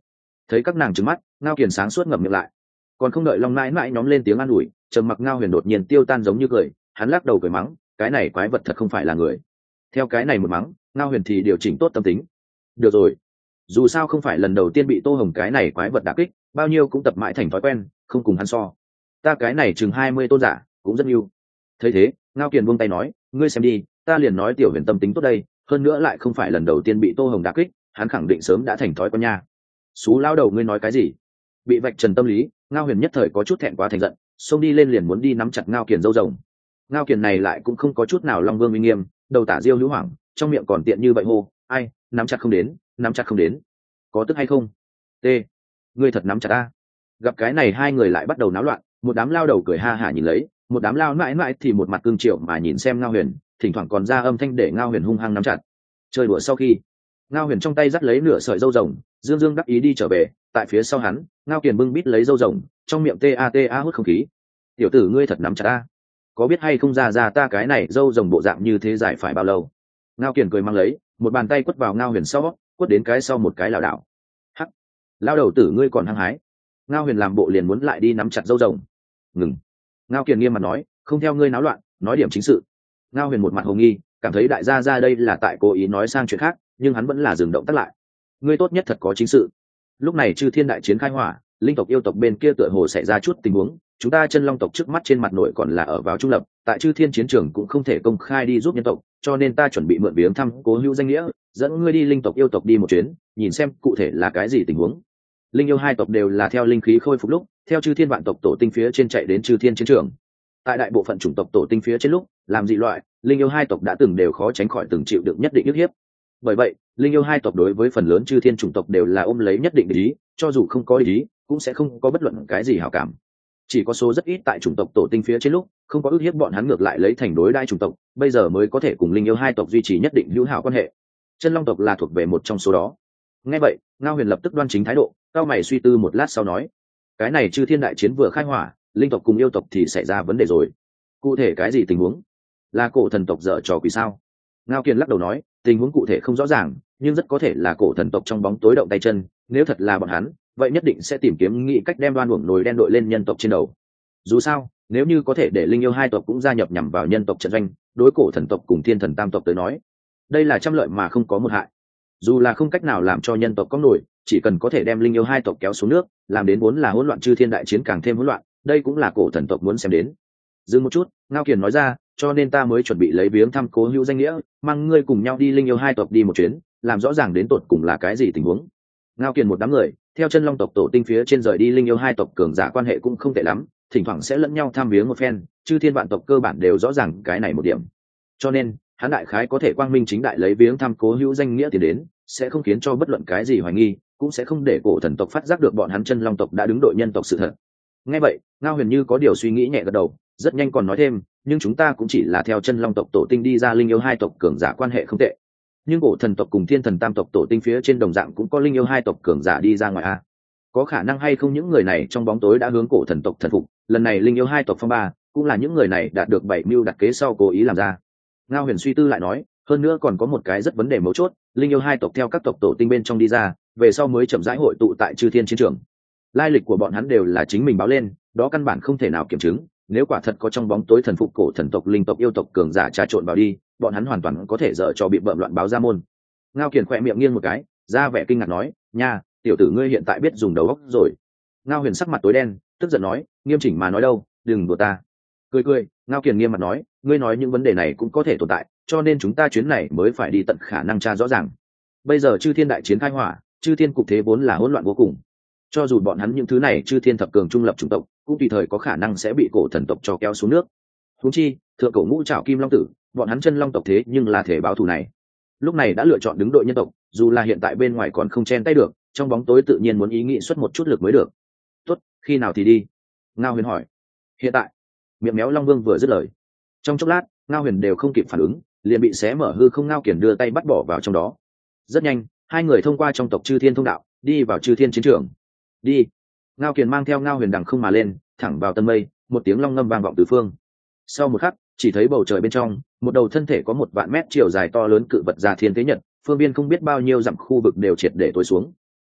thấy các nàng trứng mắt, ngao kiền sáng suốt ngậm miệng lại. Còn không đợi long mãi mãi nhóm lên tiếng an ủi, trầm mặc ngao huyền đột nhiên tiêu tan giống như cười, hắn lắc đầu cười mắng, cái này quái vật thật không phải là người. Theo cái này một mắng, ngao huyền thì điều chỉnh tốt tâm tính. Được rồi. Dù sao không phải lần đầu tiên bị tô hồng cái này quái vật đà kích, bao nhiêu cũng tập mãi thành thói quen, không cùng hắn so. Ta cái này chừng hai mươi tôn giả, cũng rất yêu thấy thế, ngao kiền buông tay nói, ngươi xem đi, ta liền nói tiểu huyền tâm tính tốt đây, hơn nữa lại không phải lần đầu tiên bị tô hồng đà kích, hắn khẳng định sớm đã thành thói quen nha xú lao đầu, ngươi nói cái gì? Bị vạch trần tâm lý, ngao huyền nhất thời có chút thẹn quá thành giận, xông đi lên liền muốn đi nắm chặt ngao kiền dâu rồng. Ngao kiền này lại cũng không có chút nào long vương uy nghiêm, đầu tả diêu hữu hoảng, trong miệng còn tiện như vậy hô, ai, nắm chặt không đến, nắm chặt không đến. Có tức hay không? T, ngươi thật nắm chặt ta. Gặp cái này hai người lại bắt đầu náo loạn, một đám lao đầu cười ha hả nhìn lấy, một đám lao mãi mãi thì một mặt cương triệu mà nhìn xem ngao huyền, thỉnh thoảng còn ra âm thanh để ngao huyền hung hăng nắm chặt. Chơi đùa sau khi ngao huyền trong tay dắt lấy nửa sợi dâu rồng, dương dương đắc ý đi trở về, tại phía sau hắn, ngao kiền bưng bít lấy dâu rồng, trong miệng ta ta hút không khí. Tiểu tử ngươi thật nắm chặt ta. Có biết hay không ra ra ta cái này dâu rồng bộ dạng như thế giải phải bao lâu? Ngao kiền cười mang lấy, một bàn tay quất vào ngao huyền sau, quất đến cái sau một cái lảo đảo. Hắc, lao đầu tử ngươi còn hăng hái. Ngao huyền làm bộ liền muốn lại đi nắm chặt dâu rồng. Ngừng. Ngao kiền nghiêm mặt nói, không theo ngươi náo loạn, nói điểm chính sự. Ngao huyền một mặt hồ nghi, cảm thấy đại gia ra đây là tại cố ý nói sang chuyện khác nhưng hắn vẫn là dừng động tác lại. Ngươi tốt nhất thật có chính sự. Lúc này chư thiên đại chiến khai hỏa, linh tộc yêu tộc bên kia tựa hồ xảy ra chút tình huống, chúng ta chân long tộc trước mắt trên mặt nội còn là ở vào trung lập, tại chư thiên chiến trường cũng không thể công khai đi giúp nhân tộc, cho nên ta chuẩn bị mượn viếng thăm cố hữu danh nghĩa, dẫn ngươi đi linh tộc yêu tộc đi một chuyến, nhìn xem cụ thể là cái gì tình huống. Linh yêu hai tộc đều là theo linh khí khôi phục lúc, theo chư thiên vạn tộc tổ tinh phía trên chạy đến chư thiên chiến trường. Tại đại bộ phận chủng tộc tổ tinh phía trên lúc, làm dị loại, linh yêu hai tộc đã từng đều khó tránh khỏi từng chịu được nhất định ức hiếp bởi vậy, linh yêu hai tộc đối với phần lớn chư thiên chủng tộc đều là ôm lấy nhất định ý, cho dù không có ý, cũng sẽ không có bất luận cái gì hảo cảm. Chỉ có số rất ít tại chủng tộc tổ tinh phía trên lúc, không có ước hiếp bọn hắn ngược lại lấy thành đối đai chủng tộc, bây giờ mới có thể cùng linh yêu hai tộc duy trì nhất định hữu hảo quan hệ. Chân long tộc là thuộc về một trong số đó. Nghe vậy, ngao huyền lập tức đoan chính thái độ, cao mày suy tư một lát sau nói, cái này chư thiên đại chiến vừa khai hỏa, linh tộc cùng yêu tộc thì xảy ra vấn đề rồi. Cụ thể cái gì tình huống? Là cổ thần tộc dở trò quỷ sao? Ngao kiên lắc đầu nói, tình huống cụ thể không rõ ràng, nhưng rất có thể là cổ thần tộc trong bóng tối động tay chân, nếu thật là bọn hắn, vậy nhất định sẽ tìm kiếm nghĩ cách đem đoan uổng nồi đen đội lên nhân tộc trên đầu. Dù sao, nếu như có thể để linh yêu hai tộc cũng gia nhập nhằm vào nhân tộc trận doanh, đối cổ thần tộc cùng thiên thần tam tộc tới nói, đây là trăm lợi mà không có một hại. Dù là không cách nào làm cho nhân tộc có nổi, chỉ cần có thể đem linh yêu hai tộc kéo xuống nước, làm đến vốn là hỗn loạn chư thiên đại chiến càng thêm hỗn loạn, đây cũng là cổ thần tộc muốn xem đến dừng một chút, ngao kiền nói ra, cho nên ta mới chuẩn bị lấy viếng thăm cố hữu danh nghĩa, mang ngươi cùng nhau đi linh yêu hai tộc đi một chuyến, làm rõ ràng đến tột cùng là cái gì tình huống. Ngao kiền một đám người, theo chân long tộc tổ tinh phía trên rời đi linh yêu hai tộc cường giả quan hệ cũng không tệ lắm, thỉnh thoảng sẽ lẫn nhau tham viếng một phen, chư thiên vạn tộc cơ bản đều rõ ràng cái này một điểm. Cho nên, hắn đại khái có thể quang minh chính đại lấy viếng thăm cố hữu danh nghĩa tiền đến, sẽ không khiến cho bất luận cái gì hoài nghi, cũng sẽ không để cổ thần tộc phát giác được bọn hắn chân long tộc đã đứng đội nhân tộc sự thật. Ngay vậy, ngao huyền như có điều suy nghĩ nhẹ gật đầu rất nhanh còn nói thêm, nhưng chúng ta cũng chỉ là theo chân long tộc tổ tinh đi ra linh yêu hai tộc cường giả quan hệ không tệ. Nhưng cổ thần tộc cùng thiên thần tam tộc tổ tinh phía trên đồng dạng cũng có linh yêu hai tộc cường giả đi ra ngoài a. Có khả năng hay không những người này trong bóng tối đã hướng cổ thần tộc thần phục, lần này linh yêu hai tộc phong ba, cũng là những người này đạt được bảy mưu đặt kế sau cố ý làm ra. Ngao huyền suy tư lại nói, hơn nữa còn có một cái rất vấn đề mấu chốt, linh yêu hai tộc theo các tộc tổ tinh bên trong đi ra, về sau mới chậm rãi hội tụ tại chư thiên chiến trường. Lai lịch của bọn hắn đều là chính mình báo lên, đó căn bản không thể nào kiểm chứng nếu quả thật có trong bóng tối thần phục cổ thần tộc, linh tộc, yêu tộc, cường giả trà trộn vào đi, bọn hắn hoàn toàn có thể dở cho bị bợm loạn báo ra môn. Ngao kiền khỏe miệng nghiêng một cái, ra vẻ kinh ngạc nói, nha, tiểu tử ngươi hiện tại biết dùng đầu óc rồi. Ngao huyền sắc mặt tối đen, tức giận nói, nghiêm chỉnh mà nói đâu, đừng đùa ta. Cười cười, ngao kiền nghiêm mặt nói, ngươi nói những vấn đề này cũng có thể tồn tại, cho nên chúng ta chuyến này mới phải đi tận khả năng tra rõ ràng. Bây giờ chư thiên đại chiến khai hỏa, chư thiên cục thế vốn là hỗn loạn vô cùng. Cho dù bọn hắn những thứ này chư thiên thập cường trung lập chủng tộc cũng tùy thời có khả năng sẽ bị cổ thần tộc cho kéo xuống nước. Húng chi, thượng cổ ngũ trảo kim long tử, bọn hắn chân long tộc thế nhưng là thể báo thù này. Lúc này đã lựa chọn đứng đội nhân tộc, dù là hiện tại bên ngoài còn không chen tay được, trong bóng tối tự nhiên muốn ý nghĩ xuất một chút lực mới được. Tốt, khi nào thì đi? Ngao huyền hỏi. Hiện tại. Miệng méo long vương vừa dứt lời. Trong chốc lát, ngao huyền đều không kịp phản ứng, liền bị xé mở hư không ngao kiển đưa tay bắt bỏ vào trong đó. Rất nhanh, hai người thông qua trong tộc chư thiên thông đạo, đi vào chư thiên chiến trường. Đi ngao kiền mang theo ngao huyền đằng không mà lên, thẳng vào tân mây, một tiếng long ngâm vang vọng từ phương. Sau một khắc, chỉ thấy bầu trời bên trong, một đầu thân thể có một vạn mét chiều dài to lớn cự vật già thiên tế nhật, phương biên không biết bao nhiêu dặm khu vực đều triệt để tối xuống.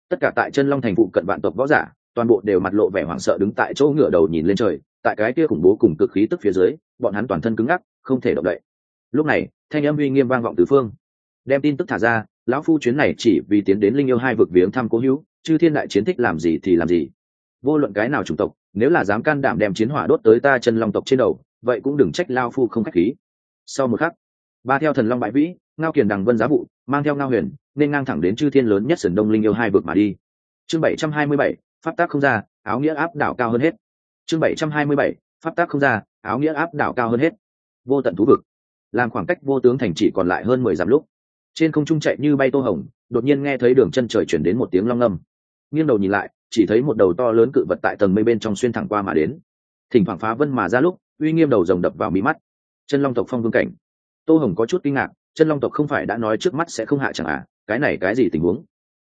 Tất cả tại chân long thành phụ cận vạn tộc võ giả, toàn bộ đều mặt lộ vẻ hoảng sợ đứng tại chỗ ngửa đầu nhìn lên trời, tại cái kia khủng bố cùng cực khí tức phía dưới, bọn hắn toàn thân cứng ngắc, không thể động đậy. Lúc này, thanh âm uy nghiêm vang vọng từ phương. Đem tin tức thả ra, lão phu chuyến này chỉ vì tiến đến linh yêu hai vực viếng thăm cố hữu, chư thiên đại chiến thích làm gì thì làm gì vô luận cái nào chủng tộc, nếu là dám can đảm đem chiến hỏa đốt tới ta chân long tộc trên đầu, vậy cũng đừng trách lao phu không khách khí. Sau một khắc, ba theo thần long bãi vĩ, ngao kiền đằng vân giá vụ, mang theo ngao huyền, nên ngang thẳng đến chư thiên lớn nhất sườn đông linh yêu hai vực mà đi. Chương bảy trăm hai mươi bảy, pháp tác không ra, áo nghĩa áp đảo cao hơn hết. Chương bảy trăm hai mươi bảy, pháp tác không ra, áo nghĩa áp đảo cao hơn hết. Vô tận thú vực. Làm khoảng cách vô tướng thành chỉ còn lại hơn mười dặm lúc, trên không trung chạy như bay tô hồng, đột nhiên nghe thấy đường chân trời chuyển đến một tiếng long ngâm. Nghiêng đầu nhìn lại chỉ thấy một đầu to lớn cự vật tại tầng mây bên trong xuyên thẳng qua mà đến. Thỉnh thoảng phá vân mà ra lúc, uy nghiêm đầu rồng đập vào mí mắt. Chân long tộc phong vương cảnh. Tô hồng có chút kinh ngạc, chân long tộc không phải đã nói trước mắt sẽ không hạ chẳng à cái này cái gì tình huống?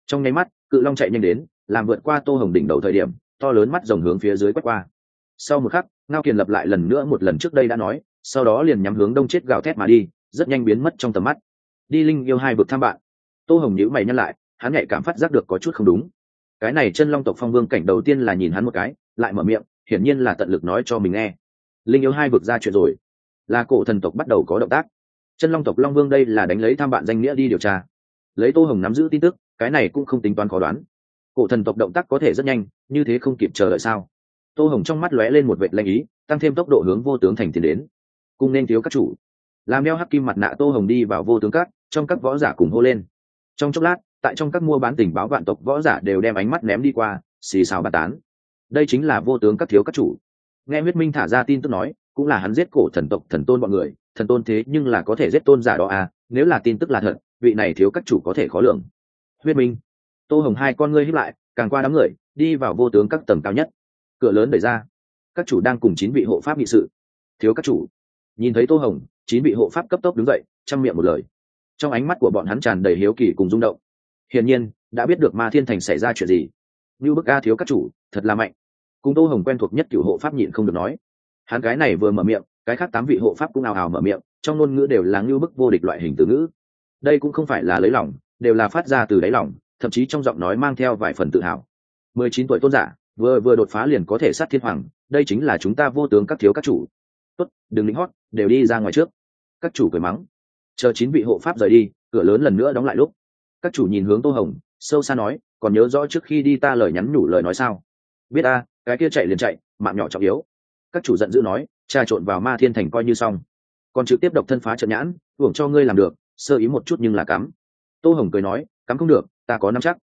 Trong nháy mắt, cự long chạy nhanh đến, làm vượt qua tô hồng đỉnh đầu thời điểm, to lớn mắt rồng hướng phía dưới quét qua. Sau một khắc, ngao kiền lập lại lần nữa một lần trước đây đã nói, sau đó liền nhắm hướng đông chết gào thét mà đi, rất nhanh biến mất trong tầm mắt. Đi linh yêu hai vực thăm bạn. Tô hồng nhữ mày nhắc lại, hắn nhạy cảm phát giác được có chút không đúng cái này chân long tộc phong vương cảnh đầu tiên là nhìn hắn một cái, lại mở miệng, hiển nhiên là tận lực nói cho mình nghe. Linh yêu hai vực ra chuyện rồi. Là cổ thần tộc bắt đầu có động tác. Chân long tộc long vương đây là đánh lấy tham bạn danh nghĩa đi điều tra. Lấy tô hồng nắm giữ tin tức, cái này cũng không tính toán khó đoán. Cổ thần tộc động tác có thể rất nhanh, như thế không kịp chờ đợi sao? Tô hồng trong mắt lóe lên một vệ lanh ý, tăng thêm tốc độ hướng vô tướng thành tiến đến. Cùng nên thiếu các chủ. Làm đeo hắc kim mặt nạ tô hồng đi vào vô tướng cát trong các võ giả cùng hô lên. Trong chốc lát tại trong các mua bán tình báo vạn tộc võ giả đều đem ánh mắt ném đi qua, xì xào bàn tán. Đây chính là vô tướng các thiếu các chủ. Nghe huyết minh thả ra tin tức nói, cũng là hắn giết cổ thần tộc thần tôn bọn người, thần tôn thế nhưng là có thể giết tôn giả đó à nếu là tin tức là thật, vị này thiếu các chủ có thể khó lường. Huyết minh, tô hồng hai con ngươi hiếp lại, càng qua đám người, đi vào vô tướng các tầng cao nhất. Cửa lớn đẩy ra. Các chủ đang cùng chín vị hộ pháp nghị sự. Thiếu các chủ, nhìn thấy tô hồng, chín vị hộ pháp cấp tốc đứng dậy, chăm miệng một lời. Trong ánh mắt của bọn hắn tràn đầy hiếu kỳ cùng rung động hiển nhiên, đã biết được ma thiên thành xảy ra chuyện gì. Như bức a thiếu các chủ, thật là mạnh. Cùng tô hồng quen thuộc nhất cựu hộ pháp nhịn không được nói. Hắn cái này vừa mở miệng, cái khác tám vị hộ pháp cũng ào ào mở miệng, trong ngôn ngữ đều là ngưu bức vô địch loại hình từ ngữ. Đây cũng không phải là lấy lòng, đều là phát ra từ đáy lòng, thậm chí trong giọng nói mang theo vài phần tự hào. Mười chín tuổi tôn giả, vừa vừa đột phá liền có thể sát thiên hoàng, đây chính là chúng ta vô tướng các thiếu các chủ. Tốt, đừng lính hót, đều đi ra ngoài trước. Các chủ cười mắng. Chờ chín vị hộ pháp rời đi, cửa lớn lần nữa đóng lại lúc các chủ nhìn hướng tô hồng sâu xa nói còn nhớ rõ trước khi đi ta lời nhắn nhủ lời nói sao? Biết ta cái kia chạy liền chạy mạng nhỏ trọng yếu. Các chủ giận dữ nói trà trộn vào ma thiên thành coi như xong. Còn trực tiếp độc thân phá trận nhãn hưởng cho ngươi làm được sơ ý một chút nhưng là cắm. Tô hồng cười nói cắm không được ta có năm chắc.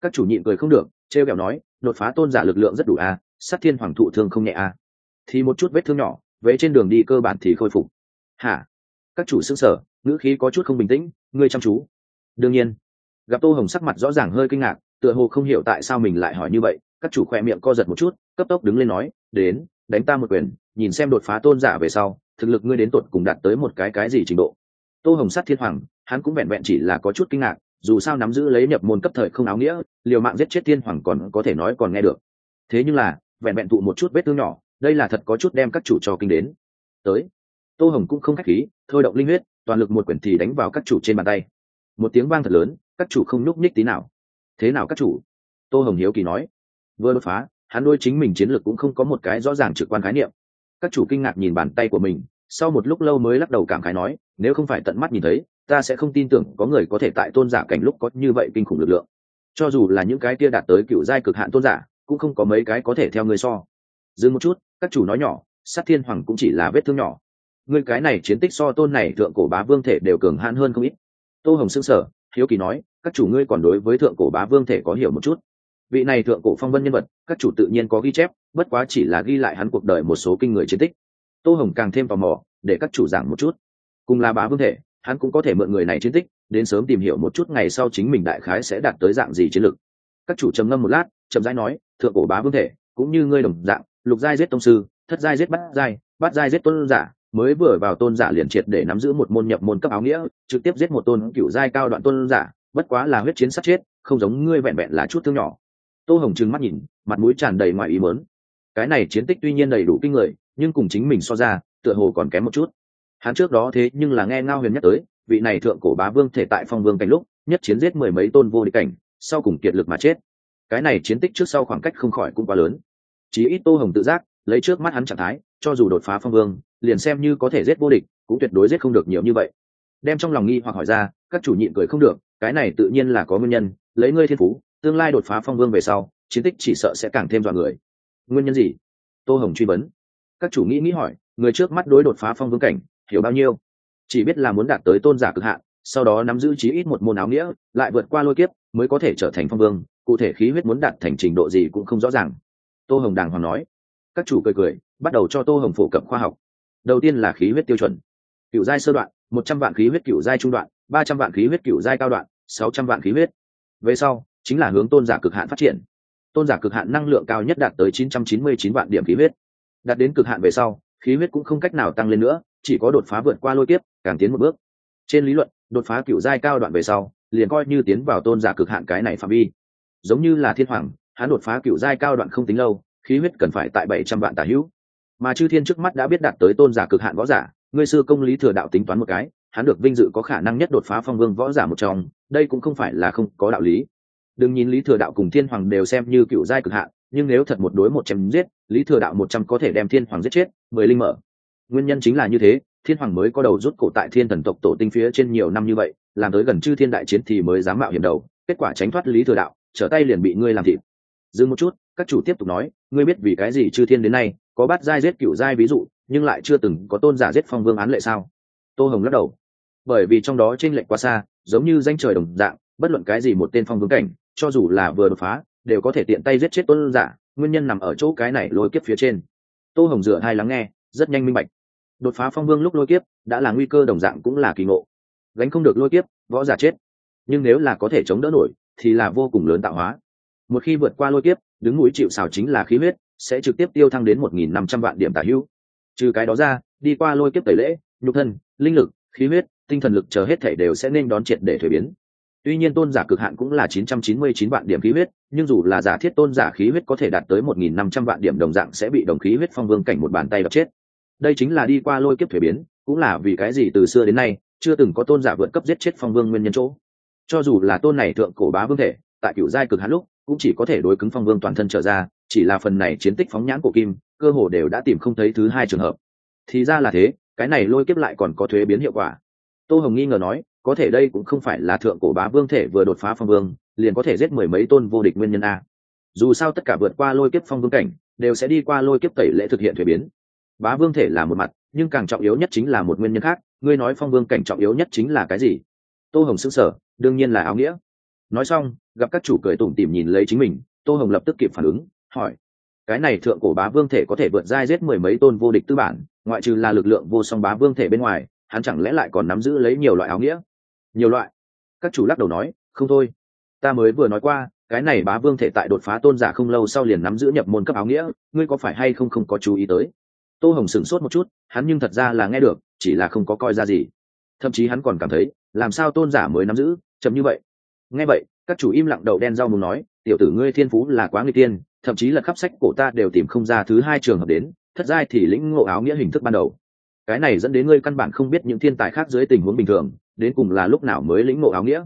Các chủ nhịn cười không được trêu kẹo nói đột phá tôn giả lực lượng rất đủ a à, sát thiên hoàng thụ thương không nhẹ a à. thì một chút vết thương nhỏ vẽ trên đường đi cơ bản thì khôi phục. Hả? Các chủ xứng sở ngữ khí có chút không bình tĩnh ngươi chăm chú. Đương nhiên gặp tô hồng sắc mặt rõ ràng hơi kinh ngạc, tựa hồ không hiểu tại sao mình lại hỏi như vậy, các chủ khoe miệng co giật một chút, cấp tốc đứng lên nói, đến, đánh ta một quyền, nhìn xem đột phá tôn giả về sau, thực lực ngươi đến tột cùng đạt tới một cái cái gì trình độ. Tô hồng sát thiên hoàng, hắn cũng vẹn vẹn chỉ là có chút kinh ngạc, dù sao nắm giữ lấy nhập môn cấp thời không áo nghĩa, liều mạng giết chết thiên hoàng còn có thể nói còn nghe được. Thế nhưng là, vẹn vẹn tụ một chút vết thương nhỏ, đây là thật có chút đem các chủ cho kinh đến. Tới. Tô hồng cũng không k h á c h khí, thôi động linh huyết, toàn lực một quyển thì đánh vào các chủ trên bàn tay. Một tiếng vang thật lớn các chủ không nhúc nhích tí nào. Thế nào các chủ? Tô hồng hiếu kỳ nói. Vừa đột phá, hắn đôi chính mình chiến lược cũng không có một cái rõ ràng trực quan khái niệm. Các chủ kinh ngạc nhìn bàn tay của mình, sau một lúc lâu mới lắc đầu cảm khái nói, nếu không phải tận mắt nhìn thấy, ta sẽ không tin tưởng có người có thể tại tôn giả cảnh lúc có như vậy kinh khủng lực lượng. Cho dù là những cái kia đạt tới cựu giai cực hạn tôn giả, cũng không có mấy cái có thể theo người so. Dừng một chút, các chủ nói nhỏ, sát thiên hoàng cũng chỉ là vết thương nhỏ. Người cái này chiến tích so tôn này thượng cổ bá vương thể đều cường hãn hơn không ít. Tô hồng xưng sở hiếu kỳ nói các chủ ngươi còn đối với thượng cổ bá vương thể có hiểu một chút. Vị này thượng cổ phong vân nhân vật, các chủ tự nhiên có ghi chép, bất quá chỉ là ghi lại hắn cuộc đời một số kinh người chiến tích. Tô hồng càng thêm tò mò, để các chủ giảng một chút. Cùng là bá vương thể, hắn cũng có thể mượn người này chiến tích, đến sớm tìm hiểu một chút ngày sau chính mình đại khái sẽ đạt tới dạng gì chiến lược. Các chủ trầm ngâm một lát, chậm rãi nói, thượng cổ bá vương thể, cũng như ngươi đồng dạng, lục giai giết tông sư, thất giai giết bát giai bát giai giết tôn giả, mới vừa vào tôn giả liền triệt để nắm giữ một môn nhập môn cấp áo nghĩa, trực tiếp giết một tôn cựu giai cao đoạn tôn giả bất quá là huyết chiến sát chết, không giống ngươi vẹn vẹn là chút thương nhỏ. Tô hồng trừng mắt nhìn, mặt mũi tràn đầy ngoài ý mớn cái này chiến tích tuy nhiên đầy đủ kinh người, nhưng cùng chính mình so ra, tựa hồ còn kém một chút. Hắn trước đó thế nhưng là nghe ngao huyền nhắc tới, vị này thượng cổ bá vương thể tại phong vương cảnh lúc, nhất chiến giết mười mấy tôn vô địch cảnh, sau cùng kiệt lực mà chết. Cái này chiến tích trước sau khoảng cách không khỏi cũng quá lớn. Chí ít tô hồng tự giác, lấy trước mắt hắn trạng thái, cho dù đột phá phong vương, liền xem như có thể giết vô địch, cũng tuyệt đối giết không được nhiều như vậy. Đem trong lòng nghi hoặc hỏi ra, các chủ nhịn cười không được cái này tự nhiên là có nguyên nhân, lấy ngươi thiên phú, tương lai đột phá phong vương về sau, chiến tích chỉ sợ sẽ càng thêm dọa người. Nguyên nhân gì? Tô hồng truy vấn. Các chủ nghĩ nghĩ hỏi, người trước mắt đối đột phá phong vương cảnh, hiểu bao nhiêu? Chỉ biết là muốn đạt tới tôn giả cực hạn, sau đó nắm giữ chí ít một môn áo nghĩa, lại vượt qua lôi kiếp, mới có thể trở thành phong vương, cụ thể khí huyết muốn đạt thành trình độ gì cũng không rõ ràng. Tô hồng đàng hoàng nói. Các chủ cười cười, bắt đầu cho tô hồng phổ cập khoa học. Đầu tiên là khí huyết tiêu chuẩn. Cựu giai sơ đoạn, một trăm vạn khí huyết cựu giai trung đoạn ba trăm vạn khí huyết cựu giai cao đoạn, sáu trăm vạn khí huyết. Về sau, chính là hướng tôn giả cực hạn phát triển. Tôn giả cực hạn năng lượng cao nhất đạt tới chín trăm chín mươi chín vạn điểm khí huyết. Đạt đến cực hạn về sau, khí huyết cũng không cách nào tăng lên nữa, chỉ có đột phá vượt qua lôi kiếp, càng tiến một bước. Trên lý luận, đột phá cựu giai cao đoạn về sau, liền coi như tiến vào tôn giả cực hạn cái này phạm vi. Giống như là thiên hoàng, hắn đột phá cựu giai cao đoạn không tính lâu, khí huyết cần phải tại bảy trăm vạn tả hữu. Mà chư thiên trước mắt đã biết đạt tới tôn giả cực hạn võ giả, ngươi sư công lý thừa đạo tính toán một cái hắn được vinh dự có khả năng nhất đột phá phong vương võ giả một trong, đây cũng không phải là không có đạo lý. Đừng nhìn lý thừa đạo cùng thiên hoàng đều xem như cựu giai cực hạn, nhưng nếu thật một đối một chém giết, lý thừa đạo một trăm có thể đem thiên hoàng giết chết, mười linh mở. Nguyên nhân chính là như thế, thiên hoàng mới có đầu rút cổ tại thiên thần tộc tổ tinh phía trên nhiều năm như vậy, làm tới gần chư thiên đại chiến thì mới dám mạo hiểm đầu, kết quả tránh thoát lý thừa đạo, trở tay liền bị ngươi làm thịt. Dừng một chút, các chủ tiếp tục nói, ngươi biết vì cái gì chư thiên đến nay có bắt giai giết cựu giai ví dụ, nhưng lại chưa từng có tôn giả giết phong vương án lệ sao? Tô hồng lắc đầu bởi vì trong đó trên lệnh quá xa, giống như danh trời đồng dạng, bất luận cái gì một tên phong vương cảnh, cho dù là vừa đột phá, đều có thể tiện tay giết chết tôn giả, nguyên nhân nằm ở chỗ cái này lôi kiếp phía trên. Tô hồng dựa hai lắng nghe, rất nhanh minh bạch. Đột phá phong vương lúc lôi kiếp, đã là nguy cơ đồng dạng cũng là kỳ ngộ. Gánh không được lôi kiếp, võ giả chết. Nhưng nếu là có thể chống đỡ nổi, thì là vô cùng lớn tạo hóa. Một khi vượt qua lôi kiếp, đứng mũi chịu xào chính là khí huyết, sẽ trực tiếp tiêu thăng đến một nghìn năm trăm vạn điểm tả hữu. Trừ cái đó ra, đi qua lôi kiếp tẩy lễ, nhục thân, linh lực, khí huyết tinh thần lực chờ hết thể đều sẽ nên đón triệt để thuế biến. Tuy nhiên tôn giả cực hạn cũng là chín trăm chín mươi chín vạn điểm khí huyết, nhưng dù là giả thiết tôn giả khí huyết có thể đạt tới một nghìn năm trăm vạn điểm đồng dạng sẽ bị đồng khí huyết phong vương cảnh một bàn tay đập chết. Đây chính là đi qua lôi kiếp thuế biến, cũng là vì cái gì từ xưa đến nay, chưa từng có tôn giả vượt cấp giết chết phong vương nguyên nhân chỗ. Cho dù là tôn này thượng cổ bá vương thể, tại cựu giai cực hạn lúc, cũng chỉ có thể đối cứng phong vương toàn thân trở ra, chỉ là phần này chiến tích phóng nhãn của kim, cơ hồ đều đã tìm không thấy thứ hai trường hợp. Thì ra là thế, cái này lôi kiếp lại còn có thuế biến hiệu quả tô hồng nghi ngờ nói, có thể đây cũng không phải là thượng cổ bá vương thể vừa đột phá phong vương, liền có thể giết mười mấy tôn vô địch nguyên nhân a. Dù sao tất cả vượt qua lôi kiếp phong vương cảnh, đều sẽ đi qua lôi kiếp tẩy lễ thực hiện thuế biến. Bá vương thể là một mặt, nhưng càng trọng yếu nhất chính là một nguyên nhân khác, ngươi nói phong vương cảnh trọng yếu nhất chính là cái gì? Tô hồng xứng sở đương nhiên là áo nghĩa. Nói xong, gặp các chủ cười tủm tỉm nhìn lấy chính mình, tô hồng lập tức kịp phản ứng, hỏi, cái này thượng cổ bá vương thể có thể vượt giai giết mười mấy tôn vô địch tư bản, ngoại trừ là lực lượng vô song bá vương thể bên ngoài hắn chẳng lẽ lại còn nắm giữ lấy nhiều loại áo nghĩa? Nhiều loại? Các chủ lắc đầu nói, không thôi. Ta mới vừa nói qua, cái này bá vương thể tại đột phá tôn giả không lâu sau liền nắm giữ nhập môn cấp áo nghĩa, ngươi có phải hay không không có chú ý tới? Tô hồng sửng sốt một chút, hắn nhưng thật ra là nghe được, chỉ là không có coi ra gì. Thậm chí hắn còn cảm thấy, làm sao tôn giả mới nắm giữ, chậm như vậy? Nghe vậy, các chủ im lặng đầu đen rau muốn nói, tiểu tử ngươi thiên phú là quá người tiên, thậm chí là khắp sách cổ ta đều tìm không ra thứ hai trường hợp đến, thất giai thì lĩnh ngộ áo nghĩa hình thức ban đầu cái này dẫn đến ngươi căn bản không biết những thiên tài khác dưới tình huống bình thường, đến cùng là lúc nào mới lĩnh ngộ áo nghĩa.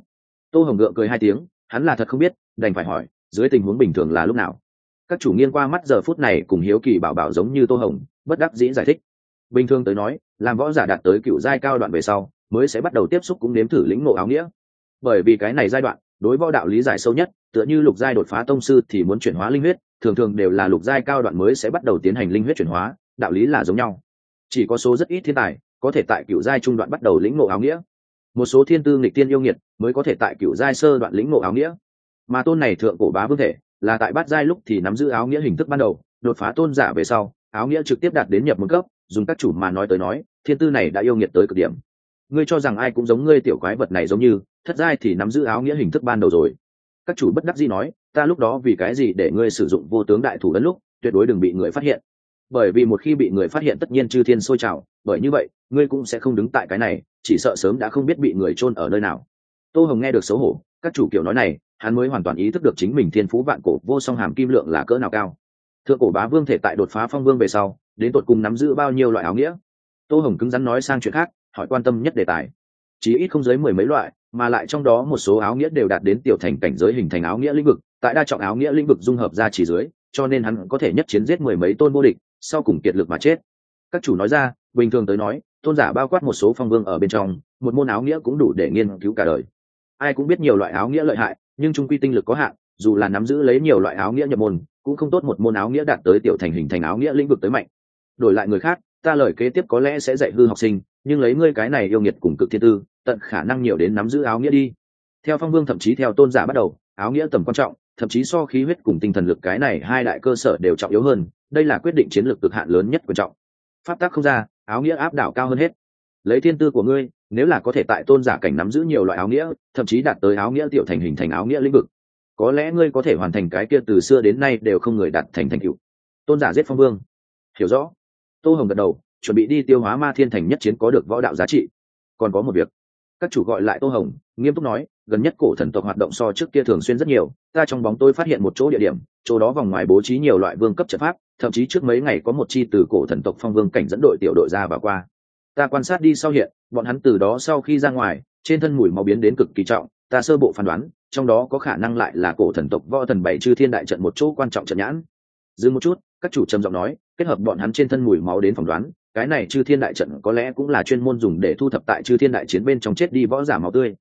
Tô hồng ngựa cười hai tiếng, hắn là thật không biết, đành phải hỏi, dưới tình huống bình thường là lúc nào? Các chủ nghiên qua mắt giờ phút này cùng hiếu kỳ bảo bảo giống như tô hồng, bất đắc dĩ giải thích. Bình thường tới nói, làm võ giả đạt tới cựu giai cao đoạn về sau, mới sẽ bắt đầu tiếp xúc cũng nếm thử lĩnh ngộ áo nghĩa. Bởi vì cái này giai đoạn, đối võ đạo lý giải sâu nhất, tựa như lục giai đột phá tông sư thì muốn chuyển hóa linh huyết, thường thường đều là lục giai cao đoạn mới sẽ bắt đầu tiến hành linh huyết chuyển hóa, đạo lý là giống nhau chỉ có số rất ít thiên tài có thể tại cựu giai trung đoạn bắt đầu lĩnh ngộ áo nghĩa. Một số thiên tư nghịch tiên yêu nghiệt mới có thể tại cựu giai sơ đoạn lĩnh ngộ áo nghĩa. Mà tôn này thượng cổ bá vương thể là tại bát giai lúc thì nắm giữ áo nghĩa hình thức ban đầu, đột phá tôn giả về sau, áo nghĩa trực tiếp đạt đến nhập mức cấp, dùng các chủ mà nói tới nói, thiên tư này đã yêu nghiệt tới cực điểm. Ngươi cho rằng ai cũng giống ngươi tiểu quái vật này giống như, thất giai thì nắm giữ áo nghĩa hình thức ban đầu rồi. Các chủ bất đắc dĩ nói, ta lúc đó vì cái gì để ngươi sử dụng vô tướng đại thủ đến lúc, tuyệt đối đừng bị người phát hiện bởi vì một khi bị người phát hiện tất nhiên chư thiên sôi trào, bởi như vậy, ngươi cũng sẽ không đứng tại cái này, chỉ sợ sớm đã không biết bị người chôn ở nơi nào. Tô hồng nghe được xấu hổ, các chủ kiểu nói này, hắn mới hoàn toàn ý thức được chính mình thiên phú vạn cổ vô song hàm kim lượng là cỡ nào cao. Thượng cổ bá vương thể tại đột phá phong vương về sau, đến tột cùng nắm giữ bao nhiêu loại áo nghĩa? Tô hồng cứng rắn nói sang chuyện khác, hỏi quan tâm nhất đề tài. Chỉ ít không dưới mười mấy loại, mà lại trong đó một số áo nghĩa đều đạt đến tiểu thành cảnh giới hình thành áo nghĩa lĩnh vực. Tại đa trọng áo nghĩa lĩnh vực dung hợp ra chỉ dưới, cho nên hắn có thể nhất chiến giết mười mấy tôn vô địch sau cùng kiệt lực mà chết. Các chủ nói ra, bình thường tới nói, tôn giả bao quát một số phong vương ở bên trong, một môn áo nghĩa cũng đủ để nghiên cứu cả đời. Ai cũng biết nhiều loại áo nghĩa lợi hại, nhưng trung quy tinh lực có hạn, dù là nắm giữ lấy nhiều loại áo nghĩa nhập môn, cũng không tốt một môn áo nghĩa đạt tới tiểu thành hình thành áo nghĩa lĩnh vực tới mạnh. Đổi lại người khác, ta lời kế tiếp có lẽ sẽ dạy hư học sinh, nhưng lấy ngươi cái này yêu nghiệt cùng cực thiên tư, tận khả năng nhiều đến nắm giữ áo nghĩa đi. Theo phong vương thậm chí theo tôn giả bắt đầu, áo nghĩa tầm quan trọng, thậm chí so khí huyết cùng tinh thần lực cái này hai đại cơ sở đều trọng yếu hơn đây là quyết định chiến lược cực hạn lớn nhất quan trọng. Pháp tắc không ra, áo nghĩa áp đảo cao hơn hết. Lấy thiên tư của ngươi, nếu là có thể tại tôn giả cảnh nắm giữ nhiều loại áo nghĩa, thậm chí đạt tới áo nghĩa tiểu thành hình thành áo nghĩa lĩnh vực, có lẽ ngươi có thể hoàn thành cái kia từ xưa đến nay đều không người đạt thành thành cựu tôn giả giết phong vương. Hiểu rõ. Tô hồng gật đầu, chuẩn bị đi tiêu hóa ma thiên thành nhất chiến có được võ đạo giá trị. Còn có một việc. Các chủ gọi lại tô hồng, nghiêm túc nói, gần nhất cổ thần tộc hoạt động so trước kia thường xuyên rất nhiều, ta trong bóng tôi phát hiện một chỗ địa điểm chỗ đó vòng ngoài bố trí nhiều loại vương cấp trận pháp, thậm chí trước mấy ngày có một chi từ cổ thần tộc phong vương cảnh dẫn đội tiểu đội ra và qua. Ta quan sát đi sau hiện, bọn hắn từ đó sau khi ra ngoài, trên thân mùi máu biến đến cực kỳ trọng, ta sơ bộ phán đoán, trong đó có khả năng lại là cổ thần tộc võ thần bảy chư thiên đại trận một chỗ quan trọng trận nhãn. Dừng một chút, các chủ trầm giọng nói, kết hợp bọn hắn trên thân mùi máu đến phỏng đoán, cái này chư thiên đại trận có lẽ cũng là chuyên môn dùng để thu thập tại chư thiên đại chiến bên trong chết đi võ giả máu tươi.